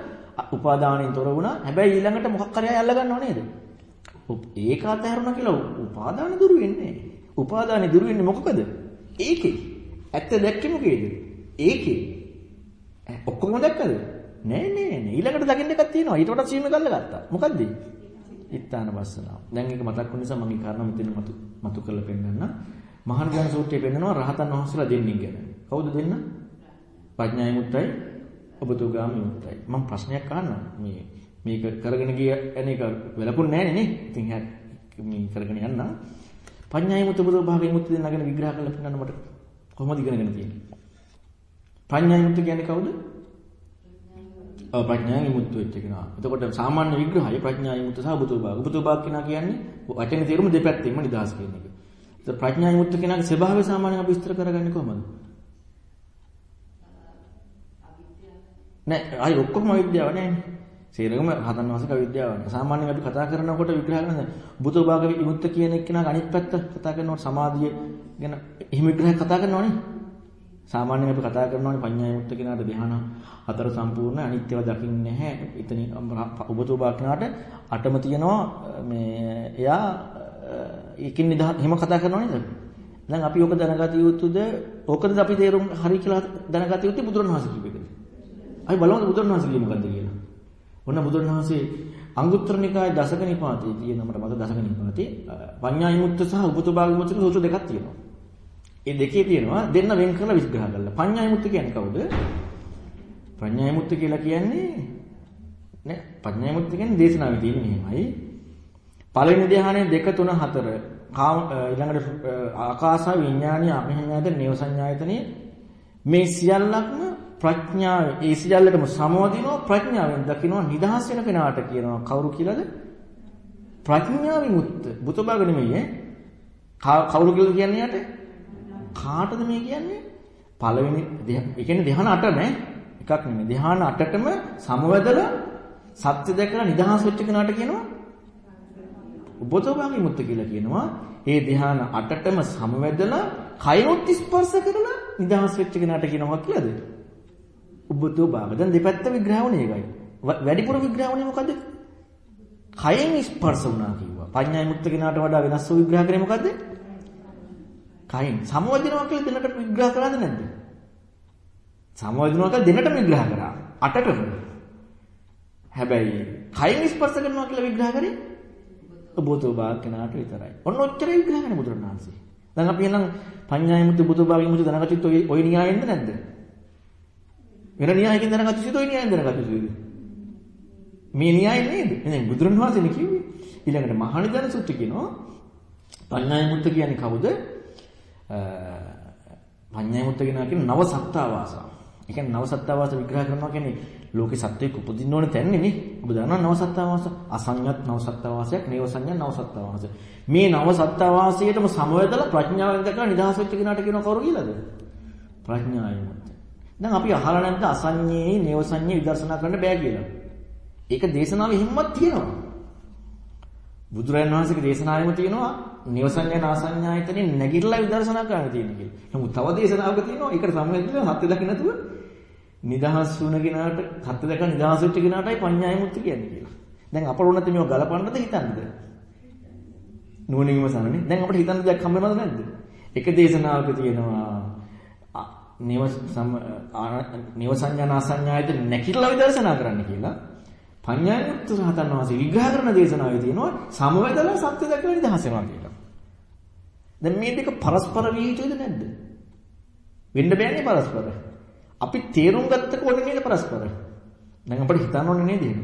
උපාදානයෙන් තොර වුණා. හැබැයි ඊළඟට මොකක් හරි අල්ල ගන්නව නේද? ඒක අතහැරුණා කියලා උපාදාන දුරු වෙන්නේ නැහැ. උපාදානෙ දුරු වෙන්නේ මොකකද? ඒකේ. ඇත්ත දැක්කේ මොකේද? ඒකේ. ඔක්කොම දැක්කද? නෑ නෑ නෑ. ඊළඟට දකින්න එකක් තියෙනවා. ඊට වඩා සීම කරලා ගත්තා. මොකද්ද? ඉත්තාන වස්සනාව. දැන් ඒක මතක් වුන නිසා මම ඒ කාරණා මෙතන මතු මතු කරලා පෙන්නන්න. මහානගම සූත්‍රයේ පෙන්නනවා රහතන් වහන්සේලා දෙන්නින් ගැන. කවුද දෙන්න? ප්‍රඥායි මුත්තයි ඔබතුගාමි මුත්තයි. මම ප්‍රශ්නයක් අහන්නම්. මේ මේක කරගෙන ගිය එන එක වෙලකුන්නේ නෑනේ නේ. ඉතින් මේ කරගෙන යන්න. පඤ්ඤාය මුත්ත බුදු භාගයේ මුත්ත දෙන්න ගැන විග්‍රහ කරලා පෙන්නන්න මට කොහොමද ඉගෙනගෙන තියෙන්නේ? පඤ්ඤාය මුත්ත කියන්නේ කවුද? ඔව් ප්‍රඥාය මුත්ත වෙච්ච කෙනා. එතකොට සාමාන්‍ය විග්‍රහය ප්‍රඥාය මුත්ත සහ බුදු භාග. බුදු භාග කෙනා කියන්නේ වචනේ තේරුම දෙපැත්තෙන්ම නිදහස් කියන එක. ඒත් ප්‍රඥාය මුත්ත කෙනාගේ ස්වභාවය සාමාන්‍යයෙන් අපි විස්තර කරගන්නේ කොහොමද? නෑ අය ඔක්කොම අවිද්‍යාව නෑනේ. සේරගම රහතන් වහන්සේගේ අවිද්‍යාවනේ. සාමාන්‍යයෙන් අපි කතා කරනකොට විග්‍රහ කරන බුදු භාග විමුක්ත කියන එක්කෙනා අනිත් පැත්ත කතා කරනකොට සමාධිය ගැන එහෙම විග්‍රහයක් කතා කරනවනේ. සාමාන්‍යයෙන් අපි කතා කරනවානේ පඤ්ඤා විමුක්ත කෙනාට ධ්‍යාන හතර සම්පූර්ණ අනිත්‍යව දකින්නේ නැහැ. එතන උබතු භාග කෙනාට අටම තියෙනවා මේ එයා ඒකින් නිදහස් එහෙම කතා කරනව නේද? දැන් අපි ඕක දැනගත යුතුද? ඕකද අපි තේරුම් හරි කියලා දැනගත යුත්තේ බුදුරණවහන්සේ කිව්වෙද? අපි බලමු බුදුරණවහන්සේ කිව්වේ මොකද්ද කියලා. ඔන්න බුදුරණවහන්සේ අංගුත්තර නිකායේ දසක නිපාතේ තියෙන මට මත දසක නිපාතේ පඤ්ඤා විමුක්ත සහ උපතුභාග විමුක්ත සූත්‍ර දෙකක් තියෙනවා. ඒ දෙකේ තියෙනවා දෙන්න වෙන් කරලා විග්‍රහ කරලා. පඤ්ඤා විමුක්ත කියන්නේ කවුද? පඤ්ඤා විමුක්ත කියලා කියන්නේ නේ පඤ්ඤා විමුක්ත කියන්නේ දේශනාවේ තියෙන මෙහෙමයි. පළවෙනි ධ්‍යානයේ 2 3 4 කාම ඊළඟට ආකාශ විඥානීය අභිඥාත නේව සංඥායතනෙ මේ සියල්ලක්ම ප්‍රඥාව ඒ සියල්ලටම සමවදිනවා ප්‍රඥාවෙන් දකිනවා නිදහස් වෙන කෙනාට කියනවා කවුරු කියලාද ප්‍රඥා විමුක්ත. බුතභාග නෙමෙයි ඈ. කවුරු කියලා කියන්නේ යට? කාටද මේ කියන්නේ? පළවෙනි ඒ කියන්නේ ධ්‍යාන 8 නෑ. එකක් නෙමෙයි. ධ්‍යාන 8ටම සමවැදලා සත්‍ය දැකලා නිදහස් වෙච්ච කෙනාට කියනවා උපතෝභාග විමුක්ත කියලා කියනවා. ඒ ධ්‍යාන 8ටම සමවැදලා කයොත් ස්පර්ශ කරලා නිදහස් වෙච්ච කෙනාට කියනවා කියලාද? උබ්බතෝභාග. දැන් දෙපැත්ත විග්‍රහ වුණේ ඒකයි. වැඩිපුර විග්‍රහ වුණේ මොකද්ද? කයෙන් ස්පර්ශ වුණා කිව්වා. පඤ්ඤාය මුක්ත කෙනාට වඩා වෙනස් වූ විග්‍රහ කරේ මොකද්ද? කයින් සමවදිනවා කියලා දෙන්නට විග්‍රහ කරාද නැද්ද? සමවදිනවා කියලා දෙන්නට විග්‍රහ කරා. අටටම. හැබැයි කයින් ස්පර්ශ කරනවා කියලා විග්‍රහ කරේ බුදු බාග්‍යනාට විතරයි. ඔන්න ඔච්චර විග්‍රහ කරන බුදුරණාන්සේ. දැන් අපි එහෙනම් පඤ්ඤායමුතු බුදු බාග්‍යමුතු දැනගත්තොත් ඔය ඔය න්‍යායෙන්ද නැද්ද? වෙන න්‍යායකින් දැනගත්තොත් ඔය න්‍යායෙන් දැනගත්තොත් මේ න්‍යාය නේද? එහෙනම් බුදුරණවහන්සේනේ කිව්වේ. ඊළඟට මහණිදාන සූත්‍රය කියනවා පඤ්ඤායමුත්ත කියන්නේ කවුද? පඤ්ඤායමුත්ත කියනවා කියන්නේ නව සත්තාවාස. ඒ කියන්නේ නව සත්තාවාස විග්‍රහ කරනවා කියන්නේ ලෝකේ සත්‍යයක් උපදින්න ඕන තැන්නේ නේ. ඔබ දන්නවා නව සත්තාවාස අසඤ්ඤත් නව සත්තාවාසයක්, නේව සංඥා නව සත්තාවාස. මේ නව සත්තාවාසයටම සමවැදලා ප්‍රඥාවෙන් දැකලා නිදහස් වෙච්ච කෙනාට කියනවා කවුරු කියලාද? ප්‍රඥායමුත්ත. දැන් අපි අහලා නැද්ද අසඤ්ඤේ, නේව සංඥේ විදර්ශනා කරන්න බෑ කියලා. ඒක දේශනාවේ හිම්මත් තියෙනවා. බුදුරජාණන් වහන්සේගේ දේශනාවෙම තියෙනවා නිවසඤ්ඤා නාසඤ්ඤායතනෙ නැගිටලා විදර්ශනා කරන්න තියෙන කියලා. නමුත් තව දේශනාවක තියෙනවා ඒකට සම්බන්ධ සත්‍ය දකින්න නැතුව නිදහස් වුණ කෙනාට සත්‍ය දැක නිදහස් වෙච්ච කෙනාටයි පඤ්ඤාය මුක්ති කියන්නේ කියලා. දැන් අපර උනත් මේව ගලපන්නද හිතන්නද? නුවණින් විමසන්නේ. දැන් අපිට හිතන්න දෙයක් හම්බ වෙනවද නැද්ද? එක දේශනාවක තියෙනවා නිවස නිවසඤ්ඤා නාසඤ්ඤායතනෙ නැගිටලා විදර්ශනා කරන්න කියලා. පඤ්ඤායුක්ත රහතන් වහන්සේ විග්‍රහ කරන දේශනාවේ තියෙනවා සමවැදලා සත්‍ය දැකලා නිදහස් වෙනවා කියලා. දැන් මේ දෙක පරස්පර විය යුතුද නැද්ද? වෙන්න බෑනේ පරස්පර. අපි තේරුම් ගත්ත කොටේ නේද පරස්පර. දැන් අපිට හිතන්න ඕනේ නේද එහෙම?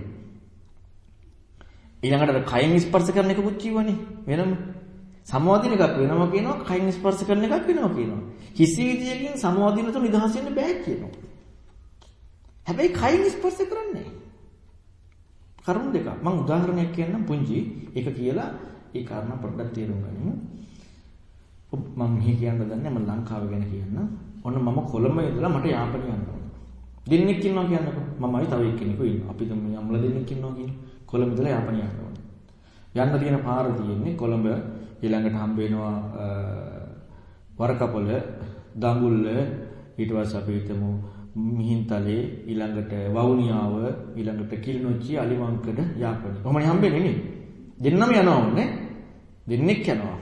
ඊළඟට කයින් ස්පර්ශ කරන එකකුත් කියවනේ වෙනම. සමවාදින එකක් වෙනම කියනවා කයින් ස්පර්ශ කරන එකක් වෙනවා කියනවා. කිසි විදියකින් සමවාදින තු නිදහස් වෙන්න බෑ කියනවා. හැබැයි කයින් ස්පර්ශ කරන්නේ නැහැ. කරුණු දෙකක්. මම උදාහරණයක් කියන්නම් පුංචි. ඒක කියලා ඒ කාරණා පොඩ්ඩක් තේරුම් ගනිමු. මම මෙහි කියන්න දන්නේ මම ලංකාව ගැන කියන්න. ඔන්න මම කොළඹ ඉඳලා මට යාපනය යන්න ඕන. දෙන්නෙක් ඉන්නවා කියන්නකෝ. මමයි තව එක්කෙනෙකු ඉන්නවා. අපි තුන් යම්ල දෙන්නෙක් ඉන්නවා කියන. කොළඹ ඉඳලා යාපනය යන්න ඕන. යන්න තියෙන පාර තියෙන්නේ කොළඹ ඊළඟට හම්බ වෙනවා වරකපොළ, දඟුල්ල ඊට පස්සේ අපි හිතමු මිහින්තලේ ඊළඟට වවුනියාව ඊළඟට කිලිනොච්චි අලිමංකඩ යාපනය. කොහොමද හම්බෙන්නේ නේ? දෙන්නම යනවා ඕනේ. දෙන්නෙක් යනවා.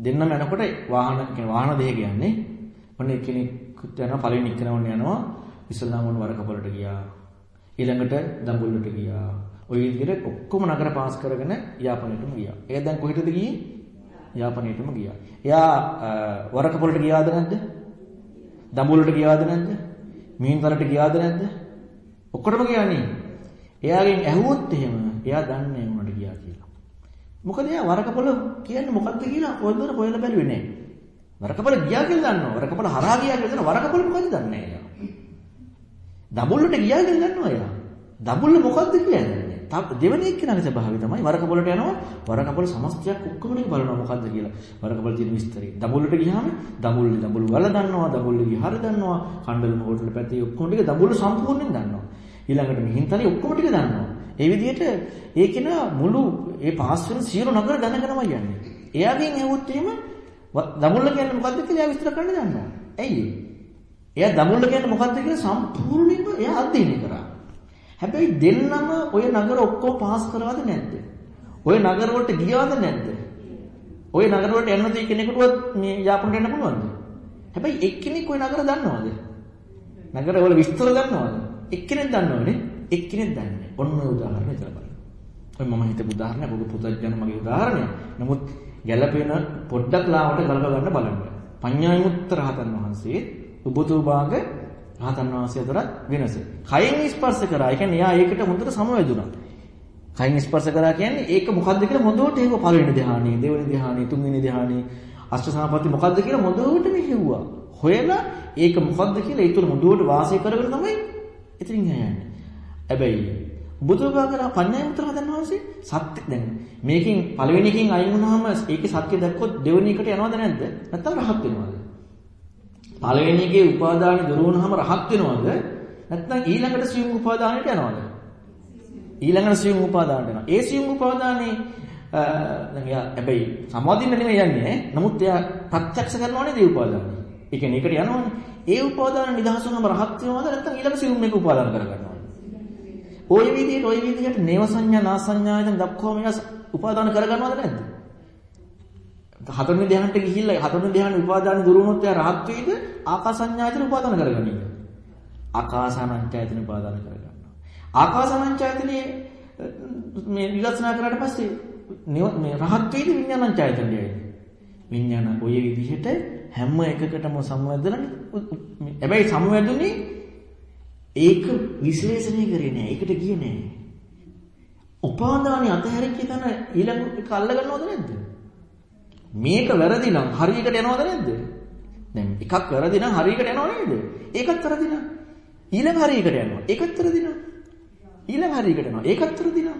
දෙන්නම යනකොට වාහන කියන්නේ වාහන දෙක කියන්නේ. ඔන්න එක්කෙනෙක් යනවා පළවෙනි එක්කෙනාම යනවා ඉස්ලාම් වුණ වරකපොලට ගියා. ඊළඟට දඹුල්ලට ගියා. ඔය විදිහට ඔක්කොම නගර පාස් කරගෙන යාපනයටම ගියා. ඒ දැන් කොහෙටද ගියේ? යාපනයටම ගියා. එයා වරකපොලට ගියාද නැද්ද? දඹුල්ලට ගියාද නැද්ද? මිහින්තරට ගියාද නැද්ද? ඔක්කොටම ගියානේ. එයාගෙන් ඇහුවොත් එහෙම එයා දන්නේ උනට ගියා කියලා. මොකද එයා වරකපොළ කියන්නේ මොකක්ද කියලා පොල්වර හොයලා බැලුවේ නෑ. වරකපොළ ගියා කියලා දන්නවා. වරකපොළ හරහා ගියා කියලා දන්නවා. වරකපොළ මොකද්ද දන්නේ නෑ එයා. දඹුල්ලට ගියා කියලා දන්නවා එයා. දඹුල්ල මොකද්ද කියන්නේ? දෙවෙනි එක්කෙනාගේ ස්වභාවය තමයි වරකපොළට යනවා. වරකපොළ සමස්තයක් ඔක්කොම ටික බලනවා මොකද්ද කියලා. වරකපොළ තියෙන විස්තරය. දඹුල්ලට ගියාම දඹුල්ලේ දඹුල් වල දන්නවා දඹුල්ලේ විහාර දන්නවා කණ්ඩලම හෝටල් පැත්තේ ඔක්කොම ටික දඹුල්ල සම්පූර්ණයෙන් දන්නවා. ඊළඟට මිහින්තලේ ඔක්කොම ටික දන්නවා. ඒ විදිහට ඒකේන මුළු ඒ පාස් වෙන සියලු නගර දැනගෙනමයි යන්නේ. එයාගෙන් ඇහුවොත් එහෙම දඹුල්ල කියන්නේ මොකද්ද කියලා විස්තර කරන්න දන්නවා. ඇයි එයා දඹුල්ල කියන්නේ මොකද්ද කියලා සම්පූර්ණයෙන්ම එයා අධ්‍යයනය කරා හැබැයි දෙන්නම ওই නගර ඔක්කොම පාස් කරවද නැද්ද? ওই නගර වලට ගියාද නැද්ද? ওই නගර වලට යන්න තියෙන කෙනෙකුටවත් මේ යාපනට යන්න පුළුවන්ද? හැබැයි එක්කෙනෙක් ওই නගර දන්නවද? නගර වල විස්තර දන්නවද? එක්කෙනෙක් දන්නවනේ. එක්කෙනෙක් දන්නේ. ඔන්න ඔය උදාහරණය විතර බලන්න. ඔය මම හිතපු උදාහරණය ඔබ පුතඥ මගේ උදාහරණය. නමුත් ගැළපෙන පොඩ්ඩක් ලාවට ගලප ගන්න බලන්න. පඤ්ඤායමුත්තර රහතන් වහන්සේ උබතුභාග රහතන් වහන්සේ අතර වෙනස. කයෙන් ස්පර්ශ කරා. ඒ කියන්නේ එයා ඒකට හොඳට සමවැදුණා. කයෙන් ස්පර්ශ කරා කියන්නේ ඒක මොකද්ද කියලා හොඳට ඒක පළවෙනි ධ්‍යානෙ, දෙවෙනි ධ්‍යානෙ, තුන්වෙනි ධ්‍යානෙ, අෂ්ට සමාපatti මොකද්ද කියලා හොඳට මෙහෙව්වා. හොයලා ඒක මොකද්ද කියලා ඒ තුල හොඳට වාසය කරගෙන තමයි ඉතින් යන්නේ. හැබැයි බුදුබාගර පඤ්ඤායමතර හදන්න වහන්සේ සත්‍ය දැන් මේකෙන් පළවෙනි එකෙන් අයින් වුණාම ඒකේ සත්‍ය දැක්කොත් දෙවෙනි එකට යනවද නැද්ද? නැත්නම් රහත් වෙනවද? පළවෙනි එකේ උපාදානෙ දුරු වුණාම රහත් වෙනවද? නැත්නම් ඊළඟට සියුම් උපාදානයට යනවද? ඊළඟට සියුම් උපාදානට යනවා. ඒ සියුම් උපාදානේ දැන් එයා හැබැයි සමාධින්න නෙමෙයි යන්නේ. නමුත් එයා ප්‍රත්‍යක්ෂ කරනවනේ ඒ උපාදානෙ. ඒ කියන්නේ ඒකට යනවනේ. ඒ උපාදාන නිදහස් වුණාම රහත් වෙනවද නැත්නම් ඊළඟ සියුම් එක උපාදාන කරගන්නවද? ওই විදිහට ওই විදිහට නේව සංඥා නා සංඥායතන දක්වාම එයා උපාදාන කරගන්නවද නැද්ද? හතරවෙනි ධ්‍යානට ගිහිල්ලා හතරවෙනි ධ්‍යාන උපාදාන දුරු වුණොත් එයා රහත් වෙයිද? ආකාස සංඥායතන උපාදාන කරගන්නේද? ආකාසානංචයතන උපාදාන කරගන්නවා. ආකාසානංචයතනේ මේ විගසනා කරාට පස්සේ මේ රහත් වෙයිද විඥානංචයතනයයි. විඥාන ඔය විදිහට හැම එකකටම සම්වැදලා හැබැයි සම්වැදුනේ ඒක විශ්ලේෂණය කරේ නෑ. ඒකට ගියේ නෑ. උපාදානිය අතහැරිච්ච තැන ඊළඟ එක අල්ල ගන්නවද නැද්ද? මේක වැරදි නම් හරියකට යනවද නැද්ද? දැන් එකක් වැරදි නම් හරියකට යනව නේද? ඒකත් වැරදි නම් ඊළඟ හරියකට යනවා. ඒකත් වැරදි නම් ඊළඟ හරියකට යනවා. ඒකත් වැරදි නම්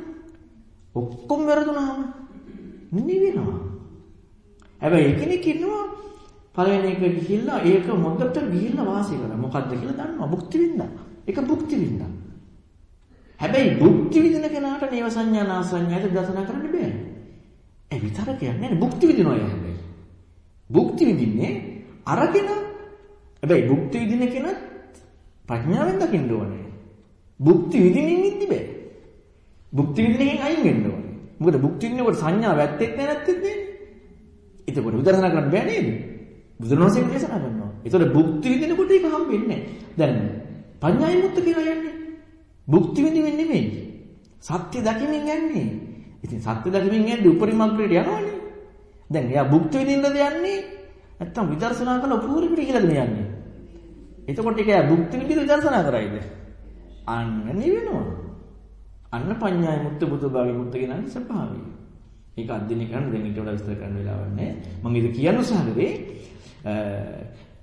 ඔක්කොම වැරදුනහම නිවෙනවා. හැබැයි එකිනෙක ඉන්නවා පළවෙනි එක ගිහිල්ලා ඒක මොකට ගිහිල්ලා වාසය කරා. මොකද්ද කියලා දන්නවා. භුක්ති විඳා. ඒක භුක්ති විඳා. හැබැයි භුක්ති විඳින කෙනාට නේව සංඥා නාසඤ්ඤාද දසනා කරන්න බෑ. ඒ විතරක් යන්නේ භුක්ති විඳිනවා යන්නේ. භුක්ති විඳින්නේ අරගෙන හැබැයි භුක්ති විඳින කෙනා ප්‍රඥාවෙන් දකින්න ඕනේ. භුක්ති විඳින්නින් ඉන්න බෑ. භුක්ති විඳින්නකින් අයින් වෙන්න ඕනේ. මොකද භුක්ති විඳිනකොට සංඥාව ඇත්තෙත් නෑ නැත්තෙත් නෑ. එතකොට විදර්ශනා කරන්න බෑ නේද? බුදුරණවහන්සේ දේශනා කරනවා. ඒතකොට භුක්ති විඳිනකොට ඒක හම්බෙන්නේ නෑ. දැන් පඤ්ඤා විමුක්ත කියලා යන්නේ. භුක්ති විඳින්න නෙමෙයි. සත්‍ය දකිමින් යන්නේ. ඉතින් සත්‍ය දකිමින් යන්නේ උපරිමග්‍රයට යනවනේ. දැන් එයා භුක්ති විඳින්නද යන්නේ? නැත්තම් විදර්ශනා කරලා උපරිමට කියලාද යන්නේ? එතකොට ඒක එයා භුක්ති විඳින විදර්ශනා කරයිද? අන්න නිවෙනවා. අන්න පඤ්ඤාය මුත්ත බුදුභාගී මුත්ත කියන ස්වභාවය. ඒක අධ්‍යයනය කරන්න දැන් ඊට වඩා විස්තර කරන්න වෙලාවක් නැහැ. මම ඒක කියන්න උත්සාහ කරේ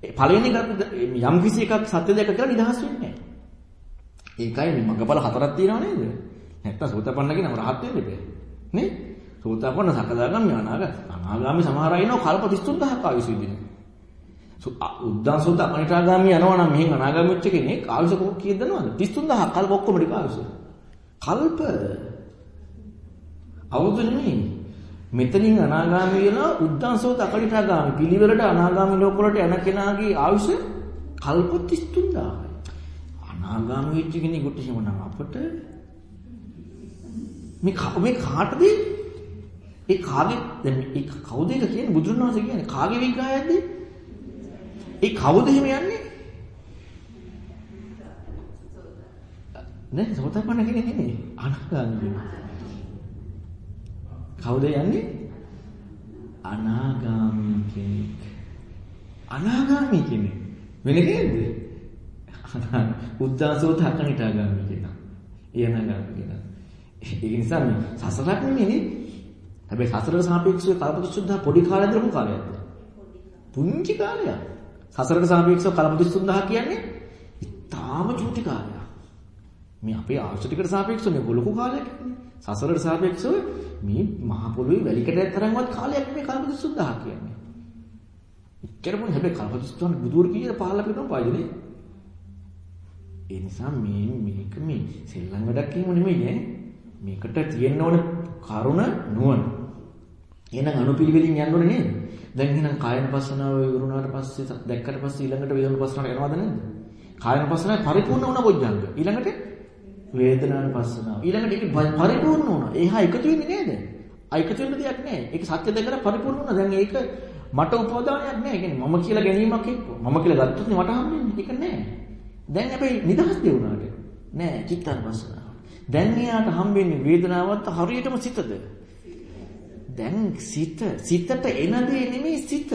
පළවෙනි එක යම් කිසි එකක් සත්‍ය දෙක කියලා නිදහස් වෙන්නේ නැහැ. ඒකයි මේ මගපල හතරක් තියෙනව නේද? නැත්තම් සෝතපන්න කියනම රහත් වෙන්න බෑ. නේ? සෝතපන්න සකදාගාමි අනාගත. අනාගාමි සමහර අය ඉන්නවා කල්ප 33000ක් ආයුෂ විදින. උද්දාන සෝත අනිටාගාමි යනවා නම් මෙහෙන් අනාගාමි වෙච්ච කෙනෙක් ආයුෂ කොහොම කීයද දන්නවද? 33000ක් කල්ප ඔක්කොම ටික ආයුෂ. කල්ප අවුරුදු නෙමෙයි. මෙතනින් අනාගාමී වෙනවා උද්දාසෝත අකලිටාගාමී පිළිවෙලට අනාගාමී ලෝක වලට යන කෙනාගේ ආයුෂ කල්ප 33000යි. අනාගාමී වෙච්ච කෙනෙකුට එහෙමනම් අපට මේ මේ කාටද ඒ කාගේ දැන් ඒ කවුද ඒක කියන්නේ බුදුන් වහන්සේ කියන්නේ කාගේ විග්‍රහයක්ද? ඒ කවුද එහෙම යන්නේ? නෑ සෝතපන්න කෙනෙක් නෙමෙයි අනාගාමී වෙනවා. කවුද යන්නේ? අනාගාමී කෙනෙක්. අනාගාමී කෙනෙක්. වෙන කෙනෙක්ද? උද්දාසෝත හකනිටාගාමී කෙනා. ඒ අනාගාමී කෙනා. ඒ නිසා මේ සසරක් නෙමෙයි. හැබැයි සසරට සාපේක්ෂව කල්පතුසුද්ධ පොඩි කාලයක්ද ලොකු කාලයක්ද? පුංචි කාලයක්. සසරට සාපේක්ෂව කල්පතුසුද්ධ කියන්නේ ඉතාම චූටි කාලයක්. මේ අපේ ආශ්‍රිත ටිකට සාපේක්ෂව මේ ලොකු කාලයක් නේ. සසරට සාපේක්ෂව මේ මහ පොළොවේ වැලිකඩයක් තරම්වත් කාලයක් මේ කල්පතුසුද්ධහ කියන්නේ. ඉච්චරමුණ හැබැයි කල්පතුසුද්ධ බුදුර කීයද පහළ පිටම පායිනේ. ඒ නිසා මේ මේක මේ සෙල්ලම් වැඩක් කියමු නෙමෙයි නේ. මේකට තියෙන්න ඕන කරුණ නුවණ. එහෙනම් අනුපිළිවෙලින් යන්න ඕනේ නේද? දැන් එහෙනම් කායන පස්සනාව ඉවරුණාට පස්සේ දැක්කට පස්සේ ඊළඟට වේදන පස්සනාවට යනවද නැද්ද? කායන පස්සනාව පරිපූර්ණ වුණ බොජ්ජංග. ඊළඟට වේදනාන පස්සනාව. ඊළඟට ඒක පරිපූර්ණ වුණා. ඒහා එකතු වෙන්නේ නේද? ආ එකතු වෙන්න දෙයක් නැහැ. ඒක සත්‍ය දෙකකට පරිපූර්ණ වුණා. දැන් ඒක මට උපෝදානයක් නැහැ. ඒ කියන්නේ මම කියලා ගැනීමක් එක්ක. මම කියලා ගත්තොත් මට හම්බෙන්නේ. ඒක නැහැ. දැන් හැබැයි නිදහස් දෙ වුණාට. නෑ චිත්තානුපස්සනාව. දැන් එයාට හම්බෙන්නේ වේදනාවත් හරියටම සිතද? දැන් සිත සිතට එන දේ නෙමෙයි සිත.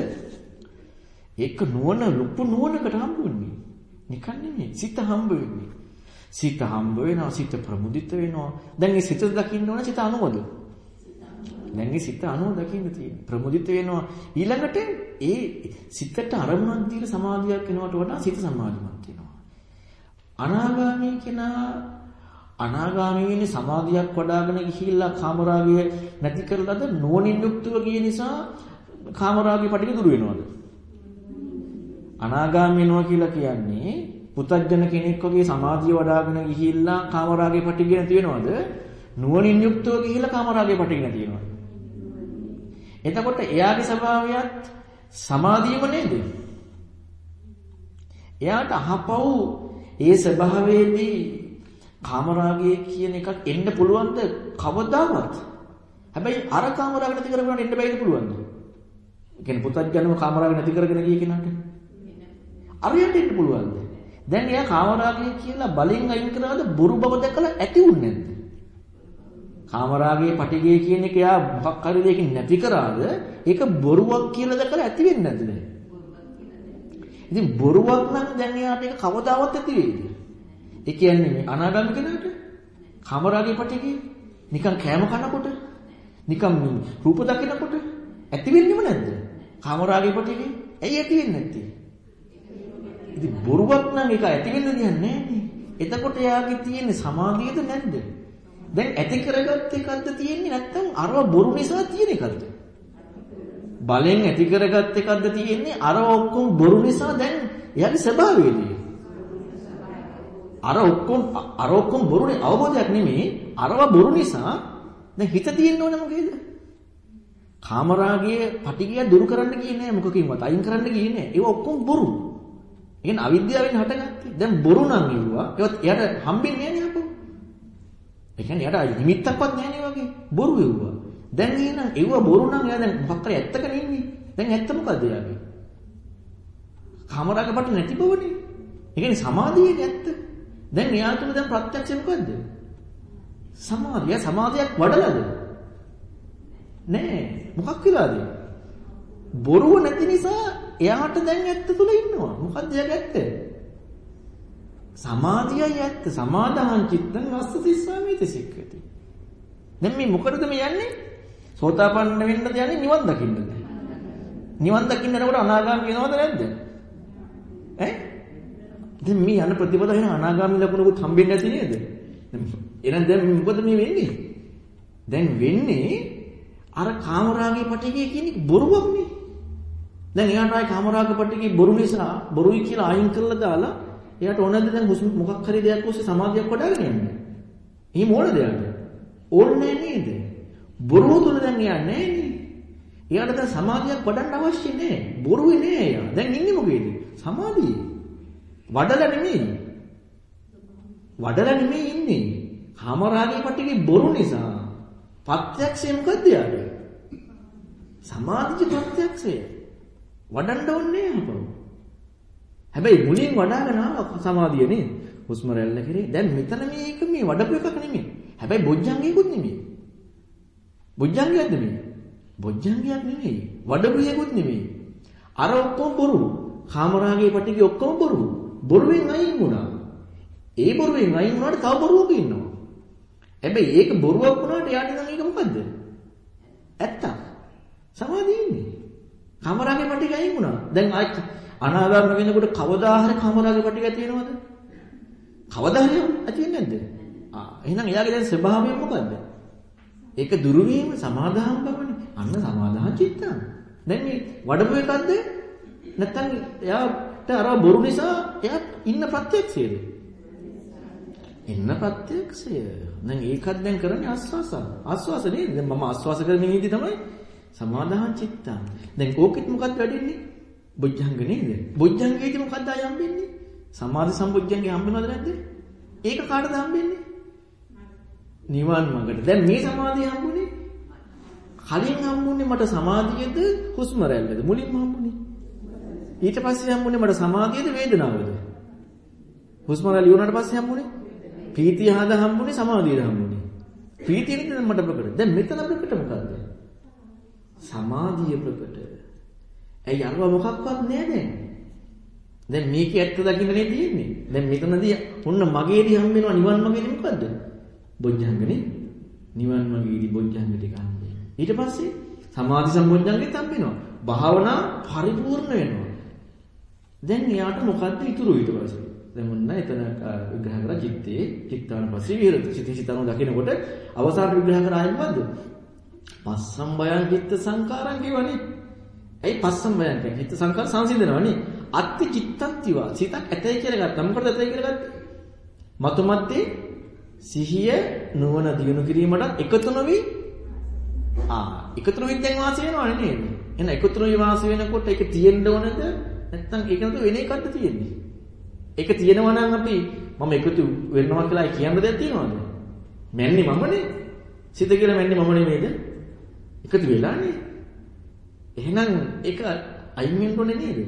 ඒක නුවණ ලොකු නුවණකට හම්බුන්නේ. නිකන් නෙමෙයි සිත හම්බ වෙන්නේ. සිත හම්බ වෙනවා සිත ප්‍රමුදිත වෙනවා දැන් මේ සිත දකින්න ඕන සිත අනුවද දැන් මේ සිත අනුව දකින්න තියෙන්නේ ප්‍රමුදිත වෙනවා ඊළඟට ඒ සිතට අරමුණක් දීලා සමාධියක් වෙනවට වඩා සිත සමාධිමත් වෙනවා අනාගාමී කෙනා අනාගාමී වෙන්නේ සමාධියක් වඩාගෙන ගිහිල්ලා කාමරාගය නැති කරලාද නුවණින් යුක්තව ගිය නිසා කාමරාගය පිටික දුර වෙනවද? අනාගාමී වෙනවා කියලා කියන්නේ පුතජන කෙනෙක් වගේ සමාධිය වඩාගෙන ගිහිල්ලා කාමරාගය පිටික නැති වෙනවද? නුවණින් යුක්තව ගිහිල්ලා කාමරාගය පිටික නැති වෙනවද? එතකොට එයාගේ ස්වභාවයත් සමාධියම නේද? එයාට අහපව් ඒ ස්වභාවයේදී කාමරාගය කියන එකක් එන්න පුළුවන්ද කවදාවත්? හැබැයි අර කාමරාග නැති කරගන්න එන්න බැයිද පුළුවන්ද? ඒ කියන්නේ පුතත්ජනම කාමරාග නැති කරගෙන ගිය කෙනාට. අරියට එන්න පුළුවන්ද? දැන් එයා කාමරාගය කියලා බලෙන් අයින් කරාද බොරු බව දැකලා ඇති උන්නේ නැද්ද? කාමරාගයේ පටිගය කියන එක එයා මොකක් හරි දෙයකින් නැති කරාද ඒක බොරුවක් කියලා දැකලා ඇති වෙන්නේ නැද්ද දැන්? ඉතින් බොරුවක් නම් දැන් එයාට ඒක කවදාවත් ඇති වෙයිද? ඒ කියන්නේ මේ අනාගාමී කෙනාට කාමරාගයේ පටිගය නිකන් කෑම කනකොට නිකන් රූප දකිනකොට ඇති වෙන්නේම නැද්ද? කාමරාගයේ පටිගය ඇයි ඇති වෙන්නේ නැත්තේ? ඉතින් බොරුවක් නම් ඒක ඇති වෙන්න දෙයක් නැහැ එතකොට එයාගේ තියෙන සමාධියද නැද්ද? දැන් ඇති කරගත් එකක්ද තියෙන්නේ නැත්නම් අරව බොරු නිසා තියෙන එකක්ද? බලෙන් ඇති කරගත් එකක්ද තියෙන්නේ අර ඔක්කොම බොරු නිසා දැන් එයාගේ ස්වභාවයේදී. අර ඔක්කොම අර ඔක්කොම බොරුනේ අවබෝධයක් නෙමෙයි අරව බොරු නිසා දැන් හිත තියෙන්න ඕනේ මොකේද? කාමරාගයේ පටිගය දුරු කරන්න ගියේ නෑ මොකකින්වත් අයින් කරන්න ගියේ නෑ. ඒව ඔක්කොම බොරු. ඒ කියන්නේ අවිද්‍යාවෙන් හටගත්තේ. දැන් බොරු නම් ඉවුවා. ඒවත් එයාට හම්බෙන්නේ නෑනේ අපෝ. ඒ කියන්නේ එයාට නිමිත්තක්වත් නෑනේ වගේ. බොරු වෙව්වා. දැන් එහෙනම් ඒව බොරු නම් එයා දැන් මොකක් කරේ ඇත්තක නෙන්නේ. දැන් ඇත්ත මොකද්ද එයාගේ? කාමරාග පට නැති බවනේ. ඒ කියන්නේ සමාධියේ ඇත්ත. දැන් එයා තුල දැන් ප්‍රත්‍යක්ෂය මොකද්ද? සමාධිය සමාධියක් වඩලාද? නෑ. මොකක් වෙලාද? බොරුව නැති නිසා එයාට දැන් ඇත්ත තුල ඉන්නවා. මොකද්ද එයාගේ ඇත්ත? සමාධියයි ඇත්ත. සමාදාහං චිත්තං අස්ස සිස්සාමිති සික්කති. දැන් මේ මොකටද මේ යන්නේ? සෝතාපන්න වෙන්නද යන්නේ නිවන් දකින්නද? නිවන් දකින්න යනකොට අනාගාමී වෙනවද නැද්ද? ඈ? දැන් මේ යන ප්‍රතිපදාව වෙන අනාගාමී ලකුණුකුත් හම්බෙන්නේ නැති නේද? එහෙනම් දැන් මොකද මේ වෙන්නේ? දැන් වෙන්නේ අර කාමරාගේ පටිගය කියන්නේ බොරුවක් නේ. දැන් එයාට ආයි කාමරාග පටිගය බොරු නිසා බොරුයි කියලා අයින් කරලා දාලා එයාට ඕනද දැන් හුස්ම මොකක් හරි දෙයක් ඔස්සේ සමාධියක් වඩාගෙන යන්න. එහෙම ඕනද එයාට? ඕනේ නේද? බොරුව තුල දැන් එයා නැහැ නේ. එයාට දැන් සමාධියක් වඩන්න අවශ්‍ය නැහැ. බොරුවේ නෑ එයා. දැන් ඉන්නේ මොකේද? සමාධියේ. වඩලා නෙමෙයි. වඩලා නෙමෙයි ඉන්නේ. කාමරාගේ පටිගේ බොරු නිසා ප්‍රත්‍යක්ෂය මොකද්ද යාට? සමාධිජ ප්‍රත්‍යක්ෂය. වඩන්න ඕනේ නැහැ හැබැයි මුලින් වඩාගෙන ආව සමාධිය නේද? හුස්ම රැල්ල කරේ. දැන් මෙතන මේක මේ වඩපු එකක් නෙමෙයි. හැබැයි බොජ්ජංගයකුත් නෙමෙයි. බොජ්ජංගයක්ද මේ? බොජ්ජංගයක් නෙමෙයි. වඩපු එකකුත් නෙමෙයි. අර ඔක්කොම බොරු. කාමරාගේ පටිගේ ඔක්කොම බොරු. බොරුවෙන් අයින් වුණා. ඒ බොරුවෙන් අයින් වුණාට තව බොරුවක ඉන්නවා. හැබැයි ඒක බොරුවක් වුණාට යාට නම් ඒක මොකද්ද? ඇත්තක්. සමාධිය ඉන්නේ. කාමරාගේ පටිග අයින් වුණා. දැන් ආයි අනාගාම වෙනකොට කවදා හරි කාමරාගේ පටිග ඇති වෙනවද? කවදා හරි ඇති වෙන්නේ නැද්ද? ආ එහෙනම් එයාගේ දැන් ස්වභාවය මොකද්ද? ඒක දුරු වීම සමාදාහම් බවනේ. අන්න සමාදාහ චිත්තං. දැන් මේ වඩපු එකක්ද? නැත්තම් එයාට අර බොරු නිසා එයා ඉන්න ප්‍රත්‍යක්ෂයේද? ඉන්න ප්‍රත්‍යක්ෂය. දැන් ඒකත් දැන් කරන්නේ ආස්වාස. ආස්වාස නේද? දැන් මම ආස්වාස කරමින් ඉඳි තමයි සමාදාහ චිත්තං. දැන් ඕකෙත් මොකක්ද වැඩින්නේ? බොජ්ජංග නේද? බොජ්ජංගයේදී මොකක්ද ආය හම්බෙන්නේ? සමාධි සම්බොජ්ජංගේ හම්බෙනවද නැද්ද? ඒක කාටද හම්බෙන්නේ? නිවන් මාර්ගට. දැන් මේ සමාධිය හම්බුනේ කලින් හම්බුනේ මට සමාධියද හුස්ම රැල්ලද? මුලින්ම හම්බුනේ. ඊට පස්සේ හම්බුනේ මට සමාධියද වේදනාවද? හුස්ම රැල්ල ඉවරනට පස්සේ හම්බුනේ ප්‍රීතිය හද හම්බුනේ සමාධියද හම්බුනේ. ප්‍රීතිය නේද මට ප්‍රකට. දැන් මෙතන ප්‍රකට මොකද්ද? සමාධිය ප්‍රකට. ඇයි අරව මොකක්වත් නෑ දැන්. දැන් මේකේ ඇත්ත දකින්න නේ තියෙන්නේ. දැන් මෙතනදී ඔන්න මගේදී හම් වෙනවා නිවන් මගේදී මොකද්ද? බොජ්ජංගනේ. නිවන් මගේදී බොජ්ජංග ටික හම්බෙන්නේ. ඊට පස්සේ සමාධි සම්බොජ්ජංගෙත් හම්බෙනවා. භාවනා පරිපූර්ණ වෙනවා. දැන් එයාට මොකද්ද ඉතුරු ඊට පස්සේ? දැන් මොන්න එතන විග්‍රහ කරලා චිත්තේ චිත්තානුපස්සී විහෙරති. චිත්තේ චිත්තානු දකිනකොට අවසාන විග්‍රහ කරායේ මොකද්ද? පස්සම්බයං චිත්ත සංකාරං කියවනේ. ඇයි පස්සම්බයං කියන්නේ? චිත්ත සංකාර සංසිඳනවනේ. අත්ති චිත්තත්තිවා. සිතක් ඇතයි කියලා ගත්තා. මොකටද ඇතයි කියලා ගත්තේ? මතුමත්තේ සිහිය නුවණ දියුණු කිරීමට එකතු නොවි ආ එකතු නොවි දැන් වාසය වෙනවනේ නේද? එහෙනම් එකතු නොවි වාසය වෙනකොට ඒක තියෙන්න ඕනද? නැත්නම් ඒක නේද වෙන එකක්ද තියෙන්නේ? ඒක තියෙනවා නම් අපි මම එකතු වෙනවා කියලා කියන්න දෙයක් තියනවද? මැන්නේ මමනේ. සිත කියලා මැන්නේ මම නෙමෙයිද? එකතු වෙලානේ. එහෙනම් ඒක අයින් වෙන්න ඕනේ නේද?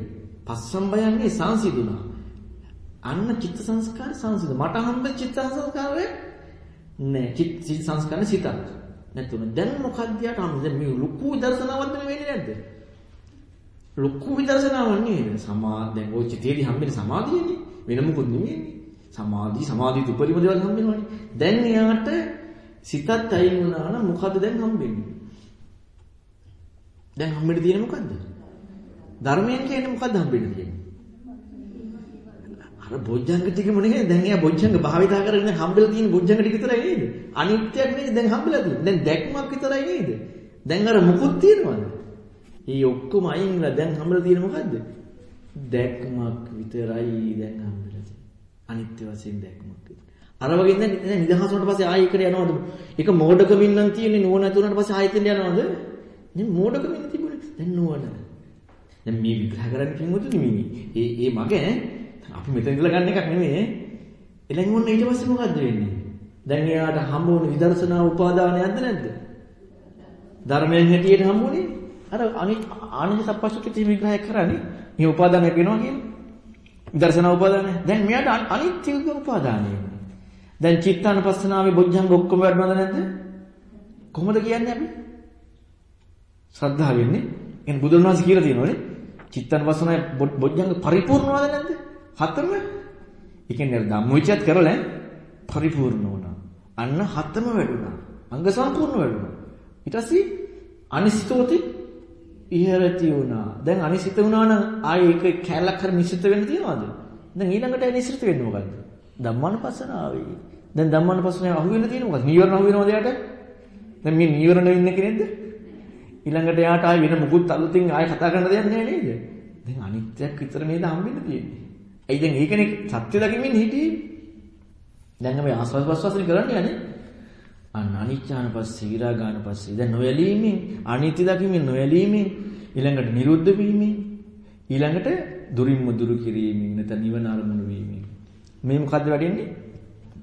පස්සම්බයන්නේ සංසිඳුණා. අන්න චිත්ත සංස්කාර සංසිඳ. මට හම්බ චිත්ත සංස්කාරය නෑ. චිත්ත සංස්කාරනේ සිතක්. නැතුණ දැන් මොකක්ද යට හම්බ? දැන් මේ ලොකු දර්ශනාවක් වෙන්නේ නැද්ද? ලොකු විදර්ශනාවක් නේද? සමා දැන් ওই චිතේදී හම්බෙන්නේ සමාධියනේ. වෙන මොකුත් නෙමෙයිනේ. සමාධි සමාධියට උපරිම දේවල් හම්බෙනවනේ. දැන් එයාට සිතත් අයින් වුණා නම් මොකද දැන් හම්බෙන්නේ? දැන් හම්බෙන්න තියෙන්නේ මොකද්ද? ධර්මයෙන් කියන්නේ මොකද්ද හම්බෙන්න තියෙන්නේ? අර බොජ්ජංග ටිකම නෙවෙයි දැන් එයා බොජ්ජංග භාවිතා කරගෙන හම්බෙලා තියෙන බොජ්ජංග ටික විතරයි නේද? අනිත්‍යයක් නෙවෙයි දැන් හම්බෙලා තියෙන්නේ. දැන් දැක්මක් විතරයි නේද? දැන් අර මුකුත් තියෙනවද? මේ ඔක්කොම අයින් වෙලා දැන් හම්බෙලා තියෙන මොකද්ද? දැක්මක් විතරයි දැන් හම්බෙලා තියෙන්නේ. අනිත්‍ය වශයෙන් දැක්මක් විතරයි. අර වගේ දැන් නිදහස් වුණාට පස්සේ ආයෙ එකට යනවද? ඒක මෝඩකමින් නම් තියෙන්නේ නුවණ නැති වුණාට පස්සේ ආයෙත් යනවද? දැන් මෝඩකමින් තිබුණේ. දැන් නුවණ. දැන් මේ විග්‍රහ කරන්න කිව්වොත් නෙමෙයි. ඒ ඒ මග අපි මෙතන ඉඳලා ගන්න එකක් නෙමෙයි. එලෙන් මොන ඊට පස්සේ මොකද්ද වෙන්නේ? දැන් එයාට හම්බ වුණ විදර්ශනා උපාදානයක්ද නැද්ද? ධර්මයෙන් හැටියට හම්බුනේ. අර අනිත් ආනන්ද සප්පස්සුකේ විග්‍රහය කරන්නේ මේ උපාදානයක් වෙනවා කියන්නේ. විදර්ශනා උපාදානය. දැන් මෙයාට අනිත්‍ය උපාදානය වෙනවා. දැන් චිත්තානපස්සනාවේ බොජ්ජංග ඔක්කොම වැඩනවද නැද්ද? කොහොමද කියන්නේ අපි? ශ්‍රද්ධාව වෙන්නේ. එහෙනම් බුදුන් වහන්සේ කියලා තියෙනවනේ. චිත්තානපස්සනාවේ බොජ්ජංග පරිපූර්ණවද නැද්ද? හතරම. ඒ කියන්නේ ධම්මවිචයත් කරලා පරිපූර්ණ වුණා. අන්න හතම වැඩුණා. අංග සම්පූර්ණ වැඩුණා. ඊට පස්සේ අනිසිතෝති ඉහෙරති වුණා. දැන් අනිසිත වුණා නම් ආයේ ඒක කැලක් කර නිසිත වෙන්න තියනවද? දැන් ඊළඟට නිසිත වෙන්නේ මොකද්ද? ධම්මානුපස්සනාවේ. දැන් ධම්මානුපස්සනාවේ අහු වෙන්න තියෙන මොකද්ද? නීවරණ අහු වෙනවද යාට? දැන් මේ නීවරණ වෙන්න කෙනෙක්ද? ඊළඟට යාට ආයේ වෙන මුකුත් අලුතින් ආයේ කතා කරන්න දෙයක් නෑ නේද? දැන් අනිත්‍යයක් විතර නේද හම්බෙන්න තියෙන්නේ. ඇයි දැන් ඒකනේ සත්‍ය දකිමින් හිටියේ? දැන් අපි ආස්වාද ප්‍රසවාසනේ කරන්නේ යන්නේ. අන්න අනිච්චාන පස්සේ විරාගාන පස්සේ. දැන් නොයලීමෙන් අනිත්‍ය දකිමින් නොයලීමෙන් ඊළඟට නිරුද්ධ වීමෙන් ඊළඟට දුරින්ම දුරු කිරීමෙන් නැත්නම් නිවන අරමුණු වීමෙන්. මේ මොකද්ද වැඩෙන්නේ?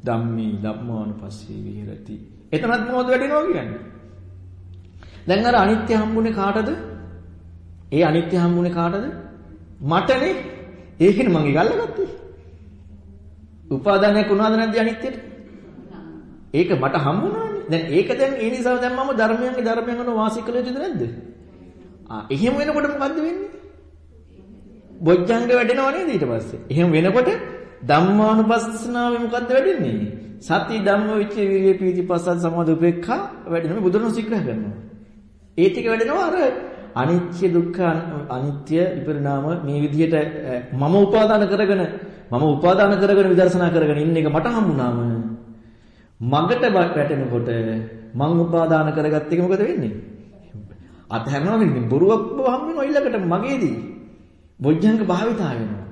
ධම්මේ ධම්මානුපස්සේ විහෙරති. එතනත් මොනවද වැඩෙනවා කියන්නේ? දැන් අර අනිත්‍ය හම්බුනේ කාටද? ඒ අනිත්‍ය හම්බුනේ කාටද? මටනේ. ඒකනේ මං ඉගල්ලගත්තේ උපාදානයක් වුණාද නැද්ද අනිත්‍යට? ඒක මට හම්බුණානේ. දැන් ඒක දැන් ඒ නිසා දැන් මම ධර්මයන්ගේ ධර්මයන් වල වාසය කළ යුතුද නැද්ද? ආ එහෙම වෙනකොට මොකද්ද වෙන්නේ? බොජ්ජංග වැඩෙනව නේද ඊට පස්සේ? එහෙම වෙනකොට ධම්මානුපස්සනාවේ මොකද්ද වැඩෙන්නේ? සති ධම්ම විච විරිය පීති පස්සත් සමාධි උපේක්ඛා වැඩෙනවා බුදුරණ සිග්‍රහ කරනවා. ඒ ටික වැඩෙනවා අර අනිත්‍ය දුක්ඛ අනිත්‍ය විපරිණාම මේ විදිහට මම උපාදාන කරගෙන මම උපාදාන කරගෙන විදර්ශනා කරගෙන ඉන්න එක මට හම්බුනාම මගට වැටෙනකොට මං උපාදාන කරගත්ත එක මොකද වෙන්නේ? අතහැරනවා කියන්නේ බොරුවක් බව හම් වෙනවා ඊළඟට මගේදී. බොජ්ජංග භාවිතා වෙනවා.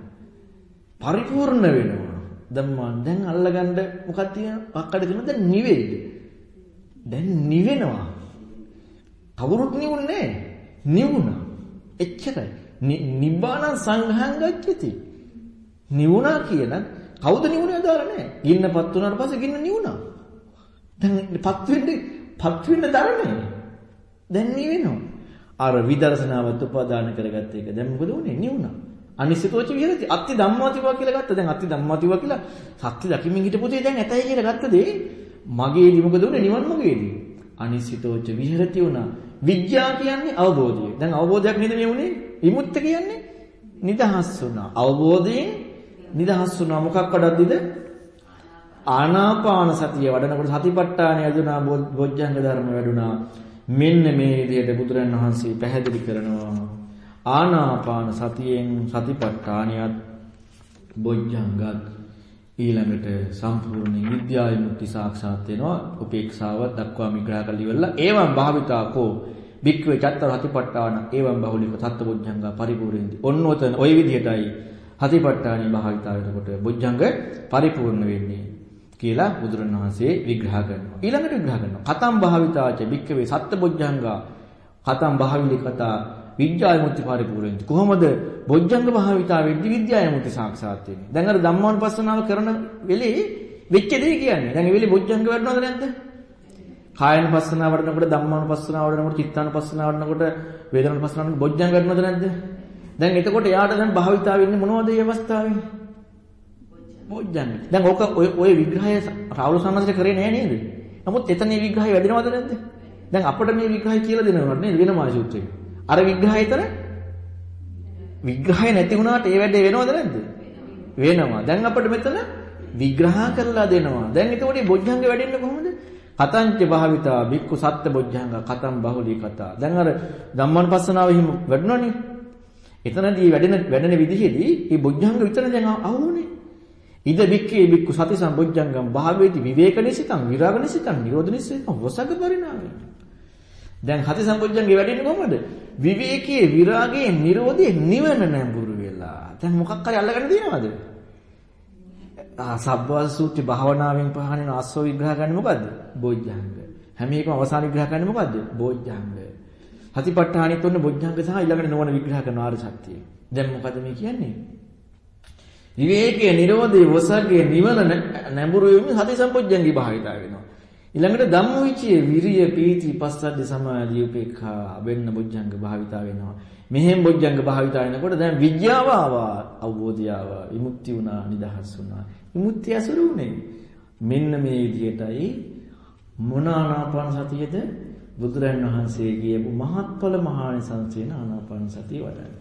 පරිපූර්ණ වෙනවා. දැන් මම දැන් අල්ලගන්න මොකක්ද තියෙන අක්කඩ තියෙන දැන් නිවෙයිද? දැන් නිවෙනවා. කවුරුත් නිවුන්නේ නිවුණා. එච්චරයි. නිබ්බාන සංඝං ගච්ඡති. නිවුණා කියන කවුද නිවුණේ අදාළ නැහැ. ගින්නපත් වුණාට පස්සේ ගින්න නිවුණා. දැන් පත් වෙන්නේ පත් වෙන්න දරන්නේ. දැන් නිවෙනවා. අර විදර්ශනාවත් උපාදාන කරගත්ත එක. දැන් මොකද උනේ? නිවුණා. අනිසිතෝච විහෙරති. අත්ති ධම්මාතිවා කියලා ගත්තා. දැන් අත්ති ධම්මාතිවා කියලා සත්‍ය දකිමින් හිටපු දේ දැන් ඇතයි කියලා ගත්ත දේ මගේදී මොකද උනේ? නිවන් මගේදී. අනිසිතෝච විහෙරති වුණා. විඥා කියන්නේ අවබෝධය. දැන් අවබෝධයක් නේද මේ උනේ? විමුක්ත කියන්නේ නිදහස් වුණා. අවබෝධයෙන් නිදහස් වුණා. මොකක් වඩද්දිද? ආනාපාන සතිය වඩනකොට සතිපට්ඨානය යදුනා බොජ්ජංග ධර්ම වැඩුණා. මෙන්න මේ විදිහට බුදුරන් වහන්සේ පැහැදිලි කරනවා. ආනාපාන සතියෙන් සතිපට්ඨානියත් බොජ්ජංගත් ඊළඟට සම්පූර්ණ විද්‍යා විමුක්ති සාක්ෂාත් වෙනවා උපේක්ෂාව දක්වා විග්‍රහ කරලා ඉවරලා ඒවම් භාවිතාකෝ බික්කවේ චත්තර හතිපට්ඨාන ඒවම් බහුලික තත්ත්වබොජ්ජංගා පරිපූර්ණෙන්ති ඔන්න ඔතන ওই විදිහටයි හතිපට්ඨානෙ භාවිතා වෙනකොට බොජ්ජංග පරිපූර්ණ වෙන්නේ කියලා බුදුරණවහන්සේ විග්‍රහ කරනවා. ඊළඟට විග්‍රහ කරනවා. කතම් භාවිතාච බික්කවේ සත්ත්වබොජ්ජංගා කතම් භාවිලි කතා විද්‍යා විමුක්ති පරිපූර්ණෙන්ති කොහොමද බොජ්ජංග භාවිතා වෙද්දි විද්‍යා විමුක්ති සාක්ෂාත් වෙන්නේ? දැන් අර ධම්මානුපස්සනාව කරන වෙලේ වෙච්ච දේ කියන්නේ. දැන් ඒ වෙලේ බොජ්ජංග වැඩනවද නැද්ද? කායනුපස්සනාව වඩනකොට ධම්මානුපස්සනාව වඩනකොට චිත්තානුපස්සනාව වඩනකොට වේදනානුපස්සනාව වඩනකොට බොජ්ජංග වැඩනවද නැද්ද? දැන් එතකොට එයාට දැන් භාවිතා වෙන්නේ මොනවද මේ අවස්ථාවේ? බොජ්ජංග දැන් ඕක ඔය ඔය විග්‍රහය රාහුල සම්මතට කරේ නෑ නේද නමුත් එතන මේ විග්‍රහය වැඩිනවද නැද්ද දැන් අපිට මේ විග්‍රහය කියලා දෙනවද නේද වෙනමා සූත්‍රයේ අර විග්‍රහයතර විග්‍රහය නැති වුණාට ඒ වැඩේ වෙනවද නැද්ද? වෙනවා. දැන් අපිට මෙතන විග්‍රහ කරලා දෙනවා. දැන් එතකොට මේ බොජ්ජංග වැඩෙන්නේ කොහොමද? කතංච භාවිතා බික්කු සත්ත්‍ය බොජ්ජංග කතම් බහුලී කතා. දැන් අර ධම්මානුපස්සනාව හිම වැඩනවනේ. එතනදී වැඩෙන වැඩෙන විදිහේදී මේ බොජ්ජංග විතර දැන් අහුනේ. ඉද බික්කේ බික්කු සති සම්බොජ්ජංගම් භාවේති විවේක නිසිතං විරාග නිසිතං නිරෝධ නිසිතං වසග පරිණාමයි. දැන් හති සම්බොජ්ජංගේ වැඩෙන්නේ කොහොමද? විවේකයේ විරාගයේ නිරෝධයේ නිවන නැඹුරු වෙලා. දැන් මොකක් හරි අල්ලගෙන දිනවද? ආ සබ්බවස් සූත්‍රي භාවනාවෙන් පහනින ආස්ව විග්‍රහ කරන්නේ මොකද්ද? බොජ්ජංග. හැම එකම අවසාන විග්‍රහ කරන්නේ මොකද්ද? බොජ්ජංග. හතිපට්ඨානෙත් ඔන්න බොජ්ජංග සහ ඊළඟට නොවන විග්‍රහ කරන ආර්ය සත්‍යය. දැන් මොකද මේ කියන්නේ? විවේකයේ නිරෝධයේ වසග්ගේ නිවන නැඹුරු වෙමින් හති සම්බොජ්ජංගේ භාවිතා වෙනවා. ඊළඟට ධම්මවිචයේ විරිය පීති පස්සද්ධි සමාධි උපේක්ඛා වෙන්න බොජ්ජංග භාවිතා වෙනවා. මෙහෙම බොජ්ජංග භාවිතා වෙනකොට දැන් විද්‍යාව ආවා, අවබෝධය ආවා, විමුක්ති වුණා, නිදහස් වුණා. විමුක්තිය අසුරු උනේ. මෙන්න මේ විදිහටයි මොන ආනාපාන සතියද බුදුරන් වහන්සේ කියපු මහත්ඵල මහානිසංසේන ආනාපාන සතිය වඩන්නේ.